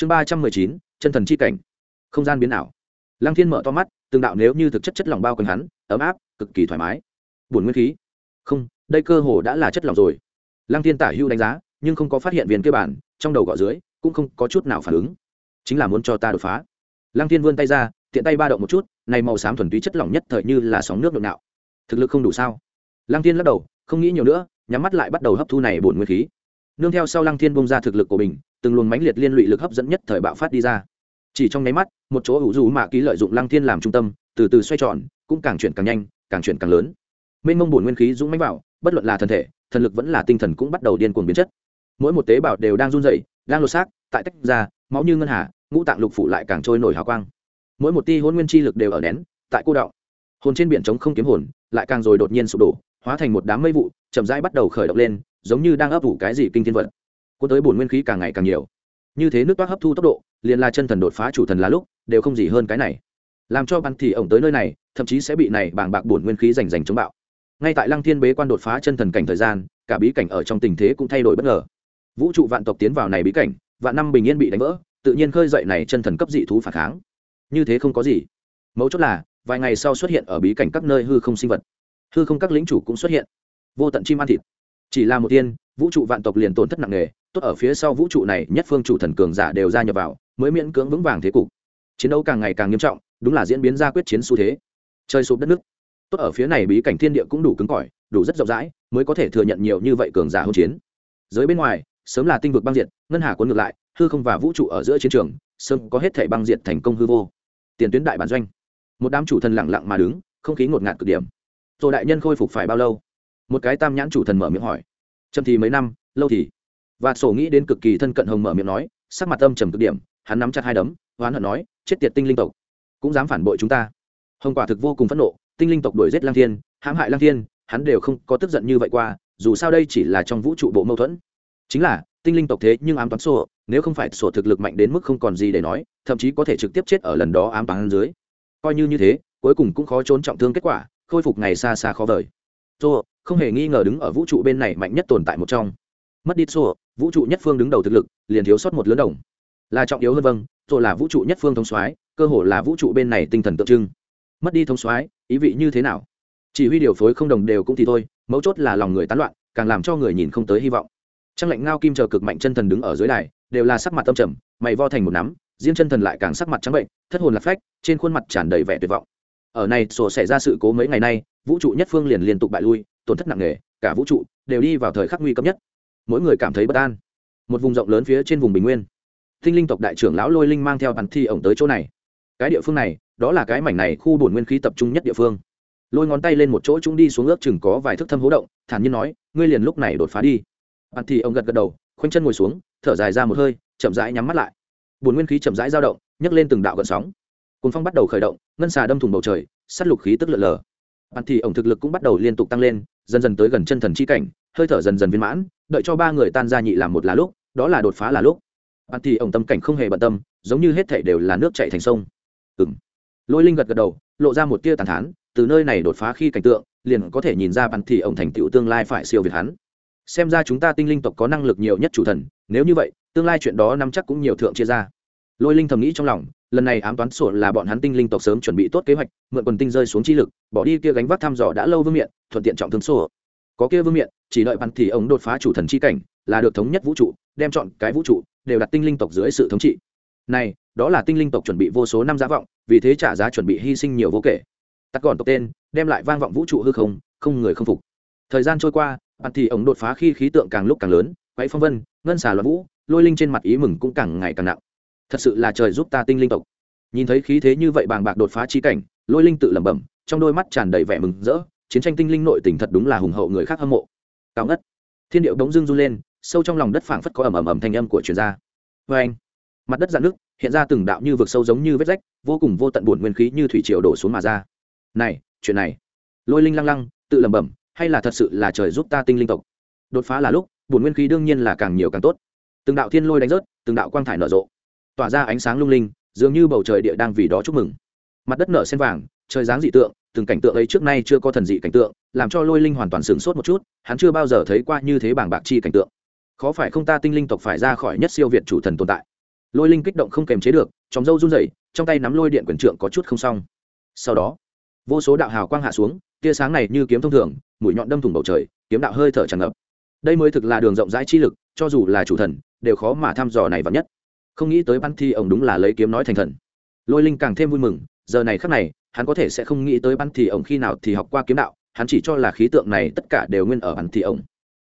chương ba trăm mười chín, chân thần c h i cảnh. Không gian biến ảo. Lăng thiên mở to mắt, từng đạo nếu như thực chất chất lỏng bao quanh hắn, ấm áp, cực kỳ thoải mái. Buồn nguyên khí. Không, đây cơ hồ đã là chất lỏng rồi. Lăng thiên tả hưu đánh giá, nhưng không có phát hiện viên cơ bản, trong đầu gõ dưới, cũng không có chút nào phản ứng. Chính là muốn cho ta đột phá. Lăng thiên vươn tay ra, tiện tay ba động một chút, này màu xám thuần túy chất lỏng nhất thời như là sóng nước nhộn nạo. Thực lực không đủ sao? Lăng thiên lắc đầu, không nghĩ nhiều nữa, nhắm mắt lại bắt đầu hấp thu này bổn nguyên khí nương theo sau lăng thiên bông ra thực lực của mình, từng luồng mãnh liệt liên lụy lực hấp dẫn nhất thời bạo phát đi ra. Chỉ trong nháy mắt, một chỗ ủ rũ mạ ký lợi dụng lăng thiên làm trung tâm, từ từ xoay tròn, cũng càng chuyển càng nhanh, càng chuyển càng lớn. Mênh mông bổn nguyên khí dũng mãnh vào bất luận là thân thể, thần lực vẫn là tinh thần cũng bắt đầu điên cuồng biến chất. Mỗi một tế bào đều đang run rẩy, đang lột xác, tại tách ra, máu như ngân hà, ngũ tạng lục phủ lại càng trôi nổi hào quang. Mỗi một tia hôn nguyên chi lực đều ở nén, tại cô đạo hồn trên biển trống không kiếm hồn, lại càng rồi đột nhiên sụp đổ, hóa thành một đám mây vụ, chậm rãi bắt đầu khởi động lên giống như đang ấp ủ cái gì kinh thiên vật. Cuốn tới bổn nguyên khí càng ngày càng nhiều. Như thế nước toát hấp thu tốc độ, liền là chân thần đột phá chủ thần là lúc, đều không gì hơn cái này. Làm cho bắn thì ổng tới nơi này, thậm chí sẽ bị này bàng bạc bổn nguyên khí rành rành chống bạo. Ngay tại lăng thiên bế quan đột phá chân thần cảnh thời gian, cả bí cảnh ở trong tình thế cũng thay đổi bất ngờ. Vũ trụ vạn tộc tiến vào này bí cảnh, vạn năm bình yên bị đánh vỡ, tự nhiên khơi dậy này chân thần cấp dị thú phản kháng. Như thế không có gì. Mấu chốt là, vài ngày sau xuất hiện ở bí cảnh các nơi hư không sinh vật. Hư không các lĩnh chủ cũng xuất hiện. Vô tận chim ăn thịt chỉ là một tiên, vũ trụ vạn tộc liền tổn thất nặng nề, tốt ở phía sau vũ trụ này nhất phương chủ thần cường giả đều ra nhập vào, mới miễn cưỡng vững vàng thế cục. Chiến đấu càng ngày càng nghiêm trọng, đúng là diễn biến ra quyết chiến xu thế. Chơi sụp đất nước. Tốt ở phía này bí cảnh thiên địa cũng đủ cứng cỏi, đủ rất rộng rãi, mới có thể thừa nhận nhiều như vậy cường giả hỗn chiến. Giới bên ngoài, sớm là tinh vực băng diệt, ngân hà cuốn ngược lại, hư không và vũ trụ ở giữa chiến trường, sớm có hết thể băng diệt thành công hư vô. Tiền tuyến đại bản doanh. Một đám chủ thần lặng lặng mà đứng, không khí ngột ngạt cực điểm. Rồi đại nhân khôi phục phải bao lâu? Một cái tam nhãn chủ thần mở miệng hỏi. Chậm thì mấy năm, lâu thì. Và sổ nghĩ đến cực kỳ thân cận hồng mở miệng nói, sắc mặt âm trầm cực điểm, hắn nắm chặt hai đấm hoán hận nói, chết tiệt tinh linh tộc. Cũng dám phản bội chúng ta. Hồng quả thực vô cùng phẫn nộ, tinh linh tộc đuổi giết lang thiên, hãm hại lang thiên, hắn đều không có tức giận như vậy qua, dù sao đây chỉ là trong vũ trụ bộ mâu thuẫn. Chính là, tinh linh tộc thế nhưng ám toán sổ, nếu không phải sổ thực lực mạnh đến mức không còn gì để nói, thậm chí có thể trực tiếp chết ở lần đó ám toán dưới. Coi như như thế, cuối cùng cũng khó trốn trọng thương kết quả, khôi phục ngày xa xa khó vời. Sổ không hề nghi ngờ đứng ở vũ trụ bên này mạnh nhất tồn tại một trong. Mất đi sổ vũ trụ nhất phương đứng đầu thực lực, liền thiếu sót một lớn đồng. Là trọng yếu hơn vâng rồi là vũ trụ nhất phương thống soái, cơ hồ là vũ trụ bên này tinh thần tượng trưng. Mất đi thống soái, ý vị như thế nào? Chỉ huy điều phối không đồng đều cũng thì thôi, mấu chốt là lòng người tán loạn, càng làm cho người nhìn không tới hy vọng. Trăng lạnh ngao kim chờ cực mạnh chân thần đứng ở dưới đài, đều là sắc mặt tâm trầm, mày vo thành một nắm, riêng chân thần lại càng sắc mặt trắng bệnh, thất hồn lạc phách, trên khuôn mặt tràn đầy vẻ tuyệt vọng. Ở này sổ xảy ra sự cố mấy ngày nay, vũ trụ nhất phương liền liên tục bại lui tổn thất nặng nề, cả vũ trụ đều đi vào thời khắc nguy cấp nhất. Mỗi người cảm thấy bất an. Một vùng rộng lớn phía trên vùng bình nguyên. Tinh linh tộc đại trưởng lão lôi linh mang theo Bàn thi ổng tới chỗ này. Cái địa phương này, đó là cái mảnh này khu bổn nguyên khí tập trung nhất địa phương. Lôi ngón tay lên một chỗ chúng đi xuống ước chừng có vài thước thâm hố động, thản nhiên nói, ngươi liền lúc này đột phá đi. Bàn thi Ổng gật gật đầu, khoanh chân ngồi xuống, thở dài ra một hơi, chậm rãi nhắm mắt lại. Bổn nguyên khí chậm rãi dao động, nhấc lên từng đạo gợn sóng. Cùng phong bắt đầu khởi động, ngân xà đâm thủng bầu trời sắt lục khí tức lượn lờ. Bàn thi ổng thực lực cũng bắt đầu liên tục tăng lên dần dần tới gần chân thần chi cảnh, hơi thở dần dần viên mãn, đợi cho ba người tan ra nhị làm một là lúc, đó là đột phá là lúc. Bạn thì ổng tâm cảnh không hề bận tâm, giống như hết thảy đều là nước chảy thành sông. Ừng lôi linh gật gật đầu, lộ ra một tia tàn thán, từ nơi này đột phá khi cảnh tượng, liền có thể nhìn ra bạn thì ổng thành tựu tương lai phải siêu việt hắn. Xem ra chúng ta tinh linh tộc có năng lực nhiều nhất chủ thần, nếu như vậy, tương lai chuyện đó năm chắc cũng nhiều thượng chia ra lôi linh thầm nghĩ trong lòng, lần này ám toán sổ là bọn hắn tinh linh tộc sớm chuẩn bị tốt kế hoạch, mượn quần tinh rơi xuống chi lực, bỏ đi kia gánh vác thăm dò đã lâu vương miện, thuận tiện trọng thương sổ. Có kia vương miện, chỉ đợi bắn thì ông đột phá chủ thần chi cảnh, là được thống nhất vũ trụ, đem chọn cái vũ trụ, đều đặt tinh linh tộc dưới sự thống trị. Này, đó là tinh linh tộc chuẩn bị vô số năm giá vọng, vì thế trả giá chuẩn bị hy sinh nhiều vô kể. Tắt còn tộc tên, đem lại vang vọng vũ trụ hư không không người không phục. Thời gian trôi qua, bắn thì ông đột phá khi khí tượng càng lúc càng lớn, quấy phong vân, ngân xà loạn vũ, lôi linh trên mặt ý mừng cũng càng ngày càng nặng thật sự là trời giúp ta tinh linh tộc. Nhìn thấy khí thế như vậy bàng bạc đột phá chi cảnh, lôi linh tự lẩm bẩm, trong đôi mắt tràn đầy vẻ mừng rỡ, chiến tranh tinh linh nội tình thật đúng là hùng hậu người khác hâm mộ. Cao ngất. Thiên điệu bỗng dưng run lên, sâu trong lòng đất phảng phất có ầm ầm ầm thanh âm của truyền gia vê anh, mặt đất dạn nước hiện ra từng đạo như vực sâu giống như vết rách, vô cùng vô tận buồn nguyên khí như thủy triều đổ xuống mà ra. Này, chuyện này. Lôi linh lăng lăng, tự lẩm bẩm, hay là thật sự là trời giúp ta tinh linh tộc? Đột phá là lúc buồn nguyên khí đương nhiên là càng nhiều càng tốt. Từng đạo thiên lôi đánh rớt, từng đạo quang thải nở rộ tỏa ra ánh sáng lung linh, dường như bầu trời địa đang vì đó chúc mừng. Mặt đất nở sen vàng, trời dáng dị tượng, từng cảnh tượng ấy trước nay chưa có thần dị cảnh tượng, làm cho lôi linh hoàn toàn sửng sốt một chút, hắn chưa bao giờ thấy qua như thế bảng bạc chi cảnh tượng. Khó phải không ta tinh linh tộc phải ra khỏi nhất siêu việt chủ thần tồn tại. Lôi linh kích động không kềm chế được, chóng dâu run rẩy, trong tay nắm lôi điện quyền trượng có chút không xong. Sau đó, vô số đạo hào quang hạ xuống, tia sáng này như kiếm thông thường, mũi nhọn đâm thủng bầu trời, kiếm đạo hơi thở tràn ngập. Đây mới thực là đường rộng rãi chi lực, cho dù là chủ thần, đều khó mà thăm dò này vào nhất không nghĩ tới bắn thi Ông đúng là lấy kiếm nói thành thần. Lôi linh càng thêm vui mừng, giờ này khắc này, hắn có thể sẽ không nghĩ tới bắn thì Ông khi nào thì học qua kiếm đạo, hắn chỉ cho là khí tượng này tất cả đều nguyên ở bắn thì Ông.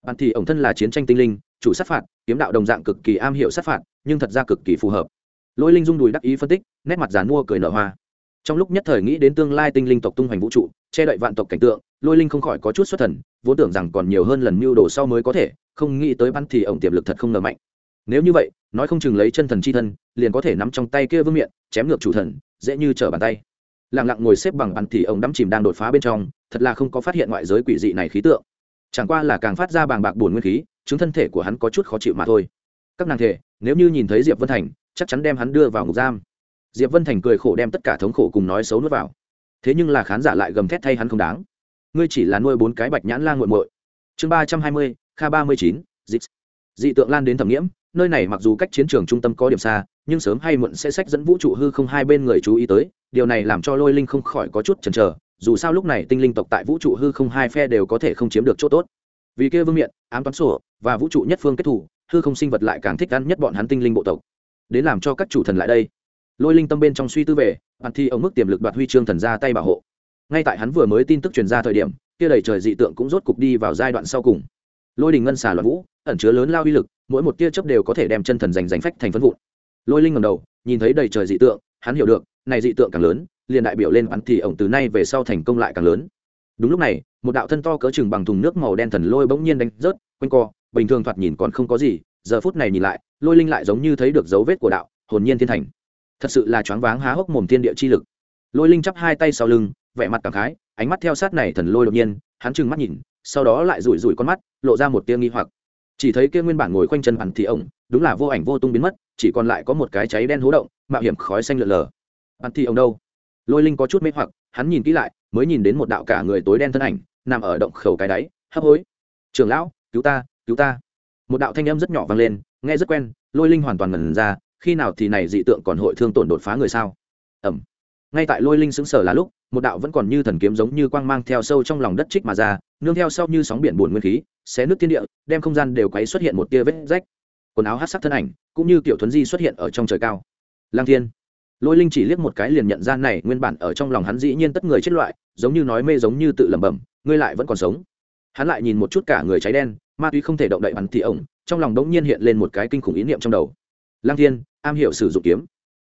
bắn thì Ông thân là chiến tranh tinh linh, chủ sát phạt, kiếm đạo đồng dạng cực kỳ am hiểu sát phạt, nhưng thật ra cực kỳ phù hợp. Lôi linh dung đùi đắc ý phân tích, nét mặt dán mua cười nở hoa. Trong lúc nhất thời nghĩ đến tương lai tinh linh tộc tung hoành vũ trụ, che đậy vạn tộc cảnh tượng, lôi linh không khỏi có chút xuất thần, vốn tưởng rằng còn nhiều hơn lần mưu đồ sau mới có thể, không nghĩ tới bắn thì ổng tiềm lực thật không ngờ mạnh. Nếu như vậy nói không chừng lấy chân thần chi thân, liền có thể nắm trong tay kia vương miện, chém ngược chủ thần, dễ như trở bàn tay. Lẳng lặng ngồi xếp bằng bàn thì ông đắm chìm đang đột phá bên trong, thật là không có phát hiện ngoại giới quỷ dị này khí tượng. Chẳng qua là càng phát ra bàng bạc buồn nguyên khí, chứng thân thể của hắn có chút khó chịu mà thôi. Các nàng thể, nếu như nhìn thấy diệp vân thành, chắc chắn đem hắn đưa vào ngục giam. Diệp vân thành cười khổ đem tất cả thống khổ cùng nói xấu nuốt vào. Thế nhưng là khán giả lại gầm thét thay hắn không đáng. Ngươi chỉ là nuôi bốn cái bạch nhãn lan nguội u muội. Chương ba trăm hai mươi, kha ba mươi chín dị tượng lan đến thẩm nghiễm nơi này mặc dù cách chiến trường trung tâm có điểm xa, nhưng sớm hay muộn sẽ sách dẫn vũ trụ hư không hai bên người chú ý tới, điều này làm cho lôi linh không khỏi có chút chần chờ, dù sao lúc này tinh linh tộc tại vũ trụ hư không hai phe đều có thể không chiếm được chỗ tốt. Vì kia vương miện, ám toán sổ, và vũ trụ nhất phương kết thủ, hư không sinh vật lại càng thích ăn nhất bọn hắn tinh linh bộ tộc. Đến làm cho các chủ thần lại đây. Lôi linh tâm bên trong suy tư về bạn thi ông mức tiềm lực đoạt huy chương thần ra tay bảo hộ. Ngay tại hắn vừa mới tin tức truyền ra thời điểm, kia đầy trời dị tượng cũng rốt cục đi vào giai đoạn sau cùng. Lôi đình ngân xà loạn vũ, ẩn chứa lớn lao uy lực mỗi một tia chớp đều có thể đem chân thần giành giành phách thành phân vụn. Lôi linh ngầm đầu, nhìn thấy đầy trời dị tượng, hắn hiểu được, này dị tượng càng lớn, liền đại biểu lên bắn thì ổng từ nay về sau thành công lại càng lớn. Đúng lúc này, một đạo thân to cỡ chừng bằng thùng nước màu đen thần lôi bỗng nhiên đánh rớt, quanh co, bình thường thoạt nhìn còn không có gì, giờ phút này nhìn lại, lôi linh lại giống như thấy được dấu vết của đạo, hồn nhiên thiên thành. Thật sự là choáng váng há hốc mồm thiên địa chi lực. Lôi linh chắp hai tay sau lưng, vẻ mặt cảm khái, ánh mắt theo sát này thần lôi đột nhiên, hắn trừng mắt nhìn, sau đó lại rủi rủi con mắt, lộ ra một tia nghi hoặc chỉ thấy kia nguyên bản ngồi quanh chân hẳn thì ổng đúng là vô ảnh vô tung biến mất, chỉ còn lại có một cái cháy đen hố động, mạo hiểm khói xanh lượn lờ. Hẳn thì ổng đâu? Lôi linh có chút mê hoặc, hắn nhìn kỹ lại, mới nhìn đến một đạo cả người tối đen thân ảnh, nằm ở động khẩu cái đáy, hấp hối. Trường lão, cứu ta cứu ta. Một đạo thanh âm rất nhỏ vang lên, nghe rất quen, lôi linh hoàn toàn ngẩn ra, khi nào thì này dị tượng còn hội thương tổn đột phá người sao? Ẩm ngay tại lôi linh xứng sở là lúc, một đạo vẫn còn như thần kiếm giống như quang mang theo sâu trong lòng đất trích mà ra, nương theo sau như sóng biển buồn nguyên khí, xé nước thiên địa, đem không gian đều quấy xuất hiện một tia vết rách. Quần áo hát sắc thân ảnh, cũng như kiểu thuấn di xuất hiện ở trong trời cao. Lang thiên. Lôi linh chỉ liếc một cái liền nhận ra này nguyên bản ở trong lòng hắn dĩ nhiên tất người chết loại, giống như nói mê giống như tự lẩm bẩm, ngươi lại vẫn còn sống. Hắn lại nhìn một chút cả người cháy đen, ma túy không thể động đậy bắn thì ổng, trong lòng đống nhiên hiện lên một cái kinh khủng ý niệm trong đầu. Lang thiên, am hiểu sử dụng kiếm.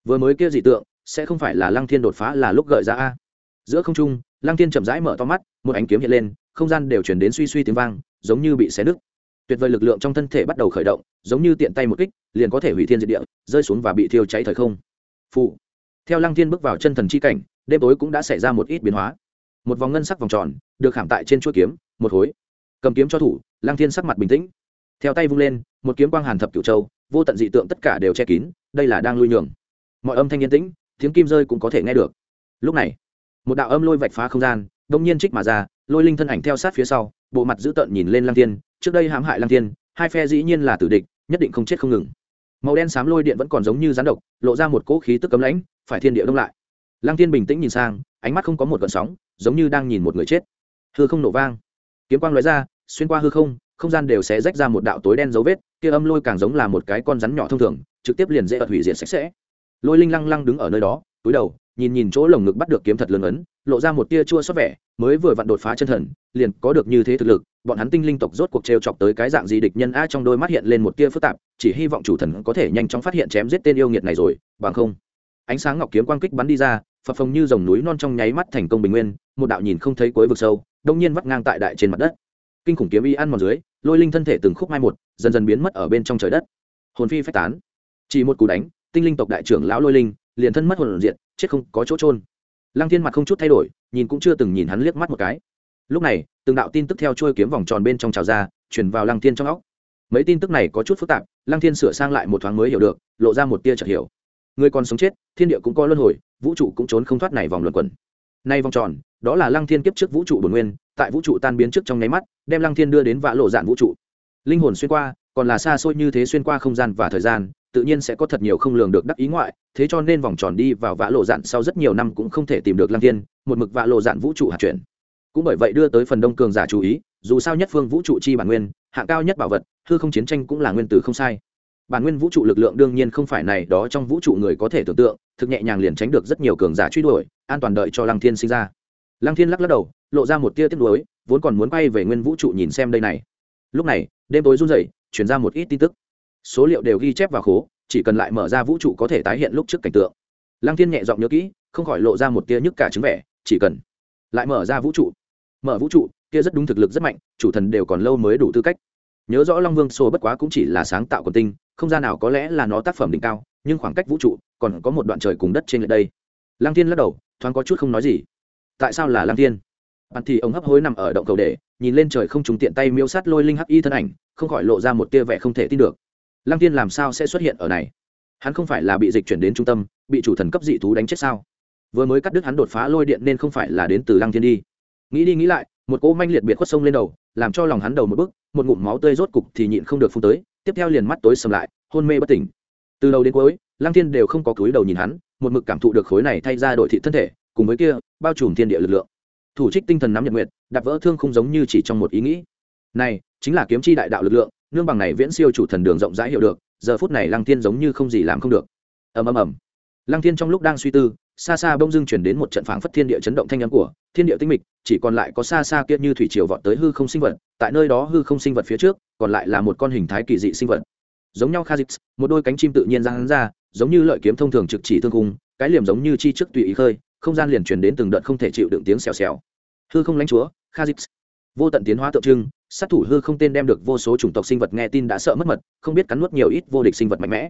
Vừa mới kia dị tượng sẽ không phải là lăng thiên đột phá là lúc gợi ra a. Giữa không trung, lăng thiên chậm rãi mở to mắt, một ánh kiếm hiện lên, không gian đều chuyển đến suy suy tiếng vang, giống như bị xé nứt. Tuyệt vời lực lượng trong thân thể bắt đầu khởi động, giống như tiện tay một kích, liền có thể hủy thiên diệt địa, rơi xuống và bị thiêu cháy thời không. Phụ theo lăng thiên bước vào chân thần chi cảnh, đêm tối cũng đã xảy ra một ít biến hóa. Một vòng ngân sắc vòng tròn, được khảm tại trên chuỗi kiếm, một khối. Cầm kiếm cho thủ, lăng thiên sắc mặt bình tĩnh. Theo tay vung lên, một kiếm quang hàn thập cửu châu, vô tận dị tượng tất cả đều che kín, đây là đang lui nhường. Mọi âm thanh yên tĩnh tiếng kim rơi cũng có thể nghe được. Lúc này một đạo âm lôi vạch phá không gian đông nhiên trích mà ra lôi linh thân ảnh theo sát phía sau bộ mặt dữ tợn nhìn lên lăng tiên. trước đây hãm hại lăng tiên, hai phe dĩ nhiên là tử địch nhất định không chết không ngừng. Màu đen xám lôi điện vẫn còn giống như rắn độc lộ ra một cỗ khí tức cấm lãnh phải thiên địa đông lại. Lăng tiên bình tĩnh nhìn sang ánh mắt không có một gợn sóng giống như đang nhìn một người chết. Hư không nổ vang. Kiếm quang lóe ra xuyên qua hư không không gian đều sẽ rách ra một đạo tối đen dấu vết kia âm lôi càng giống là một cái con rắn nhỏ thông thường trực tiếp liền dễ ợt hủy diệt sạch sẽ lôi linh lăng lăng đứng ở nơi đó, túi đầu, nhìn nhìn chỗ lồng ngực bắt được kiếm thật lớn ấn, lộ ra một tia chua xót vẻ, mới vừa vặn đột phá chân thần, liền có được như thế thực lực, bọn hắn tinh linh tộc rốt cuộc trêu chọc tới cái dạng gì địch nhân a trong đôi mắt hiện lên một tia phức tạp, chỉ hy vọng chủ thần có thể nhanh chóng phát hiện chém giết tên yêu nghiệt này rồi, bằng không. Ánh sáng ngọc kiếm quang kích bắn đi ra, phập phồng như dòng núi non trong nháy mắt thành công bình nguyên, một đạo nhìn không thấy cuối vực sâu, đông nhiên vắt ngang tại đại trên mặt đất. Kinh khủng kiếm y ăn mòn dưới, lôi linh thân thể từng khúc mai một, dần dần biến mất ở bên trong trời đất. Hồn phi phách tán. Chỉ một cú đánh tinh linh tộc đại trưởng lão lôi linh, liền thân mất hồn diện chết không có chỗ trôn lăng thiên mặt không chút thay đổi, nhìn cũng chưa từng nhìn hắn liếc mắt một cái. Lúc này, từng đạo tin tức theo trôi kiếm vòng tròn bên trong trào ra chuyển vào lăng thiên trong óc. Mấy tin tức này có chút phức tạp, lăng thiên sửa sang lại một thoáng mới hiểu được, lộ ra một tia chợt hiểu. Người còn sống chết, thiên địa cũng có luân hồi, vũ trụ cũng trốn không thoát này vòng luẩn quẩn. Nay vòng tròn, đó là lăng thiên kiếp trước vũ trụ bổn nguyên, tại vũ trụ tan biến trước trong nháy mắt, đem lăng thiên đưa đến vã lộ dạn vũ trụ. Linh hồn xuyên qua, còn là xa xôi như thế xuyên qua không gian và thời gian tự nhiên sẽ có thật nhiều không lường được đắc ý ngoại, thế cho nên vòng tròn đi vào vã lộ dạn sau rất nhiều năm cũng không thể tìm được lăng thiên, một mực vã lộ dạn vũ trụ hạt chuyển. Cũng bởi vậy đưa tới phần đông cường giả chú ý, dù sao nhất phương vũ trụ chi bản nguyên, hạng cao nhất bảo vật, hư không chiến tranh cũng là nguyên tử không sai. Bản nguyên vũ trụ lực lượng đương nhiên không phải này, đó trong vũ trụ người có thể tưởng tượng, thực nhẹ nhàng liền tránh được rất nhiều cường giả truy đuổi, an toàn đợi cho lăng thiên sinh ra. Lăng thiên lắc lắc đầu, lộ ra một tia tiếc nuối, vốn còn muốn bay về nguyên vũ trụ nhìn xem đây này. Lúc này, đêm tối run rẩy chuyển ra một ít tin tức số liệu đều ghi chép vào khố, chỉ cần lại mở ra vũ trụ có thể tái hiện lúc trước cảnh tượng. Lăng thiên nhẹ giọng nhớ kỹ, không khỏi lộ ra một tia nhức cả chứng vẻ, chỉ cần lại mở ra vũ trụ. Mở vũ trụ, kia rất đúng thực lực rất mạnh, chủ thần đều còn lâu mới đủ tư cách. Nhớ rõ long vương sô bất quá cũng chỉ là sáng tạo quần tinh, không gian nào có lẽ là nó tác phẩm đỉnh cao, nhưng khoảng cách vũ trụ còn có một đoạn trời cùng đất trên lại đây. Lăng thiên lắc đầu, thoáng có chút không nói gì. Tại sao là lăng thiên? Bạn thì ông hấp hối nằm ở động cầu để, nhìn lên trời không trùng tiện tay miêu sát lôi linh hắc y thân ảnh, không khỏi lộ ra một tia vẻ không thể tin được lăng thiên làm sao sẽ xuất hiện ở này? Hắn không phải là bị dịch chuyển đến trung tâm, bị chủ thần cấp dị thú đánh chết sao? Vừa mới cắt đứt hắn đột phá lôi điện nên không phải là đến từ lăng thiên đi. Nghĩ đi nghĩ lại, một cỗ manh liệt biệt khuất sông lên đầu, làm cho lòng hắn đầu một bước một ngụm máu tươi rốt cục thì nhịn không được phun tới, tiếp theo liền mắt tối sầm lại, hôn mê bất tỉnh. Từ đầu đến cuối, lăng thiên đều không có cúi đầu nhìn hắn, một mực cảm thụ được khối này thay ra đổi thị thân thể, cùng với kia, bao trùm thiên địa lực lượng. Thủ trích tinh thần nắm nhật nguyệt, đạp vỡ thương không giống như chỉ trong một ý nghĩ. Này, chính là kiếm chi đại đạo lực lượng nương bằng này viễn siêu chủ thần đường rộng rãi hiểu được, giờ phút này lăng thiên giống như không gì làm không được. Ầm ầm ầm. Lăng thiên trong lúc đang suy tư, xa xa bông dưng chuyển đến một trận phảng phất thiên địa chấn động thanh âm của, thiên địa tinh mịch, chỉ còn lại có xa xa kia như thủy triều vọt tới hư không sinh vật, tại nơi đó hư không sinh vật phía trước, còn lại là một con hình thái kỳ dị sinh vật. Giống nhau khazix, một đôi cánh chim tự nhiên giang hắn ra, giống như lợi kiếm thông thường trực chỉ thương cung cái liềm giống như chi trước tùy ý khơi, không gian liền truyền đến từng đợt không thể chịu đựng tiếng xèo xèo. Hư không lãnh chúa, khazix. Vô tận tiến hóa tượng trưng sát thủ hư không tên đem được vô số chủng tộc sinh vật nghe tin đã sợ mất mật, không biết cắn nuốt nhiều ít vô địch sinh vật mạnh mẽ.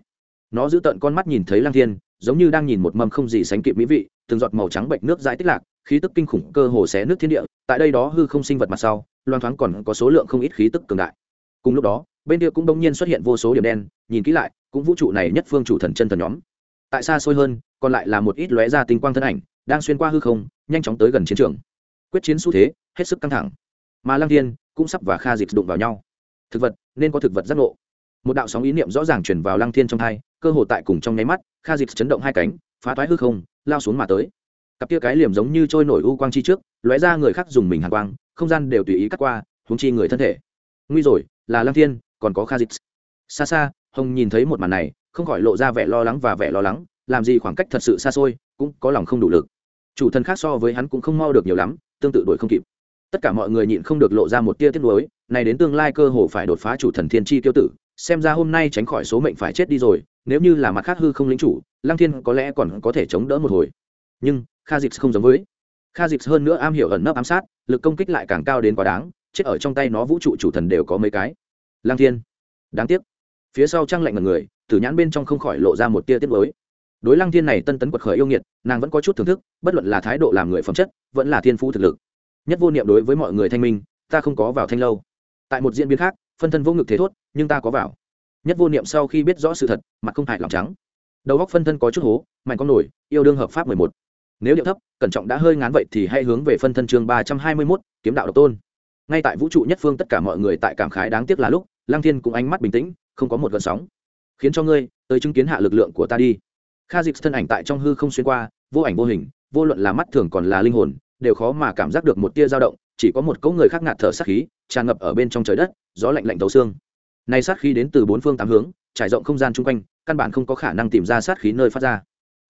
Nó giữ tận con mắt nhìn thấy lang thiên, giống như đang nhìn một mầm không gì sánh kịp mỹ vị, từng giọt màu trắng bệnh nước dãi tích lạc, khí tức kinh khủng cơ hồ xé nước thiên địa, tại đây đó hư không sinh vật mặt sau loan thoáng còn có số lượng không ít khí tức cường đại. Cùng lúc đó, bên kia cũng đông nhiên xuất hiện vô số điểm đen, nhìn kỹ lại, cũng vũ trụ này nhất phương chủ thần chân thần nhóm. Tại xa xôi hơn, còn lại là một ít lóe ra tinh quang thân ảnh, đang xuyên qua hư không, nhanh chóng tới gần chiến trường. Quyết chiến xu thế, hết sức căng thẳng mà lăng thiên cũng sắp và kha dịp đụng vào nhau. Thực vật nên có thực vật giác ngộ. Một đạo sóng ý niệm rõ ràng chuyển vào lăng thiên trong thai cơ hồ tại cùng trong nháy mắt, kha dịp chấn động hai cánh, phá toái hư không, lao xuống mà tới. Cặp kia cái liềm giống như trôi nổi u quang chi trước, lóe ra người khác dùng mình hàn quang, không gian đều tùy ý cắt qua, huống chi người thân thể. Nguy rồi, là lăng thiên, còn có kha dịp xa xa, hồng nhìn thấy một màn này, không khỏi lộ ra vẻ lo lắng và vẻ lo lắng, làm gì khoảng cách thật sự xa xôi, cũng có lòng không đủ lực. Chủ thần khác so với hắn cũng không mau được nhiều lắm, tương tự đuổi không kịp tất cả mọi người nhịn không được lộ ra một tia tiếc nuối, này đến tương lai cơ hồ phải đột phá chủ thần thiên chi tiêu tử, xem ra hôm nay tránh khỏi số mệnh phải chết đi rồi, nếu như là mặt khác hư không lính chủ, lăng thiên có lẽ còn có thể chống đỡ một hồi. Nhưng kha dịp không giống với. Kha dịp hơn nữa am hiểu ẩn nấp ám sát, lực công kích lại càng cao đến quá đáng, chết ở trong tay nó vũ trụ chủ thần đều có mấy cái. Lăng thiên. Đáng tiếc. Phía sau trăng lạnh mật người, tử nhãn bên trong không khỏi lộ ra một tia tiết mới đối lăng thiên này tân tấn quật khởi yêu nghiệt, nàng vẫn có chút thưởng thức, bất luận là thái độ làm người phẩm chất, vẫn là thiên phú thực lực nhất vô niệm đối với mọi người thanh minh, ta không có vào thanh lâu. Tại một diễn biến khác, phân thân vô ngực thế thốt, nhưng ta có vào. Nhất vô niệm sau khi biết rõ sự thật, mặt không hại lòng trắng. Đầu góc phân thân có chút hố, mạnh con nổi, yêu đương hợp pháp mười một. Nếu điệu thấp, cẩn trọng đã hơi ngán vậy thì hãy hướng về phân thân chương ba trăm hai mươi mốt, kiếm đạo độc tôn. Ngay tại vũ trụ nhất phương tất cả mọi người tại cảm khái đáng tiếc là lúc lang thiên cũng ánh mắt bình tĩnh, không có một gợn sóng. Khiến cho ngươi, tới chứng kiến hạ lực lượng của ta đi. Kha dịp thân ảnh tại trong hư không xuyên qua, vô ảnh vô hình, vô luận là mắt thường còn là linh hồn đều khó mà cảm giác được một tia dao động, chỉ có một cỗ người khác ngạt thở sát khí, tràn ngập ở bên trong trời đất, gió lạnh lạnh thấu xương. Này sát khí đến từ bốn phương tám hướng, trải rộng không gian chung quanh, căn bản không có khả năng tìm ra sát khí nơi phát ra.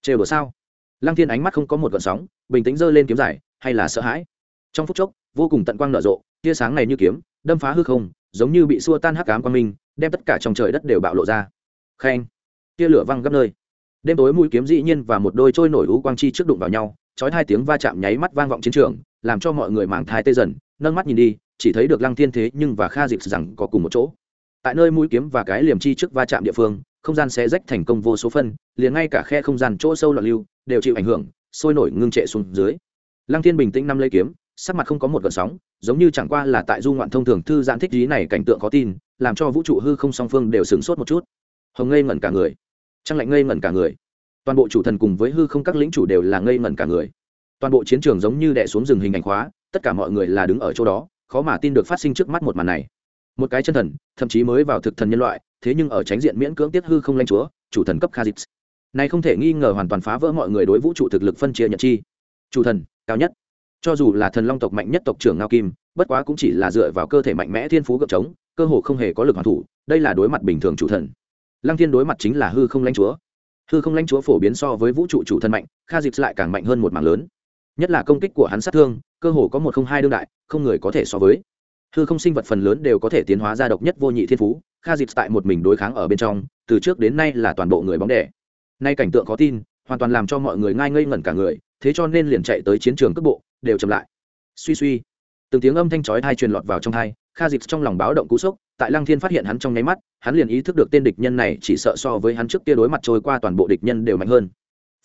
Trêu đùa sao? Lăng thiên ánh mắt không có một gợn sóng, bình tĩnh giơ lên kiếm giải, hay là sợ hãi? Trong phút chốc, vô cùng tận quang nở rộ, tia sáng này như kiếm, đâm phá hư không, giống như bị xua tan hắc ám quang minh, đem tất cả trong trời đất đều bạo lộ ra. Khen. Tia lửa văng gấp nơi. Đêm tối mũi kiếm dĩ nhiên và một đôi trôi nổi u quang chi trước đụng vào nhau chói hai tiếng va chạm nháy mắt vang vọng chiến trường, làm cho mọi người mảng thai tê dần, nâng mắt nhìn đi, chỉ thấy được lăng thiên thế nhưng và kha dịp rằng có cùng một chỗ. Tại nơi mũi kiếm và cái liềm chi trước va chạm địa phương, không gian sẽ rách thành công vô số phân, liền ngay cả khe không gian chỗ sâu loạn lưu đều chịu ảnh hưởng, sôi nổi ngưng trệ xuống dưới. Lăng thiên bình tĩnh năm lấy kiếm, sắc mặt không có một gợn sóng, giống như chẳng qua là tại du ngoạn thông thường thư giãn thích trí này cảnh tượng khó tin, làm cho vũ trụ hư không song phương đều sửng sốt một chút. Hồng ngây ngẩn cả người. Trăng lạnh ngây ngẩn cả người toàn bộ chủ thần cùng với hư không các lĩnh chủ đều là ngây ngẩn cả người. Toàn bộ chiến trường giống như đè xuống rừng hình ảnh khóa, tất cả mọi người là đứng ở chỗ đó, khó mà tin được phát sinh trước mắt một màn này. Một cái chân thần, thậm chí mới vào thực thần nhân loại, thế nhưng ở tránh diện miễn cưỡng tiết hư không lanh chúa, chủ thần cấp khazix này không thể nghi ngờ hoàn toàn phá vỡ mọi người đối vũ trụ thực lực phân chia nhận chi. Chủ thần, cao nhất. Cho dù là thần long tộc mạnh nhất tộc trưởng ngao kim, bất quá cũng chỉ là dựa vào cơ thể mạnh mẽ thiên phú gợp trống, cơ hồ không hề có lực hoàn thủ, đây là đối mặt bình thường chủ thần. Lăng thiên đối mặt chính là hư không lãnh chúa hư không lãnh chúa phổ biến so với vũ trụ chủ thần mạnh, kha dịp lại càng mạnh hơn một mảng lớn. Nhất là công kích của hắn sát thương, cơ hồ có một không hai đương đại, không người có thể so với. Hư không sinh vật phần lớn đều có thể tiến hóa ra độc nhất vô nhị thiên phú, kha dịp tại một mình đối kháng ở bên trong, từ trước đến nay là toàn bộ người bóng đẻ. Nay cảnh tượng khó tin, hoàn toàn làm cho mọi người ngai ngây ngẩn cả người, thế cho nên liền chạy tới chiến trường cước bộ, đều chậm lại. Suy suy. Từng tiếng âm thanh chói thai truyền lọt vào trong thai kha dịp trong lòng báo động cú sốc, tại lăng thiên phát hiện hắn trong nháy mắt, hắn liền ý thức được tên địch nhân này chỉ sợ so với hắn trước kia đối mặt trôi qua toàn bộ địch nhân đều mạnh hơn.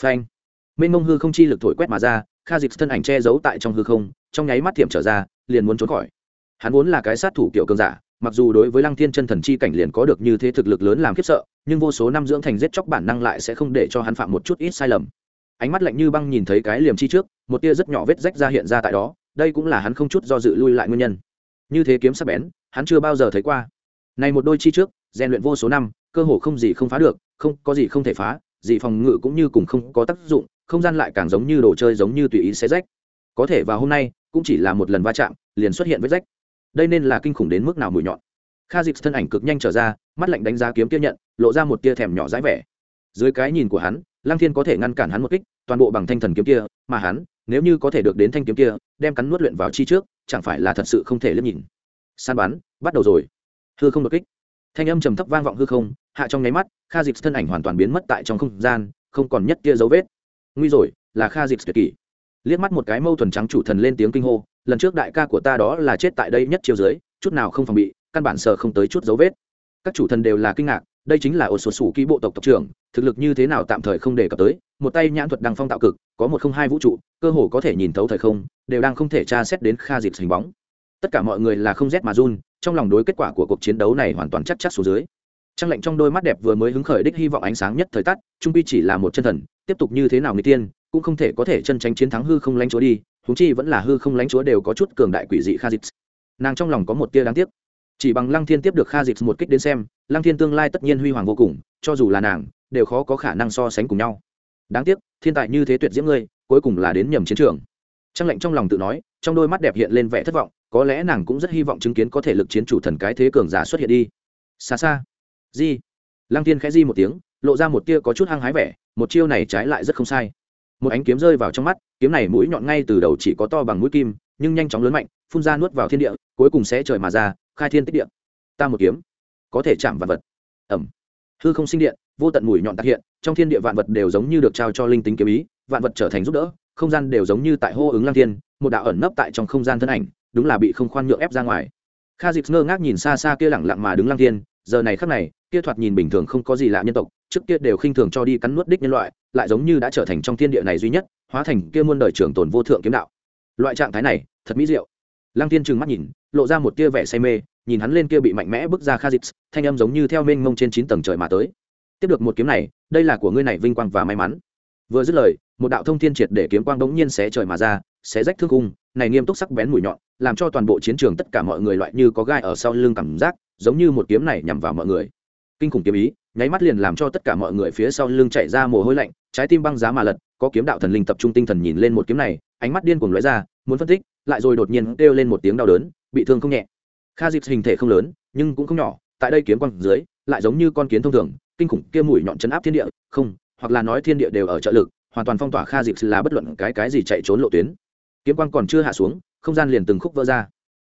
Phanh! Mênh mông hư không chi lực thổi quét mà ra kha dịp thân ảnh che giấu tại trong hư không, trong nháy mắt tiệm trở ra, liền muốn trốn khỏi. Hắn vốn là cái sát thủ kiểu cường giả, mặc dù đối với lăng thiên chân thần chi cảnh liền có được như thế thực lực lớn làm khiếp sợ, nhưng vô số năm dưỡng thành giết chóc bản năng lại sẽ không để cho hắn phạm một chút ít sai lầm. Ánh mắt lạnh như băng nhìn thấy cái liềm chi trước, một tia rất nhỏ vết rách ra hiện ra tại đó, đây cũng là hắn không chút do dự lui lại nguyên nhân như thế kiếm sắc bén, hắn chưa bao giờ thấy qua. Này một đôi chi trước, rèn luyện vô số năm, cơ hồ không gì không phá được, không, có gì không thể phá, gì phòng ngự cũng như cùng không có tác dụng, không gian lại càng giống như đồ chơi giống như tùy ý xé rách. Có thể vào hôm nay, cũng chỉ là một lần va chạm, liền xuất hiện vết rách. Đây nên là kinh khủng đến mức nào mùi nhọn. Kha dịp thân ảnh cực nhanh trở ra, mắt lạnh đánh giá kiếm kia nhận, lộ ra một tia thèm nhỏ dãi vẻ. Dưới cái nhìn của hắn lang thiên có thể ngăn cản hắn một kích, toàn bộ bằng thanh thần kiếm kia, mà hắn, nếu như có thể được đến thanh kiếm kia, đem cắn nuốt luyện vào chi trước chẳng phải là thật sự không thể liếc nhìn. San bắn, bắt đầu rồi. Hư không đột kích. Thanh âm trầm thấp vang vọng hư không, hạ trong nháy mắt kha dịp thân ảnh hoàn toàn biến mất tại trong không gian, không còn nhất kia dấu vết. Nguy rồi, là kha dịp tuyệt kỷ. Liếc mắt một cái mâu thuần trắng chủ thần lên tiếng kinh hô, lần trước đại ca của ta đó là chết tại đây nhất chiều dưới, chút nào không phòng bị, căn bản sờ không tới chút dấu vết. Các chủ thần đều là kinh ngạc đây chính là ổ sổ sủ ký bộ tộc tộc trưởng, thực lực như thế nào tạm thời không đề cập tới, một tay nhãn thuật đăng phong tạo cực, có một không hai vũ trụ, cơ hồ có thể nhìn thấu thời không, đều đang không thể tra xét đến kha dịp hình bóng. Tất cả mọi người là không rét mà run, trong lòng đối kết quả của cuộc chiến đấu này hoàn toàn chắc chắc số dưới. Trăng lạnh trong đôi mắt đẹp vừa mới hứng khởi đích hy vọng ánh sáng nhất thời tắt, trung pi chỉ là một chân thần, tiếp tục như thế nào người tiên, cũng không thể có thể chân tranh chiến thắng hư không lánh chúa đi húng chi vẫn là hư không lánh chúa đều có chút cường đại quỷ dị kha dịp. Nàng trong lòng có một tia đáng tiếc chỉ bằng lăng thiên tiếp được kha dịp một kích đến xem, lăng thiên tương lai tất nhiên huy hoàng vô cùng, cho dù là nàng, đều khó có khả năng so sánh cùng nhau. Đáng tiếc, thiên tài như thế tuyệt diễm ngươi, cuối cùng là đến nhầm chiến trường. Trăng lạnh trong lòng tự nói, trong đôi mắt đẹp hiện lên vẻ thất vọng, có lẽ nàng cũng rất hy vọng chứng kiến có thể lực chiến chủ thần cái thế cường giả xuất hiện đi. Xa xa. Di. Lăng Thiên khẽ di một tiếng, lộ ra một tia có chút hăng hái vẻ, một chiêu này trái lại rất không sai. Một ánh kiếm rơi vào trong mắt, kiếm này mũi nhọn ngay từ đầu chỉ có to bằng mũi kim, nhưng nhanh chóng lớn mạnh, phun ra nuốt vào thiên địa, cuối cùng sẽ trời mà ra khai thiên tích điện, ta một kiếm có thể chạm vạn vật. Ẩm. Hư không sinh điện vô tận mùi nhọn tác hiện trong thiên địa vạn vật đều giống như được trao cho linh tính kiếm ý vạn vật trở thành giúp đỡ không gian đều giống như tại hô ứng lang thiên một đạo ẩn nấp tại trong không gian thân ảnh đúng là bị không khoan nhượng ép ra ngoài. Kha dịp ngơ ngác nhìn xa xa kia lẳng lặng mà đứng lang thiên giờ này khắc này kia thoạt nhìn bình thường không có gì lạ nhân tộc trước kia đều khinh thường cho đi cắn nuốt đích nhân loại lại giống như đã trở thành trong thiên địa này duy nhất hóa thành kia muôn đời trường tồn vô thượng kiếm đạo. Loại trạng thái này thật mỹ diệu lang thiên trừng mắt nhìn, lộ ra một tia vẻ say mê, nhìn hắn lên kia bị mạnh mẽ bước ra kha dịp thanh âm giống như theo mênh mông trên chín tầng trời mà tới. Tiếp được một kiếm này, đây là của ngươi này vinh quang và may mắn. Vừa dứt lời, một đạo thông thiên triệt để kiếm quang đống nhiên xé trời mà ra, xé rách thương khung, này nghiêm túc sắc bén mũi nhọn, làm cho toàn bộ chiến trường tất cả mọi người loại như có gai ở sau lưng cảm giác, giống như một kiếm này nhằm vào mọi người. Kinh khủng kiếm ý, nháy mắt liền làm cho tất cả mọi người phía sau lưng chạy ra mồ hôi lạnh, trái tim băng giá mà lật, có kiếm đạo thần linh tập trung tinh thần nhìn lên một kiếm này, ánh mắt điên cuồng lóe ra muốn phân tích, lại rồi đột nhiên kêu lên một tiếng đau đớn, bị thương không nhẹ. Kha dịp hình thể không lớn, nhưng cũng không nhỏ, tại đây kiếm quang dưới, lại giống như con kiến thông thường, kinh khủng kia mũi nhọn chấn áp thiên địa, không, hoặc là nói thiên địa đều ở trợ lực, hoàn toàn phong tỏa kha dịp là bất luận cái cái gì chạy trốn lộ tuyến. Kiếm quang còn chưa hạ xuống, không gian liền từng khúc vỡ ra.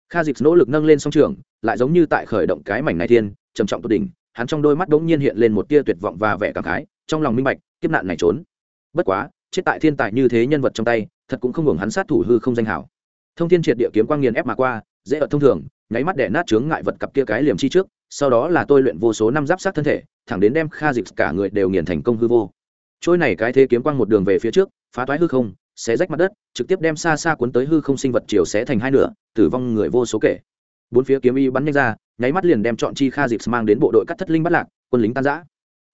Kha dịp nỗ lực nâng lên song trường, lại giống như tại khởi động cái mảnh này thiên, trầm trọng tốt đỉnh, hắn trong đôi mắt đ ỗ n g nhiên hiện lên một tia tuyệt vọng và vẻ cảm khái, trong lòng minh bạch, kiếp nạn này trốn. Bất quá, chết tại thiên tài như thế nhân vật trong tay thật cũng không hưởng hắn sát thủ hư không danh hảo. Thông thiên triệt địa kiếm quang nghiền ép mà qua, dễ ở thông thường, nháy mắt đẻ nát chướng ngại vật cặp kia cái liềm chi trước, sau đó là tôi luyện vô số năm giáp sát thân thể, thẳng đến đem kha dịch cả người đều nghiền thành công hư vô. Trôi này cái thế kiếm quang một đường về phía trước, phá toái hư không, xé rách mặt đất, trực tiếp đem xa xa cuốn tới hư không sinh vật chiều xé thành hai nửa, tử vong người vô số kể. Bốn phía kiếm y bắn nhanh ra, nháy mắt liền đem chọn chi kha dịp mang đến bộ đội cắt thất linh bắt lạc, quân lính tan giã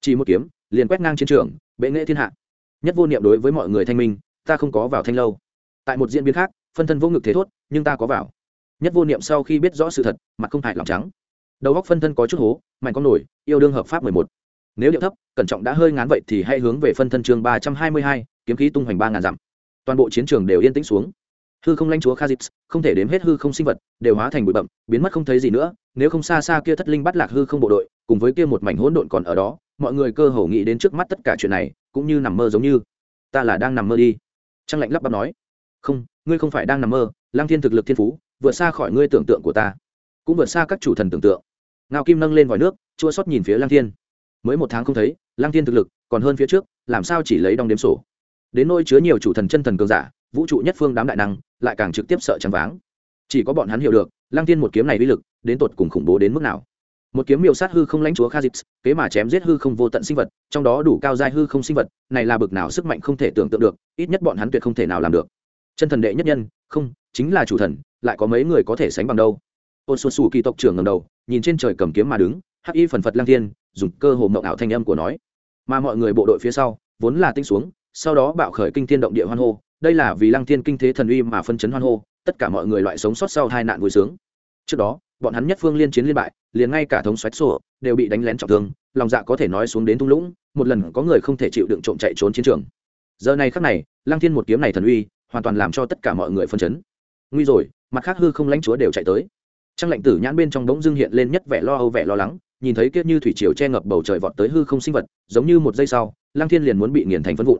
chỉ một kiếm, liền quét ngang chiến trường, bệ nghệ thiên hạ. Nhất vô niệm đối với mọi người thanh minh ta không có vào thanh lâu. Tại một diễn biến khác, phân thân vô ngực thế thốt, nhưng ta có vào. Nhất vô niệm sau khi biết rõ sự thật, mặt không hại lòng trắng. Đầu góc phân thân có chút hố, mạnh con nổi, yêu đương hợp pháp mười một. Nếu điệu thấp, cẩn trọng đã hơi ngán vậy thì hãy hướng về phân thân chương ba trăm hai mươi hai, kiếm khí tung hoành ba ngàn dặm. Toàn bộ chiến trường đều yên tĩnh xuống. Hư không lanh chúa khazit không thể đếm hết hư không sinh vật, đều hóa thành bụi bậm biến mất không thấy gì nữa, nếu không xa xa kia thất linh bắt lạc hư không bộ đội, cùng với kia một mảnh hỗn độn còn ở đó, mọi người cơ hồ nghĩ đến trước mắt tất cả chuyện này, cũng như nằm mơ giống như. Ta là đang nằm mơ đi trăng lạnh lắp bắp nói, không, ngươi không phải đang nằm mơ lang thiên thực lực thiên phú, vượt xa khỏi ngươi tưởng tượng của ta, cũng vượt xa các chủ thần tưởng tượng. Ngao kim nâng lên vòi nước, chua xót nhìn phía lang thiên. Mới một tháng không thấy lang thiên thực lực còn hơn phía trước, làm sao chỉ lấy đong đếm sổ. Đến nôi chứa nhiều chủ thần chân thần cường giả, vũ trụ nhất phương đám đại năng, lại càng trực tiếp sợ chăm váng. Chỉ có bọn hắn hiểu được lang thiên một kiếm này uy lực, đến tột cùng khủng bố đến mức nào một kiếm miêu sát hư không lãnh chúa khazit kế mà chém giết hư không vô tận sinh vật, trong đó đủ cao giai hư không sinh vật, này là bực nào sức mạnh không thể tưởng tượng được, ít nhất bọn hắn tuyệt không thể nào làm được. Chân thần đệ nhất nhân, không, chính là chủ thần, lại có mấy người có thể sánh bằng đâu? Ôn xuân xù kỳ tộc trưởng ngầm đầu, nhìn trên trời cầm kiếm mà đứng, hắc y phần phật lang thiên, dùng cơ hồ mộng ảo thanh âm của nói. Mà mọi người bộ đội phía sau, vốn là tinh xuống, sau đó bạo khởi kinh thiên động địa hoan hô. Đây là vì lăng thiên kinh thế thần uy mà phân chấn hoan hô, tất cả mọi người loại sống sót sau hai nạn vui sướng. Trước đó bọn hắn nhất phương liên chiến liên bại, liền ngay cả thống xoáy sổ đều bị đánh lén trọng thương, lòng dạ có thể nói xuống đến thung lũng, một lần có người không thể chịu đựng trộm chạy trốn chiến trường. Giờ này khắc này, lăng thiên một kiếm này thần uy, hoàn toàn làm cho tất cả mọi người phân chấn. Nguy rồi, mặt khác hư không lãnh chúa đều chạy tới. Trăng lệnh tử nhãn bên trong bỗng dưng hiện lên nhất vẻ lo âu vẻ lo lắng, nhìn thấy kiết như thủy triều che ngập bầu trời vọt tới hư không sinh vật, giống như một giây sau, lăng thiên liền muốn bị nghiền thành phân vụn.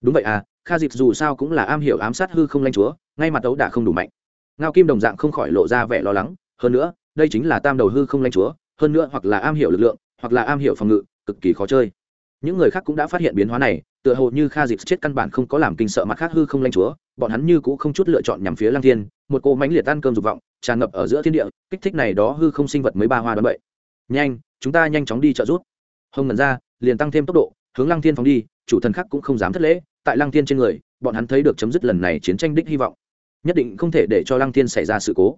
Đúng vậy à kha dịp dù sao cũng là am hiểu ám sát hư không lãnh chúa, ngay mặt đấu đã không đủ mạnh. Ngao kim đồng dạng không khỏi lộ ra vẻ lo lắng hơn nữa, đây chính là tam đầu hư không lanh chúa, hơn nữa hoặc là am hiểu lực lượng, hoặc là am hiểu phòng ngự, cực kỳ khó chơi. Những người khác cũng đã phát hiện biến hóa này, tựa hồ như kha dịp chết căn bản không có làm kinh sợ mặt khác hư không lanh chúa, bọn hắn như cũ không chút lựa chọn nhằm phía lăng thiên, một cô mánh liệt ăn cơm dục vọng, tràn ngập ở giữa thiên địa, kích thích này đó hư không sinh vật mới ba hoa đoán bậy nhanh, chúng ta nhanh chóng đi trợ rút hông ngần ra liền tăng thêm tốc độ, hướng lăng thiên phóng đi, chủ thần khác cũng không dám thất lễ, tại lăng thiên trên người, bọn hắn thấy được chấm dứt lần này chiến tranh đích hy vọng. Nhất định không thể để cho lăng thiên xảy ra sự cố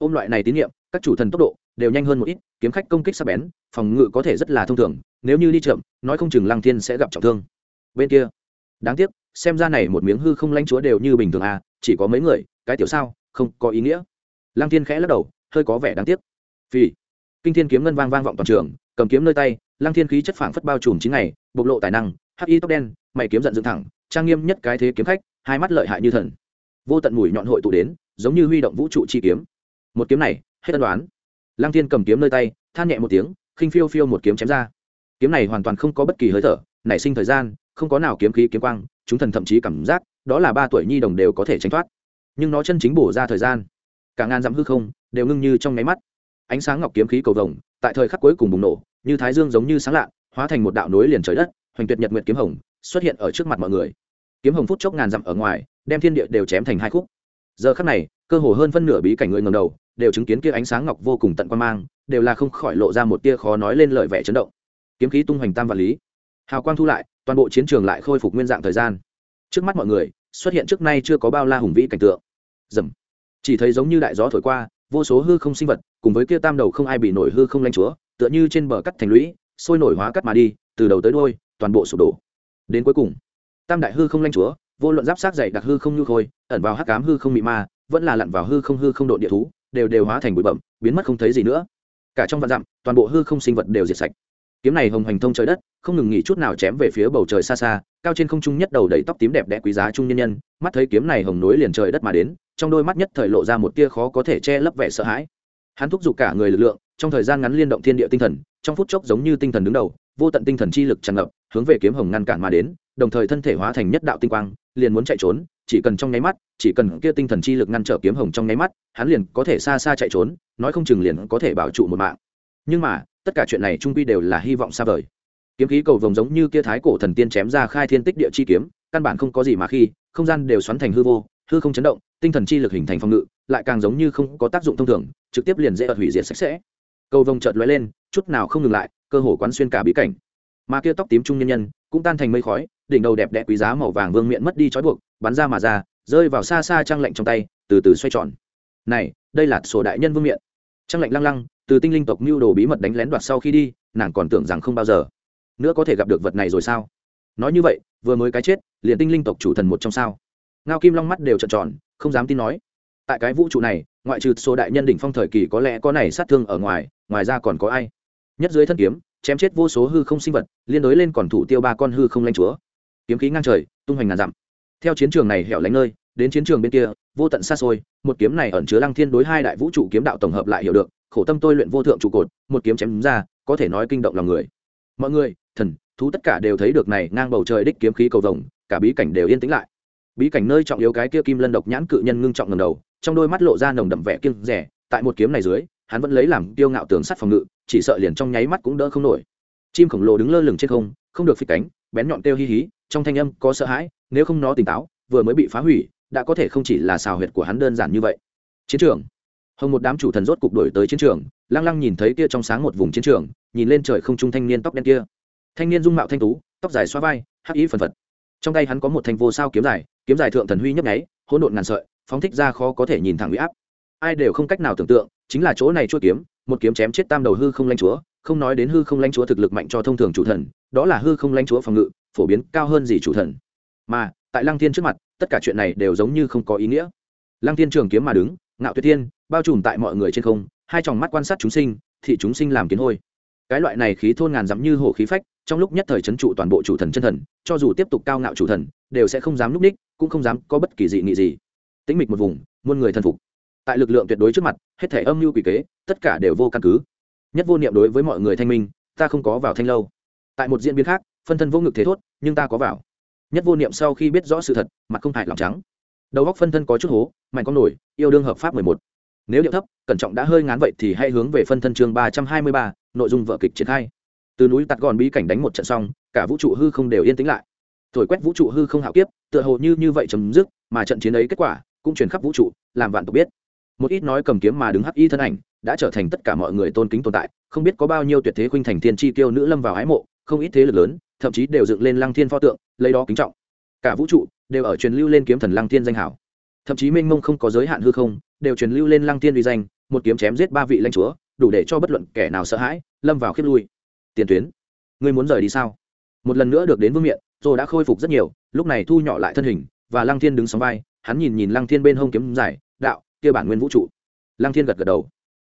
ôm loại này tín nhiệm, các chủ thần tốc độ đều nhanh hơn một ít, kiếm khách công kích sắp bén, phòng ngự có thể rất là thông thường, nếu như đi chậm, nói không chừng lăng thiên sẽ gặp trọng thương. Bên kia, đáng tiếc, xem ra này một miếng hư không lãnh chúa đều như bình thường à chỉ có mấy người, cái tiểu sao, không có ý nghĩa. Lăng thiên khẽ lắc đầu, hơi có vẻ đáng tiếc. Vì kinh thiên kiếm ngân vang vang vọng toàn trường, cầm kiếm nơi tay, lăng thiên khí chất phảng phất bao trùm chín ngày, bộc lộ tài năng, hắc y tóc đen, mày kiếm giận dựng thẳng, trang nghiêm nhất cái thế kiếm khách, hai mắt lợi hại như thần. Vô tận mùi nhọn hội tụ đến, giống như huy động vũ trụ chi kiếm một kiếm này, hết tân đoán. Lăng thiên cầm kiếm nơi tay, than nhẹ một tiếng, khinh phiêu phiêu một kiếm chém ra. Kiếm này hoàn toàn không có bất kỳ hơi thở, nảy sinh thời gian, không có nào kiếm khí kiếm quang, chúng thần thậm chí cảm giác đó là ba tuổi nhi đồng đều có thể tránh thoát. Nhưng nó chân chính bổ ra thời gian, cả ngàn dặm hư không đều ngưng như trong nháy mắt. Ánh sáng ngọc kiếm khí cầu vồng, tại thời khắc cuối cùng bùng nổ, như thái dương giống như sáng lạ, hóa thành một đạo nối liền trời đất, hoành tuyệt nhật nguyệt kiếm hồng, xuất hiện ở trước mặt mọi người. Kiếm hồng phút chốc ngàn dặm ở ngoài, đem thiên địa đều chém thành hai khúc giờ khắc này, cơ hồ hơn phân nửa bí cảnh người ngầm đầu đều chứng kiến kia ánh sáng ngọc vô cùng tận quan mang, đều là không khỏi lộ ra một tia khó nói lên lời vẻ chấn động. Kiếm khí tung hoành tam vật lý. Hào quang thu lại, toàn bộ chiến trường lại khôi phục nguyên dạng thời gian. Trước mắt mọi người, xuất hiện trước nay chưa có bao la hùng vĩ cảnh tượng. Dầm chỉ thấy giống như đại gió thổi qua, vô số hư không sinh vật, cùng với kia tam đầu không ai bị nổi hư không lanh chúa, tựa như trên bờ cắt thành lũy, sôi nổi hóa cắt mà đi, từ đầu tới đôi toàn bộ sụp đổ. Đến cuối cùng, tam đại hư không lanh chúa vô luận giáp sát dày đặc hư không nhu khôi, ẩn vào hắc cám hư không mị ma, vẫn là lặn vào hư không hư không độ địa thú, đều đều hóa thành bụi bẩm biến mất không thấy gì nữa. Cả trong vạn dặm, toàn bộ hư không sinh vật đều diệt sạch. Kiếm này hồng hành thông trời đất, không ngừng nghỉ chút nào chém về phía bầu trời xa xa, cao trên không trung nhất đầu đầy tóc tím đẹp đẽ quý giá trung nhân nhân, mắt thấy kiếm này hồng nối liền trời đất mà đến, trong đôi mắt nhất thời lộ ra một tia khó có thể che lấp vẻ sợ hãi. Hắn thúc giục cả người lực lượng, trong thời gian ngắn liên động thiên địa tinh thần, trong phút chốc giống như tinh thần đứng đầu, vô tận tinh thần chi lực tràn ngập, hướng về kiếm hồng ngăn cản mà đến, đồng thời thân thể hóa thành nhất đạo tinh quang liền muốn chạy trốn, chỉ cần trong nháy mắt, chỉ cần kia tinh thần chi lực ngăn trở kiếm hồng trong nháy mắt, hắn liền có thể xa xa chạy trốn, nói không chừng liền có thể bảo trụ một mạng. Nhưng mà, tất cả chuyện này trung quy đều là hy vọng xa vời. Kiếm khí cầu vồng giống như kia thái cổ thần tiên chém ra khai thiên tích địa chi kiếm, căn bản không có gì mà khi, không gian đều xoắn thành hư vô, hư không chấn động, tinh thần chi lực hình thành phòng ngự, lại càng giống như không có tác dụng thông thường, trực tiếp liền dễ ợt hủy diệt sạch sẽ. Cầu vồng chợt lóe lên, chút nào không ngừng lại, cơ hồ quán xuyên cả bí cảnh. Mà kia tóc tím trung nhân nhân, cũng tan thành mây khói đỉnh đầu đẹp đẽ quý giá màu vàng vương miệng mất đi trói buộc, bắn ra mà ra, rơi vào xa xa trang lệnh trong tay, từ từ xoay tròn. Này, đây là sổ đại nhân vương miệng trang lệnh lăng lăng, từ tinh linh tộc mưu đồ bí mật đánh lén đoạt sau khi đi, nàng còn tưởng rằng không bao giờ nữa có thể gặp được vật này rồi sao? Nói như vậy, vừa mới cái chết, liền tinh linh tộc chủ thần một trong sao. Ngao kim long mắt đều trợn tròn, không dám tin nói. Tại cái vũ trụ này, ngoại trừ số đại nhân đỉnh phong thời kỳ có lẽ có này sát thương ở ngoài ngoài ra còn có ai? Nhất dưới thân kiếm, chém chết vô số hư không sinh vật, liên đối lên còn thủ tiêu ba con hư không lanh chúa kiếm khí ngang trời, tung hoành ngàn dặm. Theo chiến trường này hẻo lánh nơi, đến chiến trường bên kia, vô tận xa xôi, một kiếm này ẩn chứa lăng thiên đối hai đại vũ trụ kiếm đạo tổng hợp lại hiểu được, khổ tâm tôi luyện vô thượng trụ cột, một kiếm chém ra, có thể nói kinh động lòng người. Mọi người, thần, thú tất cả đều thấy được này ngang bầu trời đích kiếm khí cầu vồng, cả bí cảnh đều yên tĩnh lại. Bí cảnh nơi trọng yếu cái kia kim lân độc nhãn cự nhân ngưng trọng ngầm đầu, trong đôi mắt lộ ra nồng đậm vẻ kiêng rẻ, tại một kiếm này dưới, hắn vẫn lấy làm tiêu ngạo tường sắt phòng ngự, chỉ sợ liền trong nháy mắt cũng đỡ không nổi. Chim khổng lồ đứng lơ lửng trên không không được phi cánh bén nhọn kêu hi hí, trong thanh âm có sợ hãi, nếu không nó tỉnh táo, vừa mới bị phá hủy, đã có thể không chỉ là xào huyệt của hắn đơn giản như vậy. Chiến trường. Hồng một đám chủ thần rốt cục đổi tới chiến trường, lăng lăng nhìn thấy kia trong sáng một vùng chiến trường, nhìn lên trời không trung thanh niên tóc đen kia. Thanh niên dung mạo thanh tú, tóc dài xoa vai, hắc ý phần phật. Trong tay hắn có một thanh vô sao kiếm dài kiếm dài thượng thần huy nhấp nháy, hỗn độn ngàn sợi, phóng thích ra khó có thể nhìn thẳng huy áp. Ai đều không cách nào tưởng tượng, chính là chỗ này chuôi kiếm, một kiếm chém chết tam đầu hư không lanh chúa, không nói đến hư không lanh chúa thực lực mạnh cho thông thường chủ thần đó là hư không lãnh chúa phòng ngự, phổ biến cao hơn gì chủ thần. Mà, tại lăng thiên trước mặt, tất cả chuyện này đều giống như không có ý nghĩa. Lăng thiên trường kiếm mà đứng, ngạo tuyệt thiên, bao trùm tại mọi người trên không, hai tròng mắt quan sát chúng sinh, thị chúng sinh làm kiến hôi. Cái loại này khí thôn ngàn dặm như hổ khí phách, trong lúc nhất thời c h ấ n trụ toàn bộ chủ thần chân thần, cho dù tiếp tục cao ngạo chủ thần, đều sẽ không dám núp ních, cũng không dám có bất kỳ dị nghị gì. Tĩnh mịch một vùng, muôn người thần phục. Tại lực lượng tuyệt đối trước mặt, hết thể âm mưu quỷ kế, tất cả đều vô căn cứ. Nhất vô niệm đối với mọi người thanh minh, ta không có vào thanh lâu tại một diễn biến khác, phân thân vô ngực thế thốt, nhưng ta có vào. Nhất vô niệm sau khi biết rõ sự thật, mặt không hại lòng trắng. Đầu góc phân thân có chút hố, mạnh con nổi, yêu đương hợp pháp mười một. Nếu điệu thấp, cẩn trọng đã hơi ngán vậy thì hãy hướng về phân thân chương ba trăm hai mươi ba, nội dung vợ kịch triển khai. Từ núi tạt gòn bí cảnh đánh một trận xong, cả vũ trụ hư không đều yên tĩnh lại. Thổi quét vũ trụ hư không hạo kiếp, tựa hồ như như vậy chấm dứt, mà trận chiến ấy kết quả cũng chuyển khắp vũ trụ, làm vạn tộc biết. Một ít nói cầm kiếm mà đứng hắc y thân ảnh đã trở thành tất cả mọi người tôn kính tồn tại, không biết có bao nhiêu tuyệt thế khuynh thành thiên chi tiêu nữ lâm vào ái mộ không ít thế lực lớn, thậm chí đều dựng lên lăng thiên pho tượng, lấy đó kính trọng. Cả vũ trụ đều ở truyền lưu lên kiếm thần lăng thiên danh hảo. Thậm chí Minh mông không có giới hạn hư không, đều truyền lưu lên lăng thiên uy danh, một kiếm chém giết ba vị lãnh chúa, đủ để cho bất luận kẻ nào sợ hãi, lâm vào khiếp lui. Tiền tuyến, ngươi muốn rời đi sao? Một lần nữa được đến vương miện, rồi đã khôi phục rất nhiều, lúc này thu nhỏ lại thân hình, và lăng thiên đứng sóng vai, hắn nhìn nhìn lăng thiên bên hông kiếm giải, đạo, kia bản nguyên vũ trụ. Lăng thiên gật gật đầu.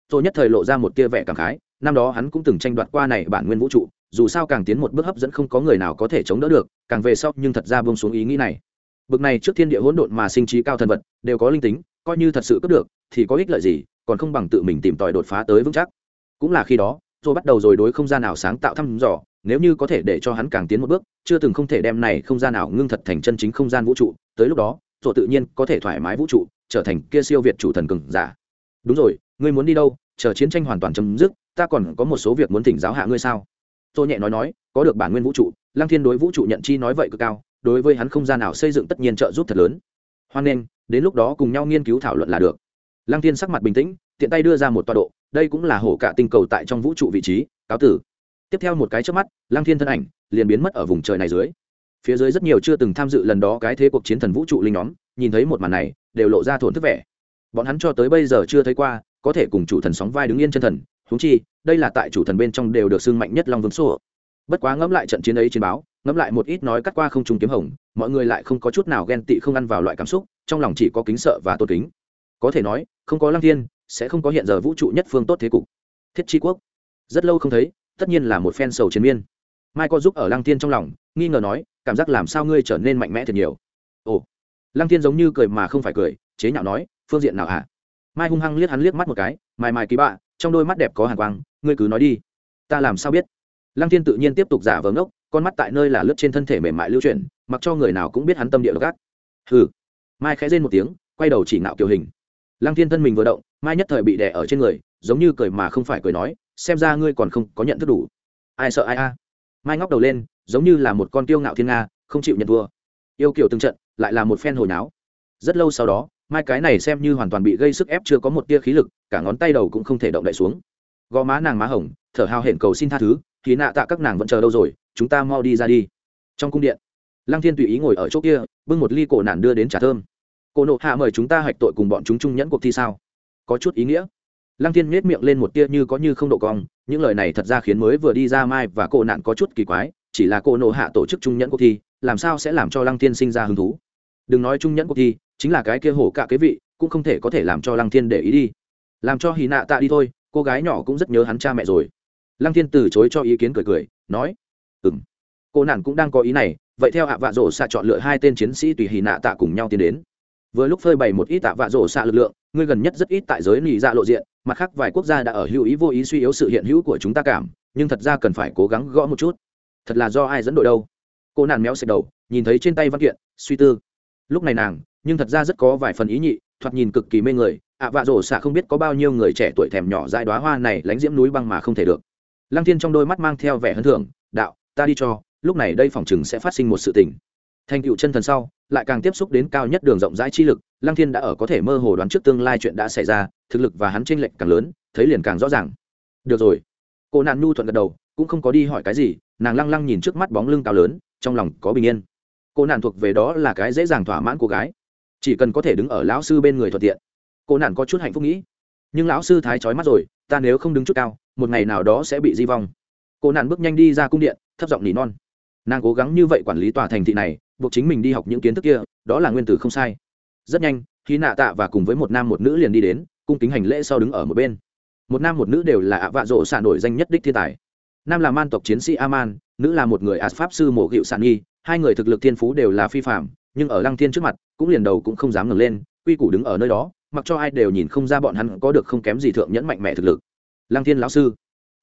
Tôi nhất thời lộ ra một tia vẻ cảm khái, năm đó hắn cũng từng tranh đoạt qua này bản nguyên vũ trụ dù sao càng tiến một bước hấp dẫn không có người nào có thể chống đỡ được, càng về sau nhưng thật ra buông xuống ý nghĩ này. Bực này trước thiên địa hỗn độn mà sinh trí cao thần vật, đều có linh tính, coi như thật sự cướp được, thì có ích lợi gì, còn không bằng tự mình tìm tòi đột phá tới vững chắc. Cũng là khi đó rồi bắt đầu rồi đối không gian nào sáng tạo thăm dò, nếu như có thể để cho hắn càng tiến một bước, chưa từng không thể đem này không gian nào ngưng thật thành chân chính không gian vũ trụ, tới lúc đó rồi tự nhiên có thể thoải mái vũ trụ, trở thành kia siêu việt chủ thần cường giả. Đúng rồi, ngươi muốn đi đâu? Chờ chiến tranh hoàn toàn chấm dứt, ta còn có một số việc muốn thỉnh giáo hạ ngươi sao? Tôi nhẹ nói nói, có được bản nguyên vũ trụ, lăng thiên đối vũ trụ nhận chi nói vậy cực cao, đối với hắn không gian nào xây dựng tất nhiên trợ giúp thật lớn. Hoan nghênh, đến lúc đó cùng nhau nghiên cứu thảo luận là được. Lăng thiên sắc mặt bình tĩnh, tiện tay đưa ra một tọa độ, đây cũng là hổ cả tinh cầu tại trong vũ trụ vị trí, cáo tử. Tiếp theo một cái trước mắt, lăng thiên thân ảnh liền biến mất ở vùng trời này dưới. Phía dưới rất nhiều chưa từng tham dự lần đó cái thế cuộc chiến thần vũ trụ linh nhóm, nhìn thấy một màn này, đều lộ ra thổn thức vẻ. Bọn hắn cho tới bây giờ chưa thấy qua, có thể cùng chủ thần sóng vai đứng yên chân thần húng chi, đây là tại chủ thần bên trong đều được xưng mạnh nhất long vương sô bất quá ngẫm lại trận chiến ấy trên báo, ngẫm lại một ít nói cắt qua không trùng kiếm hồng, mọi người lại không có chút nào ghen tị không ăn vào loại cảm xúc, trong lòng chỉ có kính sợ và tôn kính. Có thể nói, không có lăng thiên, sẽ không có hiện giờ vũ trụ nhất phương tốt thế cục. Thiết tri quốc. Rất lâu không thấy, tất nhiên là một phen sầu chiến miên. Mai có giúp ở lăng thiên trong lòng, nghi ngờ nói, cảm giác làm sao ngươi trở nên mạnh mẽ thật nhiều? Ồ. Lăng thiên giống như cười mà không phải cười, chế nhạo nói, phương diện nào hả? Mai hung hăng liếc hắn liếc mắt một cái mai mai ký bạ, trong đôi mắt đẹp có hàn quang, ngươi cứ nói đi. Ta làm sao biết? Lăng thiên tự nhiên tiếp tục giả vờ ngốc, con mắt tại nơi là lướt trên thân thể mềm mại lưu chuyển, mặc cho người nào cũng biết hắn tâm địa gác hừ. Mai khẽ rên một tiếng, quay đầu chỉ nạo kiểu hình. Lăng thiên thân mình vừa động, mai nhất thời bị đè ở trên người, giống như cười mà không phải cười nói, xem ra ngươi còn không có nhận thức đủ. Ai sợ ai a? Mai ngóc đầu lên, giống như là một con tiêu ngạo thiên nga, không chịu nhận thua. Yêu kiểu từng trận, lại là một phen hồi náo. Rất lâu sau đó mai, cái này xem như hoàn toàn bị gây sức ép, chưa có một tia khí lực, cả ngón tay đầu cũng không thể động đậy xuống. Gò má nàng má hồng, thở hào hển cầu xin tha thứ, thì nạ tạ các nàng vẫn chờ đâu rồi, chúng ta mau đi ra đi. Trong cung điện, lăng thiên tùy ý ngồi ở chỗ kia, bưng một ly cổ nạn đưa đến trà thơm. Cổ nộ hạ mời chúng ta hạch tội cùng bọn chúng trung nhẫn cuộc thi sao? Có chút ý nghĩa. Lăng thiên nhếch miệng lên một tia như có như không độ cong, những lời này thật ra khiến mới vừa đi ra mai và cổ nạn có chút kỳ quái, chỉ là cổ nộ hạ tổ chức trung nhẫn cuộc thi, làm sao sẽ làm cho lăng thiên sinh ra hứng thú? Đừng nói trung nhẫn cuộc thi chính là cái kia hổ cả cái vị, cũng không thể có thể làm cho lăng thiên để ý đi. Làm cho hì nạ tạ đi thôi, cô gái nhỏ cũng rất nhớ hắn cha mẹ rồi. Lăng thiên từ chối cho ý kiến cười cười, nói ừng cô nạn cũng đang có ý này, vậy theo ạ vạ rổ xạ chọn lựa hai tên chiến sĩ tùy hì nạ tạ cùng nhau tiến đến. Vừa lúc phơi bày một ít tạ vạ rổ xạ lực lượng ngươi gần nhất rất ít tại giới nỉ dạ lộ diện, mặt khác vài quốc gia đã ở hữu ý vô ý suy yếu sự hiện hữu của chúng ta cảm, nhưng thật ra cần phải cố gắng gõ một chút. Thật là do ai dẫn đội đâu? Cô nàng méo xẹt đầu, nhìn thấy trên tay văn kiện, suy tư. Lúc này nàng nhưng thật ra rất có vài phần ý nhị, thoạt nhìn cực kỳ mê người, ạ vạ rổ xạ không biết có bao nhiêu người trẻ tuổi thèm nhỏ dại đoá hoa này lánh diễm núi băng mà không thể được. Lăng thiên trong đôi mắt mang theo vẻ hân thưởng, đạo, ta đi cho, lúc này đây phòng chừng sẽ phát sinh một sự tình. Thành tựu chân thần sau, lại càng tiếp xúc đến cao nhất đường rộng rãi chi lực, lăng thiên đã ở có thể mơ hồ đoán trước tương lai chuyện đã xảy ra, thực lực và hắn tranh lệch càng lớn, thấy liền càng rõ ràng. Được rồi. Cô nạn nhu thuận gật đầu, cũng không có đi hỏi cái gì, nàng lăng lăng nhìn trước mắt bóng lưng cao lớn, trong lòng có bình yên. Cô nạn thuộc về đó là cái dễ dàng thỏa mãn cô gái chỉ cần có thể đứng ở lão sư bên người thuận tiện, cô nạn có chút hạnh phúc nghĩ. Nhưng lão sư thái trói mắt rồi, ta nếu không đứng chút cao, một ngày nào đó sẽ bị di vong. Cô nạn bước nhanh đi ra cung điện, thấp giọng nỉ non. Nàng cố gắng như vậy quản lý tòa thành thị này, buộc chính mình đi học những kiến thức kia, đó là nguyên tử không sai. Rất nhanh, khi nạ tạ và cùng với một nam một nữ liền đi đến, cung kính hành lễ sau đứng ở một bên. Một nam một nữ đều là ạ vạ rộ xạ nổi danh nhất đích thiên tài. Nam là man tộc chiến sĩ aman, nữ là một người ạt pháp sư mổ gịu sản nghi, hai người thực lực thiên phú đều là phi phạm nhưng ở lăng thiên trước mặt, cũng liền đầu cũng không dám ngẩng lên, quy củ đứng ở nơi đó, mặc cho ai đều nhìn không ra bọn hắn có được không kém gì thượng nhẫn mạnh mẽ thực lực. Lăng thiên lão sư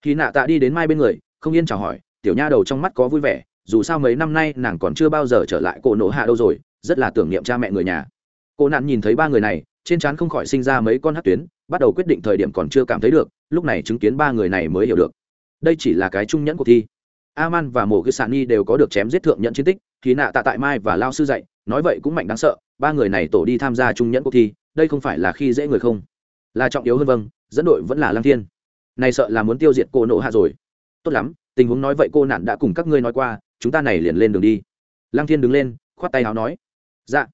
khi nạ tạ đi đến mai bên người, không yên chào hỏi, tiểu nha đầu trong mắt có vui vẻ, dù sao mấy năm nay nàng còn chưa bao giờ trở lại cổ nổ hạ đâu rồi, rất là tưởng niệm cha mẹ người nhà. Cô nạn nhìn thấy ba người này, trên trán không khỏi sinh ra mấy con hát tuyến, bắt đầu quyết định thời điểm còn chưa cảm thấy được, lúc này chứng kiến ba người này mới hiểu được. Đây chỉ là cái trung nhẫn cuộc thi. Aman và mổ cứ sản ni đều có được chém giết thượng nhẫn chiến tích thì nạ tạ tại mai và lao sư dạy nói vậy cũng mạnh đáng sợ, ba người này tổ đi tham gia trung nhẫn cuộc thi, đây không phải là khi dễ người không? Là trọng yếu hơn vâng dẫn đội vẫn là lăng thiên. Này sợ là muốn tiêu diệt cô nộ hạ rồi. Tốt lắm, tình huống nói vậy cô nạn đã cùng các ngươi nói qua, chúng ta này liền lên đường đi. Lăng thiên đứng lên, khoát tay áo nói. Dạ.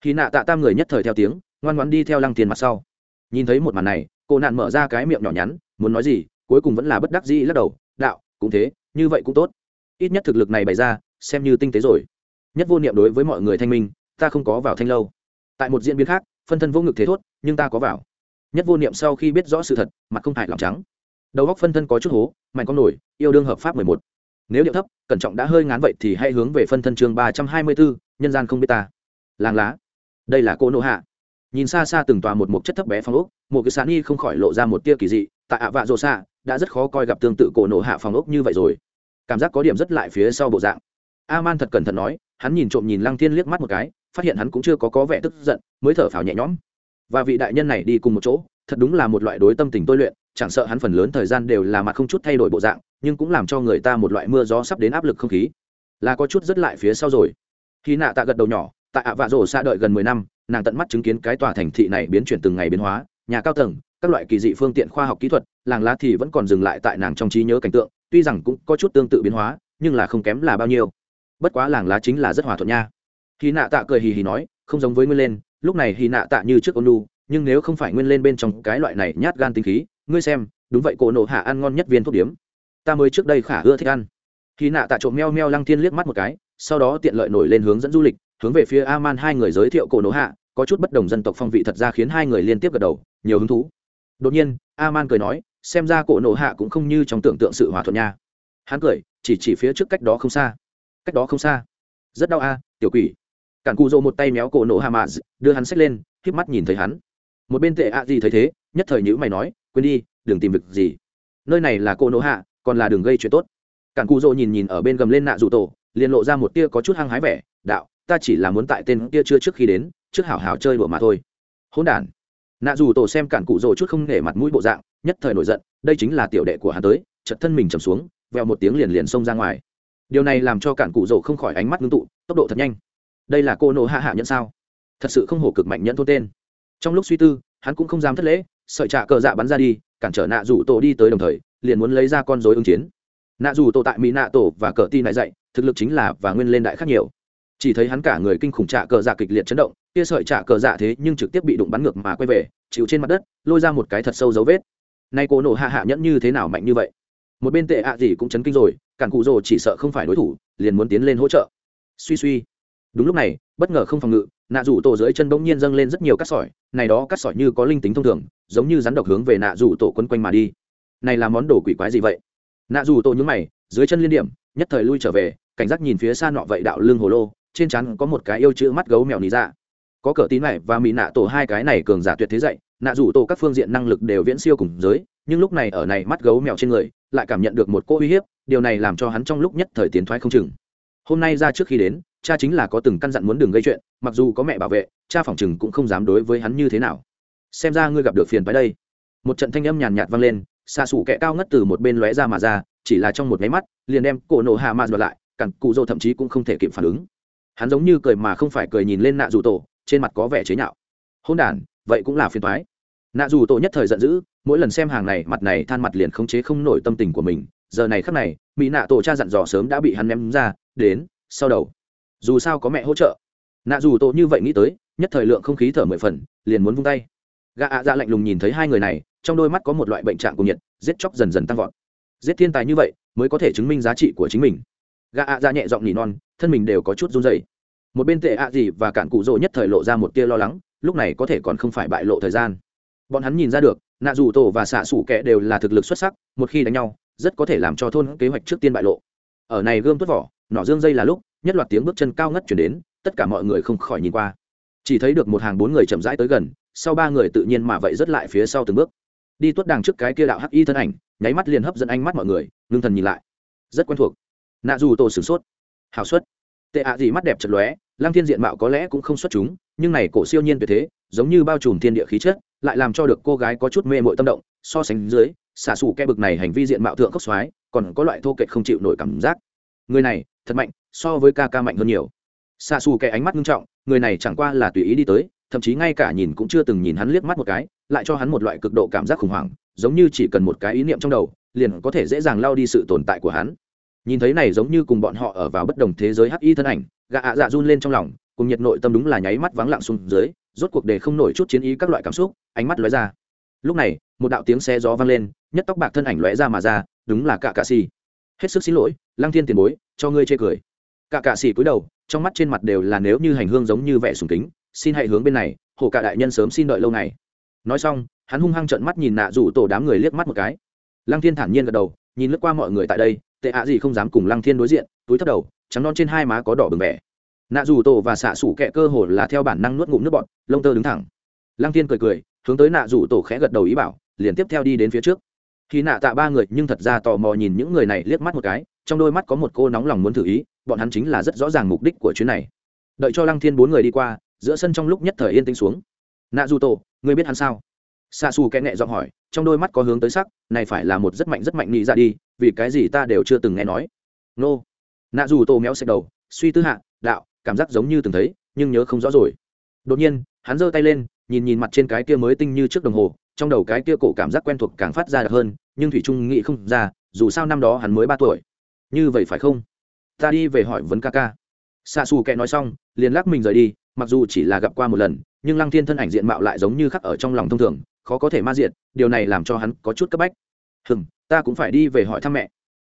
Khi nạ tạ tam người nhất thời theo tiếng, ngoan ngoãn đi theo lăng thiên mặt sau. Nhìn thấy một màn này, cô nạn mở ra cái miệng nhỏ nhắn, muốn nói gì, cuối cùng vẫn là bất đắc dĩ lắc đầu. Đạo, cũng thế, như vậy cũng tốt. Ít nhất thực lực này bày ra, xem như tinh tế rồi nhất vô niệm đối với mọi người thanh minh, ta không có vào thanh lâu. Tại một diễn biến khác, phân thân vô ngực thế thốt, nhưng ta có vào. Nhất vô niệm sau khi biết rõ sự thật, mặt không hại lòng trắng. Đầu góc phân thân có chút hố, mạnh con nổi, yêu đương hợp pháp mười một. Nếu điệu thấp, cẩn trọng đã hơi ngán vậy thì hãy hướng về phân thân chương ba trăm hai mươi bốn nhân gian không biết ta. Làng lá. Đây là cô nô hạ. Nhìn xa xa từng tòa một mục chất thấp bé phong ốc, một cái sán y không khỏi lộ ra một tia kỳ dị, tại ạ vạ rộ xa đã rất khó coi gặp tương tự cổ nổ hạ phong ốc như vậy rồi. Cảm giác có điểm rất lại phía sau bộ dạng. A man thật cẩn thận nói hắn nhìn trộm nhìn lăng thiên liếc mắt một cái, phát hiện hắn cũng chưa có có vẻ tức giận, mới thở phào nhẹ nhõm. Và vị đại nhân này đi cùng một chỗ, thật đúng là một loại đối tâm tình tôi luyện, chẳng sợ hắn phần lớn thời gian đều là mặt không chút thay đổi bộ dạng, nhưng cũng làm cho người ta một loại mưa gió sắp đến áp lực không khí. Là có chút rất lại phía sau rồi. Khi nạ tạ gật đầu nhỏ, tại ạ vạ rổ xa đợi gần mười năm, nàng tận mắt chứng kiến cái tòa thành thị này biến chuyển từng ngày biến hóa, nhà cao tầng, các loại kỳ dị phương tiện khoa học kỹ thuật, làng lá thì vẫn còn dừng lại tại nàng trong trí nhớ cảnh tượng, tuy rằng cũng có chút tương tự biến hóa, nhưng là không kém là bao nhiêu bất quá làng lá chính là rất hòa thuận nha. Khi nạ tạ cười hì hì nói, không giống với nguyên lên, lúc này hì nạ tạ như trước ôn lu nhưng nếu không phải nguyên lên bên trong cái loại này nhát gan tinh khí, ngươi xem, đúng vậy, cổ nộ hạ ăn ngon nhất viên thuốc điếm. Ta mới trước đây khả ưa thích ăn. Khi nạ tạ trộm meo meo lăng thiên liếc mắt một cái, sau đó tiện lợi nổi lên hướng dẫn du lịch, hướng về phía aman hai người giới thiệu cổ nộ hạ, có chút bất đồng dân tộc phong vị thật ra khiến hai người liên tiếp gật đầu, nhiều hứng thú. Đột nhiên, aman cười nói, xem ra cổ nộ hạ cũng không như trong tưởng tượng sự hòa thuận nha. Hắn cười, chỉ chỉ phía trước cách đó không xa cách đó không xa. Rất đau a, tiểu quỷ. Cản Cu dô một tay méo cổ nổ hà mạ đưa hắn xách lên k mắt nhìn thấy hắn. Một bên tệ ạ gì thấy thế, nhất thời nhữ mày nói, quên đi, đừng tìm việc gì. Nơi này là cô nỗ hạ, còn là đường gây chuyện tốt. Cản Cu dô nhìn nhìn ở bên gầm lên nạ dù tổ, liền lộ ra một tia có chút hăng hái vẻ, đạo, ta chỉ là muốn tại tên kia chưa trước khi đến, trước hảo hảo chơi đùa mà thôi. Hỗn đản. Nạ dù tổ xem cản cụ rồ chút không nể mặt mũi bộ dạng, nhất thời nổi giận, đây chính là tiểu đệ của hắn tới chật thân mình trầm xuống, vèo một tiếng liền liền xông ra ngoài điều này làm cho cản cụ rồ không khỏi ánh mắt ngưng tụ, tốc độ thật nhanh. Đây là cô nộ hạ hạ nhẫn sao? Thật sự không hổ cực mạnh nhẫn thôn tên. Trong lúc suy tư, hắn cũng không dám thất lễ, sợi trạ cờ dạ bắn ra đi, cản trở nạ rủ tổ đi tới đồng thời, liền muốn lấy ra con dối ứng chiến. Nạ rủ tổ tại mỹ nạ tổ và cờ tin lại dạy, thực lực chính là và nguyên lên đại khác nhiều. Chỉ thấy hắn cả người kinh khủng trạ cờ dạ kịch liệt chấn động, kia sợi trạ cờ dạ thế nhưng trực tiếp bị đụng bắn ngược mà quay về, chịu trên mặt đất, lôi ra một cái thật sâu dấu vết. Nay cô nổ hạ hạ nhẫn như thế nào mạnh như vậy? Một bên tệ ạ gì cũng chấn kinh rồi, cản cụ rồ chỉ sợ không phải đối thủ, liền muốn tiến lên hỗ trợ. Suy suy. Đúng lúc này, bất ngờ không phòng ngự, nạ rủ tổ dưới chân bỗng nhiên dâng lên rất nhiều cát sỏi, này đó cát sỏi như có linh tính thông thường, giống như rắn độc hướng về nạ rủ tổ quấn quanh mà đi. Này là món đồ quỷ quái gì vậy? Nạ rủ tổ nhúng mày, dưới chân liên điểm, nhất thời lui trở về, cảnh giác nhìn phía xa nọ vậy đạo lưng hồ lô, trên chắn có một cái yêu chữ mắt gấu mèo nì ra có cờ tín này và mỹ nạ tổ hai cái này cường giả tuyệt thế dậy nạ rủ tổ các phương diện năng lực đều viễn siêu cùng giới, nhưng lúc này ở này mắt gấu mèo trên người lại cảm nhận được một cô uy hiếp, điều này làm cho hắn trong lúc nhất thời tiến thoái không chừng. Hôm nay ra trước khi đến, cha chính là có từng căn dặn muốn đừng gây chuyện, mặc dù có mẹ bảo vệ, cha phòng chừng cũng không dám đối với hắn như thế nào. Xem ra ngươi gặp được phiền phái đây. Một trận thanh âm nhàn nhạt vang lên, xa xù kẹ cao ngất từ một bên lóe ra mà ra, chỉ là trong một máy mắt, liền đem cổ nổ hạ mà dọa lại cặn cụ dô thậm chí cũng không thể kịp phản ứng. Hắn giống như cười mà không phải cười nhìn lên nạ dù tổ, trên mặt có vẻ chế nhạo. Hôn đ vậy cũng là phiền thoái. Nạ dù tổ nhất thời giận dữ mỗi lần xem hàng này, mặt này than mặt liền khống chế không nổi tâm tình của mình. Giờ này khắc này, mỹ nạ tổ cha dặn dò sớm đã bị hắn ném ra, đến, sau đầu. Dù sao có mẹ hỗ trợ. Nạ dù tổ như vậy nghĩ tới, nhất thời lượng không khí thở mười phần, liền muốn vung tay. Gã ạ dạ lạnh lùng nhìn thấy hai người này, trong đôi mắt có một loại bệnh trạng cùng nhiệt, giết chóc dần dần tăng vọt. Giết thiên tài như vậy, mới có thể chứng minh giá trị của chính mình. Gã ạ dạ nhẹ giọng nỉ non, thân mình đều có chút run dày một bên tệ ạ gì và cản cụ rỗ nhất thời lộ ra một tia lo lắng, lúc này có thể còn không phải bại lộ thời gian. Bọn hắn nhìn ra được nạ dù tổ và xạ xủ kẻ đều là thực lực xuất sắc, một khi đánh nhau, rất có thể làm cho thôn kế hoạch trước tiên bại lộ. Ở này gươm tuốt vỏ, nỏ dương dây là lúc, nhất loạt tiếng bước chân cao ngất chuyển đến, tất cả mọi người không khỏi nhìn qua. Chỉ thấy được một hàng bốn người chậm rãi tới gần, sau ba người tự nhiên mà vậy rất lại phía sau từng bước. Đi tuốt đàng trước cái kia đạo hắc y thân ảnh, nháy mắt liền hấp dẫn ánh mắt mọi người, ngưng thần nhìn lại. Rất quen thuộc. Nạ dù tổ sửng sốt. Hào xuất. Tệ ạ gì mắt đẹp chật lóe, lăng thiên diện mạo có lẽ cũng không xuất chúng, nhưng này cổ siêu nhiên về thế, giống như bao trùm thiên địa khí chất lại làm cho được cô gái có chút mê mội tâm động, so sánh dưới, xả xù kẽ bực này hành vi diện mạo thượng khốc xoái còn có loại thô kệch không chịu nổi cảm giác. Người này, thật mạnh, so với ca ca mạnh hơn nhiều. Xả xù kẻ ánh mắt nghiêm trọng, người này chẳng qua là tùy ý đi tới, thậm chí ngay cả nhìn cũng chưa từng nhìn hắn liếc mắt một cái, lại cho hắn một loại cực độ cảm giác khủng hoảng, giống như chỉ cần một cái ý niệm trong đầu, liền có thể dễ dàng lao đi sự tồn tại của hắn. Nhìn thấy này giống như cùng bọn họ ở vào bất đồng thế giới hắc y thân ảnh gạ ạ dạ run lên trong lòng, cùng nhiệt nội tâm đúng là nháy mắt vắng lặng xuống dưới rốt cuộc để không nổi chút chiến ý các loại cảm xúc, ánh mắt lóe ra. Lúc này, một đạo tiếng xe gió vang lên, nhất tóc bạc thân ảnh lóe ra mà ra, đúng là cả cạ xì. Hết sức xin lỗi, lăng thiên tiền bối, cho ngươi chê cười. Cả cạ xì cúi đầu, trong mắt trên mặt đều là nếu như hành hương giống như vẻ sùng kính, xin hãy hướng bên này, hồ cả đại nhân sớm xin đợi lâu này nói xong, hắn hung hăng trợn mắt nhìn nạ rủ tổ đám người liếc mắt một cái. Lăng thiên thản nhiên gật đầu, nhìn lướt qua mọi người tại đây, tệ ạ gì không dám cùng lăng thiên đối diện, túi thấp đầu, trắng non trên hai má có đỏ bừng vẻ nạ Dù tổ và xạ sủ kẹ cơ hồ là theo bản năng nuốt ngụm nước bọn lông tơ đứng thẳng. Lăng thiên cười cười, hướng tới nạ Dù tổ khẽ gật đầu ý bảo, liền tiếp theo đi đến phía trước. Khi nạ tạ ba người nhưng thật ra tò mò nhìn những người này liếc mắt một cái, trong đôi mắt có một cô nóng lòng muốn thử ý, bọn hắn chính là rất rõ ràng mục đích của chuyến này. Đợi cho lăng thiên bốn người đi qua, giữa sân trong lúc nhất thời yên tĩnh xuống. Nạ dù tổ, ngươi biết hắn sao? Xa xù kẽ nhẹ giọng hỏi, trong đôi mắt có hướng tới sắc, này phải là một rất mạnh rất mạnh nghĩ ra đi, vì cái gì ta đều chưa từng nghe nói. Nô. Nạ dù tổ méo xẹt đầu, suy tư hạ, đạo cảm giác giống như từng thấy, nhưng nhớ không rõ rồi. Đột nhiên, hắn giơ tay lên, nhìn nhìn mặt trên cái kia mới tinh như trước đồng hồ, trong đầu cái kia cổ cảm giác quen thuộc càng phát ra đặc hơn, nhưng thủy trung nghĩ không ra, dù sao năm đó hắn mới ba tuổi. Như vậy phải không? Ta đi về hỏi vấn ca ca. Xa xù kệ nói xong, liền lắc mình rời đi, mặc dù chỉ là gặp qua một lần, nhưng lăng thiên thân ảnh diện mạo lại giống như khắc ở trong lòng thông thường, khó có thể ma diện điều này làm cho hắn có chút cấp bách. Hừng ta cũng phải đi về hỏi thăm mẹ.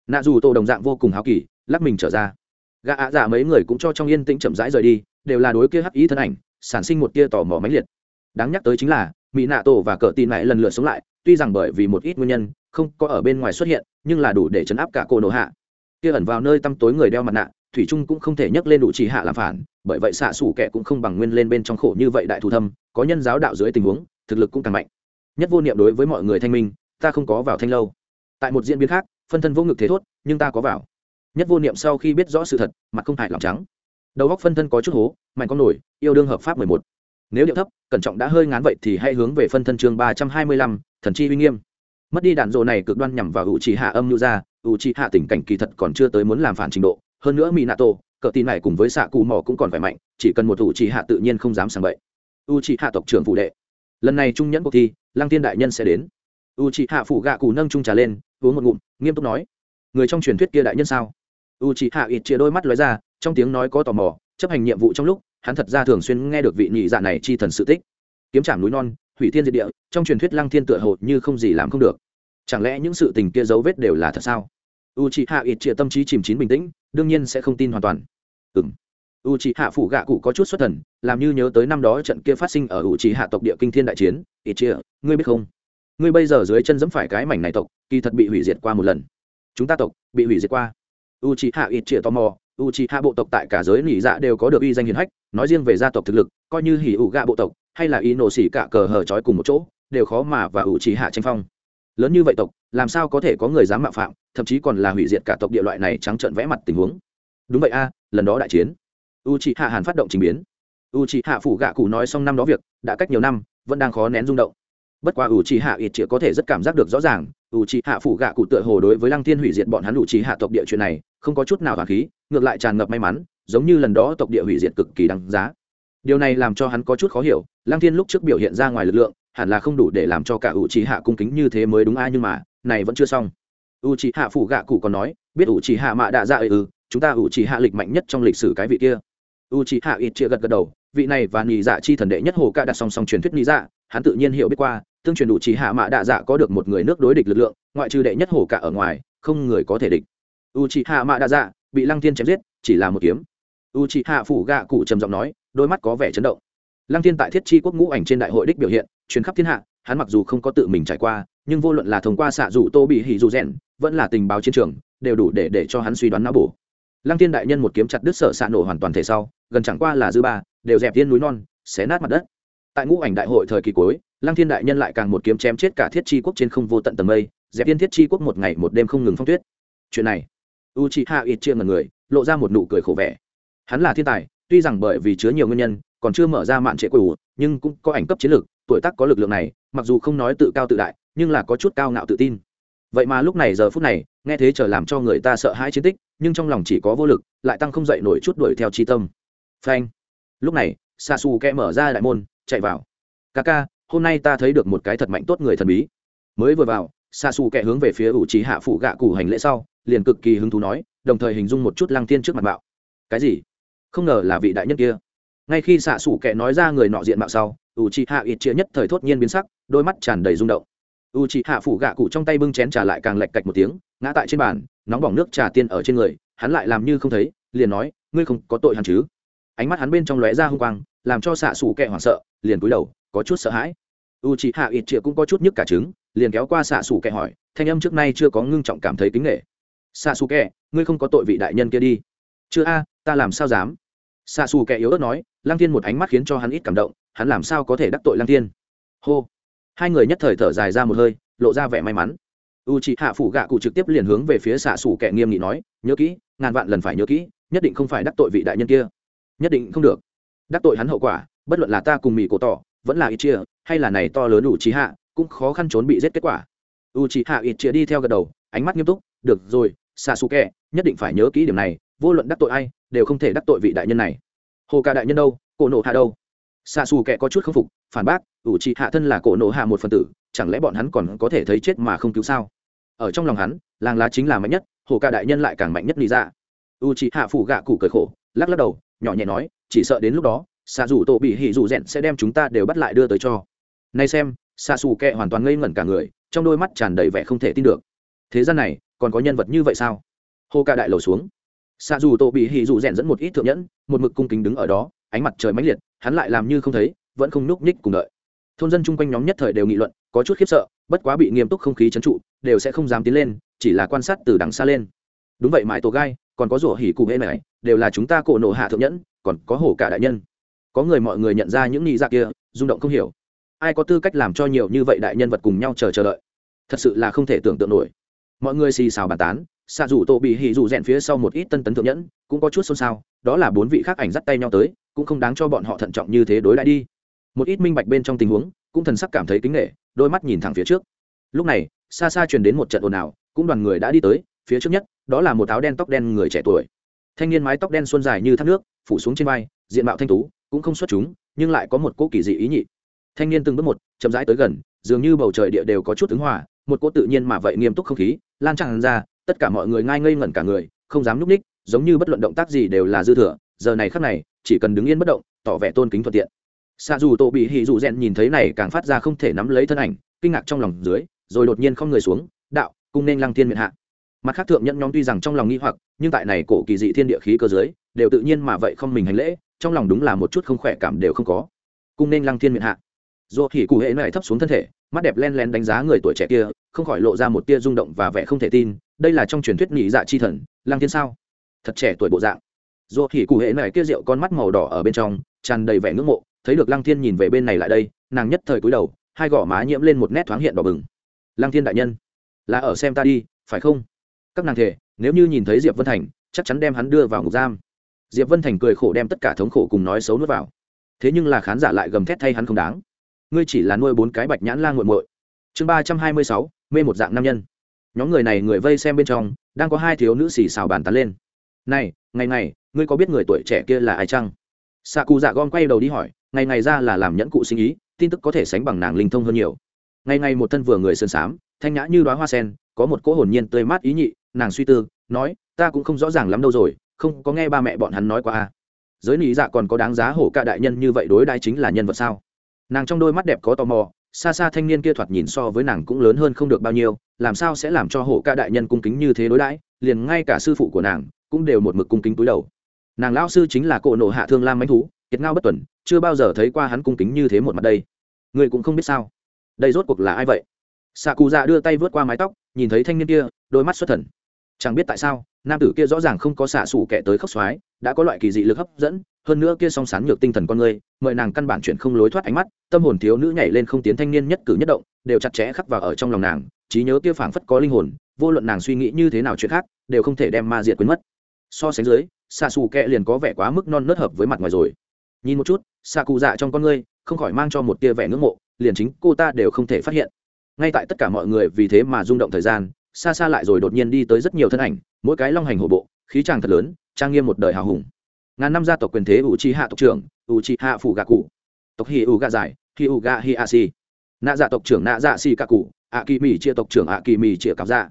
Nạ dù tổ đồng dạng vô cùng háo kỳ, lắc mình trở ra gã ạ dạ mấy người cũng cho trong yên tĩnh chậm rãi rời đi, đều là đối kia hắc ý thân ảnh, sản sinh một tia tò mò mãnh liệt. Đáng nhắc tới chính là, mỹ nạ tổ và cờ tin mẹ lần lượt sống lại, tuy rằng bởi vì một ít nguyên nhân, không có ở bên ngoài xuất hiện, nhưng là đủ để chấn áp cả cô nổ hạ. Kia ẩn vào nơi tăm tối người đeo mặt nạ, thủy trung cũng không thể nhấc lên đủ chỉ hạ làm phản, bởi vậy xạ xủ kẻ cũng không bằng nguyên lên bên trong khổ như vậy đại thù thâm, có nhân giáo đạo dưới tình huống, thực lực cũng càng mạnh. Nhất vô niệm đối với mọi người thanh minh, ta không có vào thanh lâu. Tại một diễn biến khác, phân thân vô ngực thế thốt, nhưng ta có vào nhất vô niệm sau khi biết rõ sự thật, mặt không hại lòng trắng. Đầu góc phân thân có chút hố, mạnh con nổi, yêu đương hợp pháp mười một. Nếu điệu thấp, cẩn trọng đã hơi ngán vậy thì hãy hướng về phân thân chương ba trăm hai mươi lăm, thần chi uy nghiêm. Mất đi đạn dộ này cực đoan nhằm vào ủ trì hạ âm nhu ra ủ trì hạ tình cảnh kỳ thật còn chưa tới muốn làm phản trình độ. Hơn nữa mỹ nato cỡ tin này cùng với xạ cù mò cũng còn phải mạnh, chỉ cần một ủ trì hạ tự nhiên không dám sàng bậy. U trì hạ tộc trưởng phụ đệ. Lần này trung nhẫn cuộc thi, lăng tiên đại nhân sẽ đến. U trì hạ phụ gạ cù nâng trung trà lên, uống một ngụm, nghiêm túc nói. Người trong truyền thuyết kia đại nhân sao? U trì hạ ít chia đôi mắt lóe ra, trong tiếng nói có tò mò, chấp hành nhiệm vụ trong lúc, hắn thật ra thường xuyên nghe được vị nhị dạ này chi thần sự tích. Kiếm trảm núi non, hủy thiên diệt địa, trong truyền thuyết lăng thiên tựa hồ như không gì làm không được. Chẳng lẽ những sự tình kia dấu vết đều là thật sao? U c hạ ít chia tâm trí chìm chín bình tĩnh, đương nhiên sẽ không tin hoàn toàn. Ừ m u c hạ phủ gạ cụ có chút xuất thần, làm như nhớ tới năm đó trận kia phát sinh ở u c hạ tộc địa kinh thiên đại chiến. Ít chia, ngươi biết không? Ngươi bây giờ dưới chân dẫm phải cái mảnh này tộc, kỳ thật bị hủy diệt qua một lần. Chúng ta tộc, bị hủy diệt qua u c h i hạ ít chĩa tò mò u c h i hạ bộ tộc tại cả giới nỉ dạ đều có được uy danh hiền hách, nói riêng về gia tộc thực lực, coi như hỉ ủ gạ bộ tộc, hay là y nổ xỉ cả cờ hờ trói cùng một chỗ, đều khó mà và u c h i hạ tranh phong. Lớn như vậy tộc, làm sao có thể có người dám mạo phạm, thậm chí còn là hủy diệt cả tộc địa loại này trắng trợn vẽ mặt tình huống. Đúng vậy a, lần đó đại chiến u c h ị hạ hàn phát động trình biến. U c h ị hạ phủ gạ cụ nói xong năm đó việc, đã cách nhiều năm, vẫn đang khó nén rung động. Bất quá u c h ị hạ ít chĩa có thể rất cảm giác được rõ ràng u c h ị hạ phủ gạ cụ tựa hồ đối với lăng thiên hủy diệt bọn hắn u c h ị hạ tộc địa chuyện này không có chút nào hoàng khí, ngược lại tràn ngập may mắn, giống như lần đó tộc địa hủy diệt cực kỳ đáng giá. Điều này làm cho hắn có chút khó hiểu, lăng thiên lúc trước biểu hiện ra ngoài lực lượng, hẳn là không đủ để làm cho cả u c hạ cung kính như thế mới đúng ai nhưng mà, này vẫn chưa xong. U c hạ phủ gạ cụ còn nói, biết u c hạ mạ đạ dạ ư, chúng ta u c hạ lịch mạnh nhất trong lịch sử cái vị kia. U c hạ ít chia gật gật đầu, vị này và nhị dạ chi thần đệ nhất hồ ca đặt song song truyền thuyết nhị dạ hắn tự nhiên hiểu biết qua, tương truyền u c hạ mạ đạ dạ có được một người nước đối địch lực lượng, ngoại trừ đệ nhất hồ cả ở ngoài, không người có thể địch u chị hạ mạ đa dạ bị lăng Thiên chém giết, chỉ là một kiếm. U chị hạ phủ gạ cụ trầm giọng nói, đôi mắt có vẻ chấn động. Lăng Thiên tại thiết chi quốc ngũ ảnh trên đại hội đích biểu hiện, truyền khắp thiên hạ, hắn mặc dù không có tự mình trải qua, nhưng vô luận là thông qua xạ dù tô bị hỉ dù rèn, vẫn là tình báo chiến trường, đều đủ để để cho hắn suy đoán não bổ. Lăng Thiên đại nhân một kiếm chặt đứt sở xạ nổ hoàn toàn thể sau, gần chẳng qua là dư ba, đều dẹp thiên núi non, xé nát mặt đất. Tại ngũ ảnh đại hội thời kỳ cuối, lăng thiên đại nhân lại càng một kiếm chém chết cả thiết chi quốc trên không vô tận tầng mây, dẹp tiên thiết chi quốc một ngày một đêm không ngừng phong tuyết. Chuyện này u chị hạ ít chia ngần người, lộ ra một nụ cười khổ vẻ. Hắn là thiên tài, tuy rằng bởi vì chứa nhiều nguyên nhân, còn chưa mở ra mạn trệ quỷ nhưng cũng có ảnh cấp chiến lược, tuổi tác có lực lượng này, mặc dù không nói tự cao tự đại, nhưng là có chút cao ngạo tự tin. Vậy mà lúc này giờ phút này, nghe thế chờ làm cho người ta sợ hãi chiến tích, nhưng trong lòng chỉ có vô lực, lại tăng không dậy nổi chút đuổi theo chi tâm. Phanh. Lúc này xa xù kẽ mở ra đại môn, chạy vào. Ca ca hôm nay ta thấy được một cái thật mạnh tốt người thần bí. Mới vừa vào xa xù kẻ hướng về phía ủ trí hạ phụ gạ cụ hành lễ sau, liền cực kỳ hứng thú nói, đồng thời hình dung một chút lăng tiên trước mặt bạo cái gì? Không ngờ là vị đại nhân kia. Ngay khi xạ xù kẻ nói ra người nọ diện mạo sau, ủ trí hạ ít chia nhất thời thốt nhiên biến sắc, đôi mắt tràn đầy rung động. U trí hạ phủ gạ cụ trong tay bưng chén trà lại càng lạch cạch một tiếng, ngã tại trên bàn, nóng bỏng nước trà tiên ở trên người, hắn lại làm như không thấy, liền nói, ngươi không có tội hắn chứ? Ánh mắt hắn bên trong lóe ra h n g quang, làm cho xạ xù kẻ hoảng sợ, liền cúi đầu, có chút sợ hãi. U chị hạ ít chĩa cũng có chút nhức cả trứng liền kéo qua xạ xù kẹ hỏi, thanh âm trước nay chưa có ngưng trọng cảm thấy kính nghệ xạ xù kẹ ngươi không có tội vị đại nhân kia đi. Chưa a, ta làm sao dám? Xạ xù kẹ yếu ớt nói lang thiên một ánh mắt khiến cho hắn ít cảm động, hắn làm sao có thể đắc tội lang thiên? Hô. Hai người nhất thời thở dài ra một hơi, lộ ra vẻ may mắn. U chị hạ phủ gạ cụ trực tiếp liền hướng về phía xạ xù kẻ nghiêm nghị nói, nhớ kỹ, ngàn vạn lần phải nhớ kỹ, nhất định không phải đắc tội vị đại nhân kia. Nhất định không được. Đắc tội hắn hậu quả, bất luận là ta cùng mỹ cổ tỏ, vẫn là ít chia hay là này to lớn u trí hạ cũng khó khăn trốn bị giết kết quả. U c h ị hạ ít chia đi theo gật đầu, ánh mắt nghiêm túc, được rồi xạ xù nhất định phải nhớ kỹ điểm này, vô luận đắc tội ai, đều không thể đắc tội vị đại nhân này. Hồ ca đại nhân đâu? Cổ nộ hạ đâu? Xạ xù có chút k phục, phản bác, Uchiha hạ thân là cổ nộ hạ một phần tử, chẳng lẽ bọn hắn còn có thể thấy chết mà không cứu sao? Ở trong lòng hắn, làng lá chính là mạnh nhất, hồ ca đại nhân lại càng mạnh nhất lý ra u hạ phủ gạ cụ cười khổ, lắc lắc đầu, nhỏ nhẹ nói, chỉ sợ đến lúc đó xạ dù tổ bị hỉ dù rẽn sẽ đem chúng ta đều bắt lại đưa tới cho. Nay xem xa xù kẹ hoàn toàn ngây ngẩn cả người, trong đôi mắt tràn đầy vẻ không thể tin được. Thế gian này, còn có nhân vật như vậy sao? Hô ca đại lầu xuống. Xa dù tô bị hỉ dù rèn dẫn một ít thượng nhẫn, một mực cung kính đứng ở đó, ánh mặt trời mãnh liệt, hắn lại làm như không thấy, vẫn không núp nhích cùng đợi. Thôn dân chung quanh nhóm nhất thời đều nghị luận, có chút khiếp sợ, bất quá bị nghiêm túc không khí trấn trụ, đều sẽ không dám tiến lên, chỉ là quan sát từ đằng xa lên. Đúng vậy mãi tổ gai, còn có rủa hỉ cụ hễ này đều là chúng ta cổ nổ hạ thượng nhẫn, còn có hổ cả đại nhân. Có người mọi người nhận ra những nghị dạ kia, rung động không hiểu ai có tư cách làm cho nhiều như vậy đại nhân vật cùng nhau chờ chờ đợi? Thật sự là không thể tưởng tượng nổi. Mọi người xì xào bàn tán, xạ rủ tổ bị hỉ rủ rèn phía sau một ít tân tấn thượng nhẫn, cũng có chút xôn xao, đó là bốn vị khác ảnh dắt tay nhau tới, cũng không đáng cho bọn họ thận trọng như thế đối lại đi. Một ít minh bạch bên trong tình huống, cũng thần sắc cảm thấy kính nghệ đôi mắt nhìn thẳng phía trước. Lúc này, xa xa truyền đến một trận ồn ào, cũng đoàn người đã đi tới, phía trước nhất, đó là một áo đen tóc đen người trẻ tuổi. Thanh niên mái tóc đen xuân dài như thác nước, phủ xuống trên vai, diện mạo thanh tú, cũng không xuất chúng, nhưng lại có một cỗ kỳ dị ý nhị thanh niên từng bước một, chậm rãi tới gần, dường như bầu trời địa đều có chút ứng hòa, một cỗ tự nhiên mà vậy nghiêm túc không khí, lan tràn ra, tất cả mọi người ngai ngây ngẩn cả người, không dám nhúc ních giống như bất luận động tác gì đều là dư thừa, giờ này khắc này, chỉ cần đứng yên bất động, tỏ vẻ tôn kính thuận tiện. Xa dù tổ bị hỉ dù rèn nhìn thấy này càng phát ra không thể nắm lấy thân ảnh, kinh ngạc trong lòng dưới, rồi đột nhiên không người xuống, đạo, cung nên lăng thiên miệng hạ. Mặt khác thượng nhẫn nhóm tuy rằng trong lòng nghi hoặc, nhưng tại này cổ kỳ dị thiên địa khí cơ giới đều tự nhiên mà vậy không mình hành lễ, trong lòng đúng là một chút không khỏe cảm đều không có. Cung nên lăng thiên miệng hạ dù thì cụ hệ này thấp xuống thân thể, mắt đẹp len lén đánh giá người tuổi trẻ kia, không khỏi lộ ra một tia rung động và vẻ không thể tin. Đây là trong truyền thuyết nhị dạ chi thần lang thiên sao? Thật trẻ tuổi bộ dạng. Dù thì cụ hệ này kia rượu con mắt màu đỏ ở bên trong, tràn đầy vẻ ngưỡng mộ, thấy được Lang thiên nhìn về bên này lại đây, nàng nhất thời cúi đầu, hai gò má nhiễm lên một nét thoáng hiện đỏ bừng. Lang thiên đại nhân, là ở xem ta đi, phải không? Các nàng thể, nếu như nhìn thấy diệp vân thành, chắc chắn đem hắn đưa vào ngục giam. Diệp vân thành cười khổ đem tất cả thống khổ cùng nói xấu nuốt vào. Thế nhưng là khán giả lại gầm thét thay hắn không đáng ngươi chỉ là nuôi bốn cái bạch nhãn lan g u muội. Chương ba trăm hai mươi sáu, mê một dạng nam nhân. Nhóm người này người vây xem bên trong, đang có hai thiếu nữ xì xào bàn tán lên. Này, ngày ngày, ngươi có biết người tuổi trẻ kia là ai chăng? Xạ cụ dạ gom quay đầu đi hỏi, ngày ngày ra là làm nhẫn cụ sinh ý, tin tức có thể sánh bằng nàng linh thông hơn nhiều. Ngày ngày một thân vừa người sơn xám thanh nhã như đoá hoa sen, có một cỗ hồn nhiên tươi mát ý nhị, nàng suy tư, nói, ta cũng không rõ ràng lắm đâu rồi, không có nghe ba mẹ bọn hắn nói qua a giới lý dạ còn có đáng giá hổ ca đại nhân như vậy đối đãi chính là nhân vật sao? Nàng trong đôi mắt đẹp có tò mò, xa xa thanh niên kia thoạt nhìn so với nàng cũng lớn hơn không được bao nhiêu, làm sao sẽ làm cho hộ ca đại nhân cung kính như thế đối đãi, liền ngay cả sư phụ của nàng cũng đều một mực cung kính túi đầu. Nàng lão sư chính là cộ nộ hạ thương lam mánh thú, kiệt ngao bất tuần, chưa bao giờ thấy qua hắn cung kính như thế một mặt đây. Người cũng không biết sao? Đây rốt cuộc là ai vậy? Xạ cụ dạ đưa tay vớt qua mái tóc, nhìn thấy thanh niên kia, đôi mắt xuất thần chẳng biết tại sao, nam tử kia rõ ràng không có xạ xủ kẻ tới khóc xoái, đã có loại kỳ dị lực hấp dẫn, hơn nữa kia song sán nhược tinh thần con người, mời nàng căn bản chuyện không lối thoát ánh mắt, tâm hồn thiếu nữ nhảy lên không tiến thanh niên nhất cử nhất động, đều chặt chẽ khắc vào ở trong lòng nàng, trí nhớ kia phảng phất có linh hồn, vô luận nàng suy nghĩ như thế nào chuyện khác, đều không thể đem ma diệt quên mất. So sánh dưới, xạ xù kẹ liền có vẻ quá mức non nớt hợp với mặt ngoài rồi. Nhìn một chút, xạ cụ dạ trong con ngươi, không khỏi mang cho một tia vẻ ngưỡng mộ, liền chính cô ta đều không thể phát hiện. Ngay tại tất cả mọi người vì thế mà rung động thời gian xa xa lại rồi đột nhiên đi tới rất nhiều thân ảnh, mỗi cái long hành hổ bộ, khí tràng thật lớn, trang nghiêm một đời hào hùng. Ngàn năm gia tộc quyền thế u chi hạ tộc trưởng u chi hạ phủ gạ cụ tộc hi u gạ giải hi u gạ hi a si nạ dạ tộc trưởng nạ dạ si cả cụ ạ kỳ mì chia tộc trưởng ạ kỳ mì chia cáo dạ.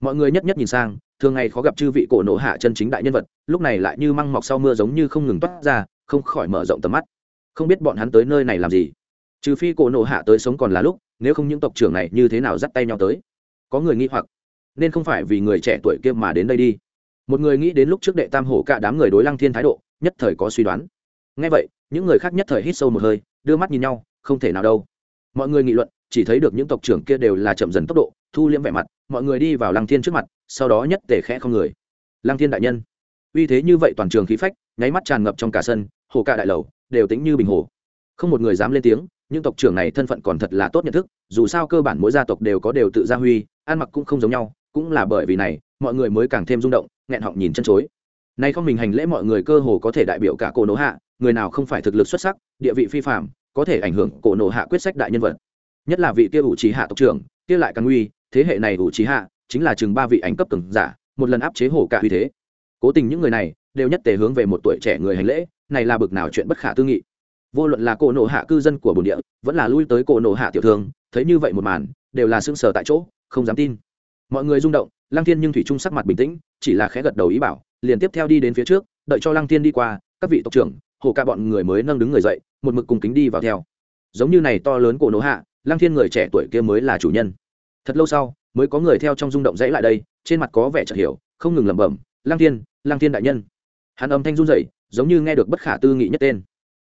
Mọi người nhất nhất nhìn sang, thường ngày khó gặp chư vị cổ nổ hạ chân chính đại nhân vật, lúc này lại như măng mọc sau mưa giống như không ngừng toát ra, không khỏi mở rộng tầm mắt. Không biết bọn hắn tới nơi này làm gì. Trừ phi cổ nổ hạ tới sống còn là lúc, nếu không những tộc trưởng này như thế nào dắt tay nhau tới. Có người nghi hoặc nên không phải vì người trẻ tuổi kia mà đến đây đi. Một người nghĩ đến lúc trước đệ tam hổ cả đám người đối lăng thiên thái độ, nhất thời có suy đoán. Ngay vậy, những người khác nhất thời hít sâu một hơi, đưa mắt nhìn nhau, không thể nào đâu. Mọi người nghị luận, chỉ thấy được những tộc trưởng kia đều là chậm dần tốc độ, thu liễm vẻ mặt, mọi người đi vào lăng thiên trước mặt, sau đó nhất tề khẽ không người. Lăng thiên đại nhân. Uy thế như vậy toàn trường khí phách, nháy mắt tràn ngập trong cả sân hồ cả đại lầu, đều tính như bình hồ. Không một người dám lên tiếng, những tộc trưởng này thân phận còn thật là tốt nhận thức, dù sao cơ bản mỗi gia tộc đều có đều tự gia huy, ăn mặc cũng không giống nhau cũng là bởi vì này, mọi người mới càng thêm rung động, nghẹn họng nhìn chân chối. Nay không mình hành lễ mọi người cơ hồ có thể đại biểu cả cổ nổ hạ, người nào không phải thực lực xuất sắc, địa vị phi phạm có thể ảnh hưởng cổ nổ hạ quyết sách đại nhân vật. Nhất là vị kia ủ trí hạ tộc trưởng, kia lại càng nguy thế hệ này ủ trí hạ chính là chừng ba vị ảnh cấp từng giả, một lần áp chế hổ cả uy thế. Cố tình những người này đều nhất tề hướng về một tuổi trẻ người hành lễ, này là bực nào chuyện bất khả tư nghị. Vô luận là cổ nổ hạ cư dân của bồn địa, vẫn là lui tới cổ nổ hạ tiểu thương, thấy như vậy một màn, đều là sững sờ tại chỗ, không dám tin mọi người rung động, lăng thiên nhưng thủy trung sắc mặt bình tĩnh, chỉ là khẽ gật đầu ý bảo, liền tiếp theo đi đến phía trước, đợi cho lăng thiên đi qua, các vị tộc trưởng, hồ ca bọn người mới nâng đứng người dậy, một mực cùng kính đi vào theo. Giống như này to lớn cổ nỗ hạ, lăng thiên người trẻ tuổi kia mới là chủ nhân. Thật lâu sau, mới có người theo trong rung động dãy lại đây, trên mặt có vẻ chợt hiểu, không ngừng lẩm bẩm, lăng thiên lăng thiên đại nhân. Hắn âm thanh run rẩy, giống như nghe được bất khả tư nghị nhất tên.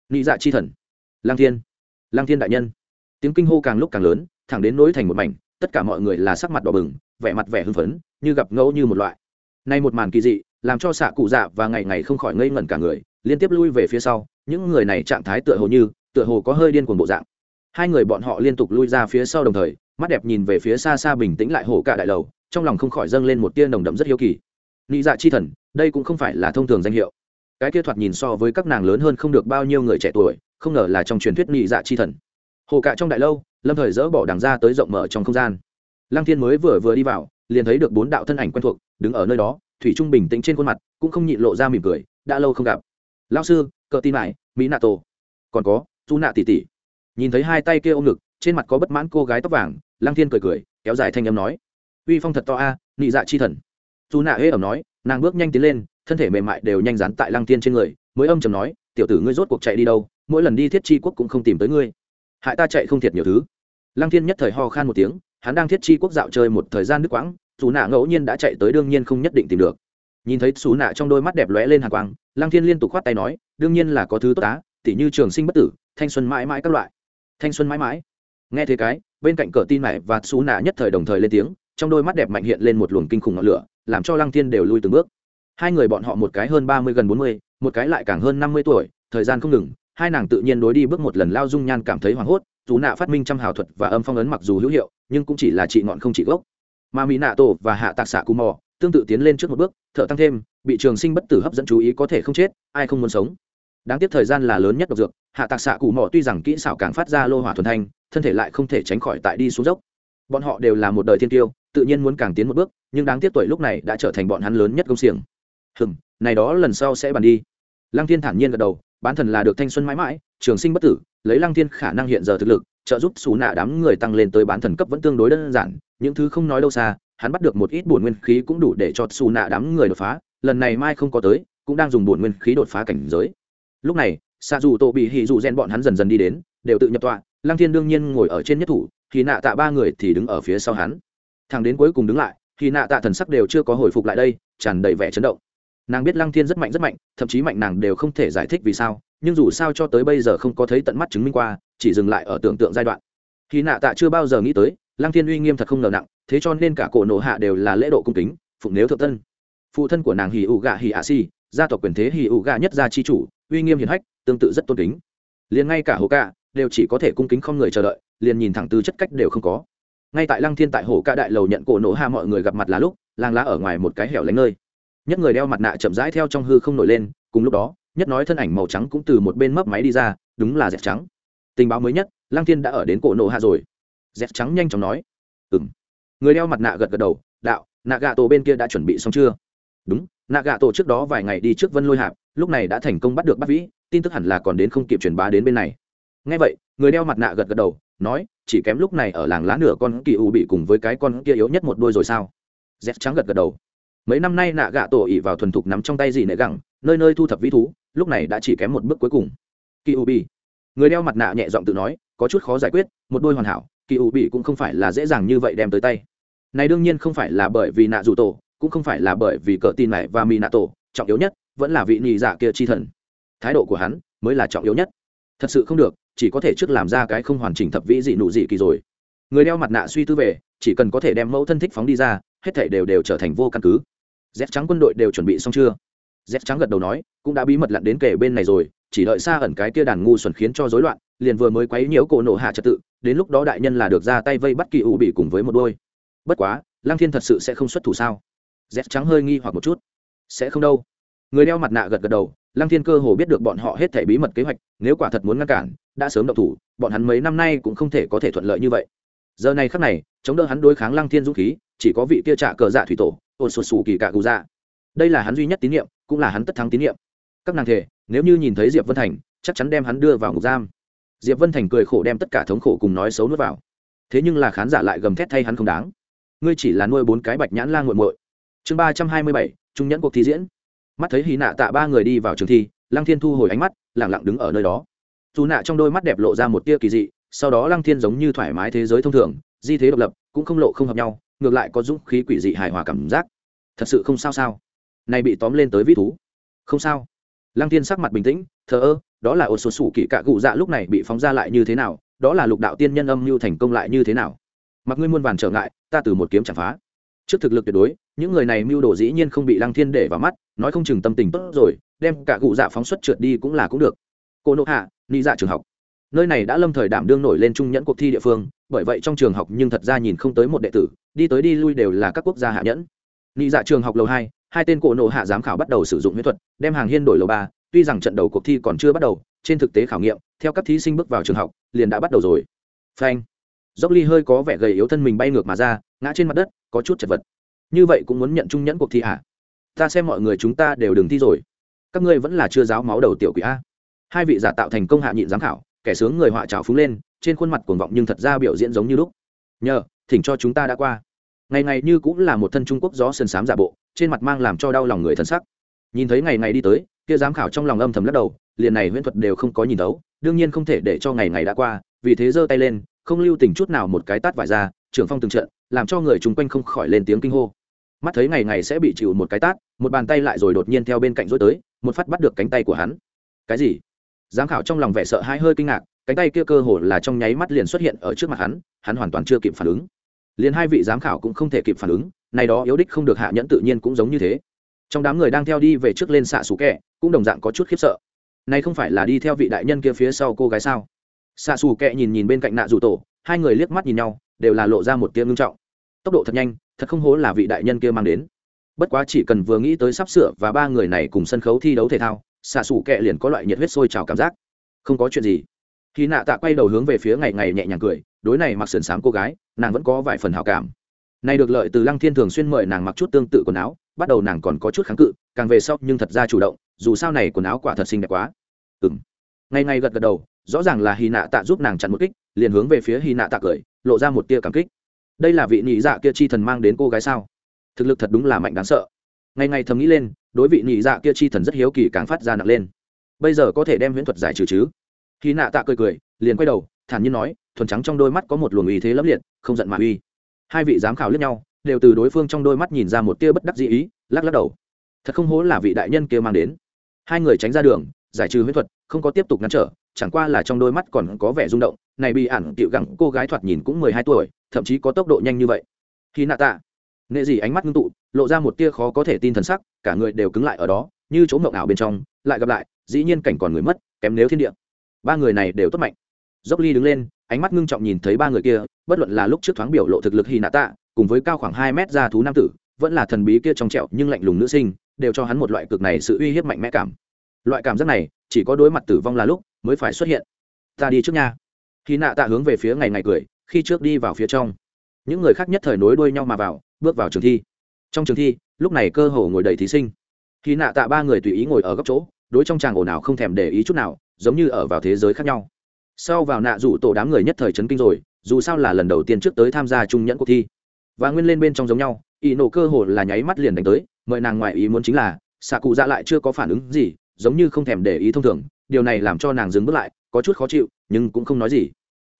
Nghĩ dạ chi thần. Lăng thiên lăng thiên đại nhân. Tiếng kinh hô càng lúc càng lớn, thẳng đến nối thành một mảnh, tất cả mọi người là sắc mặt đỏ bừng vẻ mặt vẻ hưng phấn, như gặp ngẫu như một loại. Nay một màn kỳ dị, làm cho xạ cụ dạ và ngày ngày không khỏi ngây ngẩn cả người, liên tiếp lui về phía sau, những người này trạng thái tựa hồ như, tựa hồ có hơi điên cuồng bộ dạng. Hai người bọn họ liên tục lui ra phía sau đồng thời, mắt đẹp nhìn về phía xa xa bình tĩnh lại hồ cả đại lầu, trong lòng không khỏi dâng lên một tia nồng đậm rất hiếu kỳ. Nghĩ dạ chi thần, đây cũng không phải là thông thường danh hiệu. Cái kia thoạt nhìn so với các nàng lớn hơn không được bao nhiêu người trẻ tuổi, không ngờ là trong truyền thuyết nghĩ dạ chi thần. Hồ cả trong đại lâu, lâm thời dỡ bỏ đằng ra tới rộng mở trong không gian lăng thiên mới vừa vừa đi vào, liền thấy được bốn đạo thân ảnh quen thuộc đứng ở nơi đó, thủy trung bình tĩnh trên khuôn mặt, cũng không nhịn lộ ra mỉm cười, đã lâu không gặp. Lao sư, cờ tin lại mỹ nạ tổ. Còn có du nạ tỉ tỉ nhìn thấy hai tay kia ôm ngực, trên mặt có bất mãn cô gái tóc vàng, lăng thiên cười cười, kéo dài thanh âm nói. Uy phong thật to a, nị dạ chi thần. Dù nạ hễ ẩm nói, nàng bước nhanh tiến lên, thân thể mềm mại đều nhanh rán tại lăng thiên trên người, mới âm chầm nói, tiểu tử ngươi rốt cuộc chạy đi đâu, mỗi lần đi thiết chi quốc cũng không tìm tới ngươi. Hại ta chạy không thiệt nhiều thứ. Lăng thiên nhất thời ho khan một tiếng hắn đang thiết chi quốc dạo chơi một thời gian nước quãng dù nạ ngẫu nhiên đã chạy tới đương nhiên không nhất định tìm được. Nhìn thấy xú nạ trong đôi mắt đẹp lóe lên hàng quang, lăng thiên liên tục khoát tay nói, đương nhiên là có thứ tốt á, tỉ như trường sinh bất tử, thanh xuân mãi mãi các loại. Thanh xuân mãi mãi. Nghe thế cái, bên cạnh cờ tin mẹ và xú nạ nhất thời đồng thời lên tiếng, trong đôi mắt đẹp mạnh hiện lên một luồng kinh khủng ngọn lửa, làm cho lăng thiên đều lui từng bước. Hai người bọn họ một cái hơn ba mươi gần bốn mươi, một cái lại càng hơn năm mươi tuổi, thời gian không ngừng, hai nàng tự nhiên đối đi bước một lần lao dung nhan cảm thấy hoảng hốt dù nạ phát minh trăm hào thuật và âm phong ấn mặc dù hữu hiệu, nhưng cũng chỉ là trị ngọn không trị gốc. Mà mỹ nạ tổ và hạ tạc xạ cù mò tương tự tiến lên trước một bước thợ tăng thêm, bị trường sinh bất tử hấp dẫn chú ý có thể không chết, ai không muốn sống. Đáng tiếc thời gian là lớn nhất độc dược, hạ tạc xạ cù mò tuy rằng kỹ xảo càng phát ra lô hỏa thuần thanh, thân thể lại không thể tránh khỏi tại đi xuống dốc. Bọn họ đều là một đời thiên tiêu, tự nhiên muốn càng tiến một bước, nhưng đáng tiếc tuổi lúc này đã trở thành bọn hắn lớn nhất công xiềng. Hừm, này đó lần sau sẽ bàn đi. Lăng thiên thản nhiên gật đầu, bán thần là được thanh xuân mãi mãi trường sinh bất tử, lấy lăng thiên khả năng hiện giờ thực lực, trợ giúp xù nạ đám người tăng lên tới bán thần cấp vẫn tương đối đơn giản, những thứ không nói đâu xa, hắn bắt được một ít bổn nguyên khí cũng đủ để cho xù nạ đám người đột phá, lần này mai không có tới, cũng đang dùng bổn nguyên khí đột phá cảnh giới. Lúc này xa dù tổ bị hì dù gen bọn hắn dần dần đi đến, đều tự nhập tọa, lăng thiên đương nhiên ngồi ở trên nhất thủ thì nạ tạ ba người thì đứng ở phía sau hắn. Thằng đến cuối cùng đứng lại thì nạ tạ thần sắc đều chưa có hồi phục lại đây, tràn đầy vẻ chấn động. Nàng biết lăng thiên rất mạnh rất mạnh, thậm chí mạnh nàng đều không thể giải thích vì sao nhưng dù sao cho tới bây giờ không có thấy tận mắt chứng minh qua, chỉ dừng lại ở tưởng tượng giai đoạn. Khi nạ tạ chưa bao giờ nghĩ tới, lăng thiên uy nghiêm thật không ngờ nặng, thế cho nên cả cổ nổ hạ đều là lễ độ cung kính, phụng nếu thượng tân phụ thân của nàng hì ụ gạ hì ạ si gia tộc quyền thế hì ụ gạ nhất gia chi chủ, uy nghiêm hiền hách, tương tự rất tôn kính. Liền ngay cả hồ cạ đều chỉ có thể cung kính không người chờ đợi, liền nhìn thẳng từ chất cách đều không có. Ngay tại lăng thiên tại hồ cạ đại lầu nhận cổ nổ hạ mọi người gặp mặt là lúc, làng lá ở ngoài một cái hẻo lánh nơi. Nhất người đeo mặt nạ chậm rãi theo trong hư không nổi lên, cùng lúc đó nhất nói thân ảnh màu trắng cũng từ một bên mấp máy đi ra, đúng là dẹp trắng. Tình báo mới nhất, lăng thiên đã ở đến cổ nổ hạ rồi. Dẹp trắng nhanh chóng nói ừ m người đeo mặt nạ gật gật đầu, đạo nạ gà tổ bên kia đã chuẩn bị xong chưa? Đúng nạ gà tổ trước đó vài ngày đi trước vân lôi hạp, lúc này đã thành công bắt được bắt vĩ, tin tức hẳn là còn đến không kịp truyền bá đến bên này. Ngay vậy, người đeo mặt nạ gật gật đầu, nói, chỉ kém lúc này ở làng lá nửa con kỳ u bị cùng với cái con kia yếu nhất một đôi rồi sao? Dép trắng gật gật đầu. Mấy năm nay nạ gạ tổ ỉ vào thuần thục nắm trong tay gì nệ gẳng nơi nơi thu thập vĩ thú, lúc này đã chỉ kém một bước cuối cùng. Kỳ u người đeo mặt nạ nhẹ giọng tự nói, có chút khó giải quyết, một đôi hoàn hảo, kỳ u cũng không phải là dễ dàng như vậy đem tới tay. Này đương nhiên không phải là bởi vì nạ dù tổ, cũng không phải là bởi vì cờ tin này và mì nạ tổ, trọng yếu nhất vẫn là vị nhị giả kia chi thần. Thái độ của hắn mới là trọng yếu nhất. Thật sự không được, chỉ có thể trước làm ra cái không hoàn chỉnh thập vĩ dị nụ dị kỳ rồi. Người đeo mặt nạ suy tư về, chỉ cần có thể đem mẫu thân thích phóng đi ra, hết thể đều đều trở thành vô căn cứ. Dép trắng quân đội đều chuẩn bị xong chưa? Dép trắng gật đầu nói, cũng đã bí mật lặn đến kề bên này rồi, chỉ đợi xa ẩn cái kia đàn ngu xuẩn khiến cho rối loạn, liền vừa mới quấy nhiễu cổ nổ hạ trật tự, đến lúc đó đại nhân là được ra tay vây bắt kỳ u bị cùng với một đôi. Bất quá lang thiên thật sự sẽ không xuất thủ sao? Dép trắng hơi nghi hoặc một chút. Sẽ không đâu. Người đeo mặt nạ gật gật đầu, lăng thiên cơ hồ biết được bọn họ hết thể bí mật kế hoạch, nếu quả thật muốn ngăn cản, đã sớm động thủ, bọn hắn mấy năm nay cũng không thể có thể thuận lợi như vậy. Giờ này khắc này, chống đỡ hắn đối kháng lăng thiên dũng khí, chỉ có vị kia trả cờ dạ thủy tổ ôn sụt sù kỳ cả cụ dạ đây là hắn duy nhất tín nhiệm cũng là hắn tất thắng tín nhiệm. Các nàng thể nếu như nhìn thấy diệp vân thành, chắc chắn đem hắn đưa vào ngục giam. Diệp vân thành cười khổ đem tất cả thống khổ cùng nói xấu nuốt vào. Thế nhưng là khán giả lại gầm thét thay hắn không đáng. Ngươi chỉ là nuôi bốn cái bạch nhãn la nguội muội. Chương ba trăm hai mươi bảy, trung nhẫn cuộc thi diễn. Mắt thấy hy nạ tạ ba người đi vào trường thi, lăng thiên thu hồi ánh mắt lẳng lặng đứng ở nơi đó. Dù nạ trong đôi mắt đẹp lộ ra một tia kỳ dị, sau đó lăng thiên giống như thoải mái thế giới thông thường, di thế độc lập, cũng không lộ không hợp nhau, ngược lại có dũng khí quỷ dị hài hòa cảm giác. Thật sự không sao sao? Này bị tóm lên tới vĩ thú. Không sao. Lăng thiên sắc mặt bình tĩnh, thờ ơ, đó là ô số sủ kỵ cạ cụ dạ lúc này bị phóng ra lại như thế nào, đó là lục đạo tiên nhân âm mưu thành công lại như thế nào. Mặc ngươi muôn vàn trở ngại, ta từ một kiếm chạm phá. Trước thực lực tuyệt đối, những người này mưu đồ dĩ nhiên không bị lăng thiên để vào mắt, nói không chừng tâm tình tốt rồi, đem cả cụ dạ phóng xuất trượt đi cũng là cũng được. Cô nộ hạ, ni dạ trường học. Nơi này đã lâm thời đảm đương nổi lên trung nhẫn cuộc thi địa phương, bởi vậy trong trường học nhưng thật ra nhìn không tới một đệ tử, đi tới đi lui đều là các quốc gia hạ nhẫn. Ni dạ trường học lầu hai hai tên cổ nộ hạ giám khảo bắt đầu sử dụng huyễn thuật, đem hàng hiên đổi lầu ba, tuy rằng trận đầu cuộc thi còn chưa bắt đầu, trên thực tế khảo nghiệm, theo các thí sinh bước vào trường học, liền đã bắt đầu rồi. Phanh. Dốc ly hơi có vẻ gầy yếu thân mình bay ngược mà ra, ngã trên mặt đất, có chút chật vật. Như vậy cũng muốn nhận trung nhẫn cuộc thi à? Ta xem mọi người chúng ta đều đừng thi rồi. Các ngươi vẫn là chưa giáo máu đầu tiểu quỷ a. Hai vị giả tạo thành công hạ nhịn giám khảo, kẻ sướng người họa trào phúng lên, trên khuôn mặt cuồng vọng nhưng thật ra biểu diễn giống như lúc. Nhờ, thỉnh cho chúng ta đã qua. Ngày ngày như cũng là một thân trung quốc gió sơn sám giả bộ trên mặt mang làm cho đau lòng người thân sắc. Nhìn thấy ngày ngày đi tới, kia giám khảo trong lòng âm thầm lắc đầu, liền này huyễn thuật đều không có nhìn đấu đương nhiên không thể để cho ngày ngày đã qua, vì thế giơ tay lên, không lưu tình chút nào một cái tát vải ra trưởng phong từng trận, làm cho người chung quanh không khỏi lên tiếng kinh hô. Mắt thấy ngày ngày sẽ bị chịu một cái tát, một bàn tay lại rồi đột nhiên theo bên cạnh rối tới, một phát bắt được cánh tay của hắn. Cái gì? Giám khảo trong lòng vẻ sợ hãi hơi kinh ngạc, cánh tay kia cơ hồ là trong nháy mắt liền xuất hiện ở trước mặt hắn hắn hoàn toàn chưa kịp phản ứng liền hai vị giám khảo cũng không thể kịp phản ứng, này đó yếu đích không được hạ nhẫn tự nhiên cũng giống như thế. Trong đám người đang theo đi về trước lên xạ xù kẹ, cũng đồng dạng có chút khiếp sợ. Này không phải là đi theo vị đại nhân kia phía sau cô gái sao? Xạ xù kẹ nhìn nhìn bên cạnh nạ dù tổ, hai người liếc mắt nhìn nhau, đều là lộ ra một tiếng ngưng trọng. Tốc độ thật nhanh, thật không hố là vị đại nhân kia mang đến. Bất quá chỉ cần vừa nghĩ tới sắp sửa và ba người này cùng sân khấu thi đấu thể thao, xạ xù kẹ liền có loại nhiệt huyết sôi trào cảm giác. Không có chuyện gì. Khi nạ tạ quay đầu hướng về phía ngày ngày nhẹ nhàng cười đối này mặc sườn xám cô gái, nàng vẫn có vài phần hào cảm. Này được lợi từ lăng thiên thường xuyên mời nàng mặc chút tương tự quần áo, bắt đầu nàng còn có chút kháng cự, càng về sau nhưng thật ra chủ động, dù sao này quần áo quả thật xinh đẹp quá. Ừ m ngày ngày gật gật đầu, rõ ràng là hy nạ tạ giúp nàng chặn một kích, liền hướng về phía hy nạ tạ cười, lộ ra một tia cảm kích. Đây là vị nhị dạ kia chi thần mang đến cô gái sao? Thực lực thật đúng là mạnh đáng sợ. Ngày ngày thầm nghĩ lên, đối vị nhị dạ kia chi thần rất hiếu kỳ càng phát ra nặng lên. Bây giờ có thể đem huyễn thuật giải trừ chứ? Khi nạ tạ cười cười, liền quay đầu, thản nhiên nói thuần trắng trong đôi mắt có một luồng uy thế lẫm liệt, không giận mà uy. Hai vị giám khảo lẫn nhau, đều từ đối phương trong đôi mắt nhìn ra một tia bất đắc dĩ ý, lắc lắc đầu. Thật không hố là vị đại nhân kia mang đến. Hai người tránh ra đường, giải trừ huyễn thuật, không có tiếp tục ngăn trở, chẳng qua là trong đôi mắt còn có vẻ rung động, này bị ản tiệu gặng cô gái thoạt nhìn cũng mười hai tuổi, thậm chí có tốc độ nhanh như vậy. Khi nạ tạ nghệ gì ánh mắt ngưng tụ, lộ ra một tia khó có thể tin thần sắc, cả người đều cứng lại ở đó, như chỗ mộng ảo bên trong, lại gặp lại, dĩ nhiên cảnh còn người mất, kém nếu thiên địa. Ba người này đều tốt mạnh. Dốc ly đứng lên ánh mắt ngưng trọng nhìn thấy ba người kia, bất luận là lúc trước thoáng biểu lộ thực lực hy nạ tạ cùng với cao khoảng hai mét ra thú nam tử, vẫn là thần bí kia trong trẹo nhưng lạnh lùng nữ sinh, đều cho hắn một loại cực này sự uy hiếp mạnh mẽ cảm. Loại cảm giác này, chỉ có đối mặt tử vong là lúc mới phải xuất hiện. Ta đi trước nha. Khi nạ tạ hướng về phía ngày ngày cười, khi trước đi vào phía trong. Những người khác nhất thời nối đuôi nhau mà vào, bước vào trường thi. Trong trường thi, lúc này cơ hồ ngồi đầy thí sinh. Khi nạ tạ ba người tùy ý ngồi ở góc chỗ, đối trong chàng ồn ào không thèm để ý chút nào, giống như ở vào thế giới khác nhau sau vào nạ rủ tổ đám người nhất thời chấn kinh rồi, dù sao là lần đầu tiên trước tới tham gia trung nhẫn cuộc thi. Và nguyên lên bên trong giống nhau ý nổ cơ hồ là nháy mắt liền đánh tới, mời nàng ngoại ý muốn chính là, xạ cụ dạ lại chưa có phản ứng gì, giống như không thèm để ý thông thường, điều này làm cho nàng dừng bước lại, có chút khó chịu, nhưng cũng không nói gì.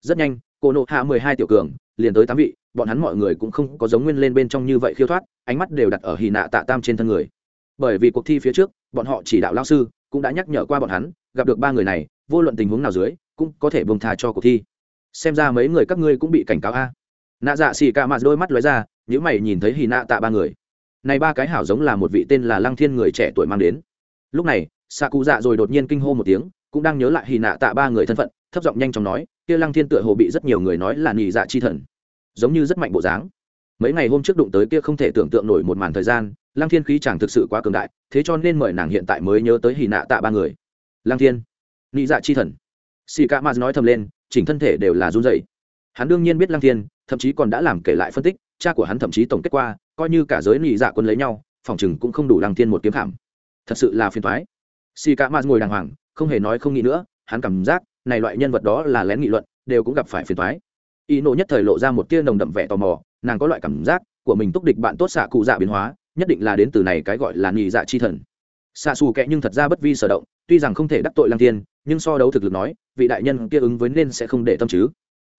Rất nhanh, cô nộ hạ mười hai tiểu cường, liền tới tám vị, bọn hắn mọi người cũng không có giống nguyên lên bên trong như vậy khiêu thoát, ánh mắt đều đặt ở hì nạ tạ tam trên thân người. Bởi vì cuộc thi phía trước, bọn họ chỉ đạo lao sư, cũng đã nhắc nhở qua bọn hắn, gặp được ba người này, vô luận tình huống nào dưới cũng có thể bông thà cho cuộc thi. Xem ra mấy người các ngươi cũng bị cảnh cáo a. Nạ dạ xì ca mạt đôi mắt lóe ra những mày nhìn thấy hì nạ tạ ba người. Này ba cái hảo giống là một vị tên là lăng thiên người trẻ tuổi mang đến. Lúc này xạ cụ dạ rồi đột nhiên kinh hô một tiếng, cũng đang nhớ lại hì nạ tạ ba người thân phận, thấp giọng nhanh chóng nói, kia lăng thiên tựa hồ bị rất nhiều người nói là nhị dạ chi thần. Giống như rất mạnh bộ dáng. Mấy ngày hôm trước đụng tới kia không thể tưởng tượng nổi một màn thời gian, lăng thiên khí chẳng thực sự quá cường đại, thế cho nên mời nàng hiện tại mới nhớ tới hì nạ tạ ba người. Lăng thiên nhị dạ chi thần xì ca maz nói thầm lên, chỉnh thân thể đều là run dậy hắn đương nhiên biết lăng thiên, thậm chí còn đã làm kể lại phân tích, cha của hắn thậm chí tổng kết qua, coi như cả giới nị dạ quân lấy nhau, phòng chừng cũng không đủ lăng thiên một kiếm khảm. Thật sự là phiền thoái xì ca maz ngồi đàng hoàng, không hề nói không nghĩ nữa, hắn cảm giác, này loại nhân vật đó là lén nghị luận, đều cũng gặp phải phiền thoái y nộ nhất thời lộ ra một tia nồng đậm vẻ tò mò, nàng có loại cảm giác, của mình túc địch bạn tốt xạ cụ dạ biến hóa, nhất định là đến từ này cái gọi là nhị dạ chi thần xạ xù kệ nhưng thật ra bất vi sở động, tuy rằng không thể đắc tội lăng tiên nhưng so đấu thực lực nói, vị đại nhân kia ứng với nên sẽ không để tâm chứ.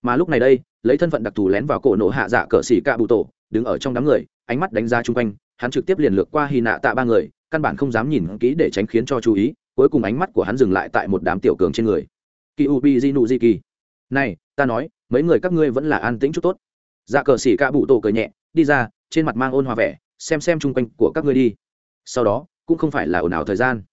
Mà lúc này đây, lấy thân phận đặc thù lén vào cổ nổ hạ dạ cờ xỉ cạ bụ tổ, đứng ở trong đám người, ánh mắt đánh ra chung quanh, hắn trực tiếp liền lược qua hy nạ tạ ba người, căn bản không dám nhìn kỹ để tránh khiến cho chú ý, cuối cùng ánh mắt của hắn dừng lại tại một đám tiểu cường trên người. Kỳ u bi di nụ di kỳ này, ta nói, mấy người các ngươi vẫn là an tĩnh chút tốt. Dạ cờ xỉ cạ bụ tổ cười nhẹ, đi ra, trên mặt mang ôn hòa vẻ, xem xem chung quanh của các ngươi đi. Sau đó cũng không phải là ồn ào thời gian.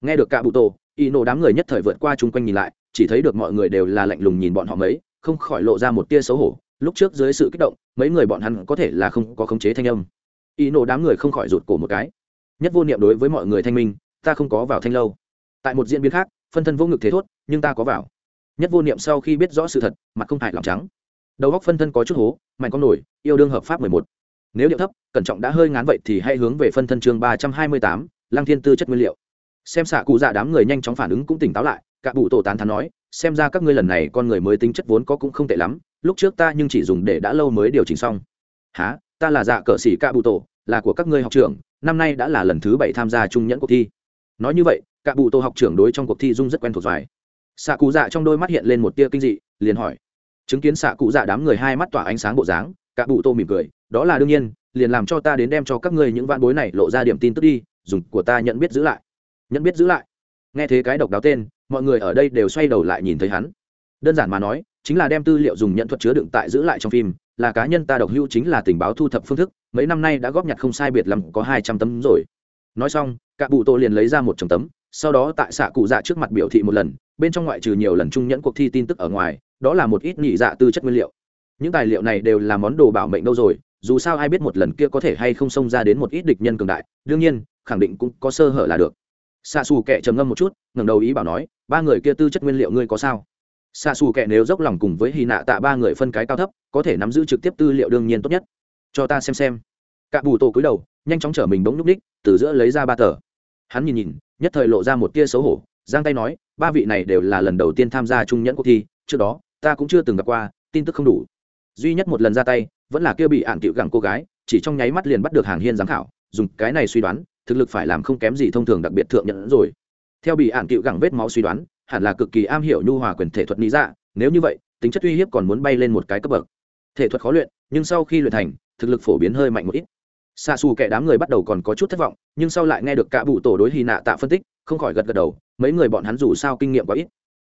Nghe được cả bụ tổ, y nổ đám người nhất thời vượt qua chung quanh nhìn lại, chỉ thấy được mọi người đều là lạnh lùng nhìn bọn họ mấy, không khỏi lộ ra một tia xấu hổ. Lúc trước dưới sự kích động, mấy người bọn hắn có thể là không có khống chế thanh âm. Y nổ đám người không khỏi rụt cổ một cái. Nhất vô niệm đối với mọi người thanh minh, ta không có vào thanh lâu. Tại một diễn biến khác, phân thân vô ngực thế thốt, nhưng ta có vào. Nhất vô niệm sau khi biết rõ sự thật, mặt không hại lòng trắng. Đầu góc phân thân có chút hố, mạnh con nổi, yêu đương hợp pháp mười một. Nếu điệu thấp, cẩn trọng đã hơi ngán vậy thì hãy hướng về phân thân chương ba trăm hai mươi tám lang thiên tư chất nguyên liệu. Xem xạ cụ dạ đám người nhanh chóng phản ứng cũng tỉnh táo lại, cả bụ tổ tán thắn nói, xem ra các ngươi lần này con người mới tính chất vốn có cũng không tệ lắm, lúc trước ta nhưng chỉ dùng để đã lâu mới điều chỉnh xong. Há ta là dạ cờ sĩ cả bụ tổ, là của các ngươi học trưởng, năm nay đã là lần thứ bảy tham gia trung nhẫn cuộc thi. Nói như vậy, cả bụ tổ học trưởng đối trong cuộc thi dung rất quen thuộc dài xạ cụ dạ trong đôi mắt hiện lên một tia kinh dị, liền hỏi. Chứng kiến xạ cụ dạ đám người hai mắt tỏa ánh sáng bộ dáng, cả bụ tô mỉm cười, đó là đương nhiên, liền làm cho ta đến đem cho các ngươi những vạn bối này lộ ra điểm tin tức đi dùng của ta nhận biết giữ lại. Nhận biết giữ lại. Nghe thế cái độc đáo tên, mọi người ở đây đều xoay đầu lại nhìn thấy hắn. Đơn giản mà nói, chính là đem tư liệu dùng nhận thuật chứa đựng tại giữ lại trong phim, là cá nhân ta độc hữu chính là tình báo thu thập phương thức, mấy năm nay đã góp nhặt không sai biệt lắm có hai trăm tấm rồi. Nói xong, cả bụ tô liền lấy ra một chồng tấm, sau đó tại xạ cụ dạ trước mặt biểu thị một lần, bên trong ngoại trừ nhiều lần trung nhẫn cuộc thi tin tức ở ngoài, đó là một ít nhị dạ tư chất nguyên liệu. Những tài liệu này đều là món đồ bảo mệnh đâu rồi, dù sao ai biết một lần kia có thể hay không xông ra đến một ít địch nhân cường đại. Đương nhiên khẳng định cũng có sơ hở là được. Xa xù kệ trầm ngâm một chút, ngẩng đầu ý bảo nói, ba người kia tư chất nguyên liệu ngươi có sao? Xa xù kệ nếu dốc lòng cùng với hy nạ tạ ba người phân cái cao thấp, có thể nắm giữ trực tiếp tư liệu đương nhiên tốt nhất. Cho ta xem xem. Cả bù tổ cúi đầu, nhanh chóng chở mình bỗng nhúc ních từ giữa lấy ra ba tờ. Hắn nhìn nhìn, nhất thời lộ ra một tia xấu hổ, giang tay nói, ba vị này đều là lần đầu tiên tham gia trung nhẫn cuộc thi, trước đó, ta cũng chưa từng gặp qua, tin tức không đủ. Duy nhất một lần ra tay, vẫn là kia bị ạn cựu gặng cô gái, chỉ trong nháy mắt liền bắt được hàng hiên giám khảo, dùng cái này suy đoán thực lực phải làm không kém gì thông thường đặc biệt thượng nhận rồi. Theo bị ạn cựu gẳng vết máu suy đoán, hẳn là cực kỳ am hiểu nhu hòa quyền thể thuật lý dạ nếu như vậy, tính chất uy hiếp còn muốn bay lên một cái cấp bậc. Thể thuật khó luyện, nhưng sau khi luyện thành, thực lực phổ biến hơi mạnh một ít. Xa xù kẻ đám người bắt đầu còn có chút thất vọng, nhưng sau lại nghe được cả bụ tổ đối hy nạ tạ phân tích, không khỏi gật gật đầu, mấy người bọn hắn dù sao kinh nghiệm quá ít.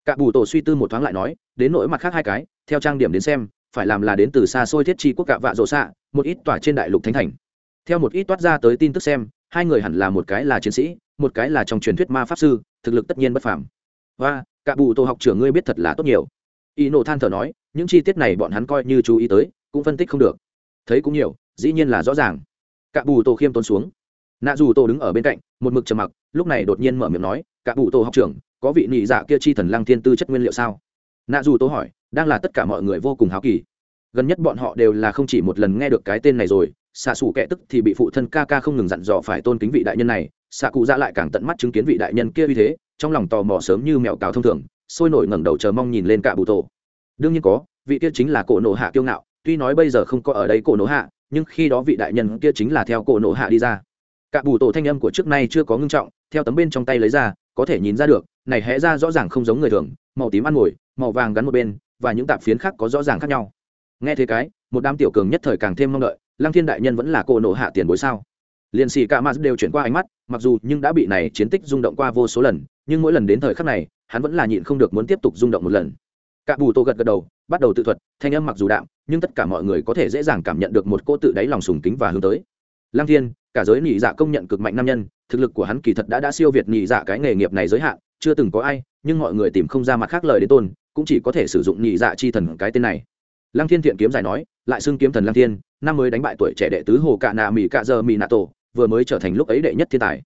Cả bù tổ suy tư một thoáng lại nói, đến nỗi mặt khác hai cái, theo trang điểm đến xem, phải làm là đến từ xa xôi thiết chi quốc cạ vạ rộ xạ, một ít tỏa trên đại lục thánh thành. Theo một ít toát ra tới tin tức xem hai người hẳn là một cái là chiến sĩ, một cái là trong truyền thuyết ma pháp sư, thực lực tất nhiên bất phàm. Và, cả bù tổ học trưởng ngươi biết thật là tốt nhiều. Y nộ than thở nói, những chi tiết này bọn hắn coi như chú ý tới, cũng phân tích không được. Thấy cũng nhiều, dĩ nhiên là rõ ràng. Cả bù tổ khiêm tốn xuống. Nạ dù tổ đứng ở bên cạnh, một mực trầm mặc, lúc này đột nhiên mở miệng nói, cả bù tổ học trưởng, có vị nhị dạ kia chi thần lăng thiên tư chất nguyên liệu sao? Nạ dù tổ hỏi, đang là tất cả mọi người vô cùng háo kỳ. Gần nhất bọn họ đều là không chỉ một lần nghe được cái tên này rồi xạ xù kẻ tức thì bị phụ thân ca ca không ngừng dặn dò phải tôn kính vị đại nhân này, xạ cụ dạ lại càng tận mắt chứng kiến vị đại nhân kia uy thế, trong lòng tò mò sớm như mèo cào thông thường, sôi nổi ngẩng đầu chờ mong nhìn lên cả bù tổ. Đương nhiên có, vị kia chính là cổ nộ hạ kiêu ngạo, tuy nói bây giờ không có ở đây cổ nộ hạ, nhưng khi đó vị đại nhân kia chính là theo cổ nộ hạ đi ra. Cả bù tổ thanh âm của trước nay chưa có ngưng trọng, theo tấm bên trong tay lấy ra, có thể nhìn ra được, này hẽ ra rõ ràng không giống người thường, màu tím ăn ngồi, màu vàng gắn một bên, và những tạp phiến khác có rõ ràng khác nhau. Nghe thế cái, một đám tiểu cường nhất thời càng thêm mong đợi lăng thiên đại nhân vẫn là cô nộ hạ tiền bối sao? Liền xì cả mars đều chuyển qua ánh mắt, mặc dù nhưng đã bị này chiến tích rung động qua vô số lần, nhưng mỗi lần đến thời khắc này, hắn vẫn là nhịn không được muốn tiếp tục rung động một lần. Cả bù tô gật gật đầu, bắt đầu tự thuật, thanh âm mặc dù đạm, nhưng tất cả mọi người có thể dễ dàng cảm nhận được một cô tự đáy lòng sùng kính và hướng tới. Lăng thiên, cả giới nhị dạ công nhận cực mạnh nam nhân, thực lực của hắn kỳ thật đã đã siêu việt nhị dạ cái nghề nghiệp này giới hạn, chưa từng có ai, nhưng mọi người tìm không ra mặt khác lời đến tôn, cũng chỉ có thể sử dụng nhị dạ chi thần cái tên này lăng thiên thiện kiếm giải nói, lại xưng kiếm thần lăng thiên, năm mới đánh bại tuổi trẻ đệ tứ hồ cạ nà mỹ cạ giờ mỹ nạ tổ, vừa mới trở thành lúc ấy đệ nhất thiên tài.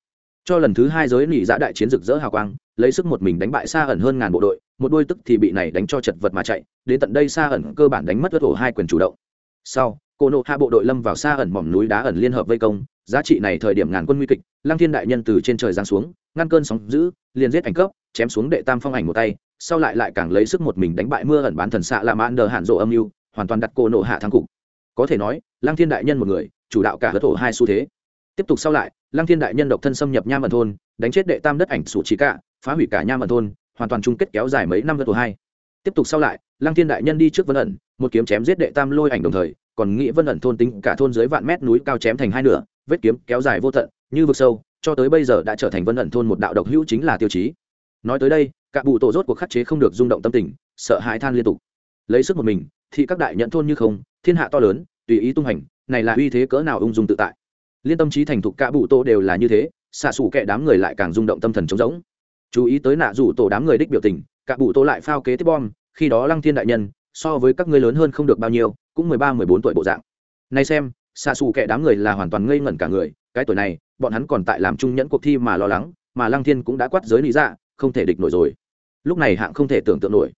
Cho lần thứ hai giới nhị dạ đại chiến rực rỡ hào quang, lấy sức một mình đánh bại xa ẩn hơn ngàn bộ đội, một đôi tức thì bị này đánh cho chật vật mà chạy, đến tận đây xa ẩn cơ bản đánh mất vất ổ hai quyền chủ động. Sau, cô nộ hạ bộ đội lâm vào xa ẩn mỏm núi đá ẩn liên hợp vây công, giá trị này thời điểm ngàn quân nguy kịch, lăng thiên đại nhân từ trên trời giáng xuống, ngăn cơn sóng giữ liền giết ảnh cấp, chém xuống đệ tam phong ảnh một tay sau lại lại càng lấy sức một mình đánh bại mưa ẩn bán thần xạ là an đờ hạn rộ âm mưu, hoàn toàn đặt cô nộ hạ thắng cục. Có thể nói, lăng thiên đại nhân một người, chủ đạo cả hớt thổ hai xu thế. Tiếp tục sau lại, lăng thiên đại nhân độc thân xâm nhập nham ẩn thôn, đánh chết đệ tam đất ảnh sủ trí cả, phá hủy cả nham ẩn thôn, hoàn toàn chung kết kéo dài mấy năm hớt thổ hai. Tiếp tục sau lại, lăng thiên đại nhân đi trước vân ẩn, một kiếm chém giết đệ tam lôi ảnh đồng thời, còn nghĩ vân ẩn thôn tính cả thôn dưới vạn mét núi cao chém thành hai nửa, vết kiếm kéo dài vô tận, như vực sâu, cho tới bây giờ đã trở thành vân ẩn thôn một đạo độc hữu chính là tiêu chí. Nói tới đây cả bụ tổ rốt cuộc khắc chế không được rung động tâm tình, sợ hãi than liên tục. Lấy sức một mình, thì các đại nhận thôn như không, thiên hạ to lớn, tùy ý tung hành, này là uy thế cỡ nào ung dung tự tại. Liên tâm trí thành thục cả bụ tổ đều là như thế, xạ xù kệ đám người lại càng rung động tâm thần trống rỗng. Chú ý tới nạ rủ tổ đám người đích biểu tình, cả bụ tổ lại phao kế tiếp bom, khi đó lăng thiên đại nhân, so với các ngươi lớn hơn không được bao nhiêu, cũng mười ba, mười bốn tuổi bộ dạng. Nay xem, xạ xù kệ đám người là hoàn toàn ngây ngẩn cả người, cái tuổi này, bọn hắn còn tại làm trung nhẫn cuộc thi mà lo lắng, mà lăng thiên cũng đã quát giới lý dạ không thể địch nổi rồi lúc này hạng không thể tưởng tượng nổi.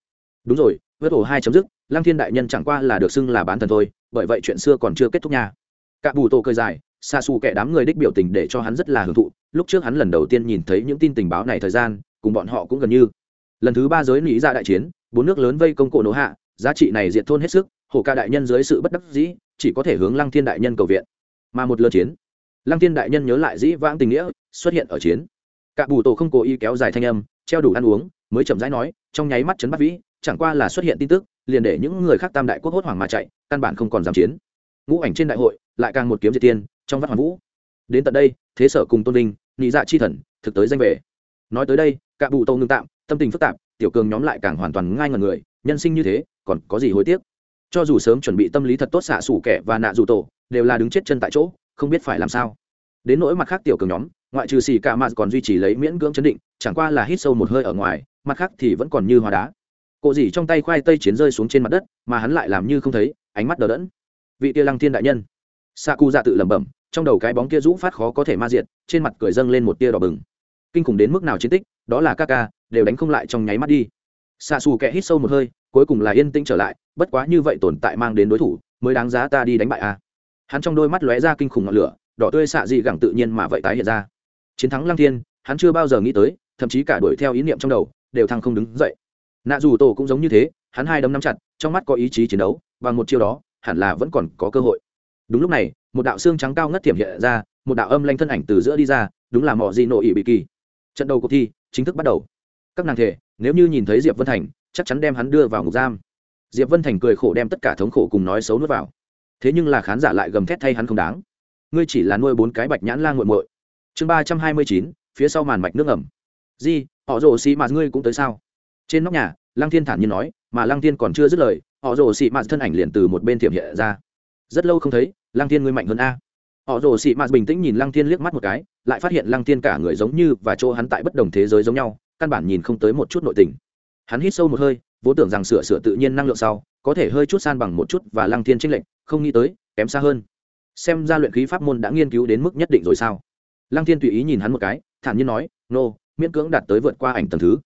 Đúng rồi vớt ổ hai chấm dứt, lăng thiên đại nhân chẳng qua là được xưng là bán thần thôi, bởi vậy chuyện xưa còn chưa kết thúc nha. Cả bù tô cười dài xa xù kẻ đám người đích biểu tình để cho hắn rất là hưởng thụ, lúc trước hắn lần đầu tiên nhìn thấy những tin tình báo này thời gian, cùng bọn họ cũng gần như. Lần thứ ba giới lý ra dạ đại chiến, bốn nước lớn vây công cổ nổ hạ, giá trị này diện thôn hết sức, hồ ca đại nhân dưới sự bất đắc dĩ, chỉ có thể hướng lăng thiên đại nhân cầu viện. Mà một lơ chiến, lăng thiên đại nhân nhớ lại dĩ vãng tình nghĩa, xuất hiện ở chiến. Cả bù tổ không cố ý kéo dài thanh âm, treo đủ ăn uống mới chậm rãi nói, trong nháy mắt chấn bắt vĩ, chẳng qua là xuất hiện tin tức, liền để những người khác tam đại quốc hốt hoảng mà chạy, căn bản không còn dám chiến. Ngũ ảnh trên đại hội, lại càng một kiếm diệt tiên, trong vắt hoàn vũ. Đến tận đây, thế sở cùng tôn linh, nhị dạ chi thần, thực tới danh về. Nói tới đây, cả bụ tâu ngưng tạm, tâm tình phức tạp, tiểu cường nhóm lại càng hoàn toàn ngai ngần người, nhân sinh như thế, còn có gì hối tiếc? Cho dù sớm chuẩn bị tâm lý thật tốt xạ xủ kẻ và nạ dù tổ, đều là đứng chết chân tại chỗ, không biết phải làm sao. Đến nỗi mặt khác tiểu cường nhóm ngoại trừ xì cả mà còn duy trì lấy miễn cưỡng chấn định, chẳng qua là hít sâu một hơi ở ngoài, mặt khác thì vẫn còn như hóa đá. Cộ dỉ trong tay khoai tây chiến rơi xuống trên mặt đất, mà hắn lại làm như không thấy, ánh mắt đờ đẫn. Vị tia lăng thiên đại nhân. Sa cu dạ tự lẩm bẩm, trong đầu cái bóng kia rũ phát khó có thể ma diệt, trên mặt cười dâng lên một tia đỏ bừng. Kinh khủng đến mức nào chiến tích, đó là ca ca, đều đánh không lại trong nháy mắt đi. Xạ xù kẹ hít sâu một hơi, cuối cùng là yên tĩnh trở lại, bất quá như vậy tồn tại mang đến đối thủ, mới đáng giá ta đi đánh bại a hắn trong đôi mắt lóe ra kinh khủng ngọn lửa, đỏ tươi xạ dị gẳng tự nhiên mà vậy tái hiện ra chiến thắng lăng thiên, hắn chưa bao giờ nghĩ tới, thậm chí cả đuổi theo ý niệm trong đầu, đều thăng không đứng dậy. Nạ dù tổ cũng giống như thế, hắn hai đấm nắm chặt, trong mắt có ý chí chiến đấu và một chiêu đó, hẳn là vẫn còn có cơ hội. Đúng lúc này, một đạo xương trắng cao ngất tiềm hiện ra, một đạo âm lanh thân ảnh từ giữa đi ra, đúng là mọi di nội ỵ bị kỳ. Trận đầu cuộc thi chính thức bắt đầu. Các nàng thể, nếu như nhìn thấy diệp vân thành, chắc chắn đem hắn đưa vào ngục giam. Diệp vân thành cười khổ đem tất cả thống khổ cùng nói xấu nuốt vào. Thế nhưng là khán giả lại gầm thét thay hắn không đáng. Ngươi chỉ là nuôi bốn cái bạch nhãn la nguội muội chương ba trăm hai mươi chín, phía sau màn mạch nước ẩm di, họ rồ xì mà ngươi cũng tới sao? Trên nóc nhà, lăng thiên thản nhiên nói, mà lăng thiên còn chưa dứt lời, họ rồ xì mà thân ảnh liền từ một bên thiểm hiện ra. Rất lâu không thấy, lăng thiên ngươi mạnh hơn a. Họ rồ xì mà bình tĩnh nhìn lăng thiên liếc mắt một cái, lại phát hiện lăng thiên cả người giống như và chỗ hắn tại bất đồng thế giới giống nhau, căn bản nhìn không tới một chút nội tình. Hắn hít sâu một hơi, vốn tưởng rằng sửa sửa tự nhiên năng lượng sau, có thể hơi chút san bằng một chút và lăng thiên tranh lệch, không nghĩ tới, kém xa hơn. Xem ra luyện khí pháp môn đã nghiên cứu đến mức nhất định rồi sao? Lăng thiên tùy ý nhìn hắn một cái thản nhiên nói Nô, miễn cưỡng đạt tới vượt qua ảnh tầng thứ.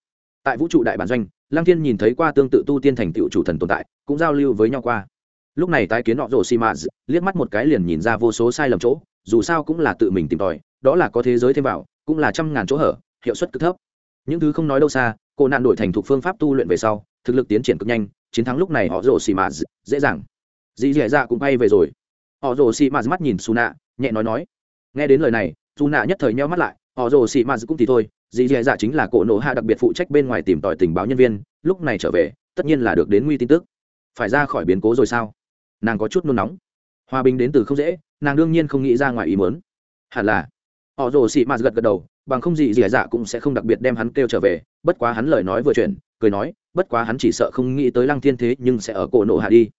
Tại vũ trụ đại bản doanh lăng thiên nhìn thấy qua tương tự tu tiên thành tựu chủ thần tồn tại cũng giao lưu với nhau qua. Lúc này tái kiến họ rồ xi mã liếc mắt một cái liền nhìn ra vô số sai lầm chỗ dù sao cũng là tự mình tìm tòi đó là có thế giới thêm vào cũng là trăm ngàn chỗ hở hiệu suất cực thấp. Những thứ không nói đâu xa cô nạn đổi thành thuộc phương pháp tu luyện về sau thực lực tiến triển cực nhanh chiến thắng lúc này họ rồ xì mã dễ dàng. Dì dẻ dạ cũng bay về rồi. Họ rồ xì mã mắt nhìn su nạ nhẹ nói nói nghe đến lời này dù nạ nhất thời nheo mắt lại, họ rồ xì mạt cũng thì thôi, dì dẻ dạ chính là cổ nổ hạ đặc biệt phụ trách bên ngoài tìm tòi tình báo nhân viên, lúc này trở về, tất nhiên là được đến nguy tin tức. Phải ra khỏi biến cố rồi sao? Nàng có chút nôn nóng. Hòa bình đến từ không dễ, nàng đương nhiên không nghĩ ra ngoài ý mớn hẳn là, họ rồ xị mạt gật gật đầu, bằng không gì dì dạ cũng sẽ không đặc biệt đem hắn kêu trở về, bất quá hắn lời nói vừa chuyển, cười nói, bất quá hắn chỉ sợ không nghĩ tới lăng thiên thế nhưng sẽ ở cổ nộ hạ đi.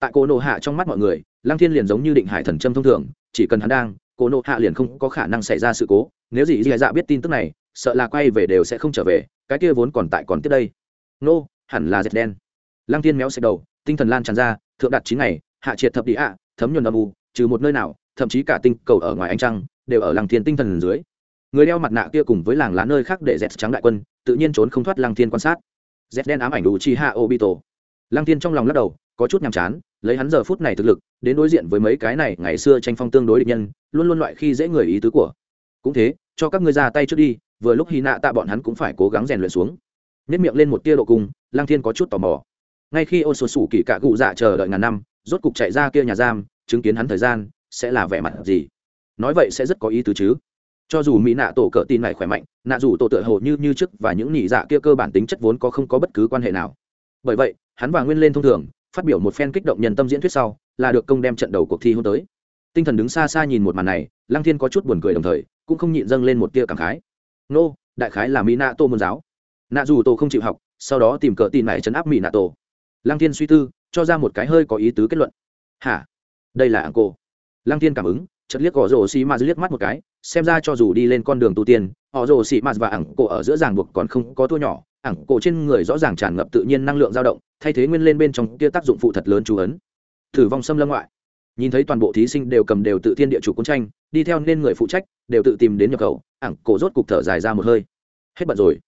Tại cổ nộ hạ trong mắt mọi người, lăng thiên liền giống như định hải thần trâm thông thường, chỉ cần hắn đang cô nộ hạ liền không có khả năng xảy ra sự cố, nếu gì dì dạ biết tin tức này, sợ là quay về đều sẽ không trở về, cái kia vốn còn tại còn tiếp đây. Nô, hẳn là dệt đen. Lăng tiên méo xẹt đầu, tinh thần lan tràn ra, thượng đạt chín ngày, hạ triệt thập địa ạ, thấm nhuần âm u, trừ một nơi nào, thậm chí cả tinh cầu ở ngoài ánh trăng, đều ở làng thiên tinh thần dưới. Người đeo mặt nạ kia cùng với làng lá nơi khác để dẹt trắng đại quân, tự nhiên trốn không thoát làng thiên quan sát. Dẹt đen ám ảnh đủ chi hạ obito. Làng thiên trong lòng lắc đầu có chút nhàm chán, lấy hắn giờ phút này thực lực, đến đối diện với mấy cái này ngày xưa tranh phong tương đối địch nhân, luôn luôn loại khi dễ người ý tứ của. Cũng thế, cho các ngươi ra tay trước đi, vừa lúc hy nạ tạ bọn hắn cũng phải cố gắng rèn luyện xuống. Nếp miệng lên một tia độ cung lang thiên có chút tò mò. Ngay khi ôn sổ sủ kỳ cạ cụ dạ chờ đợi ngàn năm, rốt cục chạy ra kia nhà giam, chứng kiến hắn thời gian, sẽ là vẻ mặt gì? Nói vậy sẽ rất có ý tứ chứ. Cho dù mỹ nạ tổ cỡ tin này khỏe mạnh, nạ dù tổ tựa hồ như như trước và những nhị dạ kia cơ bản tính chất vốn có không có bất cứ quan hệ nào. Bởi vậy, hắn và nguyên lên thông thường phát biểu một phen kích động nhân tâm diễn thuyết sau, là được công đem trận đầu cuộc thi hôn tới. Tinh thần đứng xa xa nhìn một màn này, lăng thiên có chút buồn cười đồng thời, cũng không nhịn dâng lên một tia cảm khái. Nô, đại khái là mỹ nạ tô môn giáo. Nạ dù tô không chịu học, sau đó tìm cỡ tin này chấn áp mỹ nạ tô lăng thiên suy tư, cho ra một cái hơi có ý tứ kết luận. Hả? Đây là ảng cô lăng thiên cảm ứng chật liếc gõ rổ xì mạt liếc mắt một cái, xem ra cho dù đi lên con đường tu tiên họ rồ xì mạt và ảng cổ ở giữa ràng buộc còn không có thua nhỏ. Ảng cổ trên người rõ ràng tràn ngập tự nhiên năng lượng dao động, thay thế nguyên lên bên trong kia tác dụng phụ thật lớn chú ấn. Thử vong xâm lâm ngoại. Nhìn thấy toàn bộ thí sinh đều cầm đều tự thiên địa chủ cuốn tranh, đi theo nên người phụ trách, đều tự tìm đến nhập khẩu, ảng cổ rốt cục thở dài ra một hơi. Hết bận rồi.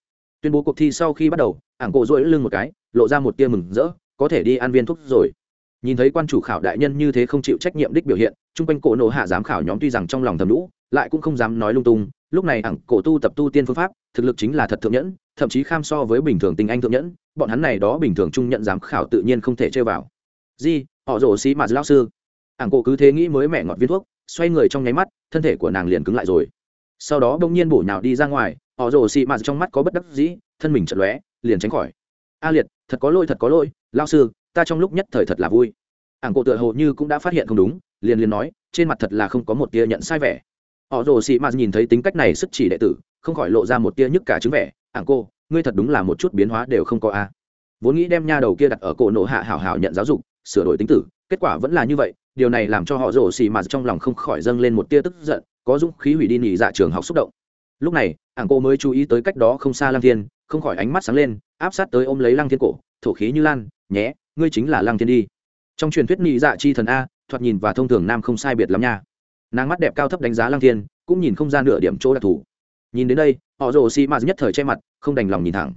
Tuyên bố cuộc thi sau khi bắt đầu, ảng cổ dỗi lưng một cái, lộ ra một tia mừng rỡ, có thể đi ăn viên thuốc rồi. Nhìn thấy quan chủ khảo đại nhân như thế không chịu trách nhiệm đích biểu hiện, chung quanh cổ nổ hạ giám khảo nhóm tuy rằng trong lòng thầm lũ, lại cũng không dám nói lung tung lúc này ảng cổ tu tập tu tiên phương pháp, thực lực chính là thật thượng nhẫn, thậm chí kham so với bình thường tình anh thượng nhẫn, bọn hắn này đó bình thường trung nhận giám khảo tự nhiên không thể chơi vào. Di, họ rổ xí mà lao sư. Ảng cổ cứ thế nghĩ mới mẹ ngọt viên thuốc, xoay người trong nháy mắt, thân thể của nàng liền cứng lại rồi. Sau đó bỗng nhiên bổ nhào đi ra ngoài, họ rổ xị mạt trong mắt có bất đắc dĩ, thân mình chật lóe, liền tránh khỏi. A liệt, thật có lỗi, thật có lỗi lao sư, ta trong lúc nhất thời thật là vui. Ảng cổ tựa hồ như cũng đã phát hiện không đúng, liền liền nói, trên mặt thật là không có một tia nhận sai vẻ họ rồ sĩ mạt nhìn thấy tính cách này sức chỉ đệ tử, không khỏi lộ ra một tia nhức cả chứng vẻ. Ảng cô, ngươi thật đúng là một chút biến hóa đều không có a. Vốn nghĩ đem nha đầu kia đặt ở cổ nộ hạ hảo hảo nhận giáo dục, sửa đổi tính tử, kết quả vẫn là như vậy, điều này làm cho họ rồ xì mà trong lòng không khỏi dâng lên một tia tức giận, có dũng khí hủy đi nghỉ dạ trường học xúc động. Lúc này, ảng cô mới chú ý tới cách đó không xa lăng thiên, không khỏi ánh mắt sáng lên, áp sát tới ôm lấy lăng thiên cổ, thổ khí như lan, nhé, ngươi chính là lăng thiên đi. Trong truyền thuyết nghỉ dạ chi thần a, thoạt nhìn và thông thường nam không sai biệt lắm nha nàng mắt đẹp cao thấp đánh giá lăng thiên, cũng nhìn không ra nửa điểm chỗ đặc thù. Nhìn đến đây, họ rồ xì mạt nhất thời che mặt, không đành lòng nhìn thẳng.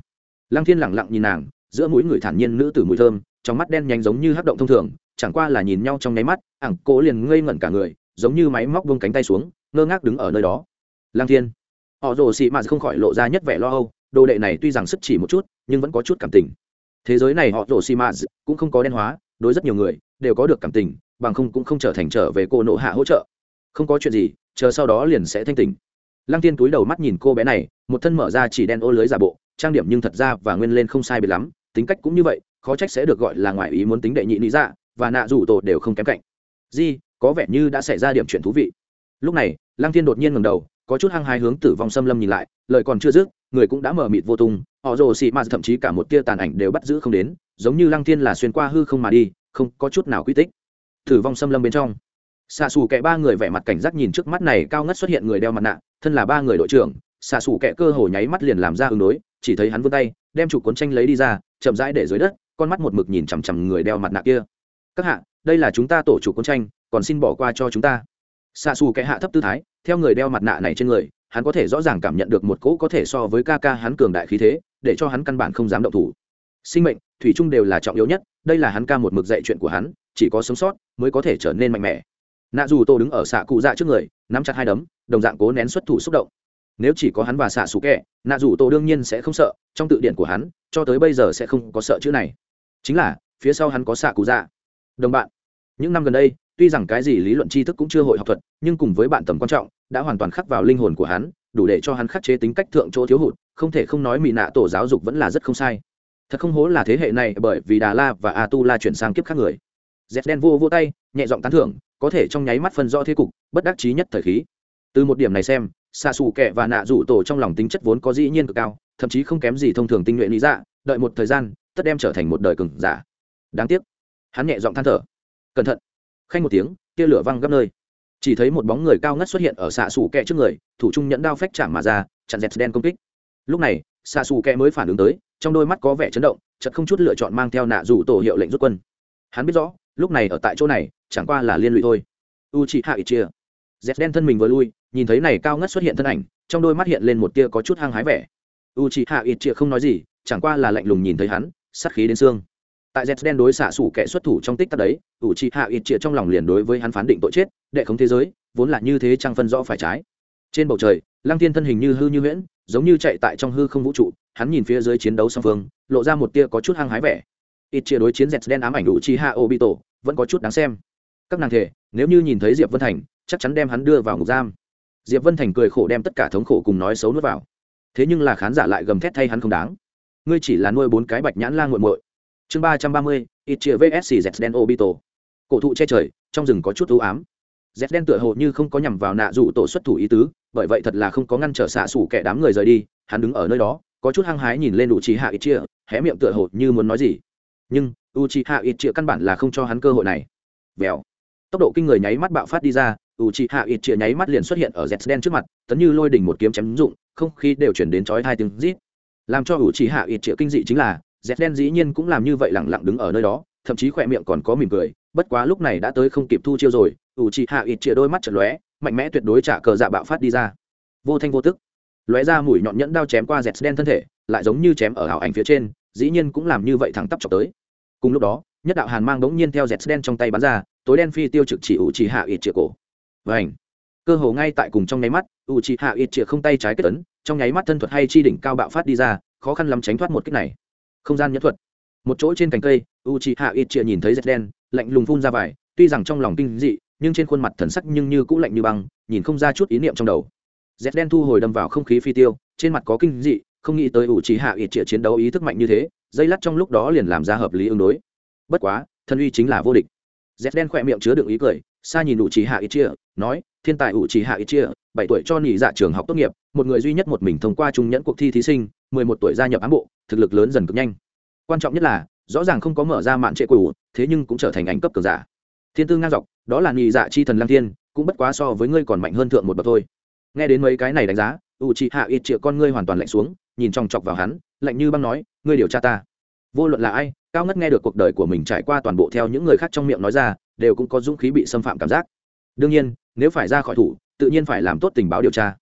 Lăng thiên lẳng lặng nhìn nàng, giữa mũi người thản nhiên nữ tử mùi thơm, trong mắt đen nhánh giống như hắc động thông thường, chẳng qua là nhìn nhau trong nháy mắt, ảng cố liền ngây ngẩn cả người, giống như máy móc buông cánh tay xuống, ngơ ngác đứng ở nơi đó. Lăng thiên. Họ rồ xì mạt không khỏi lộ ra nhất vẻ lo âu, đồ đệ này tuy rằng sức chỉ một chút, nhưng vẫn có chút cảm tình. Thế giới này họ rồ xì mạt cũng không có đen hóa, đối rất nhiều người, đều có được cảm tình, bằng không cũng không trở thành trở về cô nộ hạ hỗ trợ không có chuyện gì, chờ sau đó liền sẽ thanh tình lăng tiên túi đầu mắt nhìn cô bé này, một thân mở ra chỉ đen ô lưới giả bộ, trang điểm nhưng thật ra và nguyên lên không sai biệt lắm, tính cách cũng như vậy, khó trách sẽ được gọi là ngoại ý muốn tính đệ nhị lý dạ và nạ rủ tổ đều không kém cạnh. Di, có vẻ như đã xảy ra điểm chuyện thú vị. Lúc này, lăng tiên đột nhiên ngầm đầu, có chút hăng hái hướng tử vong xâm lâm nhìn lại, lời còn chưa dứt, người cũng đã mở mịt vô tung, họ rồ xị mà thậm chí cả một tia tàn ảnh đều bắt giữ không đến, giống như lăng tiên là xuyên qua hư không mà đi, không có chút nào quy tích. Tử vong xâm lâm bên trong xạ xù kẻ ba người vẻ mặt cảnh giác nhìn trước mắt này cao ngất xuất hiện người đeo mặt nạ, thân là ba người đội trưởng, xạ xù kẻ cơ hồ nháy mắt liền làm ra ứng đối, chỉ thấy hắn vươn tay, đem chụp cuốn tranh lấy đi ra, chậm rãi để dưới đất, con mắt một mực nhìn chằm chằm người đeo mặt nạ kia. Các hạ, đây là chúng ta tổ chủ cuốn tranh, còn xin bỏ qua cho chúng ta. Xạ xù kẻ hạ thấp tư thái, theo người đeo mặt nạ này trên người, hắn có thể rõ ràng cảm nhận được một cỗ có thể so với ca ca hắn cường đại khí thế, để cho hắn căn bản không dám động thủ. Sinh mệnh, thủy chung đều là trọng yếu nhất, đây là hắn ca một mực dạy chuyện của hắn, chỉ có sống sót mới có thể trở nên mạnh mẽ nạ dù tô đứng ở xạ cụ dạ trước người, nắm chặt hai đấm, đồng dạng cố nén xuất thủ xúc động. Nếu chỉ có hắn và xạ xù kẹ, nạ dù tô đương nhiên sẽ không sợ, trong tự điện của hắn, cho tới bây giờ sẽ không có sợ chữ này. Chính là, phía sau hắn có xạ cụ dạ. Đồng bạn, những năm gần đây, tuy rằng cái gì lý luận tri thức cũng chưa hội học thuật, nhưng cùng với bạn tầm quan trọng, đã hoàn toàn khắc vào linh hồn của hắn, đủ để cho hắn khắc chế tính cách thượng chỗ thiếu hụt, không thể không nói mỹ nạ tổ giáo dục vẫn là rất không sai. Thật không hố là thế hệ này bởi vì đà la và a tu la chuyển sang kiếp khác người. Z đen vô vô tay, nhẹ giọng tán thưởng có thể trong nháy mắt phân rõ thế cục, bất đắc chí nhất thời khí. Từ một điểm này xem xa xù kẹ và nạ rủ tổ trong lòng tính chất vốn có dĩ nhiên cực cao, thậm chí không kém gì thông thường tinh nhuệ lý dạ đợi một thời gian, tất đem trở thành một đời cừng giả. Đáng tiếc, hắn nhẹ giọng than thở. Cẩn thận. Khanh một tiếng, tia lửa văng gấp nơi. Chỉ thấy một bóng người cao ngất xuất hiện ở xạ xù kẹ trước người, thủ trung nhẫn đao phách chạm mà ra, chặn dẹt đen công kích. Lúc này xạ xù kẹ mới phản ứng tới, trong đôi mắt có vẻ chấn động chật không chút lựa chọn mang theo nạ rủ tổ hiệu lệnh rút quân. Hắn biết rõ lúc này ở tại chỗ này, chẳng qua là liên lụy thôi. U chị hạ ít chia dẹt đen thân mình vừa lui, nhìn thấy này cao ngất xuất hiện thân ảnh, trong đôi mắt hiện lên một tia có chút hăng hái vẻ. U chị hạ ít chia không nói gì, chẳng qua là lạnh lùng nhìn thấy hắn, sát khí đến xương. Tại z đen đối xạ sủ kẻ xuất thủ trong tích tắc đấy u chị hạ ít chia trong lòng liền đối với hắn phán định tội chết, đệ không thế giới, vốn là như thế chẳng phân rõ phải trái. Trên bầu trời, lăng Thiên thân hình như hư như huyễn, giống như chạy tại trong hư không vũ trụ, hắn nhìn phía dưới chiến đấu song phương, lộ ra một tia có chút hăng hái vẻ. Ít chia đối chiến z đen ám ảnh u chi hạ obito vẫn có chút đáng xem. Các nàng thể, nếu như nhìn thấy diệp vân thành, chắc chắn đem hắn đưa vào ngục giam. Diệp vân thành cười khổ đem tất cả thống khổ cùng nói xấu nuốt vào. Thế nhưng là khán giả lại gầm thét thay hắn không đáng. Ngươi chỉ là nuôi bốn cái bạch nhãn la nguội muội. Chương ba trăm ba mươi ít chia vsc z den obito. Cổ thụ che trời, trong rừng có chút ưu ám. Z đen tựa hồ như không có nhằm vào nạ rủ tổ xuất thủ ý tứ, bởi vậy thật là không có ngăn trở xạ xủ kẻ đám người rời đi, hắn đứng ở nơi đó, có chút hăng hái nhìn lên đủ trí hạ ít chia hé miệng tựa hồ như muốn nói gì. Nhưng u trí hạ ít chĩa căn bản là không cho hắn cơ hội này. Vèo. Tốc độ kinh người nháy mắt bạo phát đi ra u trí hạ ít chĩa nháy mắt liền xuất hiện ở z đen trước mặt, tấn như lôi đỉnh một kiếm chém rụng không khí đều chuyển đến chói hai tiếng rít. Làm cho u trí hạ ít chĩa kinh dị chính là, z đen dĩ nhiên cũng làm như vậy lẳng lặng đứng ở nơi đó, thậm chí khỏe miệng còn có mỉm cười, bất quá lúc này đã tới không kịp thu chiêu rồi u trí hạ ít chĩa đôi mắt chật lóe, mạnh mẽ tuyệt đối trả cờ dạ bạo phát đi ra. Vô thanh vô tức. Lóe ra mũi nhọn nhẫn đao chém qua dẹt đen thân thể, lại giống như chém ở ảo ảnh phía trên, dĩ nhiên cũng làm như vậy thẳng tắp chọc tới cùng lúc đó, nhất đạo hàn mang bỗng nhiên theo dẹt đen trong tay bắn ra, tối đen phi tiêu trực chỉ ủ trì hạ ít chĩa cổ và ảnh cơ hồ ngay tại cùng trong nháy mắt ủ trì hạ ít chĩa không tay trái kết tấn trong nháy mắt thân thuật hay chi đỉnh cao bạo phát đi ra, khó khăn lắm tránh thoát một cách này. Không gian nhẫn thuật. Một chỗ trên cành cây u trì hạ ít chĩa nhìn thấy dẹt đen, lạnh lùng phun ra vải, tuy rằng trong lòng kinh dị, nhưng trên khuôn mặt thần sắc nhưng như cũng lạnh như băng, nhìn không ra chút ý niệm trong đầu. Dẹt đen thu hồi đâm vào không khí phi tiêu, trên mặt có kinh dị, không nghĩ tới u trí hạ ít chĩa chiến đấu ý thức mạnh như thế dây lát trong lúc đó liền làm ra hợp lý ứng đối. Bất quá, thân uy chính là vô địch. Dẹt đen khỏe miệng chứa đựng ý cười xa nhìn ủ trì hạ ít chia nói, thiên tài ủ trì hạ ít chia bảy tuổi cho nghỉ dạ trường học tốt nghiệp, một người duy nhất một mình thông qua trung nhẫn cuộc thi thí sinh, mười một tuổi gia nhập ám bộ, thực lực lớn dần cực nhanh. Quan trọng nhất là, rõ ràng không có mở ra mạn trệ quỷ, thế nhưng cũng trở thành ảnh cấp cường giả. Thiên tư ngang dọc, đó là nghỉ dạ chi thần lang thiên, cũng bất quá so với ngươi còn mạnh hơn thượng một bậc thôi. Nghe đến mấy cái này đánh giá u trì hạ ít triệu con ngươi hoàn toàn lạnh xuống, nhìn chòng chọc vào hắn, lạnh như băng nói ngươi điều tra ta. Vô luận là ai, cao ngất nghe được cuộc đời của mình trải qua toàn bộ theo những người khác trong miệng nói ra, đều cũng có dũng khí bị xâm phạm cảm giác. Đương nhiên, nếu phải ra khỏi thủ, tự nhiên phải làm tốt tình báo điều tra.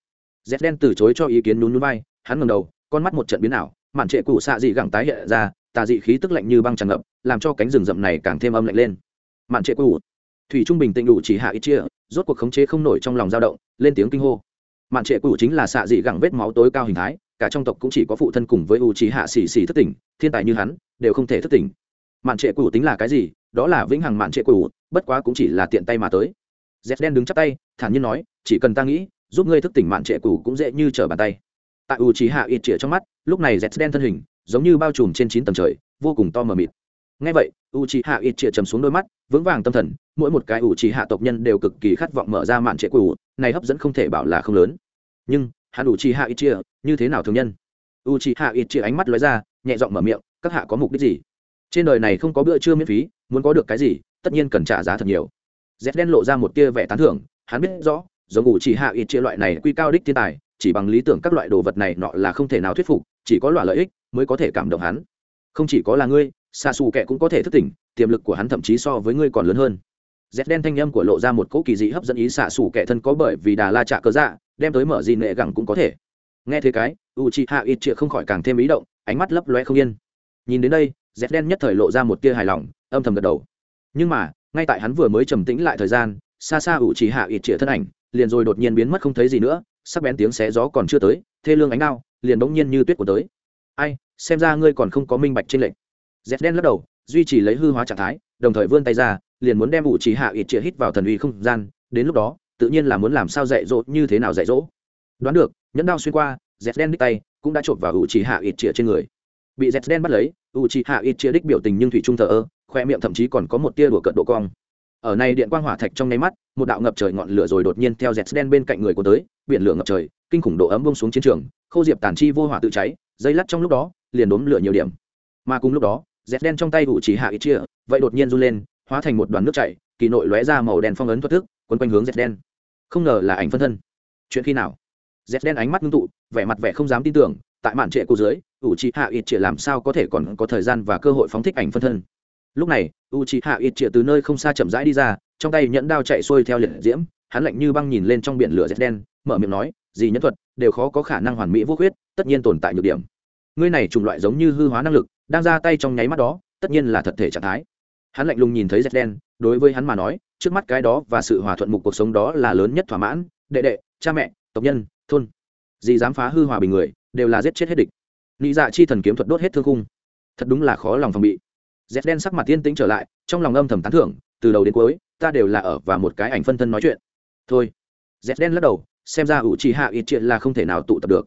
Z đen từ chối cho ý kiến nhún núi bay hắn ngầm đầu, con mắt một trận biến ảo, mạn trệ cụ xạ dị gẳng tái hiện ra, tà dị khí tức lạnh như băng tràn ngập, làm cho cánh rừng rậm này càng thêm âm lạnh lên. Mạn trệ cụ, thủy trung bình tĩnh đủ chỉ hạ ít chia, rốt cuộc khống chế không nổi trong lòng dao động, lên tiếng kinh hô. Mạn trệ cụ chính là xạ dị gẳng vết máu tối cao hình thái cả trong tộc cũng chỉ có phụ thân cùng với u trí hạ xì xì thất tỉnh thiên tài như hắn, đều không thể thất tỉnh mạn trệ cụ tính là cái gì? Đó là vĩnh hằng mạn trệ cụ bất quá cũng chỉ là tiện tay mà tới. Z đen đứng chắp tay, thản nhiên nói, chỉ cần ta nghĩ, giúp ngươi thức tỉnh mạn trệ cụ cũng dễ như trở bàn tay. Tại u trí hạ ít trịa trong mắt, lúc này z đen thân hình, giống như bao trùm trên chín tầng trời, vô cùng to mờ mịt. Ngay vậy u trí hạ ít trịa chầm xuống đôi mắt, vững vàng tâm thần, mỗi một cái u trí hạ tộc nhân đều cực kỳ khát vọng mở ra mạn trệ cụ này hấp dẫn không thể bảo là không lớn. Nhưng hắn u chi hạ ít chia như thế nào thường nhân? U chi hạ ít chia ánh mắt lóe ra, nhẹ giọng mở miệng, các hạ có mục đích gì? Trên đời này không có bữa trưa miễn phí, muốn có được cái gì, tất nhiên cần trả giá thật nhiều. Z đen lộ ra một tia vẻ tán thưởng, hắn biết rõ, giống u chi hạ ít chia loại này quy cao đích thiên tài, chỉ bằng lý tưởng các loại đồ vật này nọ là không thể nào thuyết phục, chỉ có loại lợi ích mới có thể cảm động hắn. Không chỉ có là ngươi xa xù kệ cũng có thể thức tỉnh, tiềm lực của hắn thậm chí so với ngươi còn lớn hơn. Rét đen thanh âm của lộ ra một cỗ kỳ dị hấp dẫn ý xạ xủ kẻ thân có bởi vì đà la trạ cớ dạ đem tới mở gì nệ gẳng cũng có thể. Nghe thế cái u chi hạ ít chĩa không khỏi càng thêm ý động, ánh mắt lấp loe không yên. Nhìn đến đây dép đen nhất thời lộ ra một tia hài lòng, âm thầm gật đầu. Nhưng mà, ngay tại hắn vừa mới trầm tĩnh lại thời gian, xa xa U chỉ hạ ít chĩa thân ảnh, liền rồi đột nhiên biến mất không thấy gì nữa, sắc bén tiếng xé gió còn chưa tới, thê lương ánh đao, liền bỗng nhiên như tuyết của tới. Ai, xem ra ngươi còn không có minh bạch trên lệnh dép đen lắc đầu, duy trì lấy hư hóa trạng thái, đồng thời vươn tay ra liền muốn đem ủ trì hạ ít chĩa hít vào thần uy không gian, đến lúc đó, tự nhiên là muốn làm sao dạy dỗ, như thế nào dạy dỗ? Đoán được, nhẫn đao xuyên qua dép đen đích tay cũng đã chộp vào ủ trì hạ ít chĩa trên người. Bị dép đen bắt lấy, ủ trì hạ ít chĩa đích biểu tình nhưng thủy trung thờ ơ, khoe miệng thậm chí còn có một tia đùa cận độ cong. Ở này điện quang hỏa thạch trong nháy mắt, một đạo ngập trời ngọn lửa rồi đột nhiên theo dẹt đen bên cạnh người của tới, biển lửa ngập trời, kinh khủng độ ấm bông xuống chiến trường khâu diệp tàn chi vô hỏa tự cháy, dây lắt trong lúc đó, liền đốm lửa nhiều điểm. Mà cùng lúc đó dẹt đen trong tay ủ chỉ hạ ít chia vậy đột nhiên run lên hóa thành một đoàn nước chảy, kỳ nội lóe ra màu đen phong ấn thoát thức, quấn quanh hướng dẹt đen. Không ngờ là ảnh phân thân. Chuyện khi nào? Dẹt đen ánh mắt ngưng tụ, vẻ mặt vẻ không dám tin tưởng, tại mạn trệ cô dưới ủ c hạ ít triệt làm sao có thể còn có thời gian và cơ hội phóng thích ảnh phân thân? Lúc này u c hạ ít triệt từ nơi không xa chậm rãi đi ra, trong tay nhẫn đao chạy xuôi theo liệt diễm, hắn lạnh như băng nhìn lên trong biển lửa rét đen, mở miệng nói, gì nhân thuật, đều khó có khả năng hoàn mỹ vô khuyết, tất nhiên tồn tại nhược điểm. Ngươi này trùng loại giống như hư hóa năng lực, đang ra tay trong nháy mắt đó, tất nhiên là thật thể trạng thái hắn lạnh lùng nhìn thấy rét đen, đối với hắn mà nói, trước mắt cái đó và sự hòa thuận mục cuộc sống đó là lớn nhất thỏa mãn. Đệ đệ, cha mẹ, tộc nhân, thôn, gì dám phá hư hòa bình người, đều là giết chết hết địch. Nị dạ chi thần kiếm thuật đốt hết thương khung. Thật đúng là khó lòng phòng bị. Z đen sắc mặt tiên tĩnh trở lại, trong lòng âm thầm tán thưởng, từ đầu đến cuối, ta đều là ở và một cái ảnh phân thân nói chuyện. Thôi. Z đen lắc đầu, xem ra ủ trì hạ ít chuyện là không thể nào tụ tập được.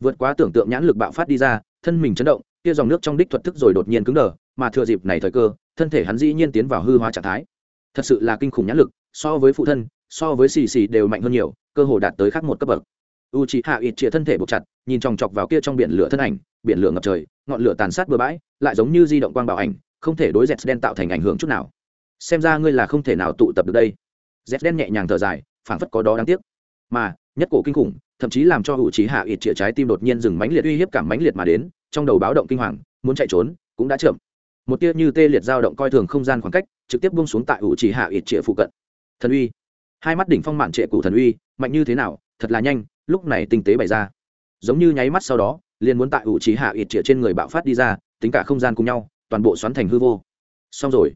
Vượt quá tưởng tượng nhãn lực bạo phát đi ra, thân mình chấn động, kia dòng nước trong đích thuật thức rồi đột nhiên cứng đờ, mà thừa dịp này thời cơ thân thể hắn dĩ nhiên tiến vào hư hóa trạng thái. Thật sự là kinh khủng nhãn lực, so với phụ thân, so với xì xì đều mạnh hơn nhiều, cơ hồ đạt tới khác một cấp bậc. U c h ị hạ ít chĩa thân thể buộc chặt, nhìn chòng chọc vào kia trong biển lửa thân ảnh, biển lửa ngập trời, ngọn lửa tàn sát bừa bãi, lại giống như di động quang bảo ảnh, không thể đối z đen tạo thành ảnh hưởng chút nào. Xem ra ngươi là không thể nào tụ tập được đây. Z đen nhẹ nhàng thở dài, phảng phất có đó đáng tiếc. Mà, nhất cổ kinh khủng, thậm chí làm cho u trí hạ ít chĩa trái tim đột nhiên dừng mãnh liệt, uy hiếp cảm mãnh liệt mà đến, trong đầu báo động kinh hoàng, muốn chạy trốn, cũng đã chậm một tia như tê liệt dao động coi thường không gian khoảng cách, trực tiếp buông xuống tại u Chỉ hạ ít trịa phụ cận. Thần uy. Hai mắt đỉnh phong mạn trệ cụ thần uy, mạnh như thế nào, thật là nhanh, lúc này tinh tế bày ra. Giống như nháy mắt sau đó, liền muốn tại ủ Chỉ hạ ít trịa trên người bạo phát đi ra, tính cả không gian cùng nhau, toàn bộ xoắn thành hư vô. Xong rồi.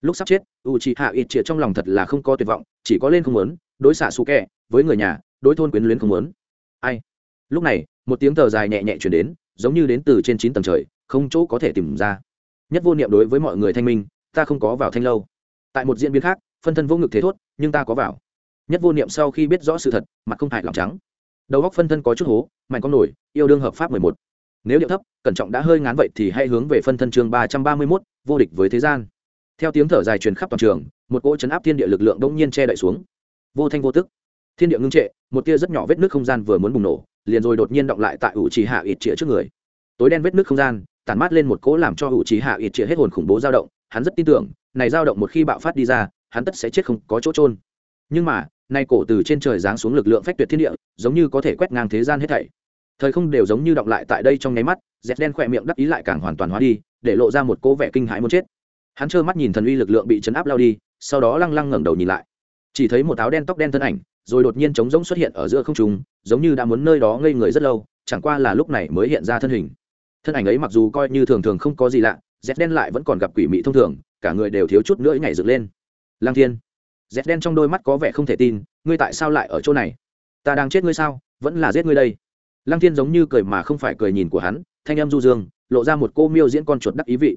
Lúc sắp chết u Chỉ hạ ít trịa trong lòng thật là không có tuyệt vọng, chỉ có lên không muốn, đối xạ xù kẹ, với người nhà, đối thôn quyến luyến không muốn. Ai? Lúc này, một tiếng thở dài nhẹ nhẹ chuyển đến, giống như đến từ trên chín tầng trời, không chỗ có thể tìm ra nhất vô niệm đối với mọi người thanh minh, ta không có vào thanh lâu. Tại một diễn biến khác, phân thân vô ngực thế thốt, nhưng ta có vào. Nhất vô niệm sau khi biết rõ sự thật, mặt không hại lòng trắng. Đầu góc phân thân có chút hố, mạnh con nổi, yêu đương hợp pháp mười một. Nếu điệu thấp, cẩn trọng đã hơi ngán vậy thì hãy hướng về phân thân chương ba trăm ba mươi mốt, vô địch với thế gian. Theo tiếng thở dài truyền khắp toàn trường, một cỗ chấn áp thiên địa lực lượng đông nhiên che đậy xuống. Vô thanh vô tức. Thiên địa ngưng trệ, một tia rất nhỏ vết nước không gian vừa muốn bùng nổ, liền rồi đột nhiên động lại tại ủ trì hạ ít chĩa trước người. Tối đen vết nước không gian tản mát lên một cỗ làm cho ủ trí hạ ít chĩa hết hồn khủng bố dao động, hắn rất tin tưởng, này dao động một khi bạo phát đi ra, hắn tất sẽ chết không có chỗ trôn nhưng mà, nay cổ từ trên trời giáng xuống lực lượng phách tuyệt thiên địa, giống như có thể quét ngang thế gian hết thảy. Thời không đều giống như động lại tại đây trong nháy mắt, dẹt đen khỏe miệng đắc ý lại càng hoàn toàn hóa đi, để lộ ra một cỗ vẻ kinh hãi muốn chết. Hắn trơ mắt nhìn thần uy lực lượng bị chấn áp lao đi, sau đó lăng lăng ngẩng đầu nhìn lại. Chỉ thấy một áo đen tóc đen thân ảnh, rồi đột nhiên trống rỗng xuất hiện ở giữa không trung, giống như đã muốn nơi đó ngây người rất lâu, chẳng qua là lúc này mới hiện ra thân hình thân ảnh ấy mặc dù coi như thường thường không có gì lạ rét đen lại vẫn còn gặp quỷ mị thông thường, cả người đều thiếu chút nữa nhảy dựng lên. Lang thiên rét đen trong đôi mắt có vẻ không thể tin, ngươi tại sao lại ở chỗ này? Ta đang chết ngươi sao? Vẫn là giết ngươi đây. Lang thiên giống như cười mà không phải cười nhìn của hắn, thanh em du dương, lộ ra một cô miêu diễn con chuột đắc ý vị.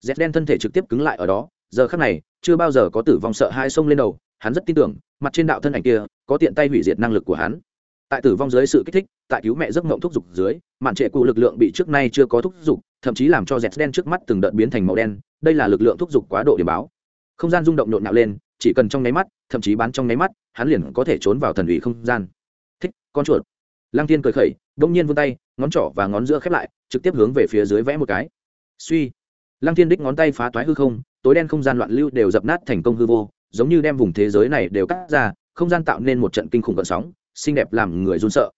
Rét đen thân thể trực tiếp cứng lại ở đó, giờ khắc này, chưa bao giờ có tử vong sợ hai sông lên đầu, hắn rất tin tưởng, mặt trên đạo thân ảnh kia, có tiện tay hủy diệt năng lực của hắn. Tại tử vong dưới sự kích thích tại cứu mẹ giấc mộng thúc giục dưới, mạn trệ cụ lực lượng bị trước nay chưa có thúc giục, thậm chí làm cho dẹt đen trước mắt từng đợt biến thành màu đen, đây là lực lượng thúc giục quá độ điểm báo. Không gian rung động nhộn nhạo lên, chỉ cần trong nháy mắt, thậm chí bán trong nháy mắt, hắn liền có thể trốn vào thần ủy không gian. Thích, con chuột. Lăng tiên cười khẩy đông nhiên vươn tay, ngón trỏ và ngón giữa khép lại, trực tiếp hướng về phía dưới vẽ một cái. Suy. Lăng tiên đích ngón tay phá toái hư không, tối đen không gian loạn lưu đều dập nát thành công hư vô, giống như đem vùng thế giới này đều cắt ra, không gian tạo nên một trận kinh khủng cơn sóng, xinh đẹp làm người run sợ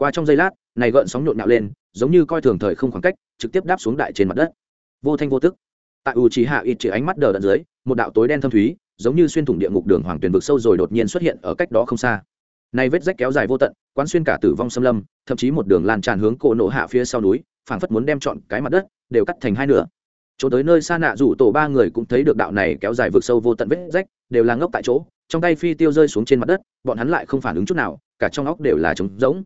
qua trong giây lát, này gợn sóng nhộn nhạo lên, giống như coi thường thời không khoảng cách, trực tiếp đáp xuống đại trên mặt đất. Vô thanh vô tức. Tại u trí hạ ít chỉ ánh mắt đờ đẫn dưới, một đạo tối đen thâm thúy, giống như xuyên thủng địa ngục đường hoàng tuyền vực sâu rồi đột nhiên xuất hiện ở cách đó không xa. Này vết rách kéo dài vô tận, quán xuyên cả tử vong xâm lâm, thậm chí một đường lan tràn hướng cổ nổ hạ phía sau núi, phảng phất muốn đem chọn cái mặt đất, đều cắt thành hai nửa. Chỗ tới nơi xa nạ rủ tổ ba người cũng thấy được đạo này kéo dài vượt sâu vô tận vết rách, đều là ngốc tại chỗ, trong tay phi tiêu rơi xuống trên mặt đất, bọn hắn lại không phản ứng chút nào, cả trong óc đều là trống rỗng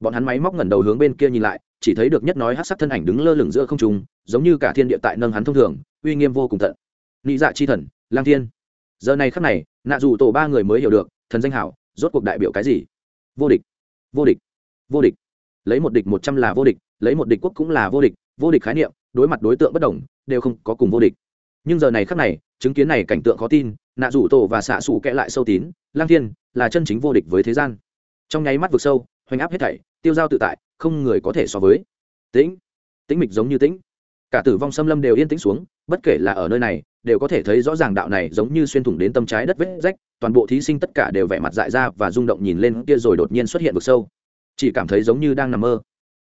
bọn hắn máy móc ngẩng đầu hướng bên kia nhìn lại, chỉ thấy được nhất nói hát sắc thân ảnh đứng lơ lửng giữa không trung, giống như cả thiên địa tại nâng hắn thông thường, uy nghiêm vô cùng tận. Nị dạ chi thần, lang thiên. Giờ này khắc này, nạ dù tổ ba người mới hiểu được, thần danh hảo, rốt cuộc đại biểu cái gì? Vô địch. Vô địch. Vô địch. Lấy một địch một trăm là vô địch, lấy một địch quốc cũng là vô địch vô địch khái niệm, đối mặt đối tượng bất đồng, đều không có cùng vô địch. Nhưng giờ này khắc này, chứng kiến này cảnh tượng khó tin, nạ rủ tổ và xạ xù kẽ lại sâu tín, lang thiên là chân chính vô địch với thế gian. Trong nháy mắt vực sâu hoành áp hết thảy, tiêu giao tự tại, không người có thể so với. Tĩnh tĩnh mịch giống như tĩnh. Cả tử vong xâm lâm đều yên tĩnh xuống, bất kể là ở nơi này, đều có thể thấy rõ ràng đạo này giống như xuyên thủng đến tâm trái đất vết rách, toàn bộ thí sinh tất cả đều vẻ mặt dại ra và rung động nhìn lên kia rồi đột nhiên xuất hiện vực sâu. Chỉ cảm thấy giống như đang nằm mơ.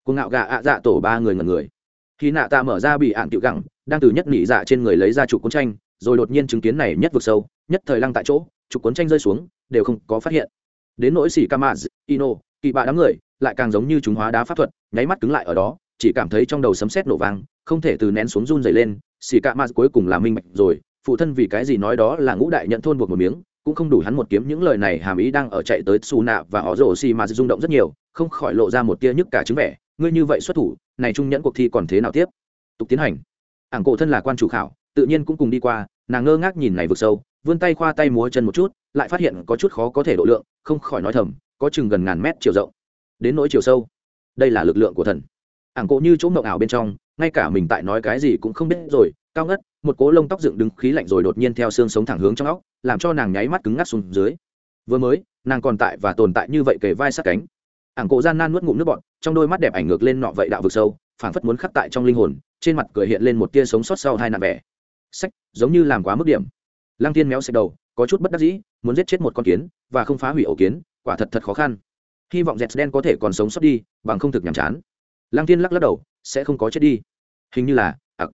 Cuồng ngạo gà ạ dạ tổ ba người ngần người. Khi nạ ta mở ra bị ạn tiểu gẳng, đang từ nhất nỉ dạ trên người lấy ra chụp cuốn tranh, rồi đột nhiên chứng kiến này nhất vực sâu, nhất thời lăng tại chỗ trục cuốn tranh rơi xuống, đều không có phát hiện. Đến nỗi xỉ kamaz ino kỳ bạ đám người lại càng giống như chúng hóa đá pháp thuật, nháy mắt cứng lại ở đó, chỉ cảm thấy trong đầu sấm sét nổ vang, không thể từ nén xuống run dày lên xỉ ma cuối cùng là minh bạch rồi, phụ thân vì cái gì nói đó là ngũ đại nhận thôn buộc một miếng, cũng không đủ hắn một kiếm những lời này hàm ý đang ở chạy tới xù nạ và họ rổ xì mà rung động rất nhiều, không khỏi lộ ra một tia nhức cả chứng vẻ, ngươi như vậy xuất thủ, này trung nhẫn cuộc thi còn thế nào tiếp? Tục tiến hành. Ảng cổ thân là quan chủ khảo, tự nhiên cũng cùng đi qua, nàng ngơ ngác nhìn này vực sâu, vươn tay khoa tay múa chân một chút, lại phát hiện có chút khó có thể độ lượng, không khỏi nói thầm có chừng gần ngàn mét chiều rộng. Đến nỗi chiều sâu, đây là lực lượng của thần. Ảng cổ như chỗ mộng ảo bên trong, ngay cả mình tại nói cái gì cũng không biết rồi, cao ngất, một cố lông tóc dựng đứng khí lạnh rồi đột nhiên theo xương sống thẳng hướng trong óc, làm cho nàng nháy mắt cứng ngắt xuống dưới. Vừa mới, nàng còn tại và tồn tại như vậy kề vai sát cánh. Ảng cổ gian nan nuốt ngụm nước bọt, trong đôi mắt đẹp ảnh ngược lên nọ vậy đạo vực sâu, phảng phất muốn khắc tại trong linh hồn, trên mặt cười hiện lên một tia sống sót sau hai nạn vẻ. Sách, giống như làm quá mức điểm. Lăng tiên méo xẹt đầu, có chút bất đắc dĩ, muốn giết chết một con kiến, và không phá hủy ổ kiến quả thật thật khó khăn. Hy vọng dẹt đen có thể còn sống sót đi, bằng không thực nhàm chán. Lăng tiên lắc lắc đầu, sẽ không có chết đi. Hình như là, ặc.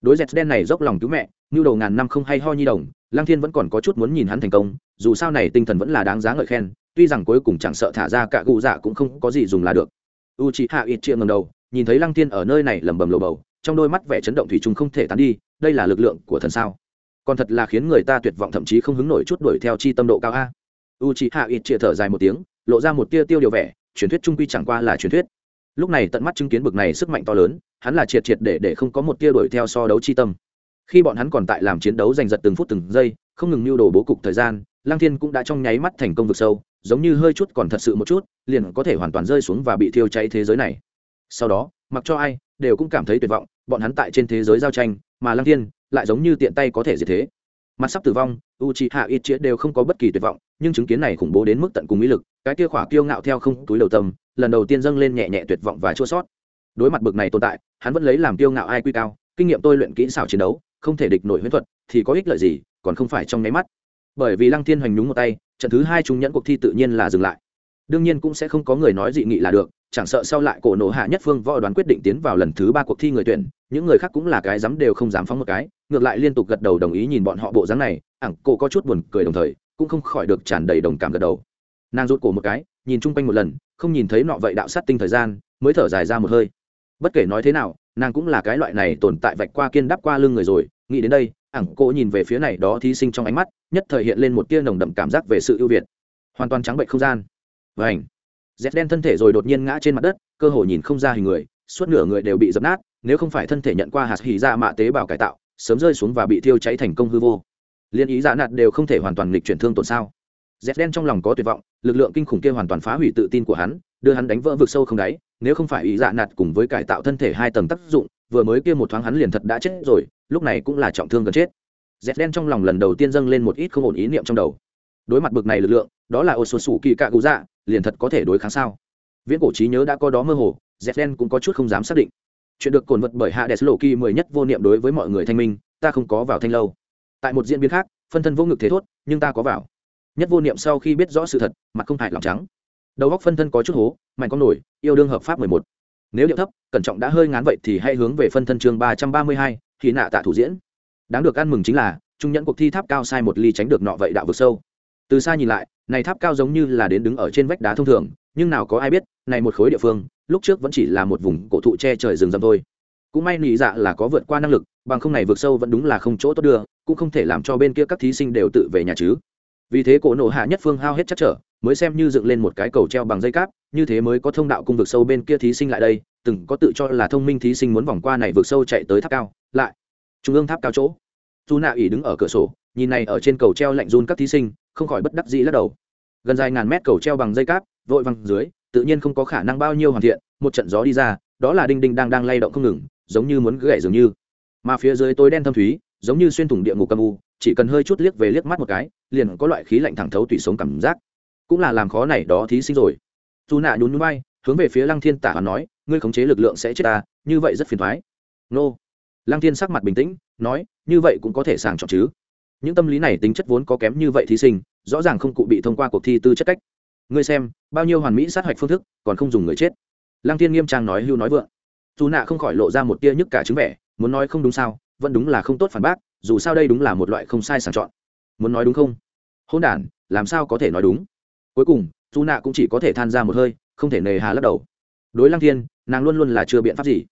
Đối dẹt đen này dốc lòng cứu mẹ như đầu ngàn năm không hay ho nhi đồng, lăng thiên vẫn còn có chút muốn nhìn hắn thành công, dù sao này tinh thần vẫn là đáng giá ngợi khen, tuy rằng cuối cùng chẳng sợ thả ra cả gù dạ cũng không có gì dùng là được. U chị hạ ít chia ngầm đầu, nhìn thấy lăng tiên ở nơi này lẩm bẩm lồ bầu, trong đôi mắt vẻ chấn động thủy chung không thể tán đi, đây là lực lượng của thần sao? Còn thật là khiến người ta tuyệt vọng thậm chí không hứng nổi chút đuổi theo chi tâm độ cao a u chị hạ ít chĩa thở dài một tiếng, lộ ra một tia tiêu điều vẻ, truyền thuyết trung quy chẳng qua là truyền thuyết. Lúc này tận mắt chứng kiến bực này sức mạnh to lớn, hắn là triệt triệt để để không có một tia đuổi theo so đấu chi tâm. Khi bọn hắn còn tại làm chiến đấu giành giật từng phút từng giây, không ngừng mưu đồ bố cục thời gian lang thiên cũng đã trong nháy mắt thành công vực sâu, giống như hơi chút còn thật sự một chút, liền có thể hoàn toàn rơi xuống và bị thiêu cháy thế giới này. Sau đó, mặc cho ai, đều cũng cảm thấy tuyệt vọng, bọn hắn tại trên thế giới giao tranh, mà Lang thiên lại giống như tiện tay có thể diệt thế. Mặt sắp tử vong u c hạ ít chĩa đều không có bất kỳ tuyệt vọng nhưng chứng kiến này khủng bố đến mức tận cùng ý lực, cái kia khỏa kiêu ngạo theo không túi đầu tâm, lần đầu tiên dâng lên nhẹ nhẹ tuyệt vọng và chua sót. Đối mặt bực này tồn tại, hắn vẫn lấy làm kiêu ngạo ai quy cao, kinh nghiệm tôi luyện kỹ xảo chiến đấu, không thể địch nổi huyễn thuật, thì có ích lợi gì, còn không phải trong nháy mắt. Bởi vì lăng thiên hoành nhúng một tay, trận thứ hai chúng nhẫn cuộc thi tự nhiên là dừng lại. Đương nhiên cũng sẽ không có người nói dị nghị là được, chẳng sợ sau lại cổ nổ hạ nhất phương võ đoán quyết định tiến vào lần thứ ba cuộc thi người tuyển, những người khác cũng là cái dám đều không dám phóng một cái, ngược lại liên tục gật đầu đồng ý nhìn bọn họ bộ dáng này ẳng cổ có chút buồn cười đồng thời cũng không khỏi được tràn đầy đồng cảm gật đầu. Nàng rút cổ một cái, nhìn chung quanh một lần, không nhìn thấy nọ vậy đạo sát tinh thời gian, mới thở dài ra một hơi. Bất kể nói thế nào, nàng cũng là cái loại này tồn tại vạch qua kiên đắp qua lưng người rồi. Nghĩ đến đây ẳng cô nhìn về phía này đó thí sinh trong ánh mắt, nhất thời hiện lên một tia nồng đậm cảm giác về sự ưu việt. Hoàn toàn trắng bệnh không gian. Và ảnh dép đen thân thể rồi đột nhiên ngã trên mặt đất, cơ hội nhìn không ra hình người, suốt nửa người đều bị dập nát, nếu không phải thân thể nhận qua hạt hỉ ra mạ tế bào cải tạo, sớm rơi xuống và bị thiêu cháy thành công hư vô liên ý dạ nạt đều không thể hoàn toàn lịch chuyển thương tổn sao? Dép đen trong lòng có tuyệt vọng, lực lượng kinh khủng kia hoàn toàn phá hủy tự tin của hắn, đưa hắn đánh vỡ vực sâu không đáy, nếu không phải ý dạ nạt cùng với cải tạo thân thể hai tầng tác dụng, vừa mới kia một thoáng hắn liền thật đã chết rồi, lúc này cũng là trọng thương gần chết. Dép đen trong lòng lần đầu tiên dâng lên một ít không ổn ý niệm trong đầu. Đối mặt bực này lực lượng, đó là ô số sủ kỳ cạ cụ dạ liền thật có thể đối kháng sao? Viễn cổ trí nhớ đã có đó mơ hồ dép đen cũng có chút không dám xác định. Chuyện được cồn vật bởi hạ đès lộ kỳ mười nhất vô niệm đối với mọi người thanh minh, ta không có vào thanh lâu tại một diễn biến khác, phân thân vô ngực thế thốt, nhưng ta có vào. Nhất vô niệm sau khi biết rõ sự thật, mặt không hại lòng trắng. Đầu góc phân thân có chút hố, mạnh con nổi, yêu đương hợp pháp mười một. Nếu điệu thấp, cẩn trọng đã hơi ngán vậy thì hãy hướng về phân thân chương ba trăm ba mươi hai khi nạ tạ thủ diễn. Đáng được ăn mừng chính là, trung nhẫn cuộc thi tháp cao sai một ly tránh được nọ vậy đạo vực sâu. Từ xa nhìn lại, này tháp cao giống như là đến đứng ở trên vách đá thông thường, nhưng nào có ai biết, này một khối địa phương, lúc trước vẫn chỉ là một vùng cổ thụ che trời rừng rậm thôi cũng may nị dạ là có vượt qua năng lực, bằng không này vượt sâu vẫn đúng là không chỗ tốt đưa, cũng không thể làm cho bên kia các thí sinh đều tự về nhà chứ. Vì thế cổ nổ hạ nhất phương hao hết chắc trở, mới xem như dựng lên một cái cầu treo bằng dây cáp, như thế mới có thông đạo cung vực sâu bên kia thí sinh lại đây, từng có tự cho là thông minh thí sinh muốn vòng qua này vượt sâu chạy tới tháp cao, lại. Trung ương tháp cao chỗ. Dù nạ ỉ đứng ở cửa sổ, nhìn này ở trên cầu treo lạnh run các thí sinh, không khỏi bất đắc dĩ lắc đầu. Gần dài ngàn mét cầu treo bằng dây cáp, vội văng dưới, tự nhiên không có khả năng bao nhiêu hoàn thiện, một trận gió đi ra, đó là đinh đinh đang đang lay động không ngừng giống như muốn gãy dường như. Mà phía dưới tối đen thâm thúy, giống như xuyên thủng địa ngục âm u, chỉ cần hơi chút liếc về liếc mắt một cái, liền có loại khí lạnh thẳng thấu tủy sống cảm giác. Cũng là làm khó này đó thí sinh rồi. Dù nạ nhún nhún bay hướng về phía lăng thiên tả hắn nói, ngươi khống chế lực lượng sẽ chết ta, như vậy rất phiền thoái. Nô. Lăng thiên sắc mặt bình tĩnh, nói, như vậy cũng có thể sàng chọn chứ. Những tâm lý này tính chất vốn có kém như vậy thí sinh, rõ ràng không cụ bị thông qua cuộc thi tư chất cách. Ngươi xem, bao nhiêu hoàn mỹ sát hạch phương thức, còn không dùng người chết. Lăng thiên nghiêm trang nói hưu nói vượng dù nạ không khỏi lộ ra một tia nhức cả chứng vẻ, muốn nói không đúng sao, vẫn đúng là không tốt phản bác, dù sao đây đúng là một loại không sai sàng chọn. Muốn nói đúng không? Hôn đản, làm sao có thể nói đúng? Cuối cùng, dù nạ cũng chỉ có thể than ra một hơi, không thể nề hà lắc đầu. Đối lăng thiên, nàng luôn luôn là chưa biện pháp gì.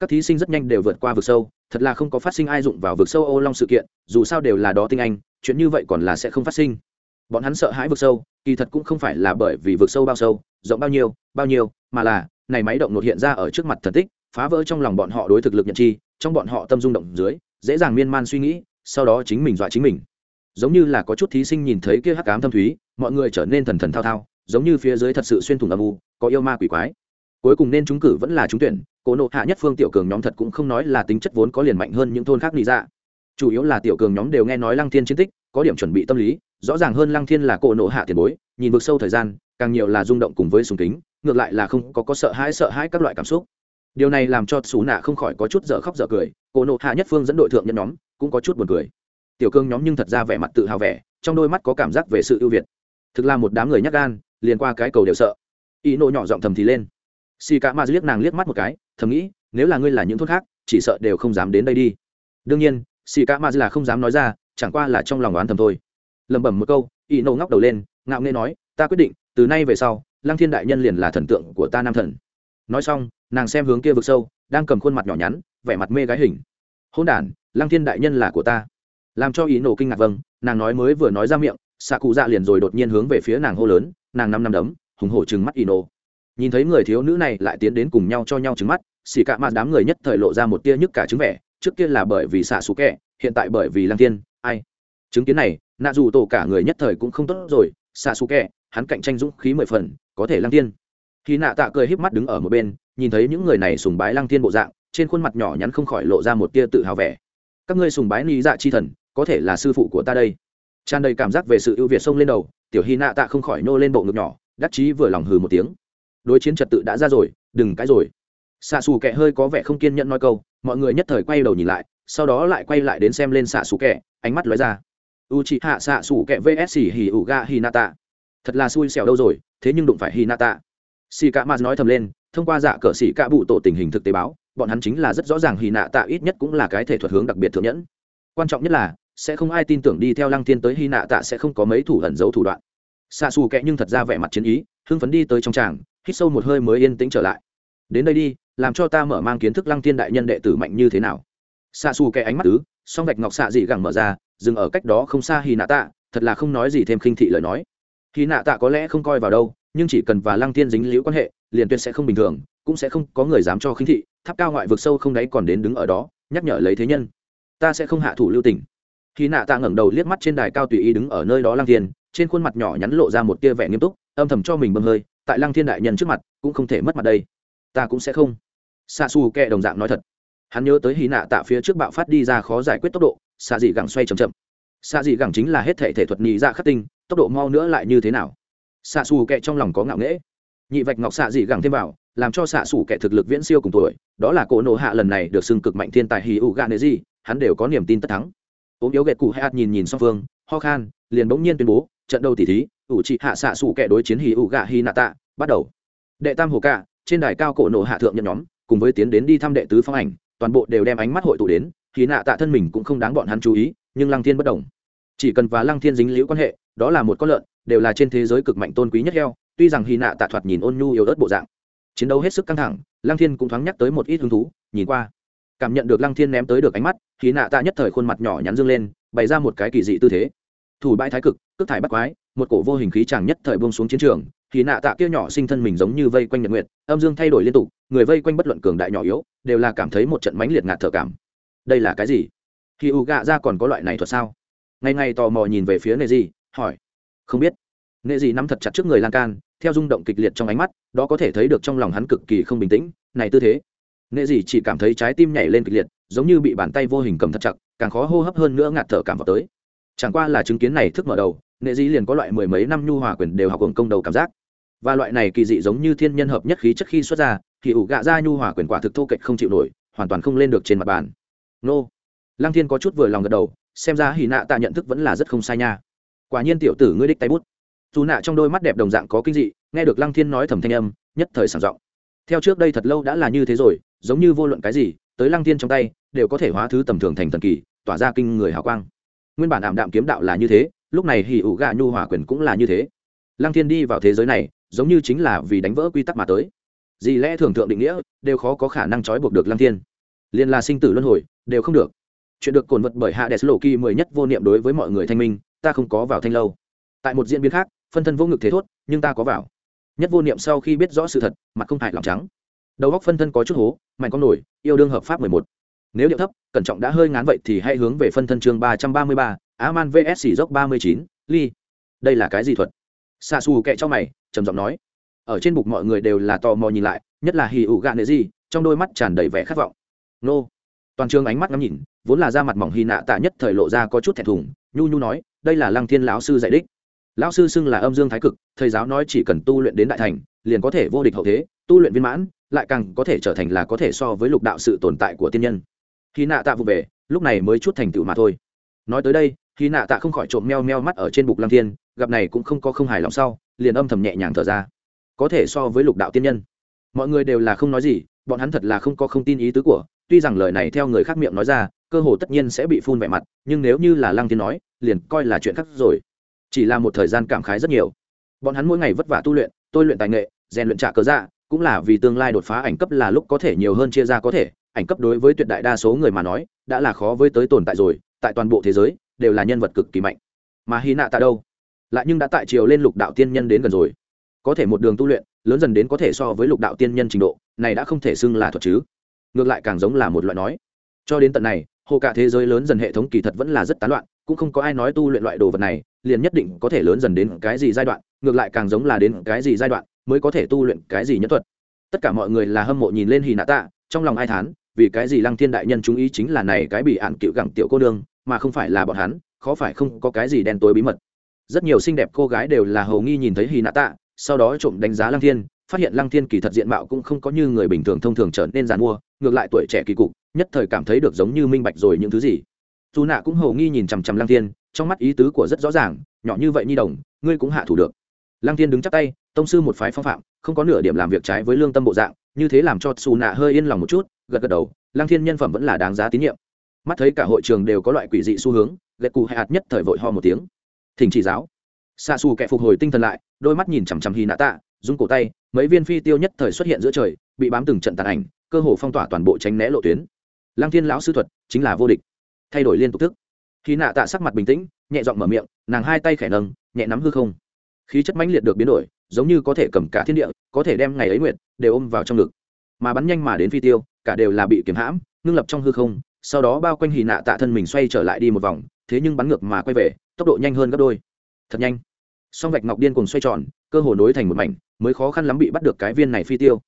Các thí sinh rất nhanh đều vượt qua vực sâu, thật là không có phát sinh ai dụng vào vực sâu ô long sự kiện, dù sao đều là đó tinh anh, chuyện như vậy còn là sẽ không phát sinh. Bọn hắn sợ hãi vực sâu, kỳ thật cũng không phải là bởi vì vực sâu bao sâu, rộng bao nhiêu bao nhiêu, mà là, này máy động nột hiện ra ở trước mặt thần tích phá vỡ trong lòng bọn họ đối thực lực nhận chi, trong bọn họ tâm dung động dưới, dễ dàng miên man suy nghĩ, sau đó chính mình dọa chính mình. Giống như là có chút thí sinh nhìn thấy kia hắc ám thâm thúy, mọi người trở nên thần thần thao thao, giống như phía dưới thật sự xuyên thủng âm u, có yêu ma quỷ quái. Cuối cùng nên trúng cử vẫn là trúng tuyển, cố nộ hạ nhất phương tiểu cường nhóm thật cũng không nói là tính chất vốn có liền mạnh hơn những thôn khác lý ra dạ. chủ yếu là tiểu cường nhóm đều nghe nói lăng thiên chiến tích, có điểm chuẩn bị tâm lý, rõ ràng hơn lăng thiên là cổ nộ hạ tiền bối, nhìn vực sâu thời gian, càng nhiều là rung động cùng với sùng kính, ngược lại là không có có sợ hãi sợ hãi các loại cảm xúc điều này làm cho xú nạ không khỏi có chút dở khóc dở cười cổ nộ hạ nhất phương dẫn đội thượng nhân nhóm cũng có chút buồn cười. Tiểu cương nhóm nhưng thật ra vẻ mặt tự hào vẻ, trong đôi mắt có cảm giác về sự ưu việt. Thực là một đám người nhắc gan, liền qua cái cầu đều sợ. Ý nộ nhỏ giọng thầm thì lên. Xì cả ma liếc nàng liếc mắt một cái, thầm nghĩ, nếu là ngươi là những thôn khác, chỉ sợ đều không dám đến đây đi. Đương nhiên, xì cả ma là không dám nói ra, chẳng qua là trong lòng oán thầm thôi. Lẩm bẩm một câu, ý nộ ngóc đầu lên, ngạo nghê nói, ta quyết định, từ nay về sau, lăng thiên đại nhân liền là thần tượng của ta nam thần. Nói xong nàng xem hướng kia vực sâu, đang cầm khuôn mặt nhỏ nhắn, vẻ mặt mê gái hình. Hôn đản, lăng thiên đại nhân là của ta. Làm cho ý nổ kinh ngạc vâng nàng nói mới vừa nói ra miệng, xạ cụ dạ liền rồi đột nhiên hướng về phía nàng hô lớn, nàng năm năm đấm, hùng hổ trừng mắt ý nổ. Nhìn thấy người thiếu nữ này lại tiến đến cùng nhau cho nhau trứng mắt, xì cạ mặt đám người nhất thời lộ ra một tia nhức cả trứng vẻ, trước kia là bởi vì xạ xú kẹ, hiện tại bởi vì lăng thiên, ai? Chứng kiến này, nạ dù tổ cả người nhất thời cũng không tốt rồi, xạ xú kẹ, hắn cạnh tranh dũng khí mười phần, có thể lăng thiên. Khi nạ tạ cười híp mắt đứng ở một bên nhìn thấy những người này sùng bái lăng thiên bộ dạng, trên khuôn mặt nhỏ nhắn không khỏi lộ ra một tia tự hào vẻ. Các ngươi sùng bái ni dạ chi thần, có thể là sư phụ của ta đây. Tràn đầy cảm giác về sự ưu việt xông lên đầu, tiểu hy nạ tạ không khỏi nô lên bộ ngực nhỏ, đắc chí vừa lòng hừ một tiếng. Đối chiến trật tự đã ra rồi, đừng cãi rồi. Xạ xù kẹ hơi có vẻ không kiên nhẫn nói câu, mọi người nhất thời quay đầu nhìn lại, sau đó lại quay lại đến xem lên xạ xù kẹ ánh mắt lóe ra. U chị hạ xạ xù kẹ vs hì ủ ga hi tạ thật là xui xẻo đâu rồi, thế nhưng đụng phải hi tạ xì cả mạt nói thầm lên thông qua dạ cờ xỉ cạ bụ tổ tình hình thực tế báo, bọn hắn chính là rất rõ ràng hy nạ tạ ít nhất cũng là cái thể thuật hướng đặc biệt thượng nhẫn. Quan trọng nhất là, sẽ không ai tin tưởng đi theo lăng thiên tới hy nạ tạ sẽ không có mấy thủ ẩn giấu thủ đoạn. Xa xù kệ nhưng thật ra vẻ mặt chiến ý, hưng phấn đi tới trong tràng, hít sâu một hơi mới yên tĩnh trở lại. Đến đây đi, làm cho ta mở mang kiến thức lăng thiên đại nhân đệ tử mạnh như thế nào. Xa xù kệ ánh mắt tứ song vạch ngọc xạ dị gẳng mở ra, dừng ở cách đó không xa hy nạ tạ, thật là không nói gì thêm khinh thị lời nói. Hy nạ tạ có lẽ không coi vào đâu, nhưng chỉ cần và lăng thiên dính liễu quan hệ liền tuyệt sẽ không bình thường, cũng sẽ không có người dám cho khinh thị, tháp cao ngoại vực sâu không đáy còn đến đứng ở đó, nhắc nhở lấy thế nhân. Ta sẽ không hạ thủ lưu tình. Khi nạ tạ ngẩng đầu liếc mắt trên đài cao tùy ý đứng ở nơi đó lăng thiên, trên khuôn mặt nhỏ nhắn lộ ra một tia vẻ nghiêm túc, âm thầm cho mình bơm hơi, tại lăng thiên đại nhân trước mặt, cũng không thể mất mặt đây. Ta cũng sẽ không. Xa xù kệ đồng dạng nói thật. Hắn nhớ tới hy nạ tạ phía trước bạo phát đi ra khó giải quyết tốc độ xa dị gẳng xoay c h ậ m chậm. Xa dị gẳng chính là hết thể thể thuật nhị ra khắc tinh, tốc độ mau nữa lại như thế nào? Xa xù kệ trong lòng có ngạo nghễ nhị vạch ngọc xạ dị gẳng thêm vào, làm cho xạ xủ kẻ thực lực viễn siêu cùng tuổi, đó là cỗ nộ hạ lần này được xưng cực mạnh thiên tài hì ụ gạ nệ gì hắn đều có niềm tin tất thắng. Ốm yếu ghẹt cụ hạ nhìn nhìn song phương, ho khan, liền bỗng nhiên tuyên bố, trận đầu tỷ thí, ủ trị hạ xạ xủ kẻ đối chiến hì ụ gạ hi nạ tạ, bắt đầu. Đệ tam hồ cạ trên đài cao cổ nộ hạ thượng nhận nhóm, cùng với tiến đến đi thăm đệ tứ phong ảnh, toàn bộ đều đem ánh mắt hội tụ đến hì nạ tạ thân mình cũng không đáng bọn hắn chú ý, nhưng lăng thiên bất đồng chỉ cần và lăng thiên dính liễu quan hệ, đó là một con lợn, đều là trên thế giới cực mạnh tôn quý nhất heo tuy rằng hy nạ tạ thoạt nhìn ôn nhu yếu ớt bộ dạng, chiến đấu hết sức căng thẳng, lăng thiên cũng thoáng nhắc tới một ít hứng thú, nhìn qua, cảm nhận được lăng thiên ném tới được ánh mắt, hy nạ tạ nhất thời khuôn mặt nhỏ nhắn dương lên, bày ra một cái kỳ dị tư thế. Thủ bãi thái cực, cước thải bắt quái, một cổ vô hình khí chàng nhất thời buông xuống chiến trường, hy nạ tạ kia nhỏ sinh thân mình giống như vây quanh nhật nguyệt, âm dương thay đổi liên tục, người vây quanh bất luận cường đại nhỏ yếu, đều là cảm thấy một trận mãnh liệt ngạt thở cảm. Đây là cái gì? Khi u gạ ra còn có loại này thuật sao? Ngày ngày tò mò nhìn về phía này gì hỏi. Không biết nghệ dị nắm thật chặt trước người lan can, theo rung động kịch liệt trong ánh mắt, đó có thể thấy được trong lòng hắn cực kỳ không bình tĩnh, này tư thế. Nghệ dị chỉ cảm thấy trái tim nhảy lên kịch liệt, giống như bị bàn tay vô hình cầm thật chặt, càng khó hô hấp hơn nữa ngạt thở cảm vào tới. Chẳng qua là chứng kiến này thức mở đầu, nghệ dị liền có loại mười mấy năm nhu hòa quyền đều học hưởng công đầu cảm giác. Và loại này kỳ dị giống như thiên nhân hợp nhất khí trước khi xuất ra, thì ủ gạ ra nhu hòa quyền quả thực thô kệch không chịu nổi, hoàn toàn không lên được trên mặt bàn. Nô. Lăng thiên có chút vừa lòng gật đầu, xem ra hì nạ tạ nhận thức vẫn là rất không sai nha. Quả nhiên tiểu tử ngươi đích tay bút dù nạ trong đôi mắt đẹp đồng dạng có kinh dị, nghe được lăng thiên nói thầm thanh âm, nhất thời sảng giọng. Theo trước đây thật lâu đã là như thế rồi, giống như vô luận cái gì, tới lăng thiên trong tay, đều có thể hóa thứ tầm thường thành thần kỳ, tỏa ra kinh người hào quang. Nguyên bản ảm đạm kiếm đạo là như thế, lúc này hì ủ gà nhu hỏa quyền cũng là như thế. Lăng thiên đi vào thế giới này, giống như chính là vì đánh vỡ quy tắc mà tới. Gì lẽ thường thượng định nghĩa, đều khó có khả năng trói buộc được lăng thiên. Liền là sinh tử luân hồi, đều không được. Chuyện được cồn vật bởi hạ đès lộ kỳ mười nhất vô niệm đối với mọi người thanh minh, ta không có vào thanh lâu. Tại một diễn biến khác phân thân vô ngực thế thốt, nhưng ta có vào. Nhất vô niệm sau khi biết rõ sự thật, mặt không hại lòng trắng. Đầu góc phân thân có chút hố, mạnh con nổi, yêu đương hợp pháp mười một. Nếu điệu thấp, cẩn trọng đã hơi ngán vậy thì hãy hướng về phân thân chương ba trăm ba mươi ba á man vs xỉ dốc ba mươi chín, ly. Đây là cái gì thuật? Xa xù kệ cho mày, trầm giọng nói. Ở trên bục mọi người đều là tò mò nhìn lại, nhất là hì ủ gạ nệ gì trong đôi mắt tràn đầy vẻ khát vọng. Nô. Toàn trường ánh mắt ngắm nhìn, vốn là da mặt mỏng hy nạ tạ nhất thời lộ ra có chút thẹn thùng, nhu nhu nói, đây là lăng thiên lão sư dạy đích lão sư xưng là âm dương thái cực, thầy giáo nói chỉ cần tu luyện đến đại thành, liền có thể vô địch hậu thế, tu luyện viên mãn, lại càng có thể trở thành là có thể so với lục đạo sự tồn tại của tiên nhân. Khi nạ tạ vụ về, lúc này mới chút thành tựu mà thôi. Nói tới đây, khi nạ tạ không khỏi trộm meo meo mắt ở trên bục lăng thiên, gặp này cũng không có không hài lòng sau, liền âm thầm nhẹ nhàng thở ra. Có thể so với lục đạo tiên nhân. Mọi người đều là không nói gì, bọn hắn thật là không có không tin ý tứ của, tuy rằng lời này theo người khác miệng nói ra, cơ hồ tất nhiên sẽ bị phun vẻ mặt, nhưng nếu như là lăng thiên nói, liền coi là chuyện khác rồi chỉ là một thời gian cảm khái rất nhiều. Bọn hắn mỗi ngày vất vả tu luyện, tôi luyện tài nghệ, rèn luyện trả cớ dạ cũng là vì tương lai đột phá ảnh cấp là lúc có thể nhiều hơn chia ra có thể. Ảnh cấp đối với tuyệt đại đa số người mà nói, đã là khó với tới tồn tại rồi, tại toàn bộ thế giới, đều là nhân vật cực kỳ mạnh. Mà hy nạ tại đâu? Lại nhưng đã tại chiều lên lục đạo tiên nhân đến gần rồi. Có thể một đường tu luyện, lớn dần đến có thể so với lục đạo tiên nhân trình độ, này đã không thể xưng là thuật chứ. Ngược lại càng giống là một loại nói. Cho đến tận này, hồ cả thế giới lớn dần hệ thống kỳ thật vẫn là rất tán loạn cũng không có ai nói tu luyện loại đồ vật này, liền nhất định có thể lớn dần đến cái gì giai đoạn, ngược lại càng giống là đến cái gì giai đoạn mới có thể tu luyện cái gì nhất thuật. Tất cả mọi người là hâm mộ nhìn lên hì nạ tạ, trong lòng ai thán, vì cái gì lăng thiên đại nhân chúng ý chính là này cái bị ạn cựu gặng tiểu cô đương mà không phải là bọn hắn, khó phải không có cái gì đen tối bí mật. Rất nhiều xinh đẹp cô gái đều là hầu nghi nhìn thấy hì nạ tạ, sau đó trộm đánh giá lăng thiên, phát hiện lăng thiên kỳ thật diện mạo cũng không có như người bình thường thông thường trở nên giàn mua, ngược lại tuổi trẻ kỳ cục, nhất thời cảm thấy được giống như minh bạch rồi những thứ gì dù nạ cũng hầu nghi nhìn chằm chằm lăng thiên, trong mắt ý tứ của rất rõ ràng, nhỏ như vậy nhi đồng, ngươi cũng hạ thủ được. Lăng thiên đứng chắc tay, tông sư một phái phong phạm, không có nửa điểm làm việc trái với lương tâm bộ dạng, như thế làm cho xù nạ hơi yên lòng một chút, gật gật đầu, lăng thiên nhân phẩm vẫn là đáng giá tín nhiệm. Mắt thấy cả hội trường đều có loại quỷ dị xu hướng, gật cù hạt nhất thời vội ho một tiếng. Thỉnh chỉ giáo. Xa xù kẻ phục hồi tinh thần lại, đôi mắt nhìn chằm chằm hy nạ tạ, rung cổ tay, mấy viên phi tiêu nhất thời xuất hiện giữa trời, bị bám từng trận tàn ảnh, cơ hồ phong tỏa toàn bộ tránh né lộ tuyến. Lăng thiên lão sư thuật chính là vô địch thay đổi liên tục thức. Khi nạ tạ sắc mặt bình tĩnh, nhẹ giọng mở miệng, nàng hai tay khẽ nâng, nhẹ nắm hư không. Khí chất mãnh liệt được biến đổi, giống như có thể cầm cả thiên địa, có thể đem ngày ấy nguyệt đều ôm vào trong ngực. Mà bắn nhanh mà đến phi tiêu, cả đều là bị kiếm hãm, ngưng lập trong hư không, sau đó bao quanh hì nạ tạ thân mình xoay trở lại đi một vòng, thế nhưng bắn ngược mà quay về, tốc độ nhanh hơn gấp đôi. Thật nhanh. Song vạch ngọc điên cùng xoay tròn, cơ hồ nối thành một mảnh, mới khó khăn lắm bị bắt được cái viên này phi tiêu.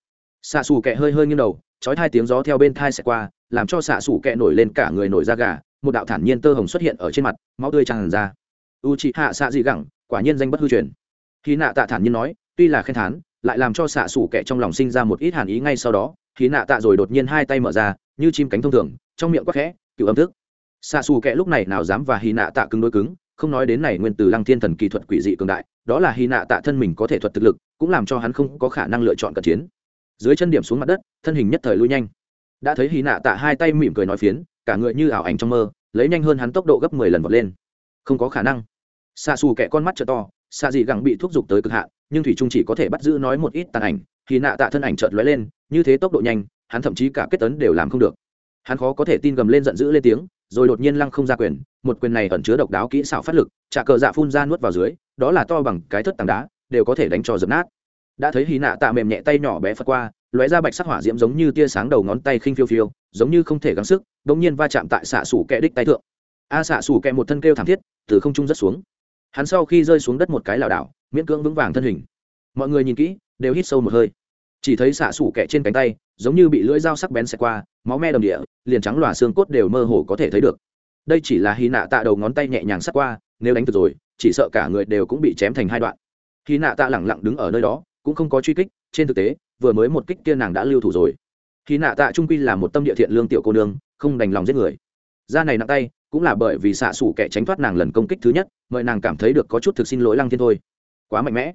Xa xù kẹ hơi hơi nghiêng đầu, chói hai tiếng gió theo bên thai sẽ qua làm cho xạ sủ kẹ nổi lên cả người nổi da gà, một đạo thản nhiên tơ hồng xuất hiện ở trên mặt, máu tươi tràn ra. U chị hạ xạ dị gẳng quả nhiên danh bất hư truyền. Khi nạ tạ thản nhiên nói, tuy là khen thán, lại làm cho xạ xủ kẹ trong lòng sinh ra một ít hàn ý ngay sau đó khi nạ tạ rồi đột nhiên hai tay mở ra, như chim cánh thông thường, trong miệng quắc khẽ cựu âm thức. Xạ xù kẹ lúc này nào dám và hy nạ tạ cứng đối cứng, không nói đến này nguyên từ lăng thiên thần kỳ thuật quỷ dị cường đại, đó là hy nạ tạ thân mình có thể thuật thực lực, cũng làm cho hắn không có khả năng lựa chọn cận chiến. Dưới chân điểm xuống mặt đất, thân hình nhất thời lui nhanh đã thấy hy nạ tạ hai tay mỉm cười nói phiến, cả người như ảo ảnh trong mơ, lấy nhanh hơn hắn tốc độ gấp mười lần vọt lên. Không có khả năng. Xa xù kẻ con mắt t to xa dị gẳng bị thúc giục tới cực hạn, nhưng thủy trung chỉ có thể bắt giữ nói một ít tàn ảnh. Hy nạ tạ thân ảnh chợt lóe lên, như thế tốc độ nhanh, hắn thậm chí cả kết tấn đều làm không được. Hắn khó có thể tin gầm lên giận dữ lên tiếng, rồi đột nhiên lăng không ra quyền, một quyền này ẩn chứa độc đáo kỹ xảo phát lực trả cờ dạ phun ra nuốt vào dưới, đó là to bằng cái thất tảng đá, đều có thể đánh cho dập nát. Đã thấy hí nạ tạ mềm nhẹ tay nhỏ bé phật qua lóe ra bạch sắc hỏa diễm giống như tia sáng đầu ngón tay khinh phiêu phiêu, giống như không thể gắng sức đ ỗ n g nhiên va chạm tại xạ xủ kẹ đích tay thượng. A xạ xủ kẹ một thân kêu thảm thiết, từ không trung rất xuống. Hắn sau khi rơi xuống đất một cái lảo đảo, miễn cưỡng vững vàng thân hình. Mọi người nhìn kỹ, đều hít sâu một hơi. Chỉ thấy xạ xủ kẹ trên cánh tay, giống như bị lưỡi dao sắc bén xẹt qua, máu me đầm địa, liền trắng lòa xương cốt đều mơ hồ có thể thấy được. Đây chỉ là hy nạ tạ đầu ngón tay nhẹ nhàng sắc qua, nếu đánh từ rồi, chỉ sợ cả người đều cũng bị chém thành hai đoạn. Hy nạ tạ lẳng lặng đứng ở nơi đó, cũng không có truy kích trên thực tế, vừa mới một kích kia nàng đã lưu thủ rồi. Khi nạ tạ trung quy là một tâm địa thiện lương tiểu cô nương, không đành lòng giết người. Da này nặng tay, cũng là bởi vì xạ xủ kẻ tránh thoát nàng lần công kích thứ nhất, mời nàng cảm thấy được có chút thực xin lỗi lăng thiên thôi. Quá mạnh mẽ.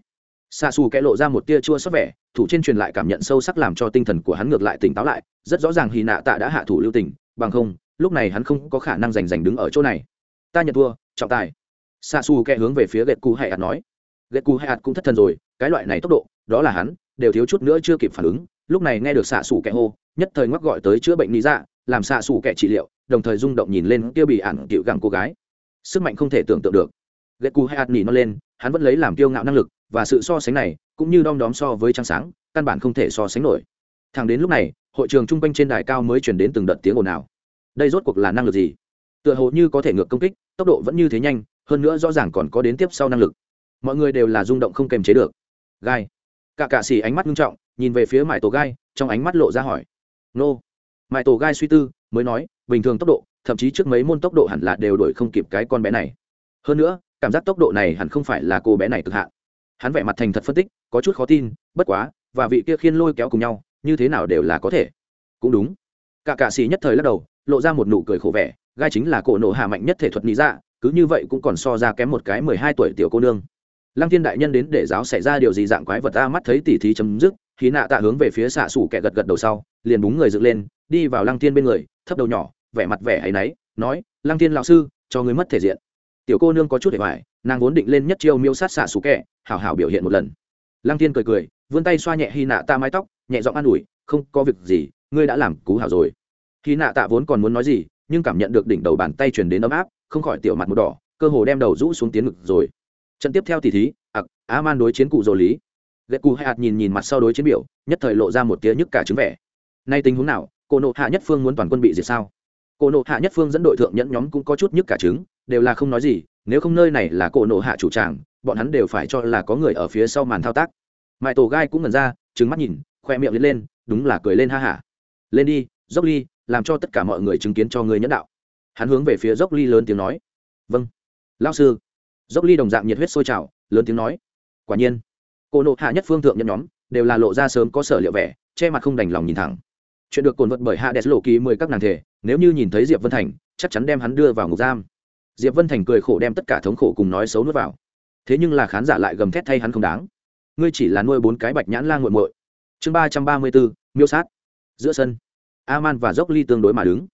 Xạ xù kẻ lộ ra một tia chua xót vẻ, thủ trên truyền lại cảm nhận sâu sắc làm cho tinh thần của hắn ngược lại tỉnh táo lại, rất rõ ràng hy nạ tạ đã hạ thủ lưu tình, bằng không, lúc này hắn không có khả năng giành giành đứng ở chỗ này. Ta nhận thua, trọng tài. Xạ xù kẻ hướng về phía ghét cù hay ạt nói. Ghét cù hay ạt cũng thất thần rồi, cái loại này tốc độ, đó là hắn đều thiếu chút nữa chưa kịp phản ứng, lúc này nghe được xạ xù kẻ hô, nhất thời ngoắc gọi tới chữa bệnh lý dạ làm xạ xù kẻ trị liệu, đồng thời rung động nhìn lên kia bị ản cựu gặng cô gái. Sức mạnh không thể tưởng tượng được. Ghét cù hay ạt nỉ nó lên, hắn vẫn lấy làm kiêu ngạo năng lực, và sự so sánh này, cũng như đom đóm so với trăng sáng, căn bản không thể so sánh nổi. Thẳng đến lúc này, hội trường chung quanh trên đài cao mới chuyển đến từng đợt tiếng ồn ào. Đây rốt cuộc là năng lực gì? Tựa hồ như có thể ngược công kích, tốc độ vẫn như thế nhanh, hơn nữa rõ ràng còn có đến tiếp sau năng lực. Mọi người đều là rung động không kềm chế được. Gai cả cạ xỉ ánh mắt nghiêm trọng, nhìn về phía mải tổ gai, trong ánh mắt lộ ra hỏi. Nô. Mải tổ gai suy tư, mới nói, bình thường tốc độ, thậm chí trước mấy môn tốc độ hẳn là đều đổi không kịp cái con bé này. Hơn nữa, cảm giác tốc độ này hẳn không phải là cô bé này cực hạn. Hắn vẻ mặt thành thật phân tích, có chút khó tin, bất quá, và vị kia khiên lôi kéo cùng nhau, như thế nào đều là có thể. Cũng đúng. Cả cạ xỉ nhất thời lắc đầu, lộ ra một nụ cười khổ vẻ, gai chính là cổ nổ hạ mạnh nhất thể thuật lý dạ cứ như vậy cũng còn so ra kém một cái mười hai tuổi tiểu cô nương lăng thiên đại nhân đến để giáo xảy ra điều gì dạng quái vật ta mắt thấy tỉ thí chấm dứt khí nạ tạ hướng về phía xạ xủ kẻ gật gật đầu sau, liền búng người dựng lên, đi vào lăng thiên bên người, thấp đầu nhỏ, vẻ mặt vẻ hay náy, nói, lăng thiên lão sư, cho người mất thể diện. Tiểu cô nương có chút để hoài, nàng vốn định lên nhất chiêu miêu sát xạ xù kẹ hảo hảo biểu hiện một lần. Lăng thiên cười cười, vươn tay xoa nhẹ hy nạ ta mái tóc, nhẹ giọng an ủi, không có việc gì, ngươi đã làm cú hảo rồi. Hy nạ tạ vốn còn muốn nói gì, nhưng cảm nhận được đỉnh đầu bàn tay truyền đến ấm áp, không khỏi tiểu mặt một đỏ, cơ hồ đem đầu rũ xuống tiến ngực rồi trận tiếp theo tỷ thí, ặc á man đối chiến cụ dỗ lý. Ghét cụ hay ạt nhìn nhìn mặt sau đối chiến biểu, nhất thời lộ ra một tia nhức cả chứng vẻ. Nay tình huống nào, cô nộ hạ nhất phương muốn toàn quân bị diệt sao? Cô nộ hạ nhất phương dẫn đội thượng nhẫn nhóm cũng có chút nhức cả trứng, đều là không nói gì, nếu không nơi này là cổ nộ hạ chủ tràng, bọn hắn đều phải cho là có người ở phía sau màn thao tác. Mãi tổ gai cũng ngần ra trứng mắt nhìn, khoe miệng lên lên, đúng là cười lên ha hả. Lên đi, dốc ly, làm cho tất cả mọi người chứng kiến cho người nhẫn đạo. Hắn hướng về phía dốc ly lớn tiếng nói. Vâng. Lao sư dốc ly đồng dạng nhiệt huyết sôi trào, lớn tiếng nói, quả nhiên, cô nộ hạ nhất phương thượng nhân nhóm đều là lộ ra sớm có sở liệu vẻ, che mặt không đành lòng nhìn thẳng. Chuyện được cồn vật bởi hạ đẹp lộ kỳ mười các nàng thể, nếu như nhìn thấy diệp vân thành, chắc chắn đem hắn đưa vào ngục giam. Diệp vân thành cười khổ đem tất cả thống khổ cùng nói xấu nuốt vào. Thế nhưng là khán giả lại gầm thét thay hắn không đáng. Ngươi chỉ là nuôi bốn cái bạch nhãn la nguội muội. Chương ba trăm ba mươi bốn, miêu sát. Giữa sân, aman và dốc ly tương đối mà đứng.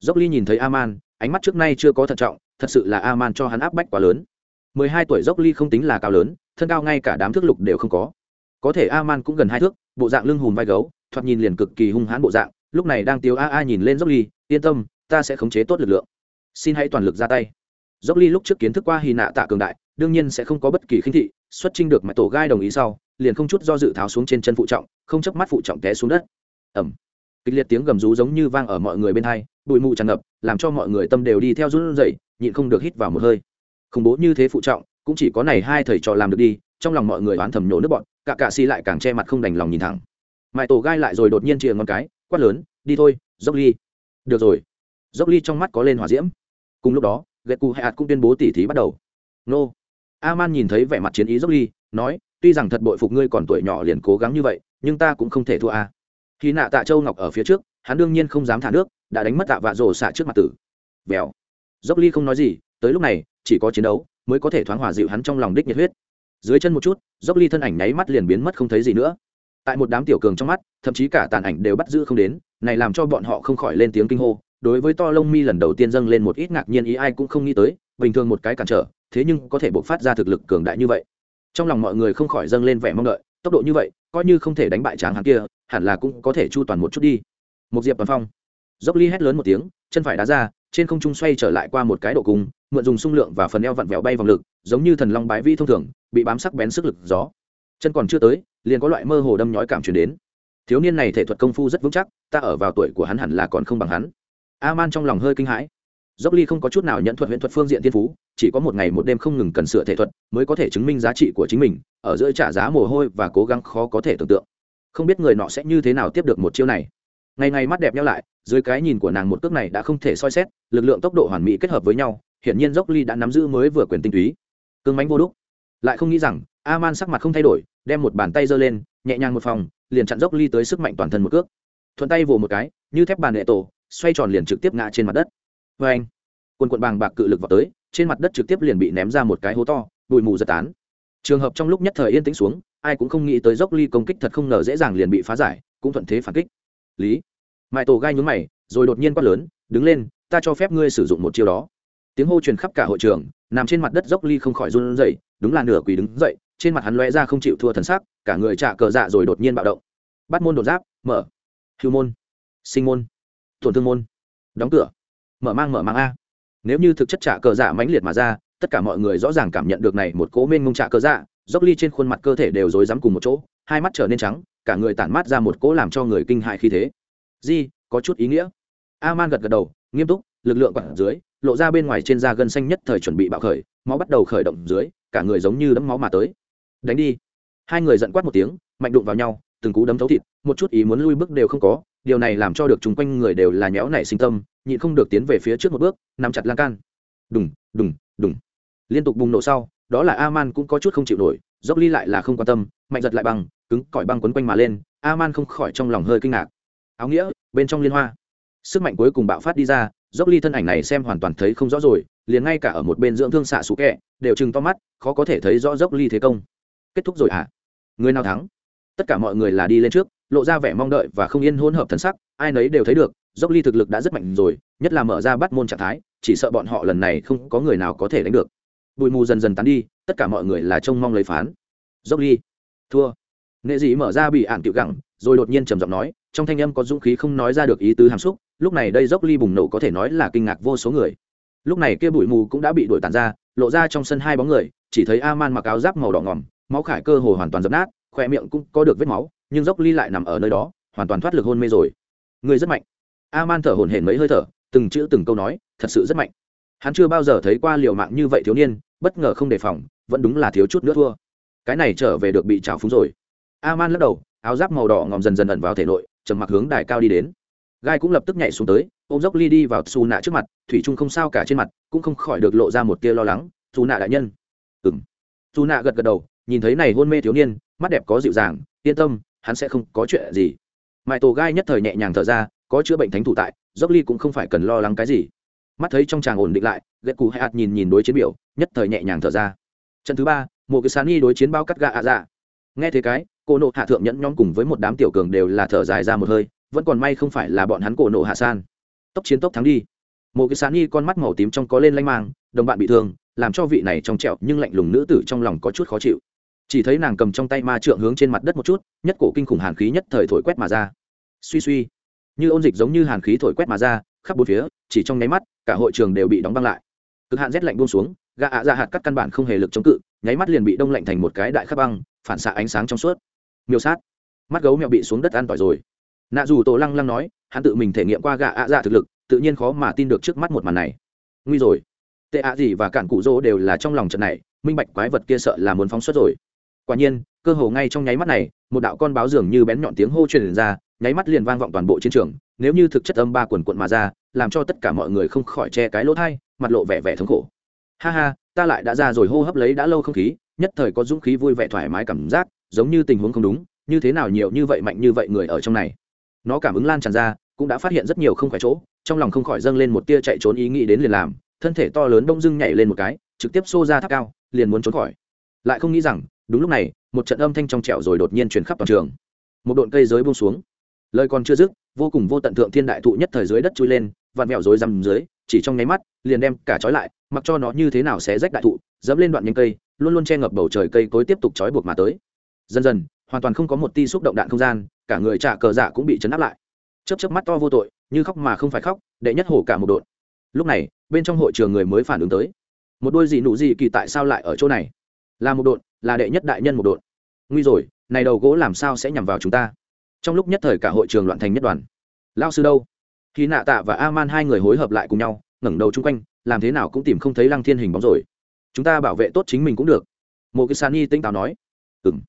Dốc ly nhìn thấy aman, ánh mắt trước nay chưa có thận trọng, thật sự là aman cho hắn áp bách quá lớn mười hai tuổi dốc ly không tính là cao lớn, thân cao ngay cả đám thước lục đều không có. Có thể aman cũng gần hai thước, bộ dạng lưng hùm vai gấu, thoạt nhìn liền cực kỳ hung hãn bộ dạng, lúc này đang tiếu a a nhìn lên dốc ly, yên tâm, ta sẽ khống chế tốt lực lượng. Xin hãy toàn lực ra tay. Dốc ly lúc trước kiến thức qua hy nạ tạ cường đại, đương nhiên sẽ không có bất kỳ khinh thị, xuất trình được mãi tổ gai đồng ý sau, liền không chút do dự tháo xuống trên chân phụ trọng, không chấp mắt phụ trọng té xuống đất. Ẩm kịch liệt tiếng gầm rú giống như vang ở mọi người bên hai, bụi mù tràn ngập, làm cho mọi người tâm đều đi theo run rẩy, nhịn không được hít vào một hơi khủng bố như thế phụ trọng, cũng chỉ có này hai thầy trò làm được đi, trong lòng mọi người oán thầm nhổ nước bọn, cả cạ xì lại càng che mặt không đành lòng nhìn thẳng. Mãi tổ gai lại rồi đột nhiên chìa ngón cái, quát lớn, đi thôi, dốc ly. Được rồi. Dốc ly trong mắt có lên hỏa diễm. Cùng lúc đó ghét cụ hạt cũng tuyên bố tỉ thí bắt đầu. Nô. A nhìn thấy vẻ mặt chiến ý dốc ly, nói, tuy rằng thật bội phục ngươi còn tuổi nhỏ liền cố gắng như vậy, nhưng ta cũng không thể thua a. Khi nạ tạ châu ngọc ở phía trước, hắn đương nhiên không dám thả nước, đã đánh mất tạ vạ rổ xạ trước mặt tử. Vèo. Dốc ly không nói gì, tới lúc này chỉ có chiến đấu mới có thể thoáng hòa dịu hắn trong lòng đích nhiệt huyết. Dưới chân một chút, dốc ly thân ảnh nháy mắt liền biến mất không thấy gì nữa. Tại một đám tiểu cường trong mắt, thậm chí cả tàn ảnh đều bắt giữ không đến, này làm cho bọn họ không khỏi lên tiếng kinh hô. Đối với to lông mi lần đầu tiên dâng lên một ít ngạc nhiên ý ai cũng không nghĩ tới, bình thường một cái cản trở, thế nhưng có thể bộc phát ra thực lực cường đại như vậy. Trong lòng mọi người không khỏi dâng lên vẻ mong đợi, tốc độ như vậy, coi như không thể đánh bại tráng hắn kia, hẳn là cũng có thể chu toàn một chút đi. Một diệp toàn phong. Dốc ly hét lớn một tiếng, chân phải đá ra trên không trung xoay trở lại qua một cái độ cung, mượn dùng sung lượng và phần eo vặn vẹo bay vòng lực, giống như thần long bái vi thông thường, bị bám sắc bén sức lực gió. Chân còn chưa tới, liền có loại mơ hồ đâm nhói cảm chuyển đến. Thiếu niên này thể thuật công phu rất vững chắc, ta ở vào tuổi của hắn hẳn là còn không bằng hắn. A man trong lòng hơi kinh hãi. Dốc ly không có chút nào nhận thuật huyễn thuật phương diện tiên phú, chỉ có một ngày một đêm không ngừng cần sửa thể thuật mới có thể chứng minh giá trị của chính mình, ở giữa trả giá mồ hôi và cố gắng khó có thể tưởng tượng. Không biết người nọ sẽ như thế nào tiếp được một chiêu này ngày ngày mắt đẹp nhau lại, dưới cái nhìn của nàng một cước này đã không thể soi xét, lực lượng tốc độ hoàn mỹ kết hợp với nhau, hiển nhiên dốc ly đã nắm giữ mới vừa quyền tinh túy. Cương mánh vô đúc. Lại không nghĩ rằng a man sắc mặt không thay đổi, đem một bàn tay giơ lên, nhẹ nhàng một phòng, liền chặn dốc ly tới sức mạnh toàn thân một cước. Thuận tay vồ một cái, như thép bàn hệ tổ, xoay tròn liền trực tiếp ngã trên mặt đất. Vê anh, quần quận bàng bạc cự lực vào tới, trên mặt đất trực tiếp liền bị ném ra một cái hố to, bụi mù giật tán. Trường hợp trong lúc nhất thời yên tĩnh xuống, ai cũng không nghĩ tới dốc ly công kích thật không ngờ dễ dàng liền bị phá giải, cũng thuận thế phản kích lý mãi tổ gai nhún mày, rồi đột nhiên quát lớn, đứng lên, ta cho phép ngươi sử dụng một chiêu đó. Tiếng hô truyền khắp cả hội trường, nằm trên mặt đất dốc ly không khỏi run rẩy, đúng là nửa quỳ đứng dậy, trên mặt hắn lóe ra không chịu thua thần sắc, cả người trả cờ dạ rồi đột nhiên bạo động. Bắt môn đột giáp, mở. Hưu môn. Sinh môn. Tổn thương môn. Đóng cửa. Mở mang mở mang a. Nếu như thực chất trả cờ dạ mãnh liệt mà ra, tất cả mọi người rõ ràng cảm nhận được này một cố mênh mông trả cờ dạ dốc ly trên khuôn mặt cơ thể đều rối rắm cùng một chỗ, hai mắt trở nên trắng cả người tản mát ra một cỗ làm cho người kinh hại khi thế. Di, có chút ý nghĩa. A man gật gật đầu, nghiêm túc, lực lượng quặn dưới, lộ ra bên ngoài trên da gân xanh nhất thời chuẩn bị bạo khởi, máu bắt đầu khởi động dưới, cả người giống như đấm máu mà tới. Đánh đi. Hai người giận quát một tiếng, mạnh đụng vào nhau, từng cú đấm thấu thịt, một chút ý muốn lui bước đều không có, điều này làm cho được chung quanh người đều là nhéo nảy sinh tâm, nhịn không được tiến về phía trước một bước, nắm chặt lan can. Đùng đùng đùng. Liên tục bùng nổ sau, đó là aman cũng có chút không chịu nổi, dốc ly lại là không quan tâm, mạnh giật lại bằng cứng cỏi băng quấn quanh mà lên, aman không khỏi trong lòng hơi kinh ngạc. Áo nghĩa, bên trong liên hoa. Sức mạnh cuối cùng bạo phát đi ra, dốc ly thân ảnh này xem hoàn toàn thấy không rõ rồi, liền ngay cả ở một bên dưỡng thương xạ sụ kẹ, đều chừng to mắt, khó có thể thấy rõ dốc ly thế công. Kết thúc rồi à? người nào thắng? Tất cả mọi người là đi lên trước, lộ ra vẻ mong đợi và không yên hỗn hợp thần sắc, ai nấy đều thấy được, dốc ly thực lực đã rất mạnh rồi, nhất là mở ra bắt môn trạng thái, chỉ sợ bọn họ lần này không có người nào có thể đánh được. Bụi mù dần dần tán đi, tất cả mọi người là trông mong lấy phán. Dốc ly, thua nghệ dị mở ra bị ạn tiểu gẳng rồi đột nhiên trầm giọng nói trong thanh âm có dũng khí không nói ra được ý tứ hàm xúc lúc này đây dốc ly bùng nổ có thể nói là kinh ngạc vô số người. Lúc này kia bụi mù cũng đã bị đuổi tàn ra lộ ra trong sân hai bóng người chỉ thấy a man mặc áo giáp màu đỏ ngòm, máu khải cơ hồ hoàn toàn dập nát khoe miệng cũng có được vết máu nhưng dốc ly lại nằm ở nơi đó hoàn toàn thoát lực hôn mê rồi. Người rất mạnh. A man thở hổn hển mấy hơi thở từng chữ từng câu nói thật sự rất mạnh. Hắn chưa bao giờ thấy qua liều mạng như vậy thiếu niên bất ngờ không đề phòng vẫn đúng là thiếu chút nữa thua. Cái này trở về được bị trào phúng rồi. Aman lắc đầu, áo giáp màu đỏ ngòm dần dần ẩn vào thể nội, trầm mặc hướng đài cao đi đến. Gai cũng lập tức nhảy xuống tới, ôm dốc ly đi vào xù nạ trước mặt, thủy trung không sao cả trên mặt, cũng không khỏi được lộ ra một tia lo lắng. Dù nạ đại nhân. Ừng dù nạ gật gật đầu, nhìn thấy này hôn mê thiếu niên, mắt đẹp có dịu dàng, yên tâm, hắn sẽ không có chuyện gì. Mãi tổ gai nhất thời nhẹ nhàng thở ra, có chữa bệnh thánh thủ tại, dốc ly cũng không phải cần lo lắng cái gì. Mắt thấy trong tràng ổn định lại ghét cù hay ạt nhìn nhìn đối chiến biểu, nhất thời nhẹ nhàng thở ra. Trận thứ ba một cái sán y đối chiến bao cắt gà ạ dạ. Nghe thế cái cô nộ hạ thượng nhẫn nhóm cùng với một đám tiểu cường đều là thở dài ra một hơi, vẫn còn may không phải là bọn hắn cổ nộ hạ san. Tốc chiến tốc thắng đi. Một cái sán y con mắt màu tím trong có lên lanh mang, đồng bạn bị thương, làm cho vị này trong trẹo nhưng lạnh lùng nữ tử trong lòng có chút khó chịu. Chỉ thấy nàng cầm trong tay ma trượng hướng trên mặt đất một chút, nhất cổ kinh khủng hàn khí nhất thời thổi quét mà ra. Suy suy, như ôn dịch giống như hàn khí thổi quét mà ra, khắp bốn phía, chỉ trong nháy mắt, cả hội trường đều bị đóng băng lại. Cực hạn rét lạnh buông xuống, gã ạ ra hạt cắt căn bản không hề lực chống cự, nháy mắt liền bị đông lạnh thành một cái đại khắp băng, phản xạ ánh sáng trong suốt miêu sát. Mắt gấu mèo bị xuống đất ăn tỏi rồi. Nạ dù tổ lăng lăng nói, hắn tự mình thể nghiệm qua gạ ạ dạ thực lực, tự nhiên khó mà tin được trước mắt một màn này. Nguy rồi. Tệ ạ gì và cản cụ dỗ đều là trong lòng trận này, minh bạch quái vật kia sợ là muốn phóng xuất rồi. Quả nhiên, cơ hồ ngay trong nháy mắt này, một đạo con báo dường như bén nhọn tiếng hô truyền ra, nháy mắt liền vang vọng toàn bộ chiến trường, nếu như thực chất âm ba quần quận mà ra, làm cho tất cả mọi người không khỏi che cái lỗ thai, mặt lộ vẻ vẻ thống khổ. Ha ha, ta lại đã ra rồi, hô hấp lấy đã lâu không khí, nhất thời có dũng khí vui vẻ thoải mái cảm giác giống như tình huống không đúng, như thế nào nhiều như vậy mạnh như vậy người ở trong này. Nó cảm ứng lan tràn ra, cũng đã phát hiện rất nhiều không khỏe chỗ, trong lòng không khỏi dâng lên một tia chạy trốn ý nghĩ đến liền làm, thân thể to lớn đông dưng nhảy lên một cái, trực tiếp xô ra tháp cao, liền muốn trốn khỏi. Lại không nghĩ rằng, đúng lúc này, một trận âm thanh trong trẻo rồi đột nhiên truyền khắp toàn trường. Một độn cây giới buông xuống. Lời còn chưa dứt, vô cùng vô tận thượng thiên đại thụ nhất thời dưới đất chui lên, vặn mẹo rối rằm dưới, chỉ trong nháy mắt, liền đem cả trói lại, mặc cho nó như thế nào sẽ rách đại thụ, dẫm lên đoạn nhánh cây, luôn luôn che ngập bầu trời cây cối tiếp tục trói buộc mà tới dần dần, hoàn toàn không có một ti xúc động đạn không gian, cả người trả cờ dạ cũng bị chấn áp lại. Chớp chớp mắt to vô tội, như khóc mà không phải khóc, đệ nhất hổ cả một đội lúc này, bên trong hội trường người mới phản ứng tới. Một đôi gì nụ gì kỳ tại sao lại ở chỗ này? Là một đội là đệ nhất đại nhân một đội nguy rồi, này đầu gỗ làm sao sẽ nhằm vào chúng ta? Trong lúc nhất thời cả hội trường loạn thành nhất đoàn. Lao sư đâu? Khi nạ tạ và a man hai người hối hợp lại cùng nhau, ngẩng đầu chung quanh, làm thế nào cũng tìm không thấy lăng thiên hình bóng rồi. Chúng ta bảo vệ tốt chính mình cũng được. Một cái sani tinh táo nói. Ừng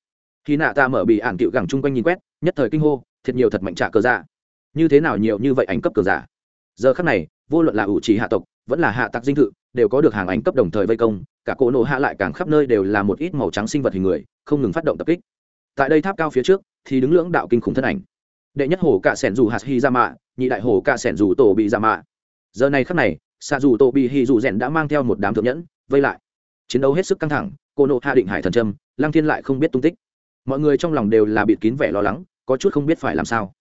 khi nạ tạ mở bị ản cựu gẳng chung quanh nhìn quét, nhất thời kinh hô, thiệt nhiều thật mạnh trả cờ giả như thế nào nhiều như vậy ảnh cấp cờ giả giờ khắc này, vô luận là ủ trì hạ tộc, vẫn là hạ tặc dinh thự, đều có được hàng ảnh cấp đồng thời vây công, cả cỗ nổ hạ lại càng khắp nơi đều là một ít màu trắng sinh vật hình người, không ngừng phát động tập kích. Tại đây tháp cao phía trước, thì đứng lưỡng đạo kinh khủng thân ảnh. Đệ nhất hồ cạ sẻn dù hạt hi ra mạ nhị đại hồ cạ sẻn dù tổ bị ra mạ giờ này khắc này xạ dù tổ bị hi dù rèn đã mang theo một đám thượng nhẫn, vây lại. Chiến đấu hết sức căng thẳng cô nộ hạ định hải thần trâm lăng thiên lại không biết tung tích mọi người trong lòng đều là bịt kín vẻ lo lắng, có chút không biết phải làm sao.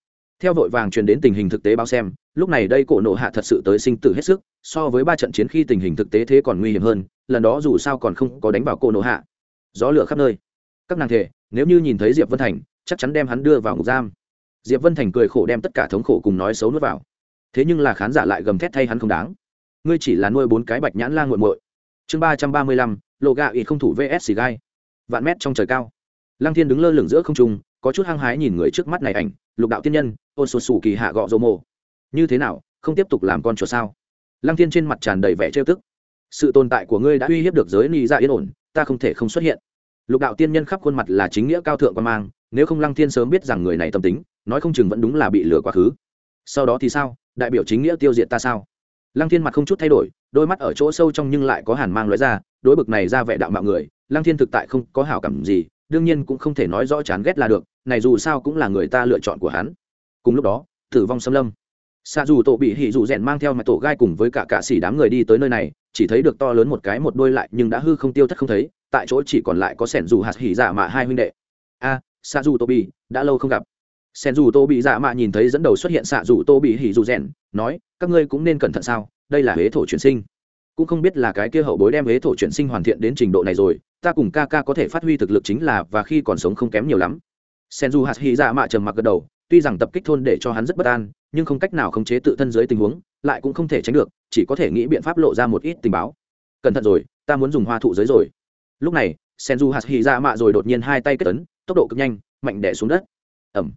Theo vội vàng truyền đến tình hình thực tế báo xem, lúc này đây cổ nộ hạ thật sự tới sinh tử hết sức, so với ba trận chiến khi tình hình thực tế thế còn nguy hiểm hơn, lần đó dù sao còn không có đánh vào cổ nộ hạ. Gió lửa khắp nơi. Các nàng thể, nếu như nhìn thấy diệp vân thành, chắc chắn đem hắn đưa vào ngục giam. Diệp vân thành cười khổ đem tất cả thống khổ cùng nói xấu nuốt vào. Thế nhưng là khán giả lại gầm thét thay hắn không đáng. Ngươi chỉ là nuôi bốn cái bạch nhãn la nguội muội. Chương ba trăm ba mươi lăm, lộ gạ ít không thủ vs xì gai. Vạn mét trong trời cao lăng thiên đứng lơ lửng giữa không trung, có chút hăng hái nhìn người trước mắt này ảnh, lục đạo tiên nhân ôn sụt sù kỳ hạ gọ dô mồ như thế nào, không tiếp tục làm con chuột sao? Lăng thiên trên mặt tràn đầy vẻ trêu tức. Sự tồn tại của ngươi đã uy hiếp được giới ni ra yên ổn, ta không thể không xuất hiện. Lục đạo tiên nhân khắp khuôn mặt là chính nghĩa cao thượng quan mang, nếu không lăng thiên sớm biết rằng người này tâm tính, nói không chừng vẫn đúng là bị lừa quá khứ. Sau đó thì sao? Đại biểu chính nghĩa tiêu diệt ta sao? Lăng thiên mặt không chút thay đổi, đôi mắt ở chỗ sâu trong nhưng lại có hàn mang lóe ra, đối bực này ra vẻ đạo mạo người, lăng thiên thực tại không có hảo cảm gì đương nhiên cũng không thể nói rõ chán ghét là được này dù sao cũng là người ta lựa chọn của hắn. Cùng lúc đó tử vong xâm lâm. Xa dù tổ bị hỉ dù rèn mang theo mặt tổ gai cùng với cả cả xỉ đám người đi tới nơi này chỉ thấy được to lớn một cái một đôi lại nhưng đã hư không tiêu thất không thấy tại chỗ chỉ còn lại có sẻn dù hạt hỉ dạ mạ hai huynh đệ. A à, xa dù tổ bị đã lâu không gặp. Sẻn dù tô bị dạ mạ nhìn thấy dẫn đầu xuất hiện xạ dù tô bị hỉ dù rèn nói các ngươi cũng nên cẩn thận sao? Đây là huế thổ chuyển sinh. Cũng không biết là cái kia hậu bối đem huế thổ chuyển sinh hoàn thiện đến trình độ này rồi ta cùng ca ca có thể phát huy thực lực chính là và khi còn sống không kém nhiều lắm. Senju hạt hy dạ mạ trầm mặc gật đầu, tuy rằng tập kích thôn để cho hắn rất bất an, nhưng không cách nào khống chế tự thân dưới tình huống, lại cũng không thể tránh được, chỉ có thể nghĩ biện pháp lộ ra một ít tình báo. Cẩn thận rồi, ta muốn dùng hoa thụ giới rồi. Lúc này, Senju hạt hy dạ mạ rồi đột nhiên hai tay kết ấn, tốc độ cực nhanh, mạnh đẻ xuống đất. Ẩm.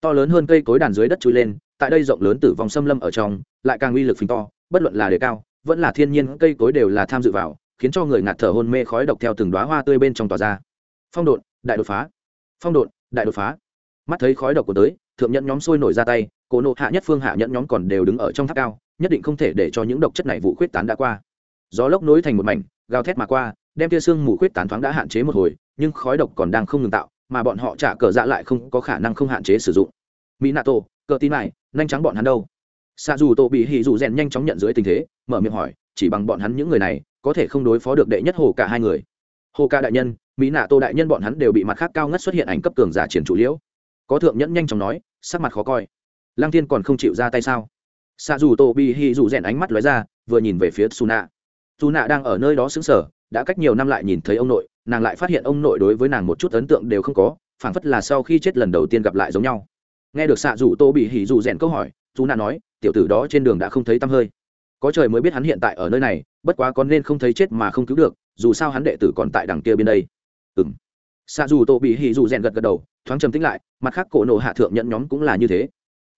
To lớn hơn cây cối đàn dưới đất chui lên, tại đây rộng lớn tử vòng xâm lâm ở trong, lại càng uy lực phình to, bất luận là đề cao, vẫn là thiên nhiên, cây cối đều là tham dự vào khiến cho người ngạt thở hôn mê khói độc theo từng đoá hoa tươi bên trong tỏa ra. Phong độn, đại đột phá. Phong độn, đại đột phá. Mắt thấy khói độc của tới, thượng nhẫn nhóm sôi nổi ra tay cổ nộ hạ nhất phương hạ nhẫn nhóm còn đều đứng ở trong tháp cao, nhất định không thể để cho những độc chất này vụ khuyết tán đã qua. Gió lốc nối thành một mảnh, gào thét mà qua, đem tia xương mù khuyết tán thoáng đã hạn chế một hồi, nhưng khói độc còn đang không ngừng tạo, mà bọn họ trả cờ dạ lại không có khả năng không hạn chế sử dụng. Mỹ nato cờ tin này, nhanh trắng bọn hắn đâu. Xa dù tổ bị hì dù rèn nhanh chóng nhận dưới tình thế, mở miệng hỏi, chỉ bằng bọn hắn những người này có thể không đối phó được đệ nhất hồ cả hai người. Hồ ca đại nhân, mỹ nạ tô đại nhân bọn hắn đều bị mặt khác cao ngất xuất hiện ảnh cấp cường giả triển chủ liễu. Có thượng nhẫn nhanh chóng nói, sắc mặt khó coi. Lăng thiên còn không chịu ra tay sao? Xa dù tô bị hì dù rèn ánh mắt lóe ra, vừa nhìn về phía su nạ su nạ đang ở nơi đó xứng sở đã cách nhiều năm lại nhìn thấy ông nội, nàng lại phát hiện ông nội đối với nàng một chút ấn tượng đều không có, phảng phất là sau khi chết lần đầu tiên gặp lại giống nhau. Nghe được xạ rủ tô bị hỉ dù rèn câu hỏi chú nạ nói, tiểu tử đó trên đường đã không thấy tăm hơi có trời mới biết hắn hiện tại ở nơi này, bất quá có nên không thấy chết mà không cứu được, dù sao hắn đệ tử còn tại đằng kia bên đây. Ừ m xạ dù tô bị hỉ dù rèn gật gật đầu, thoáng trầm tính lại, mặt khác cổ nộ hạ thượng nhận nhóm cũng là như thế.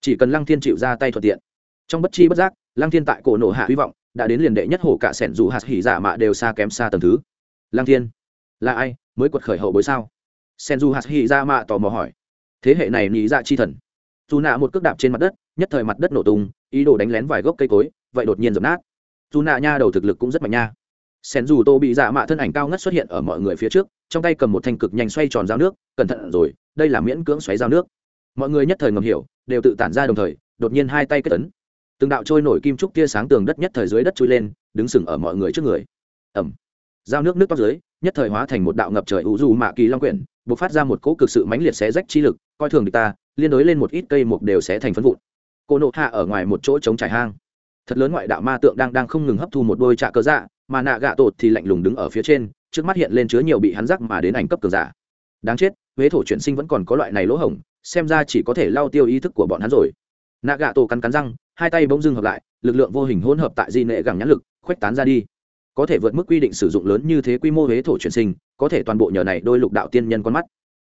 Chỉ cần lăng thiên chịu ra tay thuận tiện. Trong bất chi bất giác, lăng thiên tại cổ nộ hạ hy vọng đã đến liền đệ nhất hổ cả sẻn dù hạt hỉ giả mạ đều xa kém xa tầm thứ. Lăng thiên, là ai, mới quật khởi hậu bối sao? Sen du hạt hỉ giả mạ tò mò hỏi. Thế hệ này nghĩ ra dạ chi thần. Dù nạ một cước đạp trên mặt đất, nhất thời mặt đất nổ tung, ý đồ đánh lén vài gốc cây cối vậy đột nhiên dập nát. Dù nạ nha đầu thực lực cũng rất mạnh nha. Sen dù tô bị dạ mạ thân ảnh cao ngất xuất hiện ở mọi người phía trước, trong tay cầm một thanh cực nhanh xoay tròn dao nước, cẩn thận rồi, đây là miễn cưỡng xoáy dao nước. Mọi người nhất thời ngầm hiểu, đều tự tản ra đồng thời, đột nhiên hai tay kết tấn từng đạo trôi nổi kim trúc tia sáng tường đất nhất thời dưới đất trôi lên, đứng sừng ở mọi người trước người. Ẩm dao nước nước tóc dưới, nhất thời hóa thành một đạo ngập trời ủ dù mạ kỳ long quyển b ộ c phát ra một cỗ cực sự mãnh liệt xé rách chi lực, coi thường địch ta, liên đối lên một ít cây mục đều sẽ thành phân vụn. Cô nộ hạ ở ngoài một chỗ trống trải hang thật lớn ngoại đạo ma tượng đang đang không ngừng hấp thu một đôi trạ cơ dạ mà nạ gạ tột thì lạnh lùng đứng ở phía trên, trước mắt hiện lên chứa nhiều bị hắn rắc mà đến ảnh cấp cường giả. Đáng chết, huế thổ chuyển sinh vẫn còn có loại này lỗ hổng, xem ra chỉ có thể lao tiêu ý thức của bọn hắn rồi. Nạ gạ tổ cắn cắn răng, hai tay bỗng dưng hợp lại, lực lượng vô hình hỗn hợp tại di nệ gẳng nhãn lực, khuếch tán ra đi. Có thể vượt mức quy định sử dụng lớn như thế quy mô huế thổ chuyển sinh, có thể toàn bộ nhờ này đôi lục đạo tiên nhân con mắt.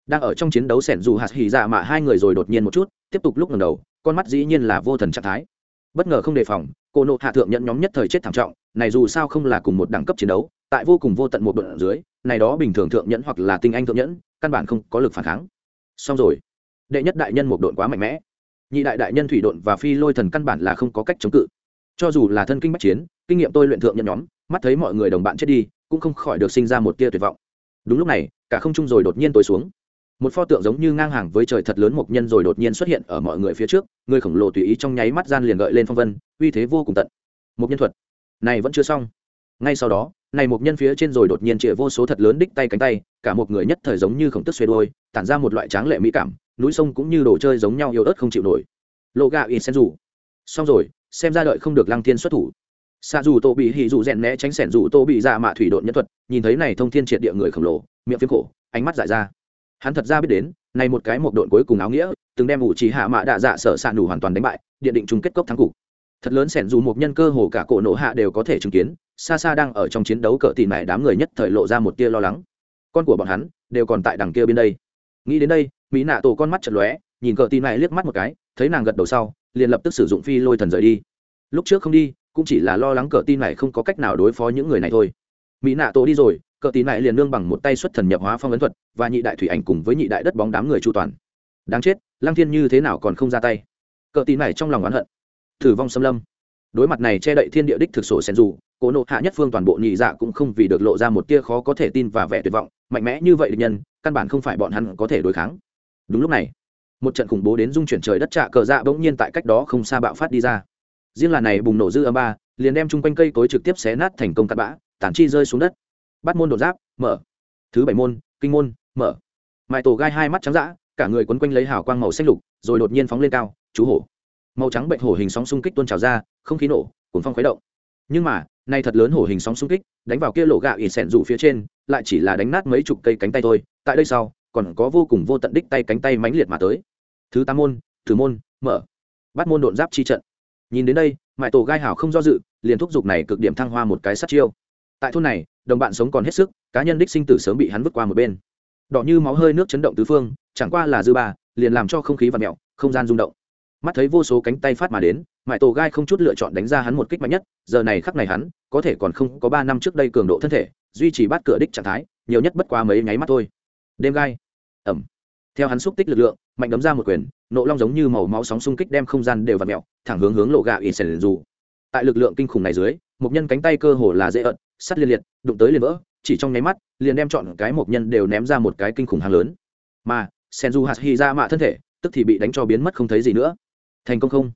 Đang ở trong chiến đấu sẻn dù hạt hỉ dạ mà hai người rồi đột nhiên một chút, tiếp tục lúc lần đầu, con mắt dĩ nhiên là vô thần trạng thái. Bất ngờ không đề phòng cô nộ hạ thượng nhận nhóm nhất thời chết thảm trọng, này dù sao không là cùng một đẳng cấp chiến đấu, tại vô cùng vô tận một đoạn dưới, này đó bình thường thượng nhẫn hoặc là tinh anh thượng nhẫn, căn bản không có lực phản kháng. Xong rồi, đệ nhất đại nhân một độn quá mạnh mẽ. Nhị đại đại nhân thủy độn và phi lôi thần căn bản là không có cách chống cự. Cho dù là thân kinh bách chiến, kinh nghiệm tôi luyện thượng nhẫn nhóm, mắt thấy mọi người đồng bạn chết đi, cũng không khỏi được sinh ra một tia tuyệt vọng. Đúng lúc này, cả không trung rồi đột nhiên tối xuống một pho tượng giống như ngang hàng với trời thật lớn một nhân rồi đột nhiên xuất hiện ở mọi người phía trước, người khổng lồ tùy ý trong nháy mắt gian liền gợi lên phong vân, uy thế vô cùng tận. Một nhân thuật. Này vẫn chưa xong. Ngay sau đó, này một nhân phía trên rồi đột nhiên chĩa vô số thật lớn đích tay cánh tay, cả một người nhất thời giống như khổng tức xuê đôi, tản ra một loại tráng lệ mỹ cảm, núi sông cũng như đồ chơi giống nhau yếu ớt không chịu nổi. Lộ gà in sen rủ xong rồi, xem ra đợi không được lăng thiên xuất thủ. Xa dù tô bị hì dù rèn né tránh sẻn dù tô bị ra mạ thủy độn nhân thuật, nhìn thấy này thông thiên triệt địa người khổng lồ, miệng phiếm khổ, ánh mắt dại ra hắn thật ra biết đến, này một cái một đội cuối cùng áo nghĩa, từng đem ủ trì hạ mạ đạ dạ sở s ạ nủ hoàn toàn đánh bại, điện định chung kết cốc thắng cục. Thật lớn sẻn dù một nhân cơ hồ cả cổ nổ hạ đều có thể chứng kiến xa xa đang ở trong chiến đấu cỡ tìm mẹ đám người nhất thời lộ ra một tia lo lắng. Con của bọn hắn đều còn tại đằng kia bên đây. Nghĩ đến đây, mỹ nạ tổ con mắt chật lóe, nhìn cỡ tỉ mẹ liếc mắt một cái, thấy nàng gật đầu sau, liền lập tức sử dụng phi lôi thần rời đi. Lúc trước không đi, cũng chỉ là lo lắng cỡ tin này không có cách nào đối phó những người này thôi. Mỹ nạ tổ đi rồi cờ tín này liền nương bằng một tay xuất thần nhập hóa phong ấn thuật và nhị đại thủy ảnh cùng với nhị đại đất bóng đám người chu toàn. Đáng chết, lăng thiên như thế nào còn không ra tay? Cờ tín này trong lòng oán hận. Thử vong xâm lâm. Đối mặt này che đậy thiên địa đích thực sổ sen dù, cố nộ hạ nhất phương toàn bộ nhị dạ cũng không vì được lộ ra một tia khó có thể tin và vẻ tuyệt vọng, mạnh mẽ như vậy địch nhân, căn bản không phải bọn hắn có thể đối kháng. Đúng lúc này, một trận khủng bố đến dung chuyển trời đất trạ cờ dạ bỗng nhiên tại cách đó không xa bạo phát đi ra. Riêng là này bùng nổ dư âm ba, liền đem chung quanh cây cối trực tiếp xé nát thành công cắt bã, tản chi rơi xuống đất bắt môn đột giáp, mở. Thứ bảy môn, kinh môn, mở. Mãi tổ gai hai mắt trắng d cả người quấn quanh lấy hào quang màu xanh lục, rồi đột nhiên phóng lên cao, chú hổ. Màu trắng bệnh hổ hình sóng xung kích tuôn trào ra, không khí nổ cuốn phong khuấy động. Nhưng mà, nay thật lớn hổ hình sóng xung kích, đánh vào kia lỗ gạo ỉ sẹn rủ phía trên, lại chỉ là đánh nát mấy chục cây cánh tay thôi, tại đây sau, còn có vô cùng vô tận đích tay cánh tay mãnh liệt mà tới. Thứ tám môn, thử môn, mở. Bắt môn đột giáp chi trận. Nhìn đến đây mãi tổ gai hảo không do dự, liền thúc giục này cực điểm thăng hoa một cái sát chiêu. Tại thôn này đồng bạn sống còn hết sức, cá nhân đích sinh tử sớm bị hắn vứt qua một bên. Đỏ như máu hơi nước chấn động tứ phương, chẳng qua là dư ba, liền làm cho không khí và mẹo không gian rung động. Mắt thấy vô số cánh tay phát mà đến mãi tổ gai không chút lựa chọn đánh ra hắn một kích mạnh nhất, giờ này khắc này hắn, có thể còn không có ba năm trước đây cường độ thân thể, duy trì bắt cửa đích trạng thái, nhiều nhất bất qua mấy nháy mắt thôi. Đêm gai. Ẩm. Theo hắn xúc tích lực lượng, mạnh đấm ra một quyền, nộ long giống như màu máu sóng xung kích đem không gian đều và mẹo thẳng hướng hướng lộ gà ỉ sèn dù tại lực lượng kinh khủng này dưới, một nhân cánh tay cơ hồ là dễ ợt sắt liên liệt, đụng tới liền vỡ, chỉ trong nháy mắt, liền đem chọn cái một nhân đều ném ra một cái kinh khủng hàng lớn. Mà, senju hạt hy ra mạ thân thể, tức thì bị đánh cho biến mất không thấy gì nữa. Thành công không?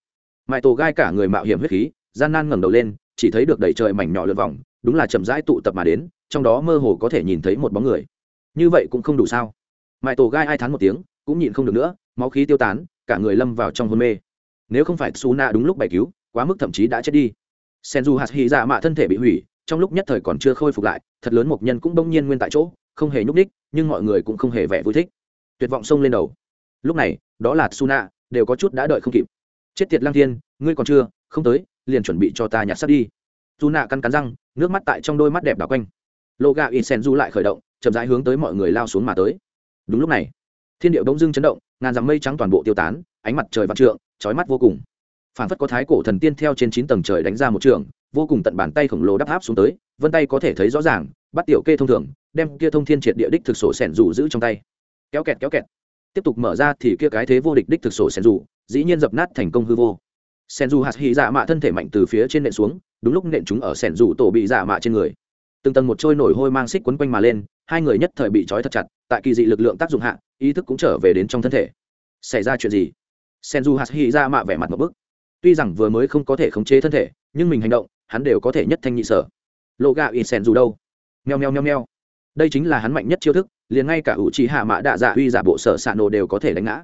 Mãi tổ gai cả người mạo hiểm huyết khí, gian nan ngẩng đầu lên, chỉ thấy được đẩy trời mảnh nhỏ lượt vòng, đúng là chậm rãi tụ tập mà đến, trong đó mơ hồ có thể nhìn thấy một bóng người. Như vậy cũng không đủ sao? Mãi tổ gai ai thán một tiếng, cũng nhịn không được nữa, máu khí tiêu tán, cả người lâm vào trong hôn mê. Nếu không phải su na đúng lúc bày cứu, quá mức thậm chí đã chết đi. Sen du hạt hy mạ thân thể bị hủy trong lúc nhất thời còn chưa khôi phục lại, thật lớn một nhân cũng bỗng nhiên nguyên tại chỗ, không hề nhúc ních nhưng mọi người cũng không hề vẻ vui thích. Tuyệt vọng xông lên đầu. Lúc này, đó là suna đều có chút đã đợi không kịp. Chết tiệt lang thiên, ngươi còn chưa, không tới, liền chuẩn bị cho ta nhặt sắt đi. Suna cắn cắn răng, nước mắt tại trong đôi mắt đẹp đảo quanh. Lô gà in sen du lại khởi động, chậm rãi hướng tới mọi người lao xuống mà tới. Đúng lúc này, thiên điệu bỗng dưng chấn động, ngàn dặm mây trắng toàn bộ tiêu tán, ánh mặt trời vạn trượng trói mắt vô cùng. Phản phất có thái cổ thần tiên theo trên chín tầng trời đánh ra một trường vô cùng tận bàn tay khổng lồ đắp áp xuống tới, vân tay có thể thấy rõ ràng, bắt tiểu kê thông thường, đem kia thông thiên triệt địa đích thực sổ sẻn rủ giữ trong tay. Kéo kẹt kéo kẹt. Tiếp tục mở ra thì kia cái thế vô địch đích thực sổ sẻn rủ, dĩ nhiên dập nát thành công hư vô. Sẻn rủ hạt hy dạ mạ thân thể mạnh từ phía trên nện xuống, đúng lúc nện chúng ở sẻn rủ tổ bị dạ mạ trên người. Từng tầng một trôi nổi hôi mang xích quấn quanh mà lên, hai người nhất thời bị trói thật chặt, tại kỳ dị lực lượng tác dụng hạ, ý thức cũng trở về đến trong thân thể. Xảy ra chuyện gì? Sen du hạt hy ra dạ mạ vẻ mặt một bức. Tuy rằng vừa mới không có thể khống chế thân thể, nhưng mình hành động hắn đều có thể nhất thanh nhị sở. Lộ gà ít sen dù đâu? Nheo nheo nheo nheo đây chính là hắn mạnh nhất chiêu thức, liền ngay cả ủ trì hạ mã đạ dạ uy giả bộ sở xạ nổ đều có thể đánh ngã.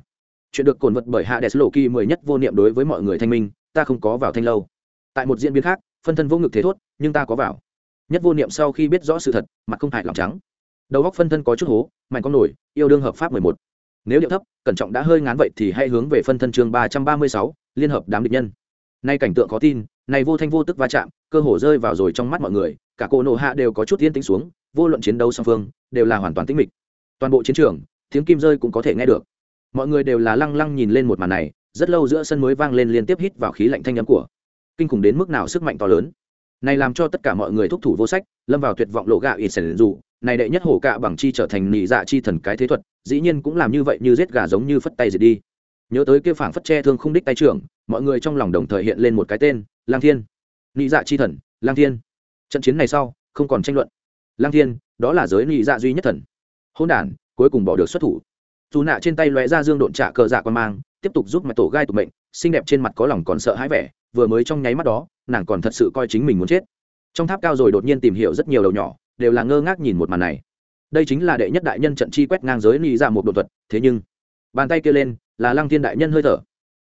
Chuyện được cồn vật bởi hạ đès lộ kỳ mười nhất vô niệm đối với mọi người thanh minh, ta không có vào thanh lâu. Tại một diễn biến khác, phân thân vô ngực thế thốt, nhưng ta có vào. Nhất vô niệm sau khi biết rõ sự thật, mặt không hại lòng trắng. Đầu góc phân thân có chút hố, mạnh con nổi, yêu đương hợp pháp mười một. Nếu điệu thấp, cẩn trọng đã hơi ngán vậy thì hãy hướng về phân thân chương ba trăm ba mươi sáu, liên hợp đám địch nhân nay cảnh tượng khó tin này vô thanh vô tức va chạm, cơ hồ rơi vào rồi trong mắt mọi người, cả cô nộ hạ đều có chút yên tĩnh xuống, vô luận chiến đấu song phương, đều là hoàn toàn tĩnh mịch. Toàn bộ chiến trường, tiếng kim rơi cũng có thể nghe được. Mọi người đều là lăng lăng nhìn lên một màn này, rất lâu giữa sân mới vang lên liên tiếp hít vào khí lạnh thanh âm của. Kinh khủng đến mức nào sức mạnh to lớn. Này làm cho tất cả mọi người thúc thủ vô sách, lâm vào tuyệt vọng lộ gạo ít sần dù. Này đệ nhất hổ cạ bằng chi trở thành nị dạ chi thần cái thế thuật, dĩ nhiên cũng làm như vậy như giết gà giống như phất tay diệt đi nhớ tới kia phảng phất che thương không đích tay trưởng, mọi người trong lòng đồng thời hiện lên một cái tên, lang thiên. Nị dạ chi thần, lang thiên. Trận chiến này sau, không còn tranh luận. Lang thiên, đó là giới nị dạ duy nhất thần. Hôn đản, cuối cùng bỏ được xuất thủ. Dù nạ trên tay lóe ra dương độn trạ cờ dạ quan mang, tiếp tục giúp mặt tổ gai tụ mệnh, xinh đẹp trên mặt có lòng còn sợ hãi vẻ, vừa mới trong nháy mắt đó, nàng còn thật sự coi chính mình muốn chết. Trong tháp cao rồi đột nhiên tìm hiểu rất nhiều đầu nhỏ, đều là ngơ ngác nhìn một màn này. Đây chính là đệ nhất đại nhân trận chi quét ngang giới nị dạ một đột thuật, thế nhưng, bàn tay kia lên là lăng thiên đại nhân hơi thở.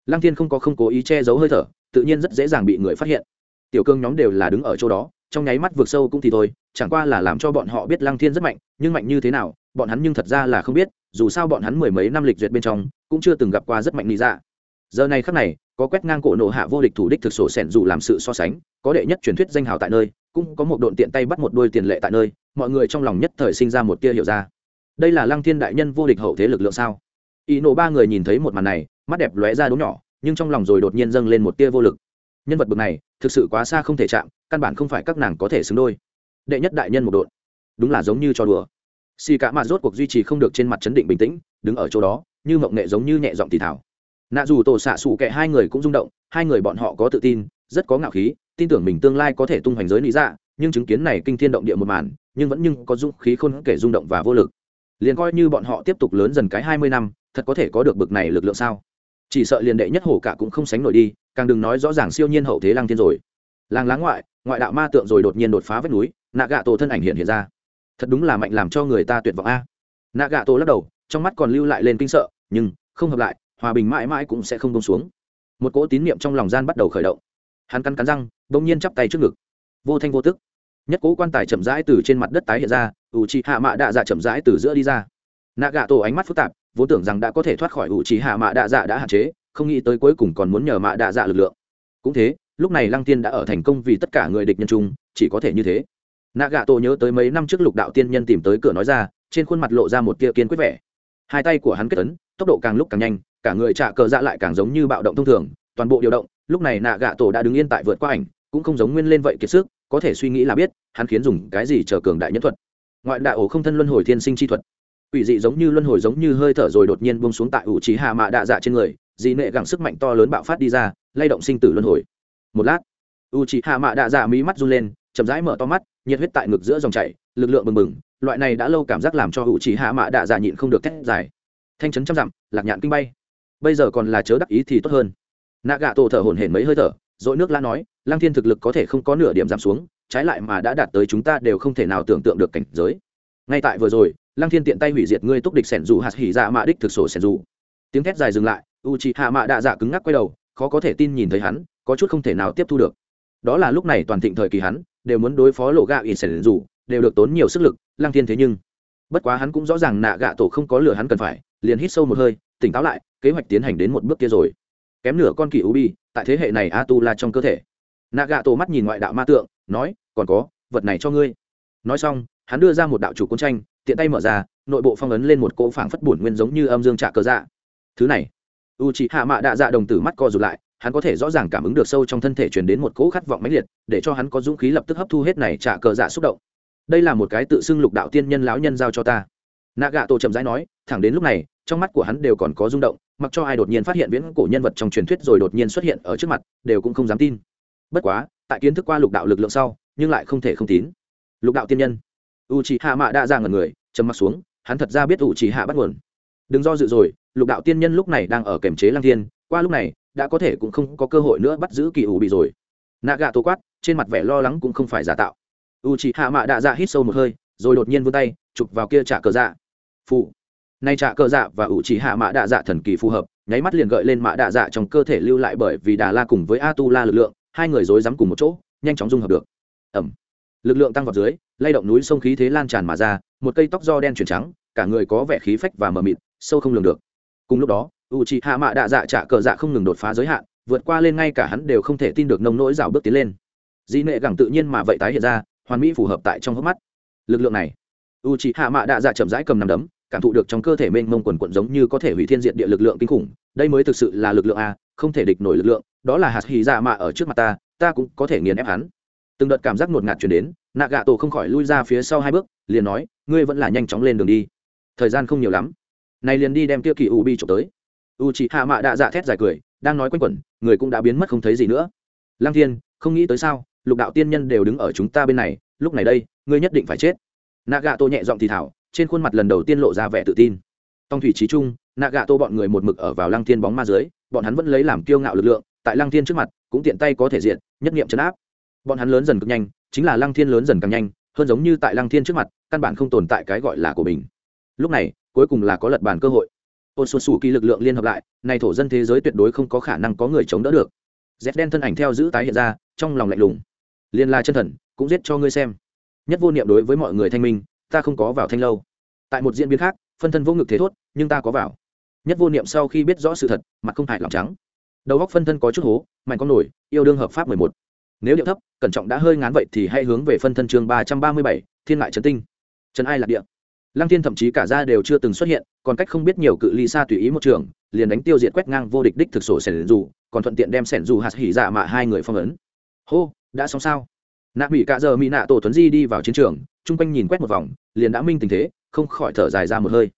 Lăng thiên không có không cố ý che giấu hơi thở, tự nhiên rất dễ dàng bị người phát hiện. Tiểu cương nhóm đều là đứng ở chỗ đó, trong nháy mắt vượt sâu cũng thì thôi, chẳng qua là làm cho bọn họ biết lăng thiên rất mạnh, nhưng mạnh như thế nào, bọn hắn nhưng thật ra là không biết, dù sao bọn hắn mười mấy năm lịch duyệt bên trong, cũng chưa từng gặp qua rất mạnh lý dạ. Giờ này khắc này, có quét ngang cổ nộ hạ vô địch thủ đích thực sổ sẻn dù làm sự so sánh, có đệ nhất truyền thuyết danh hào tại nơi, cũng có một độn tiện tay bắt một đôi tiền lệ tại nơi, mọi người trong lòng nhất thời sinh ra một tia hiểu ra. Đây là lăng thiên đại nhân vô địch hậu thế lực lượng sao? Ý nổ ba người nhìn thấy một màn này, mắt đẹp lóe ra đốm nhỏ, nhưng trong lòng rồi đột nhiên dâng lên một tia vô lực. Nhân vật bực này, thực sự quá xa không thể chạm, căn bản không phải các nàng có thể xứng đôi. Đệ nhất đại nhân một đội đúng là giống như cho đùa. Xì cả mặt rốt cuộc duy trì không được trên mặt chấn định bình tĩnh, đứng ở chỗ đó, như mộng nghệ giống như nhẹ giọng thì thảo nạ dù tổ xạ xù kệ hai người cũng rung động, hai người bọn họ có tự tin, rất có ngạo khí, tin tưởng mình tương lai có thể tung hoành giới lý dạ nhưng chứng kiến này kinh thiên động địa một màn, nhưng vẫn nhưng có dũng khí khôn kể rung động và vô lực liền coi như bọn họ tiếp tục lớn dần cái hai mươi năm, thật có thể có được bực này lực lượng sao? Chỉ sợ liền đệ nhất hổ cả cũng không sánh nổi đi, càng đừng nói rõ ràng siêu nhiên hậu thế lăng thiên rồi. Làng láng ngoại ngoại đạo ma tượng rồi đột nhiên đột phá vách núi, nạ gạ tổ thân ảnh hiện hiện ra. Thật đúng là mạnh làm cho người ta tuyệt vọng a. Nạ gạ tổ lắc đầu, trong mắt còn lưu lại lên kinh sợ, nhưng không hợp lại, hòa bình mãi mãi cũng sẽ không bông xuống. Một cỗ tín niệm trong lòng gian bắt đầu khởi động. Hắn cắn cắn răng, bỗng nhiên chắp tay trước ngực. Vô thanh vô tức. Nhất cỗ quan tài chậm rãi từ trên mặt đất tái hiện ra ủ trì hạ mạ đạ dạ chậm rãi từ giữa đi ra. Nạ gạ tổ ánh mắt phức tạp, vốn tưởng rằng đã có thể thoát khỏi ủ trì hạ mạ đạ dạ đã hạn chế, không nghĩ tới cuối cùng còn muốn nhờ mạ đạ dạ lực lượng. Cũng thế, lúc này lăng tiên đã ở thành công vì tất cả người địch nhân chung, chỉ có thể như thế. Nạ gạ tổ nhớ tới mấy năm trước lục đạo tiên nhân tìm tới cửa nói ra, trên khuôn mặt lộ ra một tia kiên quyết vẻ. Hai tay của hắn kết tấn tốc độ càng lúc càng nhanh, cả người trạ cờ dạ lại càng giống như bạo động thông thường, toàn bộ điều động, lúc này nạ gạ tổ đã đứng yên tại vượt qua ảnh, cũng không giống nguyên lên vậy kiệt sức, có thể suy nghĩ là biết, hắn khiến dùng cái gì chờ cường đại nhân thuật ngoại đạo ổ không thân luân hồi thiên sinh chi thuật. Quỷ dị giống như luân hồi giống như hơi thở rồi đột nhiên bông xuống tại ủ trí hạ mạ đạ dạ trên người, dị nệ gẳng sức mạnh to lớn bạo phát đi ra, lay động sinh tử luân hồi. Một lát u trí hạ mạ đạ dạ mí mắt run lên, chậm rãi mở to mắt, nhiệt huyết tại ngực giữa dòng chảy, lực lượng bừng bừng, loại này đã lâu cảm giác làm cho u trí hạ mạ đạ dạ nhịn không được thét dài. Thanh chấn trăm dặm, lạc nhạn kinh bay. Bây giờ còn là chớ đắc ý thì tốt hơn. Nạ gạ tổ thở hổn hển mấy hơi thở, dội nước la nói lang thiên thực lực có thể không có nửa điểm giảm xuống trái lại mà đã đạt tới chúng ta đều không thể nào tưởng tượng được cảnh giới. Ngay tại vừa rồi lang thiên tiện tay hủy diệt ngươi túc địch sẻn dù hạt hỉ dạ mạ đích thực sổ sẻn dù. Tiếng thét dài dừng lại u chị hạ mạ đạ dạ cứng ngắc quay đầu, khó có thể tin nhìn thấy hắn, có chút không thể nào tiếp thu được. Đó là lúc này toàn thịnh thời kỳ hắn, đều muốn đối phó lộ gạ ỉ sẻn dù, đều được tốn nhiều sức lực lang thiên thế nhưng, bất quá hắn cũng rõ ràng nạ gạ tổ không có lửa hắn cần phải, liền hít sâu một hơi, tỉnh táo lại, kế hoạch tiến hành đến một bước kia rồi. Kém nửa con kỳ ubi tại thế hệ này a tu la trong cơ thể. Nạ gạ tổ mắt nhìn ngoại đạo ma tượng nói, còn có, vật này cho ngươi. Nói xong, hắn đưa ra một đạo chủ cuốn tranh, tiện tay mở ra, nội bộ phong ấn lên một cỗ phảng phất bổn nguyên giống như âm dương trạ cờ dạ. Thứ này u c h ị hạ mạ đạ dạ đồng tử mắt co rụt lại, hắn có thể rõ ràng cảm ứng được sâu trong thân thể truyền đến một cỗ khát vọng mãnh liệt, để cho hắn có dũng khí lập tức hấp thu hết này trả cờ dạ xúc động. Đây là một cái tự xưng lục đạo tiên nhân lão nhân giao cho ta. Nạ gạ tổ chậm rãi nói, thẳng đến lúc này, trong mắt của hắn đều còn có rung động, mặc cho ai đột nhiên phát hiện viễn cổ nhân vật trong truyền thuyết rồi đột nhiên xuất hiện ở trước mặt, đều cũng không dám tin. Bất quá tại kiến thức qua lục đạo lực lượng sau, nhưng lại không thể không tín. Lục đạo tiên nhân. U c h ị hạ mạ đã ra ngần người, trầm m ặ t xuống, hắn thật ra biết u c h ị hạ bắt nguồn. Đừng do dự rồi, lục đạo tiên nhân lúc này đang ở kềm chế lang thiên, qua lúc này, đã có thể cũng không có cơ hội nữa bắt giữ kỳ ủ bị rồi. Nạ gà tô quát, trên mặt vẻ lo lắng cũng không phải giả tạo. U c h ị hạ mạ đã ra hít sâu một hơi, rồi đột nhiên vươn tay, chụp vào kia trả cờ dạ. Phụ nay trả cờ dạ và ủ chỉ hạ mạ đạ dạ thần kỳ phù hợp, nháy mắt liền gợi lên mạ đạ dạ trong cơ thể lưu lại bởi vì đà la cùng với a tu la lực lượng hai người rối rắm cùng một chỗ, nhanh chóng dung hợp được. Ẩm lực lượng tăng vọt dưới, lay động núi sông khí thế lan tràn mà ra, một cây tóc do đen chuyển trắng, cả người có vẻ khí phách và mờ mịt, sâu không lường được. Cùng lúc đó u c h ị hạ mạ đạ dạ trả cờ dạ không ngừng đột phá giới hạn, vượt qua lên ngay cả hắn đều không thể tin được nông nỗi rào bước tiến lên. Di nệ gẳng tự nhiên mà vậy tái hiện ra, hoàn mỹ phù hợp tại trong hốc mắt. Lực lượng này u c h ị hạ mạ đạ dạ chậm rãi cầm nằm đấm, cảm thụ được trong cơ thể mênh mông quần quận giống như có thể hủy thiên diện địa lực lượng kinh khủng đây mới thực sự là lực lượng a, không thể địch nổi lực lượng, đó là hạt hì dạ mạ ở trước mặt ta ta cũng có thể nghiền ép hắn. Từng đợt cảm giác ngột ngạt chuyển đến nạ gạ tổ không khỏi lui ra phía sau hai bước, liền nói, ngươi vẫn là nhanh chóng lên đường đi. Thời gian không nhiều lắm. Này liền đi đem tiêu kỳ u bi trộm tới. U chị hạ mạ đạ dạ thét dài cười, đang nói quanh quẩn, người cũng đã biến mất không thấy gì nữa. Lăng thiên, không nghĩ tới sao, lục đạo tiên nhân đều đứng ở chúng ta bên này, lúc này đây, ngươi nhất định phải chết. Nạ gạ tổ nhẹ giọng thì thảo, trên khuôn mặt lần đầu tiên lộ ra vẻ tự tin. Tòng thủy trí trung nạ gạ tô bọn người một mực ở vào lăng thiên bóng ma dưới, bọn hắn vẫn lấy làm kiêu ngạo lực lượng, tại lăng thiên trước mặt, cũng tiện tay có thể diện nhất nghiệm chấn áp. Bọn hắn lớn dần cực nhanh, chính là lăng thiên lớn dần càng nhanh, hơn giống như tại lăng thiên trước mặt, căn bản không tồn tại cái gọi là của mình. Lúc này, cuối cùng là có lật bàn cơ hội. Ôn xuân xù kỳ lực lượng liên hợp lại này thổ dân thế giới tuyệt đối không có khả năng có người chống đỡ được. Dép đen thân ảnh theo giữ tái hiện ra, trong lòng lạnh lùng. Liên la chân thần, cũng giết cho ngươi xem. Nhất vô niệm đối với mọi người thanh minh, ta không có vào thanh lâu. Tại một diễn biến khác, phân thân vô ngực thế thốt, nhưng ta có vào nhất vô niệm sau khi biết rõ sự thật, mặt không hại lòng trắng. Đầu góc phân thân có chút hố, mạnh con nổi, yêu đương hợp pháp mười một. Nếu điệu thấp, cẩn trọng đã hơi ngán vậy thì hãy hướng về phân thân chương ba trăm ba mươi bảy, thiên lại trấn tinh. Trấn ai lạc địa. Lăng thiên thậm chí cả ra đều chưa từng xuất hiện, còn cách không biết nhiều cự ly xa tùy ý một trường, liền đánh tiêu diệt quét ngang vô địch đích thực sổ sẻn dù, còn thuận tiện đem sẻn dù hạt hỉ dạ mạ hai người phong ấn. Hô, đã xong sao? Nạ bị cả giờ mỹ nạ tổ tuấn di đi vào chiến trường, chung quanh nhìn quét một vòng, liền đã minh tình thế, không khỏi thở dài ra một hơi.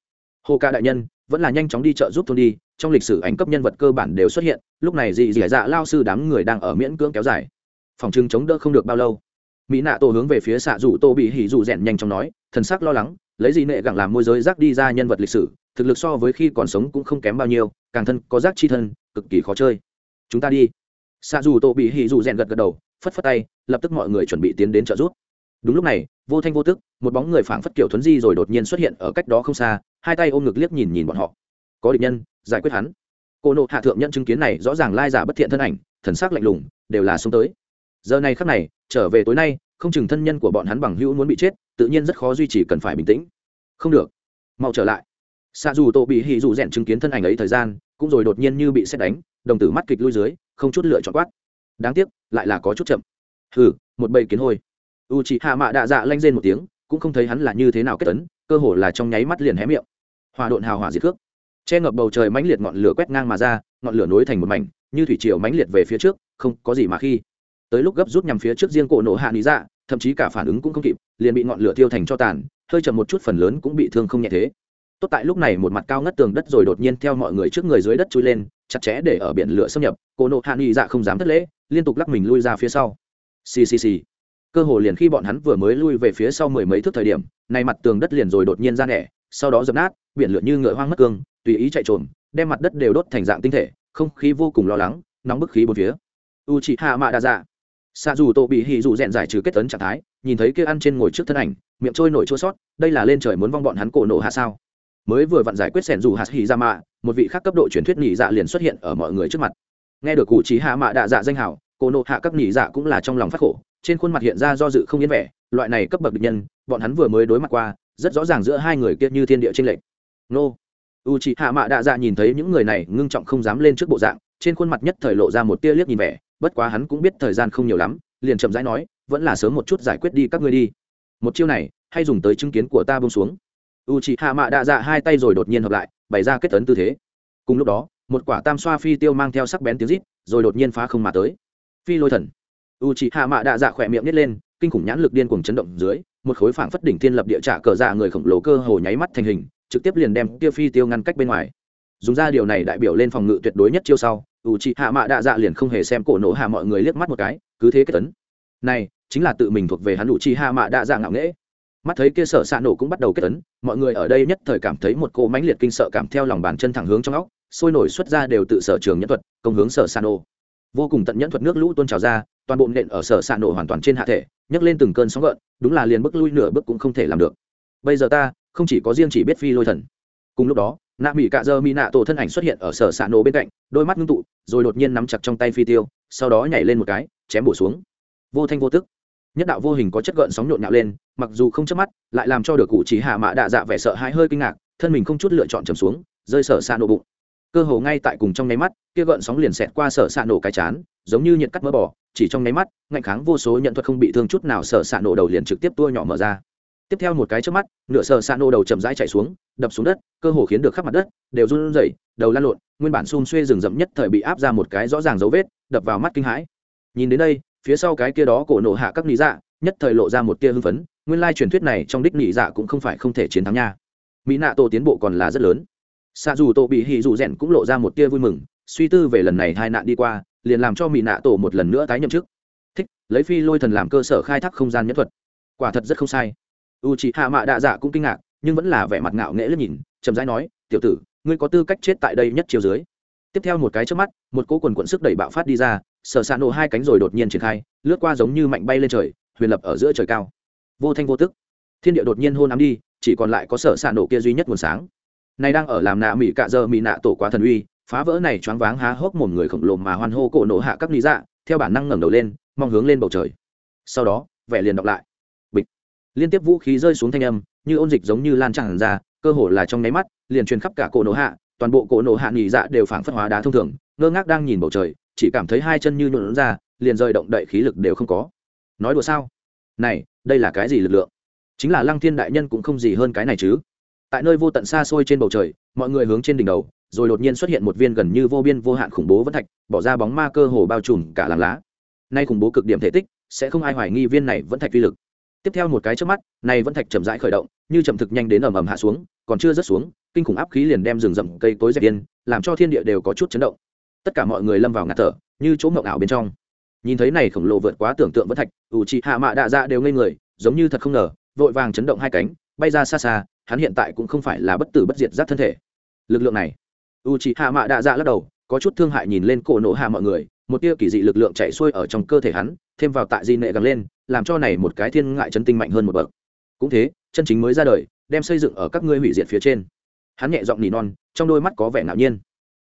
Hô ca đại nhân vẫn là nhanh chóng đi chợ giúp thôn đi, trong lịch sử ảnh cấp nhân vật cơ bản đều xuất hiện, lúc này dì dì dạ lao sư đám người đang ở miễn cưỡng kéo dài. Phòng trưng chống đỡ không được bao lâu. Mỹ nạ tổ hướng về phía xạ rủ tô bị hỉ rủ rèn nhanh chóng nói, thần sắc lo lắng, lấy gì nệ gặng làm môi giới rác đi ra nhân vật lịch sử, thực lực so với khi còn sống cũng không kém bao nhiêu, càng thân có rác chi thân, cực kỳ khó chơi. Chúng ta đi. Xạ rủ tô bị hỉ rủ rèn gật gật đầu, phất phất tay, lập tức mọi người chuẩn bị tiến đến trợ giúp đúng lúc này, vô thanh vô tức, một bóng người phảng phất kiểu thuấn di rồi đột nhiên xuất hiện ở cách đó không xa, hai tay ôm ngực liếc nhìn nhìn bọn họ. Có địch nhân, giải quyết hắn. Cô nộ hạ thượng nhân chứng kiến này rõ ràng lai giả bất thiện thân ảnh, thần sắc lạnh lùng, đều là xuống tới. Giờ này khắc này, trở về tối nay, không chừng thân nhân của bọn hắn bằng hữu muốn bị chết, tự nhiên rất khó duy trì cần phải bình tĩnh. Không được. Mau trở lại. Xa dù tô bị hì dù rèn chứng kiến thân ảnh ấy thời gian, cũng rồi đột nhiên như bị xét đánh, đồng tử mắt kịch lui dưới, không chút lựa chọn quát. Đáng tiếc, lại là có chút chậm. Hừ, một bầy kiến hôi u chị hạ mạ đạ dạ lanh rên một tiếng, cũng không thấy hắn là như thế nào kết tấn, cơ hồ là trong nháy mắt liền hé miệng. Hòa độn hào hỏa diệt cước. Che ngập bầu trời mãnh liệt ngọn lửa quét ngang mà ra, ngọn lửa nối thành một mảnh, như thủy triều mãnh liệt về phía trước, không có gì mà khi. Tới lúc gấp rút nhằm phía trước riêng cổ nổ hạ lý dạ thậm chí cả phản ứng cũng không kịp, liền bị ngọn lửa thiêu thành cho tàn, hơi chậm một chút phần lớn cũng bị thương không nhẹ thế. Tốt tại lúc này một mặt cao ngất tường đất rồi đột nhiên theo mọi người trước người dưới đất chui lên, chặt chẽ để ở biển lửa xâm nhập, cổ nộ hạ nghị dạ không dám thất lễ, liên tục lắc mình lui ra phía sau. Ccc cơ hồ liền khi bọn hắn vừa mới lui về phía sau mười mấy thước thời điểm, nay mặt tường đất liền rồi đột nhiên ra nẻ, sau đó dập nát, biển lửa như ngựa hoang mất cương, tùy ý chạy trộm đem mặt đất đều đốt thành dạng tinh thể, không khí vô cùng lo lắng, nóng bức khí bốn phía. U chị hạ mạ đa dạ xa dù tổ bị hì dù rèn giải trừ kết tấn trạng thái, nhìn thấy kia ăn trên ngồi trước thân ảnh, miệng trôi nổi chua sót đây là lên trời muốn vong bọn hắn cổ nổ hạ sao? Mới vừa vặn giải quyết sẻn dù hạt hì ra mạ một vị khác cấp độ truyền thuyết nhị dạ liền xuất hiện ở mọi người trước mặt. Nghe được cụ trí hạ mạ đa dạ danh hảo cổ nộ hạ các nhị dạ cũng là trong lòng phát khổ trên khuôn mặt hiện ra do dự không yên vẻ, loại này cấp bậc địch nhân, bọn hắn vừa mới đối mặt qua, rất rõ ràng giữa hai người kia như thiên địa trên lệnh nô. U chị hạ mạ đạ dạ nhìn thấy những người này, ngưng trọng không dám lên trước bộ dạng, trên khuôn mặt nhất thời lộ ra một tia liếc nhìn vẻ, bất quá hắn cũng biết thời gian không nhiều lắm, liền chậm rãi nói, vẫn là sớm một chút giải quyết đi các ngươi đi. Một chiêu này, hay dùng tới chứng kiến của ta bông xuống. U chị hạ mạ đạ dạ hai tay rồi đột nhiên hợp lại, bày ra kết tấn tư thế. Cùng lúc đó, một quả tam xoa phi tiêu mang theo sắc bén tiếng rít, rồi đột nhiên phá không mà tới. Phi lôi thần u chị hạ mạ đạ dạ khỏe miệng nít lên, kinh khủng nhãn lực điên cuồng chấn động dưới, một khối phảng phất đỉnh thiên lập địa trả cờ dạ người khổng lồ cơ hồ nháy mắt thành hình, trực tiếp liền đem tiêu phi tiêu ngăn cách bên ngoài. Dùng ra điều này đại biểu lên phòng ngự tuyệt đối nhất chiêu sau u chị hạ mạ đạ dạ liền không hề xem cổ nổ hạ mọi người liếc mắt một cái, cứ thế kết tấn này, chính là tự mình thuộc về hắn u chị hạ mạ đạ dạ ngạo nghễ. Mắt thấy kia sở xạ nổ cũng bắt đầu kết tấn mọi người ở đây nhất thời cảm thấy một cỗ mãnh liệt kinh sợ cảm theo lòng bàn chân thẳng hướng trong óc, sôi nổi xuất ra đều tự sở trường nhẫn thuật, công hướng sở xạ nổ. Vô cùng tận nhẫn thuật nước lũ tuôn trào ra toàn bộ nện ở sở xạ nổ hoàn toàn trên hạ thể, nhấc lên từng cơn sóng gợn, đúng là liền bước lui nửa bước cũng không thể làm được. Bây giờ ta, không chỉ có riêng chỉ biết phi lôi thần. Cùng lúc đó, nạ mỹ cạ dơ mỹ nạ tổ thân ảnh xuất hiện ở sở xạ nổ bên cạnh, đôi mắt ngưng tụ, rồi đột nhiên nắm chặt trong tay phi tiêu, sau đó nhảy lên một cái, chém bổ xuống. Vô thanh vô tức. Nhất đạo vô hình có chất gợn sóng nhộn nhạo lên, mặc dù không chớp mắt, lại làm cho được cụ chỉ hạ mạ đạ dạ vẻ sợ hãi hơi kinh ngạc, thân mình không chút lựa chọn trầm xuống, rơi sở xạ nổ bụng cơ hồ ngay tại cùng trong nháy mắt, kia gợn sóng liền xẹt qua sở xạ nổ cái chán, giống như nhiệt cắt mỡ bỏ chỉ trong nháy mắt, ngạnh kháng vô số nhận thuật không bị thương chút nào sở xạ nổ đầu liền trực tiếp tua nhỏ mở ra. Tiếp theo một cái trước mắt, nửa sở xạ nổ đầu chậm rãi chạy xuống, đập xuống đất, cơ hồ khiến được khắp mặt đất, đều run rẩy, đầu lan lộn, nguyên bản xun xuê rừng rậm nhất thời bị áp ra một cái rõ ràng dấu vết, đập vào mắt kinh hãi. Nhìn đến đây, phía sau cái kia đó cổ nổ hạ các lý dạ nhất thời lộ ra một tia hưng phấn, nguyên lai truyền thuyết này trong đích lý dạ cũng không phải không thể chiến thắng nha. Mỹ nạ tổ tiến bộ còn là rất lớn xa dù tổ bị hì dù rèn cũng lộ ra một tia vui mừng, suy tư về lần này hai nạn đi qua, liền làm cho mỹ nạ tổ một lần nữa tái nhậm chức. Thích, lấy phi lôi thần làm cơ sở khai thác không gian nhất thuật. Quả thật rất không sai. U chị hạ mạ đạ dạ cũng kinh ngạc, nhưng vẫn là vẻ mặt ngạo nghễ lướt nhìn, chậm rãi nói, tiểu tử, ngươi có tư cách chết tại đây nhất chiều dưới. Tiếp theo một cái trước mắt, một cỗ quần quận sức đẩy bạo phát đi ra, sở s nổ hai cánh rồi đột nhiên triển khai, lướt qua giống như mạnh bay lên trời, huyền lập ở giữa trời cao. Vô thanh vô tức. Thiên địa đột nhiên hôn ám đi, chỉ còn lại có sở s nổ kia duy nhất nguồn sáng này đang ở làm nạ mỹ cạ giờ mỹ nạ tổ quá thần uy, phá vỡ này choáng váng há hốc một người khổng lồ mà hoan hô cổ nổ hạ các lý dạ theo bản năng ngẩng đầu lên, mong hướng lên bầu trời. Sau đó, vẻ liền đọc lại. Bịch. Liên tiếp vũ khí rơi xuống thanh âm, như ôn dịch giống như lan tràn ra, cơ hồ là trong nháy mắt, liền truyền khắp cả cổ nổ hạ, toàn bộ cổ nổ hạ nghỉ dạ đều phảng phất hóa đá thông thường, ngơ ngác đang nhìn bầu trời, chỉ cảm thấy hai chân như nhuộn ra, liền rời động đậy khí lực đều không có. Nói đùa sao? Này, đây là cái gì lực lượng? Chính là lăng thiên đại nhân cũng không gì hơn cái này chứ tại nơi vô tận xa xôi trên bầu trời, mọi người hướng trên đỉnh đầu, rồi đột nhiên xuất hiện một viên gần như vô biên vô hạn khủng bố vẫn thạch, bỏ ra bóng ma cơ hồ bao trùm cả làng lá. Nay khủng bố cực điểm thể tích, sẽ không ai hoài nghi viên này vẫn thạch vi lực. Tiếp theo một cái trước mắt này vẫn thạch chậm rãi khởi động, như chậm thực nhanh đến ầm ầm hạ xuống, còn chưa rớt xuống, kinh khủng áp khí liền đem rừng rậm cây cối dẹp yên, làm cho thiên địa đều có chút chấn động. Tất cả mọi người lâm vào ngạt thở, như chỗ mộng ảo bên trong. Nhìn thấy này khổng lồ vượt quá tưởng tượng vẫn thạch ủ trị hạ mạ đạ dạ đều ngây người, giống như thật không ngờ, vội vàng chấn động hai cánh, bay ra xa xa hắn hiện tại cũng không phải là bất tử bất diệt giác thân thể. Lực lượng này u chị hạ mạ đạ dạ lắc đầu, có chút thương hại nhìn lên cổ nổ hạ mọi người, một tia kỳ dị lực lượng chạy xuôi ở trong cơ thể hắn, thêm vào tại di nệ gắn lên, làm cho này một cái thiên ngại chân tinh mạnh hơn một bậc. Cũng thế, chân chính mới ra đời, đem xây dựng ở các ngươi hủy diệt phía trên. Hắn nhẹ giọng nỉ non, trong đôi mắt có vẻ ngạo nhiên.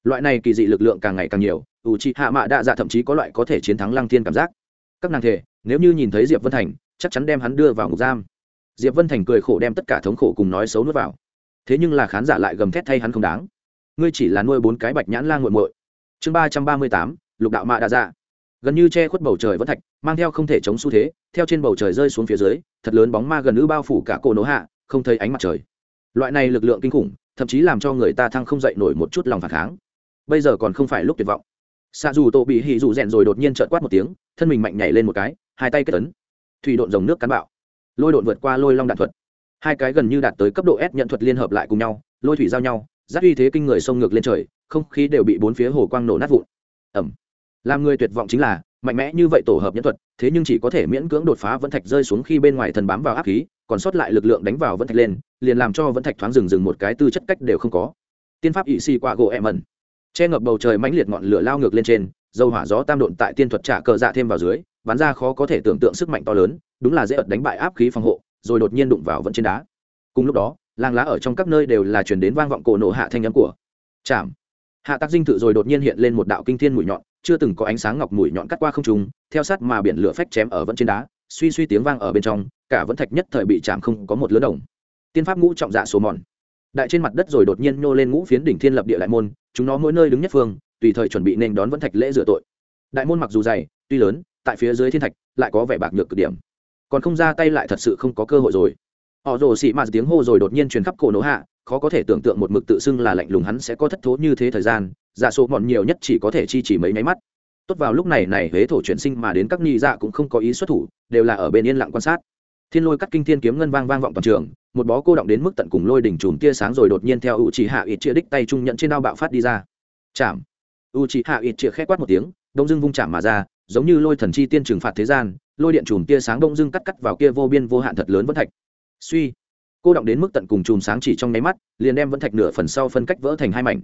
Loại này kỳ dị lực lượng càng ngày càng nhiều u chị hạ mạ đạ dạ thậm chí có loại có thể chiến thắng lăng thiên cảm giác. Các nàng thể, nếu như nhìn thấy diệp vân thành, chắc chắn đem hắn đưa vào ngục giam diệp vân thành cười khổ đem tất cả thống khổ cùng nói xấu nuốt vào. Thế nhưng là khán giả lại gầm thét thay hắn không đáng. Ngươi chỉ là nuôi bốn cái bạch nhãn lan g u muội. Chương ba trăm ba mươi tám, lục đạo mạ đã ra dạ. gần như che khuất bầu trời vẫn thạch, mang theo không thể chống xu thế, theo trên bầu trời rơi xuống phía dưới, thật lớn bóng ma gần như bao phủ cả cổ nỗ hạ, không thấy ánh mặt trời. Loại này lực lượng kinh khủng, thậm chí làm cho người ta thăng không dậy nổi một chút lòng phản kháng. Bây giờ còn không phải lúc tuyệt vọng. Xạ dù tổ bị hì dù rèn rồi đột nhiên trợn quát một tiếng, thân mình mạnh nhảy lên một cái, hai tay kết tấn thủy độn dòng nước cán bạo lôi độn vượt qua lôi long đạn thuật. Hai cái gần như đạt tới cấp độ s nhận thuật liên hợp lại cùng nhau, lôi thủy giao nhau giáp uy thế kinh người sông ngược lên trời, không khí đều bị bốn phía hồ quang nổ nát vụn. Ẩm làm người tuyệt vọng chính là, mạnh mẽ như vậy tổ hợp nhân thuật, thế nhưng chỉ có thể miễn cưỡng đột phá vẫn thạch rơi xuống khi bên ngoài thần bám vào áp khí, còn sót lại lực lượng đánh vào vẫn thạch lên, liền làm cho vẫn thạch thoáng rừng rừng một cái tư chất cách đều không có. Tiên pháp ỵ xì qua gỗ em ẩn che ngập bầu trời mãnh liệt ngọn lửa lao ngược lên trên, dầu hỏa gió tam độn tại tiên thuật trả cờ dạ thêm vào dưới, bắn ra khó có thể tưởng tượng sức mạnh to lớn đúng là dễ ợt đánh bại áp khí phòng hộ, rồi đột nhiên đụng vào vẫn trên đá. Cùng lúc đó, làng lá ở trong các nơi đều là chuyển đến vang vọng cổ nổ hạ thanh âm của chạm hạ tác dinh thự rồi đột nhiên hiện lên một đạo kinh thiên mũi nhọn, chưa từng có ánh sáng ngọc mũi nhọn cắt qua không trùng theo sát mà biển lửa phách chém ở vẫn trên đá, suy suy tiếng vang ở bên trong, cả vẫn thạch nhất thời bị chạm không có một lứa đồng. Tiên pháp ngũ trọng dạ số mòn. Đại trên mặt đất rồi đột nhiên nhô lên ngũ phiến đỉnh thiên lập địa đại môn, chúng nó mỗi nơi đứng nhất phương, tùy thời chuẩn bị nên đón vẫn thạch lễ dựa tội. Đại môn mặc dù dày, tuy lớn, tại phía dưới thiên thạch, lại có vẻ bạc nhược cực điểm còn không ra tay lại thật sự không có cơ hội rồi. Họ rồ xị mạt tiếng hô rồi đột nhiên truyền khắp cổ nổ hạ, khó có thể tưởng tượng một mực tự xưng là lạnh lùng hắn sẽ có thất thố như thế thời gian, giả số mọn nhiều nhất chỉ có thể chi chỉ mấy nháy mắt. Tốt vào lúc này này huế thổ chuyển sinh mà đến các nghi dạ cũng không có ý xuất thủ, đều là ở bên yên lặng quan sát. Thiên lôi cắt kinh thiên kiếm ngân vang vang vọng toàn trường, một bó cô động đến mức tận cùng lôi đỉnh chùm tia sáng rồi đột nhiên theo u chỉ hạ ít chia đích tay trung nhận trên đao bạo phát đi ra. Chạm. U chỉ hạ ít chia khẽ quát một tiếng, đông dưng vung chạm mà ra, giống như lôi thần chi tiên trừng phạt thế gian lôi điện chùm tia sáng đông dưng cắt cắt vào kia vô biên vô hạn thật lớn vẫn thạch. Suy, cô động đến mức tận cùng chùm sáng chỉ trong nháy mắt, liền đem vẫn thạch nửa phần sau phân cách vỡ thành hai mảnh.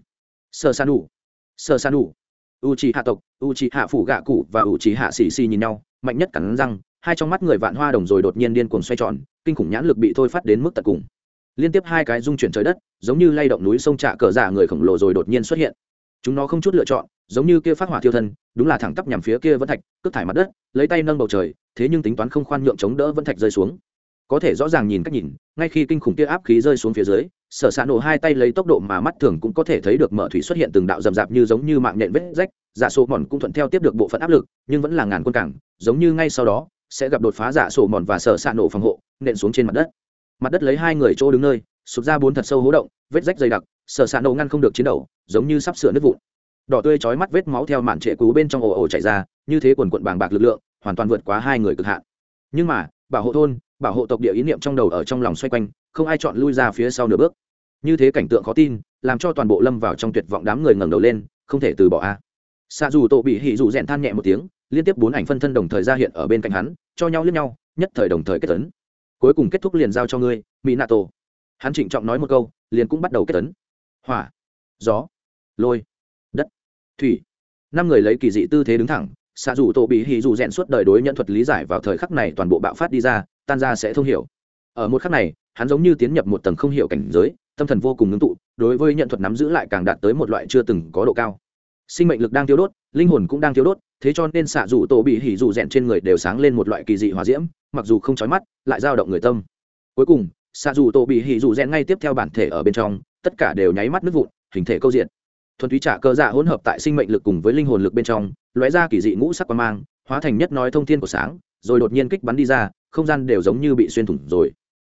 Sơ san đủ sơ san đủ u chỉ hạ tộc u chỉ hạ phủ gạ cụ và u chỉ hạ xì xì nhìn nhau, mạnh nhất cắn răng, hai trong mắt người vạn hoa đồng rồi đột nhiên điên cuồng xoay tròn, kinh khủng nhãn lực bị thôi phát đến mức tận cùng. Liên tiếp hai cái dung chuyển trời đất, giống như lay động núi sông trạ cờ giả người khổng lồ rồi đột nhiên xuất hiện chúng nó không chút lựa chọn, giống như kia phát hỏa thiêu thân, đúng là thẳng tắp nhằm phía kia vẫn thạch, cướp thải mặt đất, lấy tay nâng bầu trời, thế nhưng tính toán không khoan nhượng chống đỡ vẫn thạch rơi xuống. Có thể rõ ràng nhìn cách nhìn, ngay khi kinh khủng kia áp khí rơi xuống phía dưới, sở s nổ hai tay lấy tốc độ mà mắt thường cũng có thể thấy được mở thủy xuất hiện từng đạo rầm rạp như giống như mạng nhện vết rách, giả sổ mòn cũng thuận theo tiếp được bộ phận áp lực, nhưng vẫn là ngàn quân cảng, giống như ngay sau đó, sẽ gặp đột phá giả sổ mòn và sở s nổ phòng hộ, nện xuống trên mặt đất. Mặt đất lấy hai người chỗ đứng nơi, sụp ra bốn thật sâu hố động, vết rách dày đặc sở s nổ ngăn không được chiến đấu, giống như sắp sửa nứt vụn. Đỏ tươi trói mắt vết máu theo màn trệ cú bên trong ồ ồ chảy ra, như thế quần quận bàng bạc lực lượng, hoàn toàn vượt quá hai người cực hạn. Nhưng mà, bảo hộ thôn, bảo hộ tộc địa ý niệm trong đầu ở trong lòng xoay quanh, không ai chọn lui ra phía sau nửa bước. Như thế cảnh tượng khó tin, làm cho toàn bộ lâm vào trong tuyệt vọng đám người ngẩng đầu lên, không thể từ bỏ a. Xa dù tổ bị hỉ dù rèn than nhẹ một tiếng, liên tiếp bốn ảnh phân thân đồng thời ra hiện ở bên cạnh hắn, cho nhau lướt nhau, nhất thời đồng thời kết tấn cuối cùng kết thúc liền giao cho ngươi mỹ nato hắn trịnh trọng nói một câu, liền cũng bắt đầu kết tấn hỏa, gió, lôi, đất, thủy. Năm người lấy kỳ dị tư thế đứng thẳng xạ dù tổ bị hì dù rèn suốt đời đối nhận thuật lý giải vào thời khắc này toàn bộ bạo phát đi ra, tan ra sẽ thông hiểu. Ở một khắc này, hắn giống như tiến nhập một tầng không hiểu cảnh giới, tâm thần vô cùng ngưng tụ, đối với nhận thuật nắm giữ lại càng đạt tới một loại chưa từng có độ cao. Sinh mệnh lực đang tiêu đốt, linh hồn cũng đang tiêu đốt, thế cho nên xạ dù tổ bị hỉ dù rèn trên người đều sáng lên một loại kỳ dị hòa diễm, mặc dù không trói mắt, lại dao động người tâm. Cuối cùng xạ dù tổ bị hỉ dù rèn ngay tiếp theo bản thể ở bên trong, tất cả đều nháy mắt nước vụn, hình thể câu diện. Thuần túy trả cơ dạ hỗn hợp tại sinh mệnh lực cùng với linh hồn lực bên trong, lóe ra kỳ dị ngũ sắc quan mang, hóa thành nhất nói thông thiên của sáng, rồi đột nhiên kích bắn đi ra, không gian đều giống như bị xuyên thủng rồi.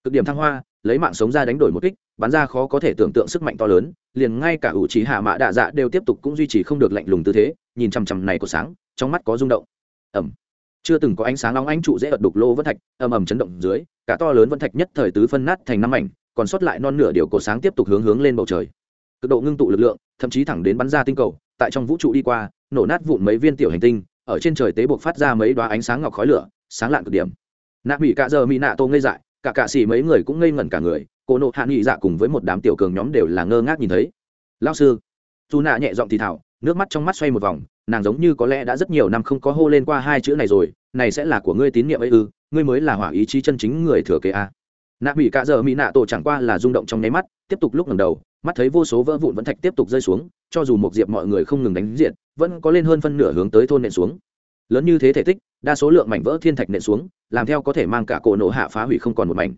Cực điểm thăng hoa, lấy mạng sống ra đánh đổi một kích, bắn ra khó có thể tưởng tượng sức mạnh to lớn, liền ngay cả ủ trí hạ mã đạ dạ đều tiếp tục cũng duy trì không được lạnh lùng tư thế, nhìn chằm chằm này của sáng, trong mắt có rung động. Ẩm chưa từng có ánh sáng nóng ánh trụ dễ ợt đục lô vân thạch, ầm ầm chấn động dưới, cả to lớn vân thạch nhất thời tứ phân nát thành năm mảnh, còn sót lại non nửa điều cổ sáng tiếp tục hướng hướng lên bầu trời. Cực độ ngưng tụ lực lượng, thậm chí thẳng đến bắn ra tinh cầu, tại trong vũ trụ đi qua, nổ nát vụn mấy viên tiểu hành tinh, ở trên trời tế buộc phát ra mấy đoá ánh sáng ngọc khói lửa, sáng lạn cực điểm. Nạ mỹ cả giờ mỹ nạ tô ngây dại, cả cạ xỉ mấy người cũng ngây ngẩn cả người, cô nộ hạ nghị dạ cùng với một đám tiểu cường nhóm đều là ngơ ngác nhìn thấy. Lao sư. Dù nạ nhẹ giọng thì thảo nước mắt trong mắt xoay một vòng, nàng giống như có lẽ đã rất nhiều năm không có hô lên qua hai chữ này rồi, này sẽ là của ngươi tín nhiệm ấy ư, ngươi mới là hỏa ý chí chân chính người thừa kế a. Nạ bị cả giờ mỹ nạ tổ chẳng qua là rung động trong nháy mắt, tiếp tục lúc ngầm đầu, mắt thấy vô số vỡ vụn vẫn thạch tiếp tục rơi xuống, cho dù một diệp mọi người không ngừng đánh diện vẫn có lên hơn phân nửa hướng tới thôn nện xuống. Lớn như thế thể tích, đa số lượng mảnh vỡ thiên thạch nện xuống, làm theo có thể mang cả cổ nổ hạ phá hủy không còn một mảnh.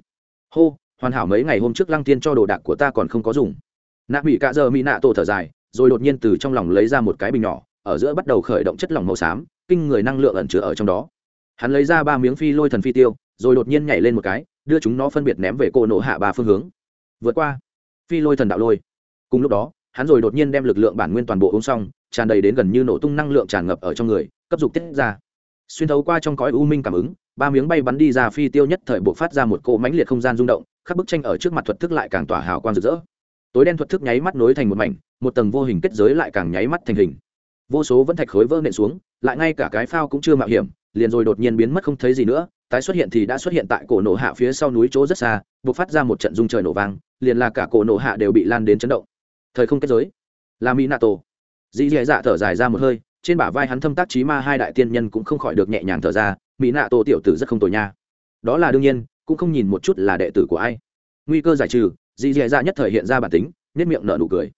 Hô, hoàn hảo mấy ngày hôm trước lăng tiên cho đồ đạc của ta còn không có dùng. Nạ bị cả giờ mỹ nạ tổ thở dài rồi đột nhiên từ trong lòng lấy ra một cái bình nhỏ, ở giữa bắt đầu khởi động chất lỏng màu xám, kinh người năng lượng ẩn chứa ở trong đó. Hắn lấy ra ba miếng phi lôi thần phi tiêu, rồi đột nhiên nhảy lên một cái, đưa chúng nó phân biệt ném về cô nổ hạ ba phương hướng. Vượt qua. Phi lôi thần đạo lôi. Cùng lúc đó, hắn rồi đột nhiên đem lực lượng bản nguyên toàn bộ uống xong, tràn đầy đến gần như nổ tung năng lượng tràn ngập ở trong người, cấp dục tiết ra. Xuyên thấu qua trong cõi u minh cảm ứng, ba miếng bay bắn đi ra phi tiêu nhất thời buộc phát ra một cỗ mãnh liệt không gian rung động khắp bức tranh ở trước mặt thuật thức lại càng tỏa hào quang rực rỡ. Tối đen thuật thức nháy mắt nối thành một mảnh một tầng vô hình kết giới lại càng nháy mắt thành hình. Vô số vẫn thạch khối vỡ nện xuống, lại ngay cả cái phao cũng chưa mạo hiểm, liền rồi đột nhiên biến mất không thấy gì nữa, tái xuất hiện thì đã xuất hiện tại cổ nổ hạ phía sau núi chỗ rất xa buộc phát ra một trận dung trời nổ vang, liền là cả cổ nổ hạ đều bị lan đến chấn động. Thời không kết giới. Là mỹ nato dì dì dạ thở dài ra một hơi, trên bả vai hắn thâm tác trí ma hai đại tiên nhân cũng không khỏi được nhẹ nhàng thở ra mỹ nạ tổ tiểu tử rất không tồi nha. Đó là đương nhiên, cũng không nhìn một chút là đệ tử của ai. Nguy cơ giải trừ, dì dì dạ nhất thời hiện ra bản tính nếp miệng nở nụ cười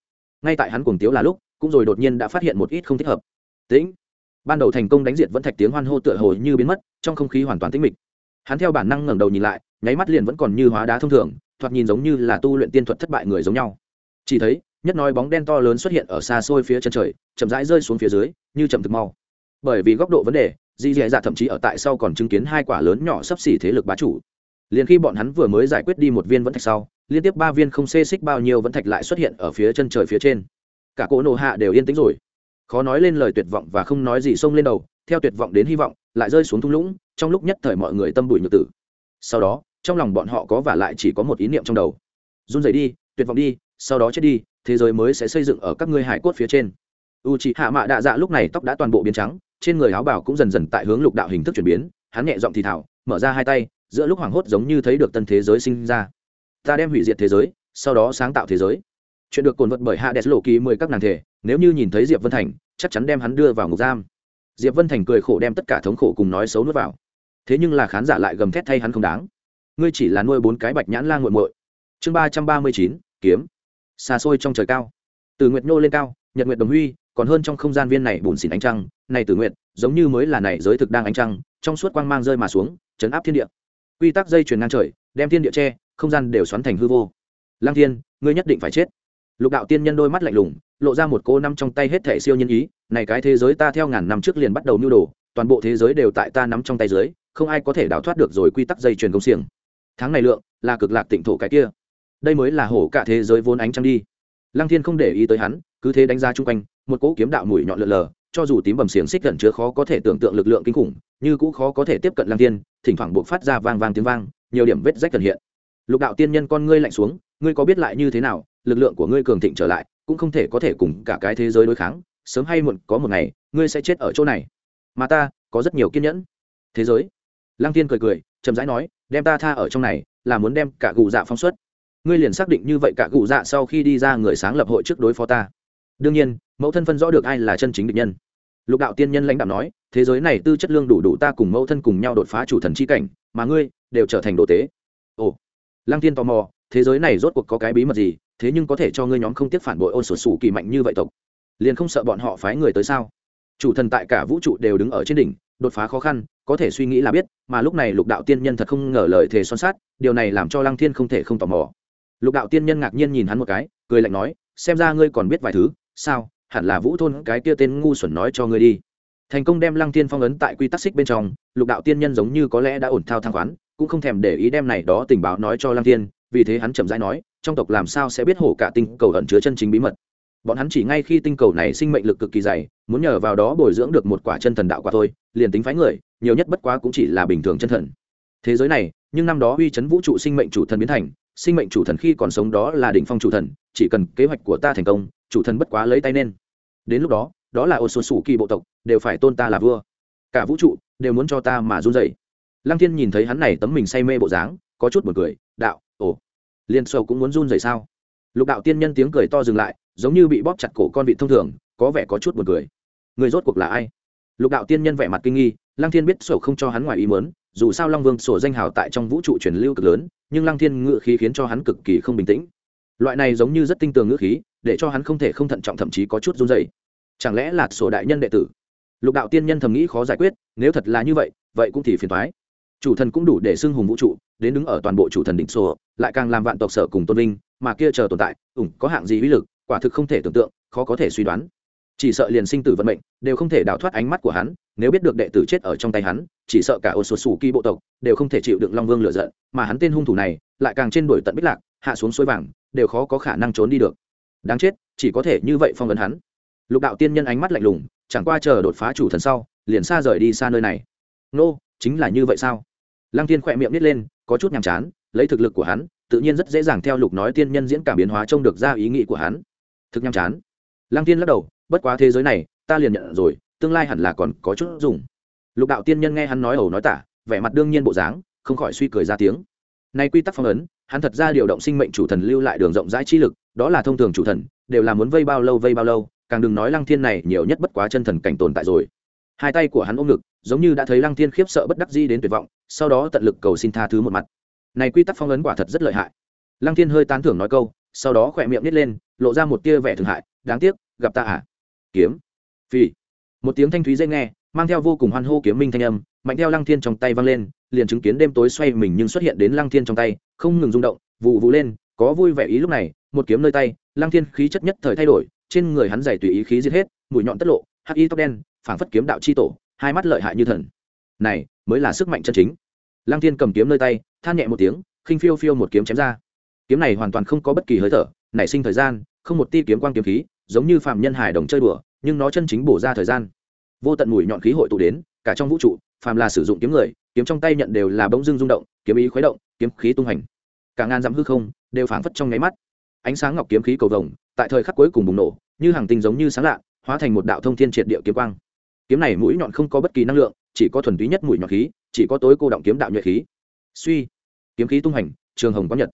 ngay tại hắn cuồng tiếu là lúc, cũng rồi đột nhiên đã phát hiện một ít không thích hợp. Tĩnh. Ban đầu thành công đánh diệt vẫn thạch tiếng hoan hô tựa hồ như biến mất, trong không khí hoàn toàn tĩnh mịch. Hắn theo bản năng ngẩng đầu nhìn lại, nháy mắt liền vẫn còn như hóa đá thông thường, thoạt nhìn giống như là tu luyện tiên thuật thất bại người giống nhau. Chỉ thấy, nhất nói bóng đen to lớn xuất hiện ở xa xôi phía chân trời, chậm rãi rơi xuống phía dưới, như chậm thực mau. Bởi vì góc độ vấn đề, di dì dạ thậm chí ở tại sau còn chứng kiến hai quả lớn nhỏ sấp xỉ thế lực bá chủ. Liền khi bọn hắn vừa mới giải quyết đi một viên vẫn thạch sau liên tiếp ba viên không xê xích bao nhiêu vẫn thạch lại xuất hiện ở phía chân trời phía trên. Cả cỗ nổ hạ đều yên tĩnh rồi. Khó nói lên lời tuyệt vọng và không nói gì xông lên đầu, theo tuyệt vọng đến hy vọng, lại rơi xuống thung lũng, trong lúc nhất thời mọi người tâm bụi nhược tử. Sau đó, trong lòng bọn họ có và lại chỉ có một ý niệm trong đầu. Run rẩy đi, tuyệt vọng đi, sau đó chết đi, thế giới mới sẽ xây dựng ở các ngươi hải cốt phía trên. U c hạ mạ đạ dạ lúc này tóc đã toàn bộ biến trắng, trên người áo bảo cũng dần dần tại hướng lục đạo hình thức chuyển biến, hắn nhẹ giọng thì thảo mở ra hai tay, giữa lúc hoảng hốt giống như thấy được tân thế giới sinh ra ta đem hủy diệt thế giới, sau đó sáng tạo thế giới. Chuyện được cồn vật bởi hạ đẹp lộ ký mười các nàng thể, nếu như nhìn thấy diệp vân thành, chắc chắn đem hắn đưa vào ngục giam. Diệp vân thành cười khổ đem tất cả thống khổ cùng nói xấu nuốt vào. Thế nhưng là khán giả lại gầm thét thay hắn không đáng. Ngươi chỉ là nuôi bốn cái bạch nhãn lan g u muội. Chương ba trăm ba mươi chín, kiếm. Xa xôi trong trời cao. Từ nguyệt nhô lên cao, nhật nguyệt đồng huy, còn hơn trong không gian viên này bùn xỉn ánh trăng. Này từ nguyệt, giống như mới là này giới thực đang ánh trăng, trong suốt quang mang rơi mà xuống, chấn áp thiên địa. Quy tắc dây chuyền ngang trời, đem thiên địa che không gian đều xoắn thành hư vô. Lang thiên, ngươi nhất định phải chết. Lục đạo tiên nhân đôi mắt lạnh lùng, lộ ra một cô năm trong tay hết thể siêu nhân ý, này cái thế giới ta theo ngàn năm trước liền bắt đầu nưu đồ, toàn bộ thế giới đều tại ta nắm trong tay dưới, không ai có thể đào thoát được rồi quy tắc dây chuyền công xiềng. Tháng này lượng, là cực lạc tịnh thổ cái kia. Đây mới là hổ cả thế giới vốn ánh trăng đi. Lăng thiên không để ý tới hắn, cứ thế đánh ra chung quanh, một cỗ kiếm đạo mùi nhọn lượn lờ, cho dù tím bầm xiềng xích gần chứa khó có thể tưởng tượng lực lượng kinh khủng, như cũ khó có thể tiếp cận lăng thiên, thỉnh thoảng buộc phát ra vang vang tiếng vang, nhiều điểm vết rách cần hiện lục đạo tiên nhân con ngươi lạnh xuống, ngươi có biết lại như thế nào, lực lượng của ngươi cường thịnh trở lại, cũng không thể có thể cùng cả cái thế giới đối kháng, sớm hay muộn có một ngày, ngươi sẽ chết ở chỗ này. Mà ta, có rất nhiều kiên nhẫn. Thế giới. Lăng tiên cười cười, chậm rãi nói, đem ta tha ở trong này, là muốn đem cả gù dạ phóng xuất. Ngươi liền xác định như vậy cả gù dạ sau khi đi ra người sáng lập hội trước đối phó ta. Đương nhiên, mẫu thân phân rõ được ai là chân chính định nhân. Lục đạo tiên nhân lãnh đạo nói, thế giới này tư chất lương đủ đủ ta cùng mẫu thân cùng nhau đột phá chủ thần c h i cảnh, mà ngươi đều trở thành đồ tế lăng tiên tò mò, thế giới này rốt cuộc có cái bí mật gì, thế nhưng có thể cho ngươi nhóm không tiếc phản bội ôn sột sủ kỳ mạnh như vậy tộc. Liền không sợ bọn họ phái người tới sao? Chủ thần tại cả vũ trụ đều đứng ở trên đỉnh, đột phá khó khăn, có thể suy nghĩ là biết, mà lúc này lục đạo tiên nhân thật không ngờ lời thề son sát điều này làm cho lăng thiên không thể không tò mò. Lục đạo tiên nhân ngạc nhiên nhìn hắn một cái, cười lạnh nói, xem ra ngươi còn biết vài thứ, sao? Hẳn là vũ thôn cái kia tên ngu xuẩn nói cho ngươi đi. Thành công đem lăng tiên phong ấn tại quy tắc xích bên trong, lục đạo tiên nhân giống như có lẽ đã ổn thao thang khoán cũng không thèm để ý đem này đó tình báo nói cho lăng thiên, vì thế hắn chậm rãi nói, trong tộc làm sao sẽ biết hổ cả tinh cầu ẩn chứa chân chính bí mật? Bọn hắn chỉ ngay khi tinh cầu này sinh mệnh lực cực kỳ dày, muốn nhờ vào đó bồi dưỡng được một quả chân thần đạo quả thôi, liền tính phái người, nhiều nhất bất quá cũng chỉ là bình thường chân thần. Thế giới này, nhưng năm đó uy chấn vũ trụ sinh mệnh chủ thần biến thành, sinh mệnh chủ thần khi còn sống đó là đỉnh phong chủ thần, chỉ cần kế hoạch của ta thành công, chủ thần bất quá lấy tay nên. Đến lúc đó đó là ô số sủ kỳ bộ tộc, đều phải tôn ta là vua. Cả vũ trụ đều muốn cho ta mà run rẩy lăng thiên nhìn thấy hắn này tấm mình say mê bộ dáng, có chút buồn cười, đạo, ồ, liên sâu cũng muốn run rẩy sao? Lục đạo tiên nhân tiếng cười to dừng lại, giống như bị bóp chặt cổ con vị thông thường, có vẻ có chút buồn cười. Người rốt cuộc là ai? Lục đạo tiên nhân vẻ mặt kinh nghi, lăng thiên biết sổ không cho hắn ngoài ý mớn dù sao long vương sổ danh hào tại trong vũ trụ truyền lưu cực lớn, nhưng lăng thiên ngự khí khiến cho hắn cực kỳ không bình tĩnh. Loại này giống như rất tinh tường ngữ khí, để cho hắn không thể không thận trọng thậm chí có chút run dày chẳng lẽ là sổ đại nhân đệ tử? Lục đạo tiên nhân thầm nghĩ khó giải quyết, nếu thật là như vậy vậy cũng thì phiền thoái chủ thần cũng đủ để xưng hùng vũ trụ, đến đứng ở toàn bộ chủ thần đỉnh sổ, lại càng làm vạn tộc sở cùng tôn vinh, mà kia chờ tồn tại, ủng, có hạng gì uy lực, quả thực không thể tưởng tượng, khó có thể suy đoán. Chỉ sợ liền sinh tử vận mệnh, đều không thể đào thoát ánh mắt của hắn, nếu biết được đệ tử chết ở trong tay hắn, chỉ sợ cả ô số sủ kỳ bộ tộc, đều không thể chịu đựng long vương lựa giận, mà hắn tên hung thủ này, lại càng trên đuổi tận bích lạc, hạ xuống suối vàng, đều khó có khả năng trốn đi được. Đáng chết, chỉ có thể như vậy phong vấn hắn. Lục đạo tiên nhân ánh mắt lạnh lùng, chẳng qua chờ đột phá chủ thần sau, liền xa rời đi xa nơi này. Nô chính là như vậy sao? Lăng Thiên khỏe miệng nít lên, có chút nhàm chán, lấy thực lực của hắn, tự nhiên rất dễ dàng theo lục nói tiên nhân diễn cảm biến hóa trông được ra ý nghĩ của hắn. Thực nhàm chán. Lăng Thiên lắc đầu, bất quá thế giới này, ta liền nhận rồi, tương lai hẳn là còn có chút dùng. Lục đạo tiên nhân nghe hắn nói ẩu nói tả, vẻ mặt đương nhiên bộ dáng, không khỏi suy cười ra tiếng. Nay quy tắc phong ấn, hắn thật ra điều động sinh mệnh chủ thần lưu lại đường rộng rãi chi lực, đó là thông thường chủ thần, đều là muốn vây bao lâu vây bao lâu, càng đừng nói lăng thiên này nhiều nhất bất quá chân thần cảnh tồn tại rồi. Hai tay của hắn ôm ngực giống như đã thấy lăng thiên khiếp sợ bất đắc di đến tuyệt vọng, sau đó tận lực cầu xin tha thứ một mặt. Này quy tắc phong ấn quả thật rất lợi hại. Lăng thiên hơi tán thưởng nói câu, sau đó khỏe miệng nít lên, lộ ra một tia vẻ thương hại, đáng tiếc, gặp ta à? Kiếm. Phi một tiếng thanh thúy dễ nghe, mang theo vô cùng hoan hô kiếm minh thanh âm, mạnh theo lăng thiên trong tay văng lên, liền chứng kiến đêm tối xoay mình nhưng xuất hiện đến lăng thiên trong tay, không ngừng rung động vụ vụ lên, có vui vẻ ý lúc này, một kiếm nơi tay, lăng thiên khí chất nhất thời thay đổi, trên người hắn dày tùy ý khí giết hết, mũi nhọn tất lộ, hắc y tóc đen, phảng phất kiếm đạo chi tổ hai mắt lợi hại như thần. Này, mới là sức mạnh chân chính. Lăng thiên cầm kiếm nơi tay, than nhẹ một tiếng, khinh phiêu phiêu một kiếm chém ra. Kiếm này hoàn toàn không có bất kỳ hơi thở, nảy sinh thời gian, không một ti kiếm quang kiếm khí, giống như phạm nhân hải đồng chơi đùa, nhưng nó chân chính bổ ra thời gian. Vô tận mùi nhọn khí hội tụ đến, cả trong vũ trụ, phàm là sử dụng kiếm người, kiếm trong tay nhận đều là bỗng dưng rung động, kiếm ý khuấy động, kiếm khí tung hành. Cả ngàn dặm hư không đều phảng phất trong nháy mắt. Ánh sáng ngọc kiếm khí cầu vồng, tại thời khắc cuối cùng bùng nổ, như hàng tinh giống như sáng lạ, hóa thành một đạo thông thiên triệt địa kiếm quang kiếm này mũi nhọn không có bất kỳ năng lượng, chỉ có thuần túy nhất mũi nhọn khí, chỉ có tối cô động kiếm đạo nhuệ khí. Suy, kiếm khí tung hành, trường hồng có nhật.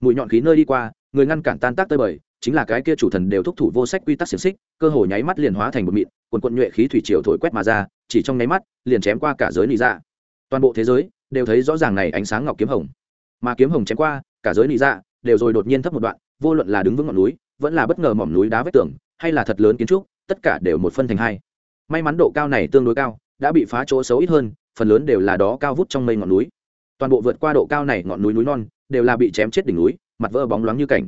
Mũi nhọn khí nơi đi qua, người ngăn cản tan tác tơi bời, chính là cái kia chủ thần đều thúc thủ vô sách quy tắc xiềng xích, cơ hồ nháy mắt liền hóa thành một mịn, quần quận nhuệ khí thủy triều thổi quét mà ra, chỉ trong nháy mắt, liền chém qua cả giới nị dạ. Toàn bộ thế giới đều thấy rõ ràng này ánh sáng ngọc kiếm hồng. Mà kiếm hồng chém qua, cả giới nị dạ đều rồi đột nhiên thấp một đoạn, vô luận là đứng vững ngọn núi, vẫn là bất ngờ mỏm núi đá vách tường, hay là thật lớn kiến trúc, tất cả đều một phân thành hai may mắn độ cao này tương đối cao, đã bị phá chỗ xấu ít hơn, phần lớn đều là đó cao vút trong mây ngọn núi. Toàn bộ vượt qua độ cao này ngọn núi núi non, đều là bị chém chết đỉnh núi, mặt vỡ bóng loáng như cảnh.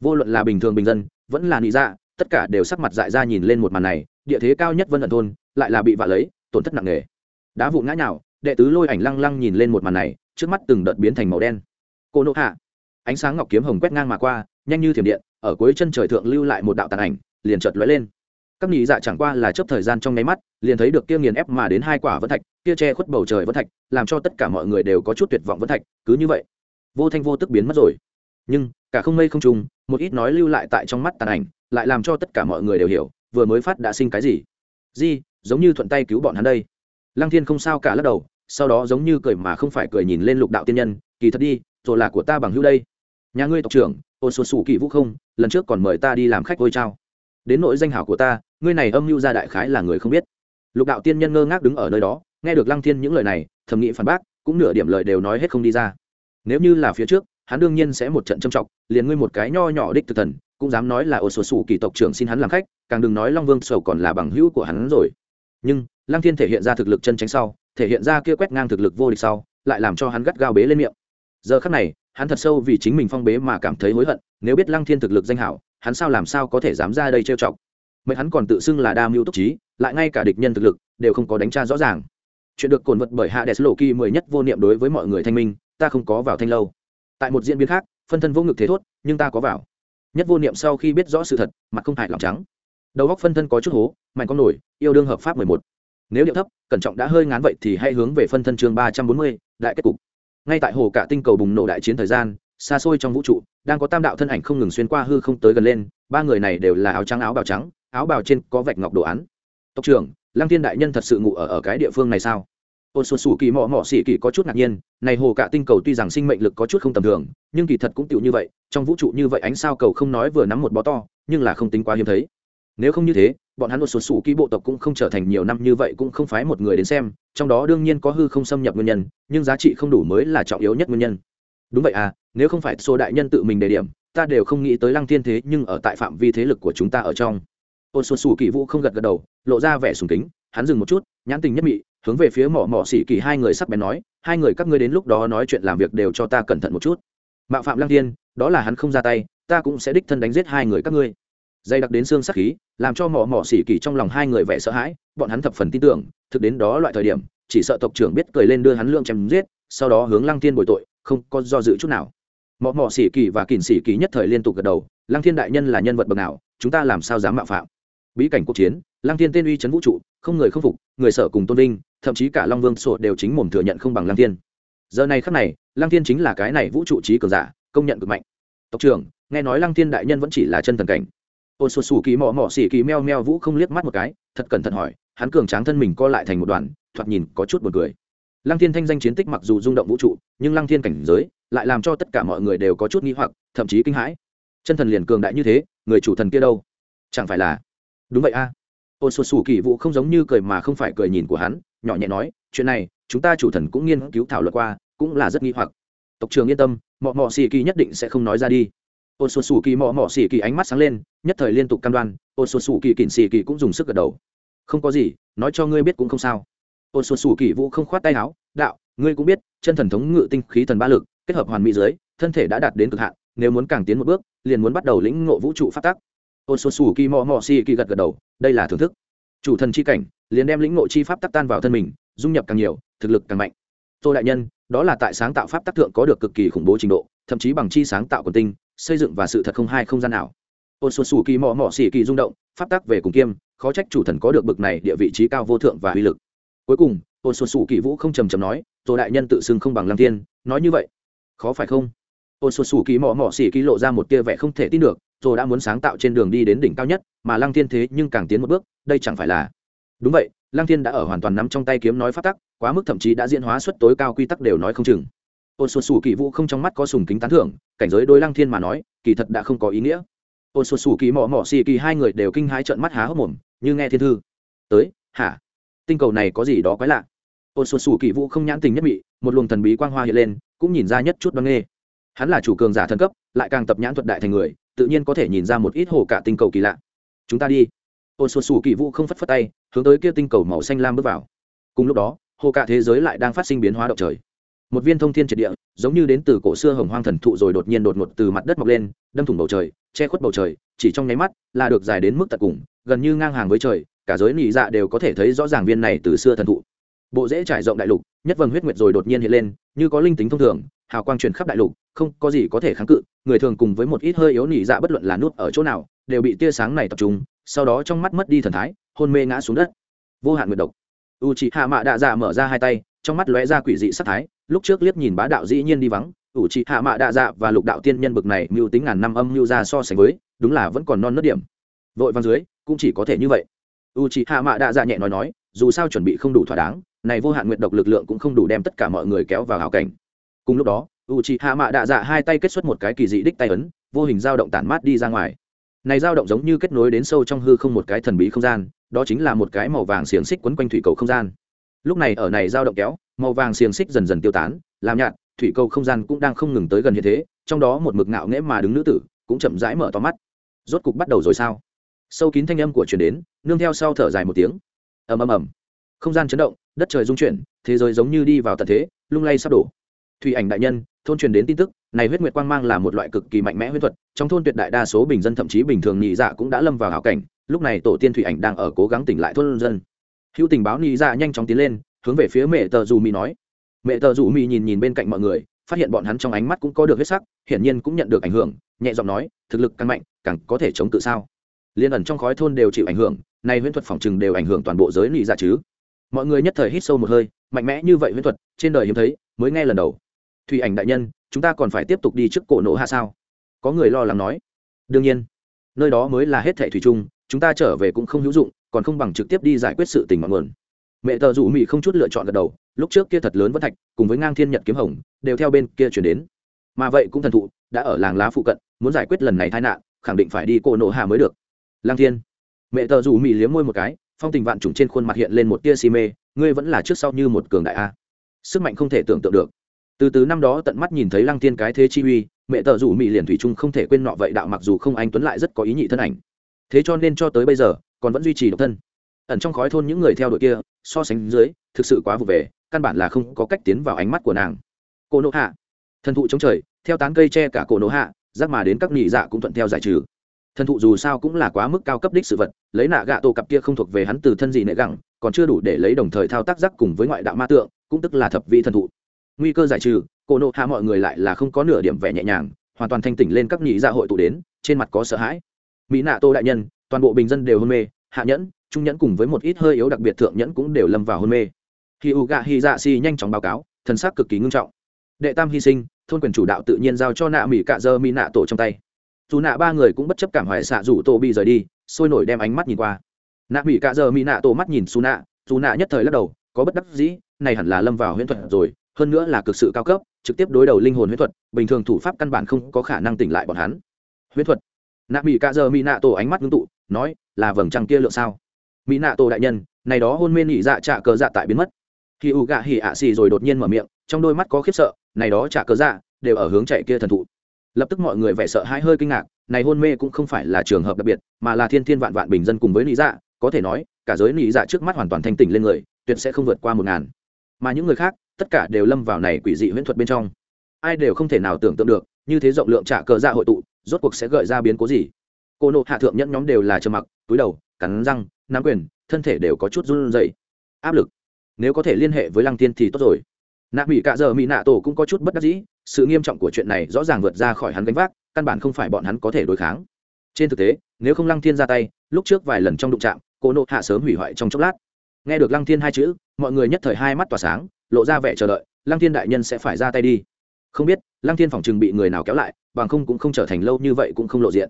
Vô luận là bình thường bình dân, vẫn là nị dạ tất cả đều sắc mặt dại ra nhìn lên một màn này, địa thế cao nhất vân ẩn thôn, lại là bị vạ lấy, tổn thất nặng nề. Đá vụ ngã nhào, đệ tứ lôi ảnh lăng lăng nhìn lên một màn này, trước mắt từng đợt biến thành màu đen. Cô nộ hạ, ánh sáng ngọc kiếm hồng quét ngang mà qua, nhanh như thiểm điện, ở cuối chân trời thượng lưu lại một đạo tàn ảnh, liền chợt lóe lên các nhị dạ chẳng qua là chớp thời gian trong nháy mắt, liền thấy được kia nghiền ép mà đến hai quả vẫn thạch, kia che khuất bầu trời vẫn thạch, làm cho tất cả mọi người đều có chút tuyệt vọng vẫn thạch, cứ như vậy. Vô thanh vô tức biến mất rồi. Nhưng, cả không mây không trùng, một ít nói lưu lại tại trong mắt tàn ảnh, lại làm cho tất cả mọi người đều hiểu, vừa mới phát đã sinh cái gì. Di, giống như thuận tay cứu bọn hắn đây. Lăng thiên không sao cả lắc đầu, sau đó giống như cười mà không phải cười nhìn lên lục đạo tiên nhân, kỳ thật đi, rồi là của ta bằng hữu đây. Nhà ngươi tộc trưởng ôn xuân sủ kỳ vũ không, lần trước còn mời ta đi làm khách ôi trao đến nội danh hảo của ta, ngươi này âm mưu ra đại khái là người không biết. Lục đạo tiên nhân ngơ ngác đứng ở nơi đó, nghe được lăng thiên những lời này, thầm nghĩ phản bác, cũng nửa điểm lời đều nói hết không đi ra. Nếu như là phía trước, hắn đương nhiên sẽ một trận châm trọng, liền ngươi một cái nho nhỏ đích thực thần, cũng dám nói là ô sổ sủ kỳ tộc trưởng xin hắn làm khách, càng đừng nói long vương sầu còn là bằng hữu của hắn rồi. Nhưng, lăng thiên thể hiện ra thực lực chân tránh sau, thể hiện ra kia quét ngang thực lực vô địch sau, lại làm cho hắn gắt gao bế lên miệng. Giờ khắc này, hắn thật sâu vì chính mình phong bế mà cảm thấy hối hận, nếu biết lăng thiên thực lực danh hảo hắn sao làm sao có thể dám ra đây trêu chọc? Mấy hắn còn tự xưng là đa mưu túc trí, lại ngay cả địch nhân thực lực đều không có đánh tra rõ ràng. Chuyện được cồn vật bởi hạ đẹp lộ kỳ mười nhất vô niệm đối với mọi người thanh minh, ta không có vào thanh lâu. Tại một diễn biến khác, phân thân vô ngực thế thốt, nhưng ta có vào. Nhất vô niệm sau khi biết rõ sự thật, mặt không hại lòng trắng. Đầu góc phân thân có chút hố, mạnh con nổi, yêu đương hợp pháp mười một. Nếu điệu thấp, cẩn trọng đã hơi ngán vậy thì hãy hướng về phân thân chương ba trăm bốn mươi, đại kết cục. Ngay tại hồ cả tinh cầu bùng nổ đại chiến thời gian xa xôi trong vũ trụ, đang có tam đạo thân ảnh không ngừng xuyên qua hư không tới gần lên, ba người này đều là áo trắng, áo bào trắng, áo bào trên có vạch ngọc đồ án. Tộc trưởng, lăng thiên đại nhân thật sự ngủ ở ở cái địa phương này sao? Ôn xuân xù kỳ mò mò xỉ kỳ có chút ngạc nhiên, này hồ cả tinh cầu tuy rằng sinh mệnh lực có chút không tầm thường, nhưng kỳ thật cũng tựu như vậy, trong vũ trụ như vậy ánh sao cầu không nói vừa nắm một bó to, nhưng là không tính quá hiếm thấy. Nếu không như thế, bọn hắn ôn xuân xù kỳ bộ tộc cũng không trở thành nhiều năm như vậy cũng không phái một người đến xem, trong đó đương nhiên có hư không xâm nhập nguyên nhân, nhưng giá trị không đủ mới là trọng yếu nhất nguyên nhân. Đúng vậy à nếu không phải số đại nhân tự mình đề điểm, ta đều không nghĩ tới lăng thiên thế nhưng ở tại phạm vi thế lực của chúng ta ở trong. Ôn xuân xù kỳ vũ không gật gật đầu, lộ ra vẻ sùng kính, hắn dừng một chút, nhãn tình nhất mị, hướng về phía mỏ mỏ xỉ kỳ hai người sắc bén nói, hai người các ngươi đến lúc đó nói chuyện làm việc đều cho ta cẩn thận một chút. Mạo phạm lăng thiên, đó là hắn không ra tay, ta cũng sẽ đích thân đánh giết hai người các ngươi. Dây đặc đến xương sắc khí, làm cho mỏ mỏ xỉ kỳ trong lòng hai người vẻ sợ hãi, bọn hắn thập phần tin tưởng, thực đến đó loại thời điểm, chỉ sợ tộc trưởng biết cười lên đưa hắn lượng chém giết, sau đó hướng lăng thiên bồi tội, không có do dự chút nào mọ mọ xỉ kỳ và kỳn xỉ kỳ nhất thời liên tục gật đầu, lăng thiên đại nhân là nhân vật bậc nào, chúng ta làm sao dám mạo phạm? Bí cảnh quốc chiến, lăng thiên tên uy chấn vũ trụ, không người không phục, người sở cùng tôn vinh, thậm chí cả long vương sổ đều chính mồm thừa nhận không bằng lăng thiên. Giờ này khắc này, lăng thiên chính là cái này vũ trụ trí cường giả, công nhận cực mạnh. Tộc trưởng, nghe nói lăng thiên đại nhân vẫn chỉ là chân thần cảnh. Ôn xuân sù kỳ mọ mọ xỉ kỳ meo meo vũ không liếc mắt một cái, thật cẩn thận hỏi, hắn cường tráng thân mình co lại thành một đoàn, thoạt nhìn có chút b u ồ n cười. Lăng thiên thanh danh chiến tích mặc dù rung động vũ trụ, nhưng lăng thiên cảnh giới lại làm cho tất cả mọi người đều có chút nghi hoặc, thậm chí kinh hãi. Chân thần liền cường đại như thế, người chủ thần kia đâu? Chẳng phải là? Đúng vậy a. Ôn xuân xù kỳ vũ không giống như cười mà không phải cười nhìn của hắn, nhỏ nhẹ nói, chuyện này, chúng ta chủ thần cũng nghiên cứu thảo luận qua, cũng là rất nghi hoặc. Tộc trường yên tâm, mọ mọ xì kỳ nhất định sẽ không nói ra đi. Ôn xuân xù kỳ, mọ mọ xì kỳ ánh mắt sáng lên, nhất thời liên tục cam đoan ôn xuân xù kỳ kỉnh xì kỳ cũng dùng sức gật đầu. Không có gì, nói cho ngươi biết cũng không sao. Ôn xuân xù kỳ vũ không khoát tay áo, đạo, ngươi cũng biết, chân thần thống ngự tinh khí thần ba lực kết hợp hoàn mỹ giới thân thể đã đạt đến cực hạn, nếu muốn càng tiến một bước, liền muốn bắt đầu lĩnh ngộ vũ trụ phát tác ôn xuân xù kỳ mò mò xì kỳ gật gật đầu, đây là thưởng thức. Chủ thần chi cảnh, liền đem lĩnh ngộ chi pháp tắc tan vào thân mình, dung nhập càng nhiều, thực lực càng mạnh. Tô đại nhân, đó là tại sáng tạo pháp tác thượng có được cực kỳ khủng bố trình độ, thậm chí bằng chi sáng tạo quần tinh, xây dựng và sự thật không hai không gian nào. Ôn xuân xù kỳ mò mò si kỳ rung động, pháp tắc về cùng kiêm, khó trách chủ thần có được bực này địa vị trí cao vô thượng và uy lực. Cuối cùng ôn xuân xù kỳ vũ không trầm trầm nói tôi đại nhân tự xưng không bằng lăng tiên nói như vậy khó phải không? Ôn xuân xù kỳ mò mò xỉ kỳ lộ ra một tia vẻ không thể tin được, rồi đã muốn sáng tạo trên đường đi đến đỉnh cao nhất, mà lăng Thiên thế nhưng càng tiến một bước, đây chẳng phải là đúng vậy, lăng Thiên đã ở hoàn toàn nắm trong tay kiếm nói pháp tắc, quá mức thậm chí đã diễn hóa suất tối cao quy tắc đều nói không chừng. Ôn xuân xù kỳ vũ không trong mắt có sùng kính tán thưởng, cảnh giới đôi lăng thiên mà nói, kỳ thật đã không có ý nghĩa. Ôn xuân xù kỳ mò mò xì kỳ hai người đều kinh hãi trợn mắt há hốc mồm, như nghe thiên thư. Tới, hả? Tinh cầu này có gì đó quái lạ. Ôn xuân xù kỳ vũ không nhãn tình nhất bị một luồng thần bí quang hoa hiện lên cũng nhìn ra nhất chút đoan nghê. Hắn là chủ cường giả thần cấp, lại càng tập nhãn thuật đại thành người, tự nhiên có thể nhìn ra một ít hồ cả tinh cầu kỳ lạ. Chúng ta đi. Ôn xuân xù kỳ vũ không phất phất tay, hướng tới kia tinh cầu màu xanh lam bước vào. Cùng lúc đó, hồ cả thế giới lại đang phát sinh biến hóa động trời. Một viên thông thiên triệt địa, giống như đến từ cổ xưa hồng hoang thần thụ rồi đột nhiên đột ngột từ mặt đất mọc lên, đâm thủng bầu trời, che khuất bầu trời, chỉ trong nháy mắt là được dài đến mức tận cùng, gần như ngang hàng với trời, cả giới nị dạ đều có thể thấy rõ ràng viên này từ xưa thần thụ. Bộ dễ trải rộng đại lục nhất vầng huyết nguyệt rồi đột nhiên hiện lên, như có linh tính thông thường, hào quang truyền khắp đại lục, không có gì có thể kháng cự, người thường cùng với một ít hơi yếu nỉ dạ bất luận là nút ở chỗ nào, đều bị tia sáng này tập trung, sau đó trong mắt mất đi thần thái, hôn mê ngã xuống đất. Vô hạn nguyệt độc. U chị hạ mạ đạ dạ mở ra hai tay, trong mắt lóe ra quỷ dị sắc thái, lúc trước liếc nhìn bá đạo dĩ nhiên đi vắng u chị hạ mạ đạ dạ và lục đạo tiên nhân bực này mưu tính ngàn năm âm mưu ra so sánh với, đúng là vẫn còn non nớt điểm. Vội văn dưới, cũng chỉ có thể như vậy. U chị hạ mạ đạ dạ nhẹ nói nói, dù sao chuẩn bị không đủ thỏa đáng này vô hạn nguyệt độc lực lượng cũng không đủ đem tất cả mọi người kéo vào hảo cảnh. Cùng lúc đó u trị hạ mạ đa dạ hai tay kết xuất một cái kỳ dị đích tay ấn, vô hình dao động tản mát đi ra ngoài. Này dao động giống như kết nối đến sâu trong hư không một cái thần bí không gian, đó chính là một cái màu vàng xiềng xích quấn quanh thủy cầu không gian. Lúc này ở này dao động kéo, màu vàng xiềng xích dần dần tiêu tán, làm nhạt, thủy cầu không gian cũng đang không ngừng tới gần như thế, trong đó một mực ngạo nghễ mà đứng nữ tử, cũng chậm rãi mở to mắt. Rốt cục bắt đầu rồi sao? Sâu kín thanh âm của chuyển đến, nương theo sau thở dài một tiếng. Ầm ầm ầm không gian chấn động, đất trời rung chuyển, thế giới giống như đi vào tận thế, lung lay sắp đổ. Thủy ảnh đại nhân, thôn truyền đến tin tức, này huyết nguyệt quang mang là một loại cực kỳ mạnh mẽ huyết thuật, trong thôn tuyệt đại đa số bình dân thậm chí bình thường nhị dạ cũng đã lâm vào hảo cảnh, lúc này tổ tiên thủy ảnh đang ở cố gắng tỉnh lại thôn dân. Hữu tình báo nhị dạ nhanh chóng tiến lên, hướng về phía mẹ tờ dù mỹ nói. Mẹ tờ dù mỹ nhìn nhìn bên cạnh mọi người, phát hiện bọn hắn trong ánh mắt cũng có được huyết sắc, hiển nhiên cũng nhận được ảnh hưởng, nhẹ giọng nói, thực lực càng mạnh, càng có thể chống cự sao? Liên ẩn trong khói thôn đều chịu ảnh hưởng nay huyễn thuật phòng trừng đều ảnh hưởng toàn bộ giới lì dạ chứ mọi người nhất thời hít sâu một hơi, mạnh mẽ như vậy huyễn thuật, trên đời hiếm thấy, mới nghe lần đầu. Thủy ảnh đại nhân, chúng ta còn phải tiếp tục đi trước cổ nổ hạ sao? Có người lo lắng nói. Đương nhiên, nơi đó mới là hết thẻ thủy chung, chúng ta trở về cũng không hữu dụng, còn không bằng trực tiếp đi giải quyết sự tình mọi nguồn mẹ tờ rủ mỹ không chút lựa chọn gật đầu, lúc trước kia thật lớn vẫn thạch, cùng với ngang thiên nhật kiếm hồng, đều theo bên kia chuyển đến. Mà vậy cũng thần thụ, đã ở làng lá phụ cận, muốn giải quyết lần này tai nạn, khẳng định phải đi cổ nộ hạ mới được. Lang thiên, mẹ tờ rủ mỹ liếm môi một cái phong tình vạn trùng trên khuôn mặt hiện lên một tia si mê, ngươi vẫn là trước sau như một cường đại a. Sức mạnh không thể tưởng tượng được. Từ từ năm đó tận mắt nhìn thấy lăng thiên cái thế chi uy, mẹ tờ rủ mỹ liền thủy chung không thể quên nọ vậy đạo mặc dù không anh tuấn lại rất có ý nhị thân ảnh. Thế cho nên cho tới bây giờ, còn vẫn duy trì độc thân. Ẩn trong khói thôn những người theo đội kia, so sánh dưới, thực sự quá vụ về, căn bản là không có cách tiến vào ánh mắt của nàng. Cô nộ hạ. Thần thụ chống trời, theo tán cây tre cả cổ nộ hạ giác mà đến các nhị dạ cũng thuận theo giải trừ thần thụ dù sao cũng là quá mức cao cấp đích sự vật, lấy nạ gạ tổ cặp kia không thuộc về hắn từ thân gì nệ gẳng, còn chưa đủ để lấy đồng thời thao tác giác cùng với ngoại đạo ma tượng, cũng tức là thập vị thần thụ. Nguy cơ giải trừ, cổ nộ hạ mọi người lại là không có nửa điểm vẻ nhẹ nhàng, hoàn toàn thanh tỉnh lên các nhị dạ hội tụ đến, trên mặt có sợ hãi. Mỹ nạ tô đại nhân, toàn bộ bình dân đều hôn mê, hạ nhẫn, trung nhẫn cùng với một ít hơi yếu đặc biệt thượng nhẫn cũng đều lâm vào hôn mê. Khi u gạ hy dạ si nhanh chóng báo cáo, thần sắc cực kỳ ngưng trọng. Đệ tam hy sinh, thôn quyền chủ đạo tự nhiên giao cho nạ mỹ cạ dơ mỹ nạ tổ trong tay dù nạ ba người cũng bất chấp cảm hoài xạ rủ tổ bị rời đi, sôi nổi đem ánh mắt nhìn qua. Nạ mỹ cạ giờ mỹ nạ tổ mắt nhìn xù nạ, dù nạ nhất thời lắc đầu, có bất đắc dĩ, này hẳn là lâm vào huyễn thuật rồi, hơn nữa là cực sự cao cấp, trực tiếp đối đầu linh hồn huyễn thuật, bình thường thủ pháp căn bản không có khả năng tỉnh lại bọn hắn. Huyễn thuật. Nạ mỹ cạ giờ mỹ nạ tổ ánh mắt ngưng tụ, nói, là vầng trăng kia lượng sao? Mỹ nạ tổ đại nhân, này đó hôn mê nhị dạ trạ cờ dạ tại biến mất. Khi u gạ hỉ ạ xì rồi đột nhiên mở miệng, trong đôi mắt có khiếp sợ, này đó trạ cờ dạ đều ở hướng chạy kia thần thụ lập tức mọi người vẻ sợ hãi hơi kinh ngạc, này hôn mê cũng không phải là trường hợp đặc biệt, mà là thiên thiên vạn vạn bình dân cùng với lý dạ có thể nói, cả giới lý dạ trước mắt hoàn toàn thanh tỉnh lên người, tuyệt sẽ không vượt qua một ngàn. Mà những người khác, tất cả đều lâm vào này quỷ dị huyễn thuật bên trong. Ai đều không thể nào tưởng tượng được, như thế rộng lượng trả cờ dạ hội tụ, rốt cuộc sẽ gợi ra biến cố gì. Cô nộ hạ thượng nhẫn nhóm đều là trơ mặc, túi đầu, cắn răng, nắm quyền, thân thể đều có chút run rẩy. Áp lực. Nếu có thể liên hệ với lăng tiên thì tốt rồi. Nạ mỹ cạ giờ mỹ nạ tổ cũng có chút bất đắc dĩ sự nghiêm trọng của chuyện này rõ ràng vượt ra khỏi hắn gánh vác, căn bản không phải bọn hắn có thể đối kháng. Trên thực tế, nếu không lăng thiên ra tay, lúc trước vài lần trong đụng trạm cô nộ hạ sớm hủy hoại trong chốc lát. Nghe được lăng thiên hai chữ, mọi người nhất thời hai mắt tỏa sáng, lộ ra vẻ chờ đợi, lăng thiên đại nhân sẽ phải ra tay đi. Không biết, lăng thiên phòng chừng bị người nào kéo lại, bằng không cũng không trở thành lâu như vậy cũng không lộ diện.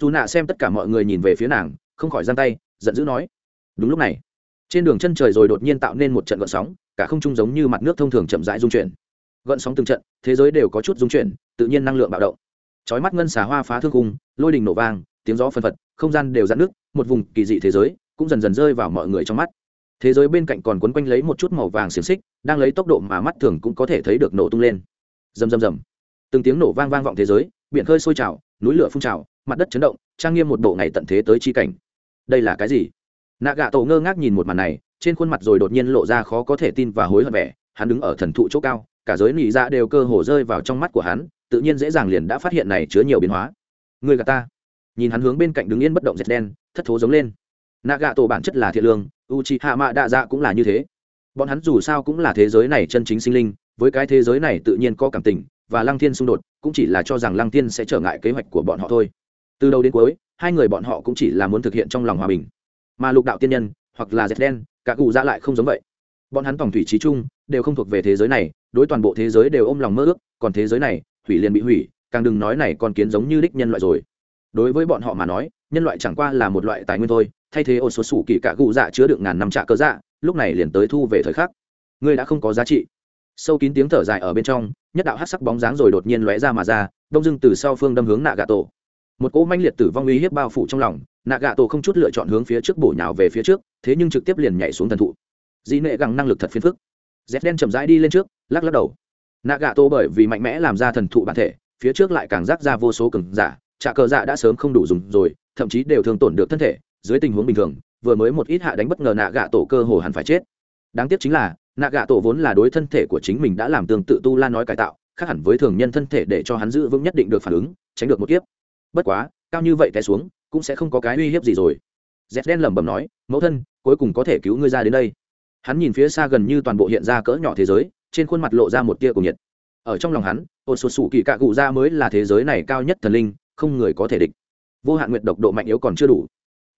Dù nạ xem tất cả mọi người nhìn về phía nàng, không khỏi giang tay, giận dữ nói, đúng lúc này, trên đường chân trời rồi đột nhiên tạo nên một trận gợn sóng, cả không trung giống như mặt nước thông thường chậm rãi dung chuyển gợn sóng từng trận, thế giới đều có chút dung chuyển, tự nhiên năng lượng bạo động. Chói mắt ngân xà hoa phá thương cung lôi đình nổ vang, tiếng gió phân phật, không gian đều dạn nước một vùng kỳ dị thế giới cũng dần dần rơi vào mọi người trong mắt. Thế giới bên cạnh còn quấn quanh lấy một chút màu vàng xiềng xích, đang lấy tốc độ mà mắt thường cũng có thể thấy được nổ tung lên. Rầm rầm rầm. Từng tiếng nổ vang vang vọng thế giới, biển khơi sôi trào, núi lửa phun trào, mặt đất chấn động, trang nghiêm một bộ ngày tận thế tới chi cảnh. Đây là cái gì? Nạ gạ tổ ngơ ngác nhìn một màn này, trên khuôn mặt rồi đột nhiên lộ ra khó có thể tin và hối hận vẻ, hắn đứng ở thần thụ chỗ cao cả giới nỉ dạ đều cơ hồ rơi vào trong mắt của hắn, tự nhiên dễ dàng liền đã phát hiện này chứa nhiều biến hóa. Người gà ta. Nhìn hắn hướng bên cạnh đứng yên bất động dệt đen, thất thố giống lên. Nạ gạ tổ bản chất là thiện lương u c h i hạ mạ đạ dạ cũng là như thế. Bọn hắn dù sao cũng là thế giới này chân chính sinh linh, với cái thế giới này tự nhiên có cảm tình, và lăng thiên xung đột, cũng chỉ là cho rằng lăng thiên sẽ trở ngại kế hoạch của bọn họ thôi. Từ đầu đến cuối, hai người bọn họ cũng chỉ là muốn thực hiện trong lòng hòa bình. Mà lục đạo tiên nhân, hoặc là dệt đen, cả cụ dạ lại không giống vậy. Bọn hắn tổng thủy trí chung, đều không thuộc về thế giới này đối toàn bộ thế giới đều ôm lòng mơ ước, còn thế giới này, hủy liền bị hủy, càng đừng nói này còn kiến giống như đích nhân loại rồi. Đối với bọn họ mà nói, nhân loại chẳng qua là một loại tài nguyên thôi, thay thế ô số sủ kỳ cả cụ dạ chứa được ngàn năm trạ cơ dạ lúc này liền tới thu về thời khắc. Ngươi đã không có giá trị. Sâu kín tiếng thở dài ở bên trong, nhất đạo hát sắc bóng dáng rồi đột nhiên lóe ra mà ra, đông dưng từ sau phương đâm hướng nạ gà tổ một cỗ manh liệt tử vong uy hiếp bao phủ trong lòng nạ gà tổ không chút lựa chọn hướng phía trước bổ nhào về phía trước, thế nhưng trực tiếp liền nhảy xuống thần thụ. Dị nệ gẳng năng lực thật phiền phức. Dép đen chậm rãi đi lên trước lắc lắc đầu. Nạ gà tổ bởi vì mạnh mẽ làm ra thần thụ bản thể, phía trước lại càng rác ra vô số cừng giả trà cờ dạ đã sớm không đủ dùng rồi, thậm chí đều thường tổn được thân thể, dưới tình huống bình thường, vừa mới một ít hạ đánh bất ngờ nạ gà tổ cơ hồ hẳn phải chết. Đáng tiếc chính là nạ gà tổ vốn là đối thân thể của chính mình đã làm tương tự tu la nói cải tạo, khác hẳn với thường nhân thân thể để cho hắn giữ vững nhất định được phản ứng, tránh được một kiếp. Bất quá, cao như vậy té xuống, cũng sẽ không có cái uy hiếp gì rồi. Z đen lẩm bẩm nói, mẫu thân, cuối cùng có thể cứu ngươi ra đến đây. Hắn nhìn phía xa gần như toàn bộ hiện ra cỡ nhỏ thế giới trên khuôn mặt lộ ra một tia cùng nhiệt. Ở trong lòng hắn ôn sụt sủ kỳ cạ cụ ra mới là thế giới này cao nhất thần linh, không người có thể địch. Vô hạn nguyệt độc độ mạnh yếu còn chưa đủ.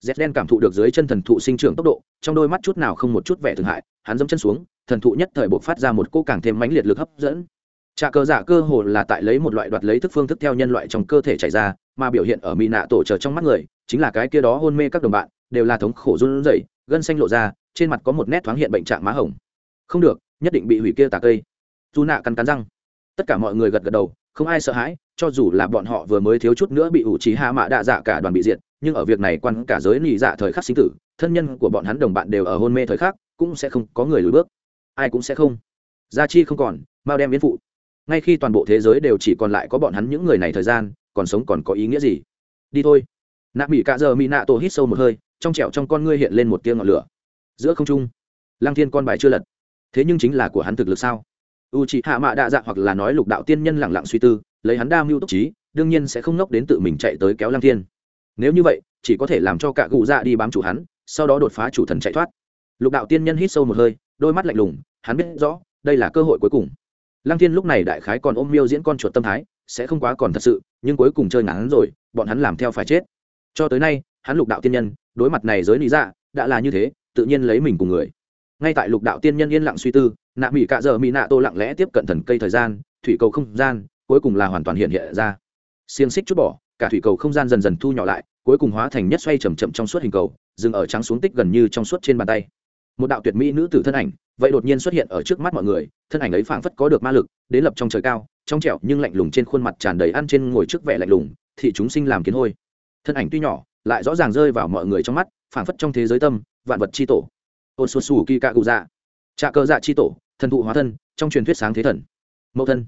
Z đen cảm thụ được dưới chân thần thụ sinh trưởng tốc độ, trong đôi mắt chút nào không một chút vẻ thương hại, hắn dẫm chân xuống, thần thụ nhất thời buộc phát ra một cô càng thêm mãnh liệt lực hấp dẫn. Trà cờ giả cơ hồ là tại lấy một loại đoạt lấy thức phương thức theo nhân loại trong cơ thể chảy ra, mà biểu hiện ở mỹ nạ tổ trợ trong mắt người, chính là cái kia đó hôn mê các đồng bạn, đều là thống khổ run rẩy, gân xanh lộ ra, trên mặt có một nét thoáng hiện bệnh trạng má hồng. Không được nhất định bị hủy kia tà cây. Dù nạ cắn cắn răng. Tất cả mọi người gật gật đầu, không ai sợ hãi, cho dù là bọn họ vừa mới thiếu chút nữa bị ủ trí hạ mạ đạ dạ cả đoàn bị diệt, nhưng ở việc này quan cả giới nị dạ thời khắc sinh tử, thân nhân của bọn hắn đồng bạn đều ở hôn mê thời khắc, cũng sẽ không có người lùi bước. Ai cũng sẽ không. Gia chi không còn mao đem biến phụ. Ngay khi toàn bộ thế giới đều chỉ còn lại có bọn hắn những người này thời gian, còn sống còn có ý nghĩa gì? Đi thôi. Nạ mỹ cạ giờ mỹ nạ tổ hít sâu một hơi, trong trẹo trong con ngươi hiện lên một tia ngọn lửa. Giữa không trung, lăng thiên con bài chưa lật thế nhưng chính là của hắn thực lực sao? U c h ị hạ mạ đa dạ hoặc là nói lục đạo tiên nhân lẳng lặng suy tư, lấy hắn đa mưu tốc trí, đương nhiên sẽ không ngốc đến tự mình chạy tới kéo lăng thiên. Nếu như vậy, chỉ có thể làm cho cả cụ dạ đi bám chủ hắn, sau đó đột phá chủ thần chạy thoát. Lục đạo tiên nhân hít sâu một hơi, đôi mắt lạnh lùng, hắn biết rõ, đây là cơ hội cuối cùng. Lăng thiên lúc này đại khái còn ôm miêu diễn con chuột tâm thái, sẽ không quá còn thật sự, nhưng cuối cùng chơi ngắn rồi, bọn hắn làm theo phải chết. Cho tới nay, hắn lục đạo tiên nhân, đối mặt này giới lý dạ đã là như thế, tự nhiên lấy mình cùng người ngay tại lục đạo tiên nhân yên lặng suy tư, nạ mỹ cạ giờ mỹ nạ tô lặng lẽ tiếp cận thần cây thời gian, thủy cầu không gian, cuối cùng là hoàn toàn hiện hiện ra. Xiềng xích chút bỏ, cả thủy cầu không gian dần dần thu nhỏ lại, cuối cùng hóa thành nhất xoay chầm chậm trong suốt hình cầu, dừng ở trắng xuống tích gần như trong suốt trên bàn tay. Một đạo tuyệt mỹ nữ tử thân ảnh, vậy đột nhiên xuất hiện ở trước mắt mọi người, thân ảnh ấy phảng phất có được ma lực, đến lập trong trời cao, trong trẻo nhưng lạnh lùng trên khuôn mặt tràn đầy ăn trên ngồi trước vẻ lạnh lùng, thị chúng sinh làm kiến hôi. Thân ảnh tuy nhỏ, lại rõ ràng rơi vào mọi người trong mắt, phảng phất trong thế giới tâm, vạn vật c h i tổ ôn xuân xù kỳ cạ cụ dạ trạ cơ dạ c h i tổ thần thụ hóa thân, trong truyền thuyết sáng thế thần. Mẫu thân.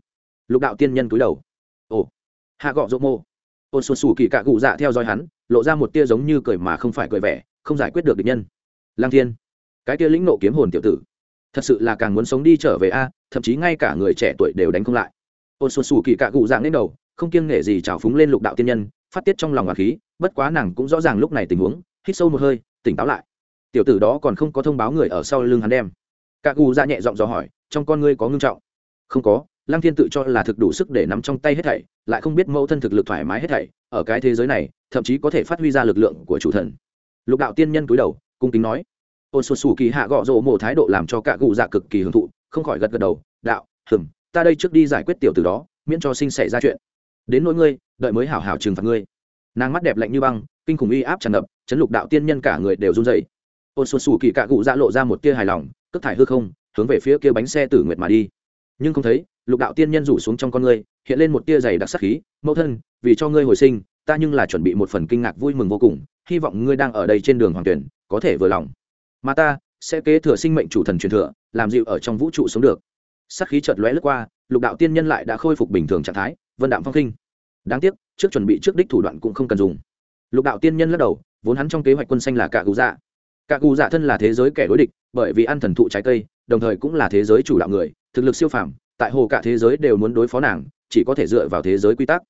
Lục đạo tiên nhân cúi đầu. Ồ. Hạ gọ dỗ mô. Ôn xuân xù kỳ cạ cụ dạ theo dõi hắn, lộ ra một tia giống như cười mà không phải cười vẻ, không giải quyết được địch nhân. Lang thiên. Cái tia lĩnh nộ kiếm hồn tiểu tử. Thật sự là càng muốn sống đi trở về a, thậm chí ngay cả người trẻ tuổi đều đánh không lại. Ôn xuân xù kỳ cạ cụ dạng lên đầu, không kiêng nể gì trào phúng lên lục đạo tiên nhân, phát tiết trong lòng hòa khí, bất quá nàng cũng rõ ràng lúc này tình huống, hít sâu một hơi, tỉnh táo lại tiểu tử đó còn không có thông báo người ở sau lưng hắn đem. Cạ cụ ra dạ nhẹ giọng dò hỏi, trong con ngươi có ngưng trọng? Không có, lăng thiên tự cho là thực đủ sức để nắm trong tay hết thảy, lại không biết mẫu thân thực lực thoải mái hết thảy, ở cái thế giới này, thậm chí có thể phát huy ra lực lượng của chủ thần. Lục đạo tiên nhân cúi đầu, cung kính nói ôn xuân xù kỳ hạ gọ rộ mộ thái độ làm cho cả cụ dạ cực kỳ hưởng thụ, không khỏi gật gật đầu, đạo hừng ta đây trước đi giải quyết tiểu từ đó, miễn cho sinh xảy ra chuyện. Đến nỗi ngươi, đợi mới hảo hảo trừng phạt ngươi. Nàng mắt đẹp lạnh như băng, kinh khủng uy áp tràn ngập, chấn lục đạo tiên nhân cả người đều run rẩy ôn xuân xù kỳ cạ cụ dạ lộ ra một tia hài lòng cất thải hư không hướng về phía kia bánh xe tử nguyệt mà đi nhưng không thấy lục đạo tiên nhân rủ xuống trong con ngươi hiện lên một tia dày đặc sắc khí mẫu thân vì cho ngươi hồi sinh, ta nhưng là chuẩn bị một phần kinh ngạc vui mừng vô cùng. Hy vọng ngươi đang ở đây trên đường hoàng tuyển có thể vừa lòng. Mà ta sẽ kế thừa sinh mệnh chủ thần truyền thừa, làm dịu ở trong vũ trụ sống được. Sắc khí chợt lóe lướt qua, lục đạo tiên nhân lại đã khôi phục bình thường trạng thái vân đạm phong khinh đáng tiếc trước chuẩn bị trước đích thủ đoạn cũng không cần dùng lục đạo tiên nhân lắc đầu, vốn hắn trong kế hoạch quân xanh là cả cụ dạ cả cụ dạ thân là thế giới kẻ đối địch, bởi vì ăn thần thụ trái cây, đồng thời cũng là thế giới chủ đạo người, thực lực siêu phàm, tại hồ cả thế giới đều muốn đối phó nàng, chỉ có thể dựa vào thế giới quy tắc.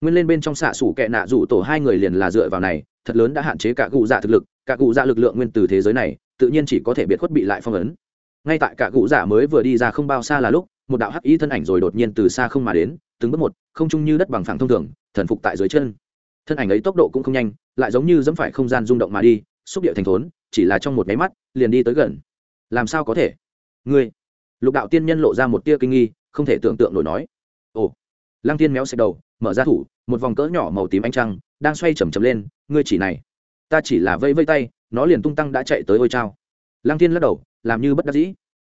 Nguyên lên bên trong xạ sủ kẹ nạ rủ tổ hai người liền là dựa vào này, thật lớn đã hạn chế cả cụ dạ thực lực, cả cụ dạ lực lượng nguyên từ thế giới này, tự nhiên chỉ có thể biệt khuất bị lại phong ấn. Ngay tại cả cụ dạ mới vừa đi ra không bao xa là lúc, một đạo hắc ý thân ảnh rồi đột nhiên từ xa không mà đến, từng bước một, không chung như đất bằng phẳng thông thường, thần phục tại dưới chân. Thân ảnh ấy tốc độ cũng không nhanh, lại giống như dẫm phải không gian rung động mà đi, xúc điệu thành thốn chỉ là trong một máy mắt, liền đi tới gần. Làm sao có thể? Ngươi. Lục đạo tiên nhân lộ ra một tia kinh nghi, không thể tưởng tượng nổi nói. Ồ. Lăng tiên méo xẹt đầu, mở ra thủ, một vòng cỡ nhỏ màu tím ánh trăng, đang xoay chầm chầm lên, ngươi chỉ này. Ta chỉ là vây vây tay, nó liền tung tăng đã chạy tới ôi trao lăng tiên lắc đầu, làm như bất đắc dĩ.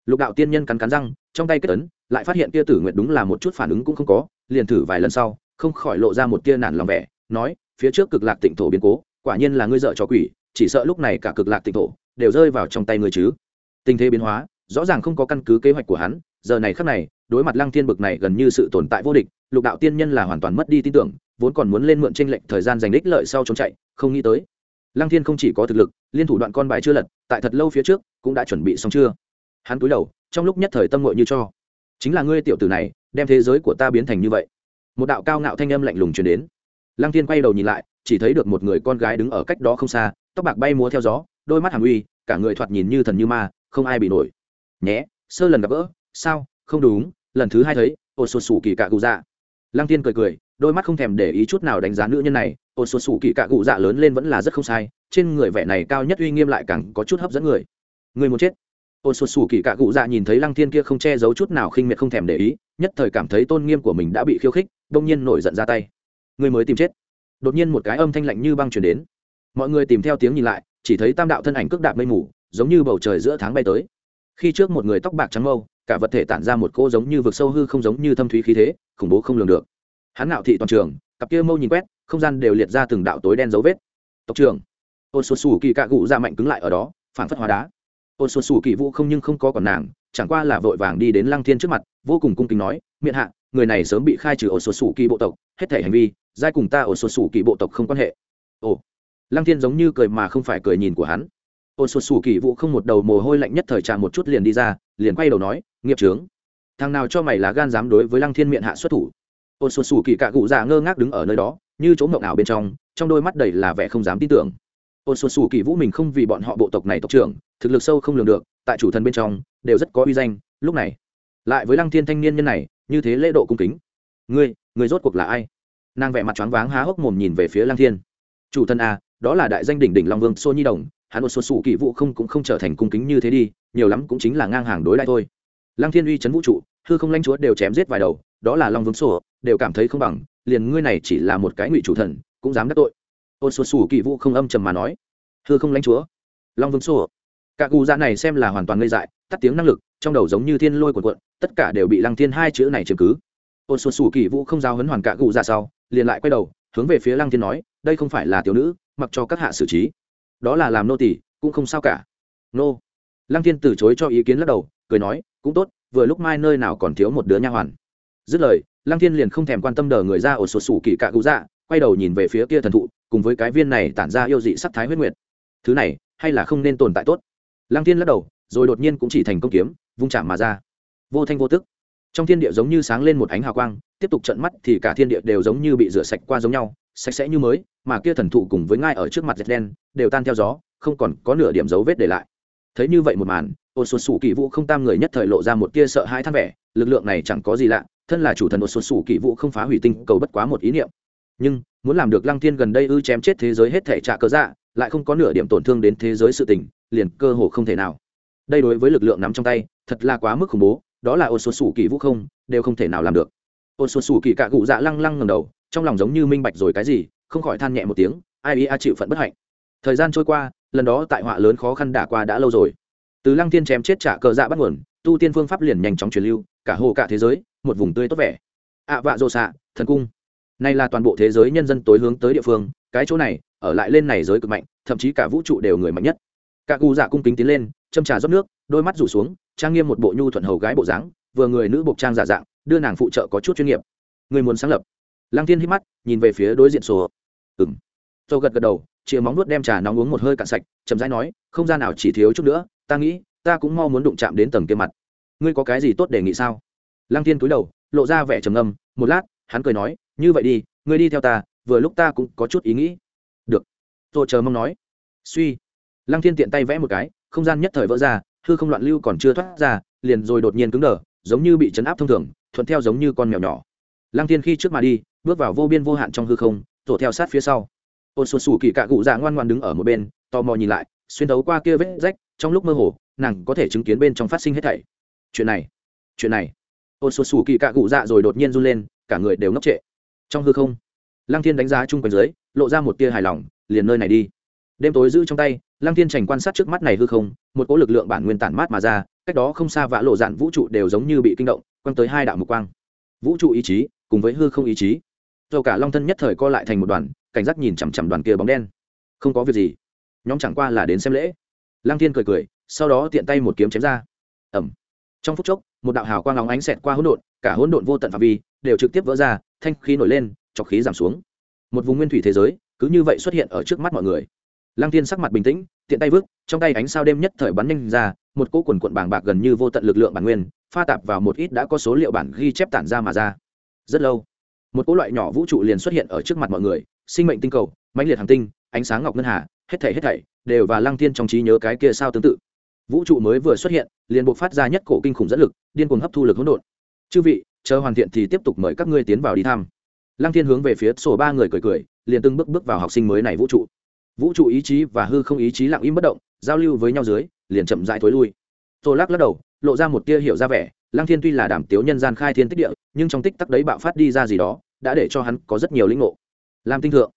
Lục đạo tiên nhân cắn cắn răng, trong tay kết ấn, lại phát hiện tia tử nguyện đúng là một chút phản ứng cũng không có, liền thử vài lần sau, không khỏi lộ ra một tia nản lòng vẻ, nói, phía trước cực lạc tịnh thổ biến cố, quả nhiên là ngươi dợ cho quỷ chỉ sợ lúc này cả cực lạc tịnh thổ đều rơi vào trong tay người chứ. Tình thế biến hóa, rõ ràng không có căn cứ kế hoạch của hắn, giờ này khắc này, đối mặt lăng thiên bực này gần như sự tồn tại vô địch, lục đạo tiên nhân là hoàn toàn mất đi tin tưởng, vốn còn muốn lên mượn tranh lệnh thời gian giành đích lợi sau trốn chạy, không nghĩ tới. Lăng thiên không chỉ có thực lực, liên thủ đoạn con bài chưa lật, tại thật lâu phía trước, cũng đã chuẩn bị xong chưa. Hắn cúi đầu, trong lúc nhất thời tâm ngội như cho. Chính là ngươi tiểu tử này, đem thế giới của ta biến thành như vậy. Một đạo cao ngạo thanh âm lạnh lùng truyền đến. Lăng thiên quay đầu nhìn lại, chỉ thấy được một người con gái đứng ở cách đó không xa tóc bạc bay múa theo gió, đôi mắt hàm uy, cả người thoạt nhìn như thần như ma, không ai bị nổi. Nhé, sơ lần gặp gỡ, sao, không đúng, lần thứ hai thấy ô sột sủ kỳ cạ cụ dạ lăng tiên cười cười, đôi mắt không thèm để ý chút nào đánh giá nữ nhân này ô sột sủ kỳ cạ cụ dạ lớn lên vẫn là rất không sai, trên người vẻ này cao nhất uy nghiêm lại càng có chút hấp dẫn người. Người muốn chết. Ô sột sủ kỳ cạ cụ dạ nhìn thấy lăng thiên kia không che giấu chút nào khinh miệt không thèm để ý, nhất thời cảm thấy tôn nghiêm của mình đã bị khiêu khích đông nhiên nổi giận ra tay. Người mới tìm chết. Đột nhiên một cái âm thanh lạnh như băng chuyển đến mọi người tìm theo tiếng nhìn lại, chỉ thấy tam đạo thân ảnh cước đạp mây mù, giống như bầu trời giữa tháng bay tới. Khi trước một người tóc bạc trắng mâu, cả vật thể tản ra một cô giống như vực sâu hư không giống như thâm thúy khí thế, khủng bố không lường được. Hắn ngạo thị toàn trường, cặp kia mâu nhìn quét, không gian đều liệt ra từng đạo tối đen dấu vết. Tộc trưởng ôn xuân xù kỳ cạ cụ ra mạnh cứng lại ở đó phản phất hóa đá. Ôn xuân xù kỳ vũ không nhưng không có còn nàng, chẳng qua là vội vàng đi đến lăng thiên trước mặt, vô cùng cung kính nói miệng hạ, người này sớm bị khai trừ ôn xuân xù kỳ bộ tộc, hết thể hành vi, giai cùng ta ôn xuân xù kỳ bộ tộc không quan hệ. Ồ lăng thiên giống như cười mà không phải cười nhìn của hắn. Ô sột xù kỳ vũ không một đầu mồ hôi lạnh nhất thời tràn một chút liền đi ra, liền quay đầu nói, nghiệp trướng thằng nào cho mày là gan dám đối với lăng thiên miệng hạ xuất thủ? Ô sột xù kỳ cạ cụ già ngơ ngác đứng ở nơi đó, như chỗ mộng ảo bên trong trong đôi mắt đầy là vẻ không dám tin tưởng. Ô sột xù kỳ vũ mình không vì bọn họ bộ tộc này tộc trưởng, thực lực sâu không lường được, tại chủ thần bên trong, đều rất có uy danh, lúc này, lại với lăng thiên thanh niên nhân này, như thế lễ độ cung kính. Ngươi ngươi rốt cuộc là ai? Nàng vẻ mặt choáng váng há hốc mồm nhìn về phía lăng thiên. Chủ thần a đó là đại danh đỉnh đỉnh long vương xô nhi đồng, hắn một số sủ kỳ vụ không cũng không trở thành cung kính như thế đi, nhiều lắm cũng chính là ngang hàng đối lại thôi. Lăng thiên uy c vũ trụ, hư không lanh chúa đều chém giết vài đầu, đó là long vương sổ đều cảm thấy không bằng, liền ngươi này chỉ là một cái ngụy chủ thần, cũng dám đắc tội. Ôn xuân sủ kỳ vũ không âm trầm mà nói, hư không lãnh chúa, long vương sổ cả cụ dạ này xem là hoàn toàn ngây dại, tắt tiếng năng lực, trong đầu giống như thiên lôi quần quận tất cả đều bị lăng thiên hai chữ này chứng cứ. Ôn xuân sủ kỳ vũ không giao hấn hoàn cả cụ dạ sau, liền lại quay đầu, hướng về phía lăng thiên nói, đây không phải là tiểu nữ mặc cho các hạ xử trí. Đó là làm nô tỳ, cũng không sao cả. Nô. Lăng thiên từ chối cho ý kiến lắc đầu, cười nói, cũng tốt, vừa lúc mai nơi nào còn thiếu một đứa nha hoàn. Dứt lời, lăng thiên liền không thèm quan tâm đờ người ra ở sột sủ kỳ cạ cụ dạ quay đầu nhìn về phía kia thần thụ, cùng với cái viên này tản ra yêu dị sắc thái huyết nguyệt. Thứ này, hay là không nên tồn tại tốt? Lăng thiên lắc đầu, rồi đột nhiên cũng chỉ thành công kiếm, vung chạm mà ra. Vô thanh vô tức. Trong thiên địa giống như sáng lên một ánh hào quang, tiếp tục trận mắt thì cả thiên địa đều giống như bị rửa sạch qua giống nhau sạch sẽ như mới, mà kia thần thụ cùng với ngai ở trước mặt dệt đen, đều tan theo gió, không còn có nửa điểm dấu vết để lại. Thấy như vậy một màn ô xuân sủ kỳ vũ không tam người nhất thời lộ ra một tia sợ hãi than vẻ, lực lượng này chẳng có gì lạ, thân là chủ thần ô xuân sủ kỳ vũ không phá hủy tinh cầu bất quá một ý niệm. Nhưng, muốn làm được lăng thiên gần đây ư chém chết thế giới hết thể trả cơ dạ lại không có nửa điểm tổn thương đến thế giới sự tình, liền cơ hồ không thể nào. Đây đối với lực lượng nắm trong tay, thật là quá mức khủng bố, đó là ô xuân sủ kỳ vũ không, đều không thể nào làm được. Ô xuân sủ kỳ cạ cụ dạ lăng lăng ngầm đầu trong lòng giống như minh bạch rồi cái gì, không khỏi than nhẹ một tiếng, ai ý a chịu phận bất hạnh. Thời gian trôi qua, lần đó tại họa lớn khó khăn đả qua đã lâu rồi. Từ lăng Thiên chém chết trả cờ dạ bắt nguồn, tu tiên phương pháp liền nhanh chóng truyền lưu, cả hồ cả thế giới, một vùng tươi tốt vẻ. Ạ vạ rộ xạ, thần cung. Này là toàn bộ thế giới nhân dân tối hướng tới địa phương, cái chỗ này, ở lại lên này giới cực mạnh, thậm chí cả vũ trụ đều người mạnh nhất. Cả cù dạ cung kính tiến lên, châm trà rót nước, đôi mắt rủ xuống, trang nghiêm một bộ nhu thuận hầu gái bộ dáng, vừa người nữ bộc trang giả dạng, đưa nàng phụ trợ có chút chuyên nghiệp. Người muốn sáng lập lăng Thiên hít mắt, nhìn về phía đối diện sổ. Ừng dâu gật gật đầu, chìa móng nuốt đem trà nóng uống một hơi cạn sạch, chậm rãi nói, không gian nào chỉ thiếu chút nữa, ta nghĩ, ta cũng mau muốn đụng chạm đến tầng kia mặt. Ngươi có cái gì tốt đề nghị sao? Lăng thiên cúi đầu, lộ ra vẻ trầm ngâm, một lát, hắn cười nói, như vậy đi, ngươi đi theo ta, vừa lúc ta cũng có chút ý nghĩ. Được. Tôi chờ mong nói. Suy. Lăng thiên tiện tay vẽ một cái, không gian nhất thời vỡ ra, hư không loạn lưu còn chưa thoát ra, liền rồi đột nhiên cứng đờ, giống như bị chấn áp thông thường, thuận theo giống như con mèo nhỏ. Lăng thiên khi trước mà đi bước vào vô biên vô hạn trong hư không tổ theo sát phía sau. Ôn xuân xù kỳ cạ cụ dạ ngoan ngoan đứng ở một bên, tò mò nhìn lại, xuyên thấu qua kia vết rách, trong lúc mơ hồ, nàng có thể chứng kiến bên trong phát sinh hết thảy. Chuyện này chuyện này. Ôn xuân xù kỳ cạ cụ dạ rồi đột nhiên run lên, cả người đều ngốc trệ. Trong hư không, lăng thiên đánh giá chung quanh dưới, lộ ra một tia hài lòng, liền nơi này đi. Đêm tối giữ trong tay, lăng thiên trành quan sát trước mắt này hư không, một cỗ lực lượng bản nguyên tản mát mà ra, cách đó không xa vã lộ dạn vũ trụ đều giống như bị kinh động, quăng tới hai đạo mục quang. Vũ trụ ý chí cùng với hư không ý chí dầu cả long thân nhất thời co lại thành một đoàn, cảnh giác nhìn chằm chằm đoàn kia bóng đen. Không có việc gì. Nhóm chẳng qua là đến xem lễ. Lăng thiên cười cười, sau đó tiện tay một kiếm chém ra. Ẩm trong phút chốc, một đạo hào quang óng ánh xẹt qua hỗn độn, cả hỗn độn vô tận phạm vi đều trực tiếp vỡ ra, thanh khí nổi lên, chọc khí giảm xuống. Một vùng nguyên thủy thế giới, cứ như vậy xuất hiện ở trước mắt mọi người. Lăng thiên sắc mặt bình tĩnh, tiện tay vứt, trong tay ánh sao đêm nhất thời bắn nhanh ra, một cỗ quần quận bàng bạc gần như vô tận lực lượng bản nguyên, pha tạp vào một ít đã có số liệu bản ghi chép tản ra mà ra. Rất lâu một cỗ loại nhỏ vũ trụ liền xuất hiện ở trước mặt mọi người, sinh mệnh tinh cầu, mãnh liệt hàng tinh, ánh sáng ngọc ngân hà, hết thảy hết thảy đều và lăng thiên trong trí nhớ cái kia sao tương tự. Vũ trụ mới vừa xuất hiện, liền buộc phát ra nhất cổ kinh khủng dẫn lực, điên cuồng hấp thu lực hỗn độn. Chư vị, chờ hoàn thiện thì tiếp tục mời các ngươi tiến vào đi thăm. Lăng thiên hướng về phía sổ ba người cười cười, liền từng bước bước vào học sinh mới này vũ trụ. Vũ trụ ý chí và hư không ý chí lặng im bất động, giao lưu với nhau dưới, liền chậm rãi thối lui. Tô lắc lắc đầu, lộ ra một tia hiểu ra vẻ lăng thiên tuy là đảm tiếu nhân gian khai thiên tích địa, nhưng trong tích tắc đấy bạo phát đi ra gì đó, đã để cho hắn có rất nhiều linh ngộ. Làm tinh thượng,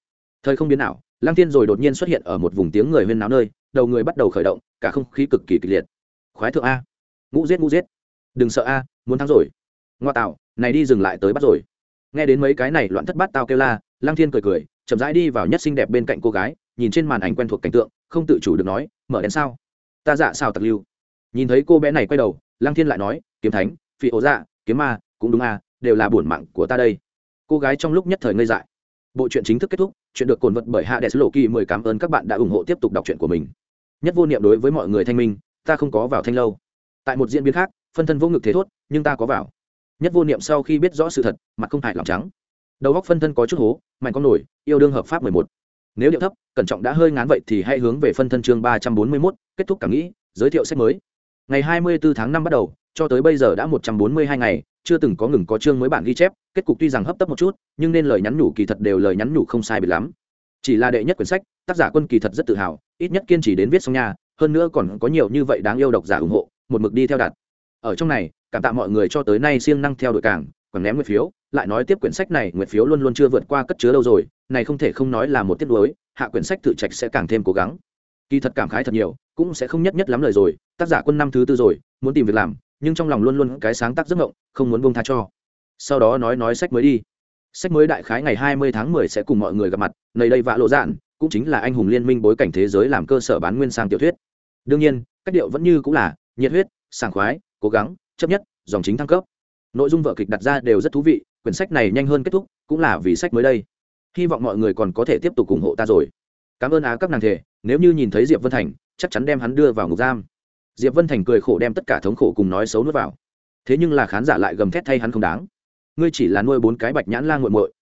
thời không biến nào lăng thiên rồi đột nhiên xuất hiện ở một vùng tiếng người huyên náo nơi, đầu người bắt đầu khởi động, cả không khí cực kỳ kịch liệt. Khoái thượng a. Ngũ giết ngũ giết. Đừng sợ a, muốn thắng rồi. Ngoa tạo, này đi dừng lại tới bắt rồi. Nghe đến mấy cái này loạn thất bát tao kêu la, lăng thiên cười cười, chậm rãi đi vào nhất xinh đẹp bên cạnh cô gái, nhìn trên màn ảnh quen thuộc cảnh tượng, không tự chủ được nói, mở đèn sao? Ta dạ sao tặc lưu? Nhìn thấy cô bé này quay đầu, lăng thiên lại nói kiếm thánh, phi ố dạ kiếm ma, cũng đúng à? đều là bổn mạng của ta đây. Cô gái trong lúc nhất thời ngây dại. Bộ truyện chính thức kết thúc, chuyện được cồn vật bởi hạ đệ sứ lộ kỳ mười cảm ơn các bạn đã ủng hộ tiếp tục đọc truyện của mình. Nhất vô niệm đối với mọi người thanh minh, ta không có vào thanh lâu. Tại một diễn biến khác, phân thân vô ngực thế thốt, nhưng ta có vào. Nhất vô niệm sau khi biết rõ sự thật, mặt không hại lòng trắng. Đầu góc phân thân có chút hố, mạnh con nổi, yêu đương hợp pháp mười một. Nếu điệu thấp, cẩn trọng đã hơi ngán vậy thì hãy hướng về phân thân chương ba trăm bốn mươi mốt, kết thúc cảm nghĩ, giới thiệu sách mới. Ngày hai mươi bốn tháng năm bắt đầu cho tới bây giờ đã một trăm bốn mươi hai ngày, chưa từng có ngừng có chương mới bản ghi chép, kết cục tuy rằng hấp tấp một chút, nhưng nên lời nhắn nhủ kỳ thật đều lời nhắn nhủ không sai biệt lắm. Chỉ là đệ nhất quyển sách, tác giả quân kỳ thật rất tự hào, ít nhất kiên trì đến viết xong nhà hơn nữa còn có nhiều như vậy đáng yêu độc giả ủng hộ, một mực đi theo đặt. Ở trong này, cảm tạ mọi người cho tới nay siêng năng theo đuổi cảng còn ném nguyệt phiếu, lại nói tiếp quyển sách này, nguyệt phiếu luôn luôn chưa vượt qua cất chứa đâu rồi, này không thể không nói là một tiết đối hạ quyển sách tự trạch sẽ càng thêm cố gắng. Kỳ thật cảm khái thật nhiều, cũng sẽ không nhất nhất lắm lời rồi, tác giả quân năm thứ tư rồi, muốn tìm việc làm nhưng trong lòng luôn luôn cái sáng tác giấc ngộng không muốn bông tha cho. Sau đó nói nói sách mới đi. Sách mới đại khái ngày hai mươi tháng mười sẽ cùng mọi người gặp mặt, nơi đây vạ lộ dạn, cũng chính là anh hùng liên minh bối cảnh thế giới làm cơ sở bán nguyên sang tiểu thuyết. Đương nhiên, cách điệu vẫn như cũng là, nhiệt huyết, sảng khoái, cố gắng, chấp nhất, dòng chính thăng cấp. Nội dung vở kịch đặt ra đều rất thú vị, quyển sách này nhanh hơn kết thúc, cũng là vì sách mới đây. Hy vọng mọi người còn có thể tiếp tục ủng hộ ta rồi. Cảm ơn á các nàng thể, nếu như nhìn thấy diệp vân thành, chắc chắn đem hắn đưa vào ngục giam diệp vân thành cười khổ đem tất cả thống khổ cùng nói xấu nuốt vào. Thế nhưng là khán giả lại gầm thét thay hắn không đáng. Ngươi chỉ là nuôi bốn cái bạch nhãn lan g u muội.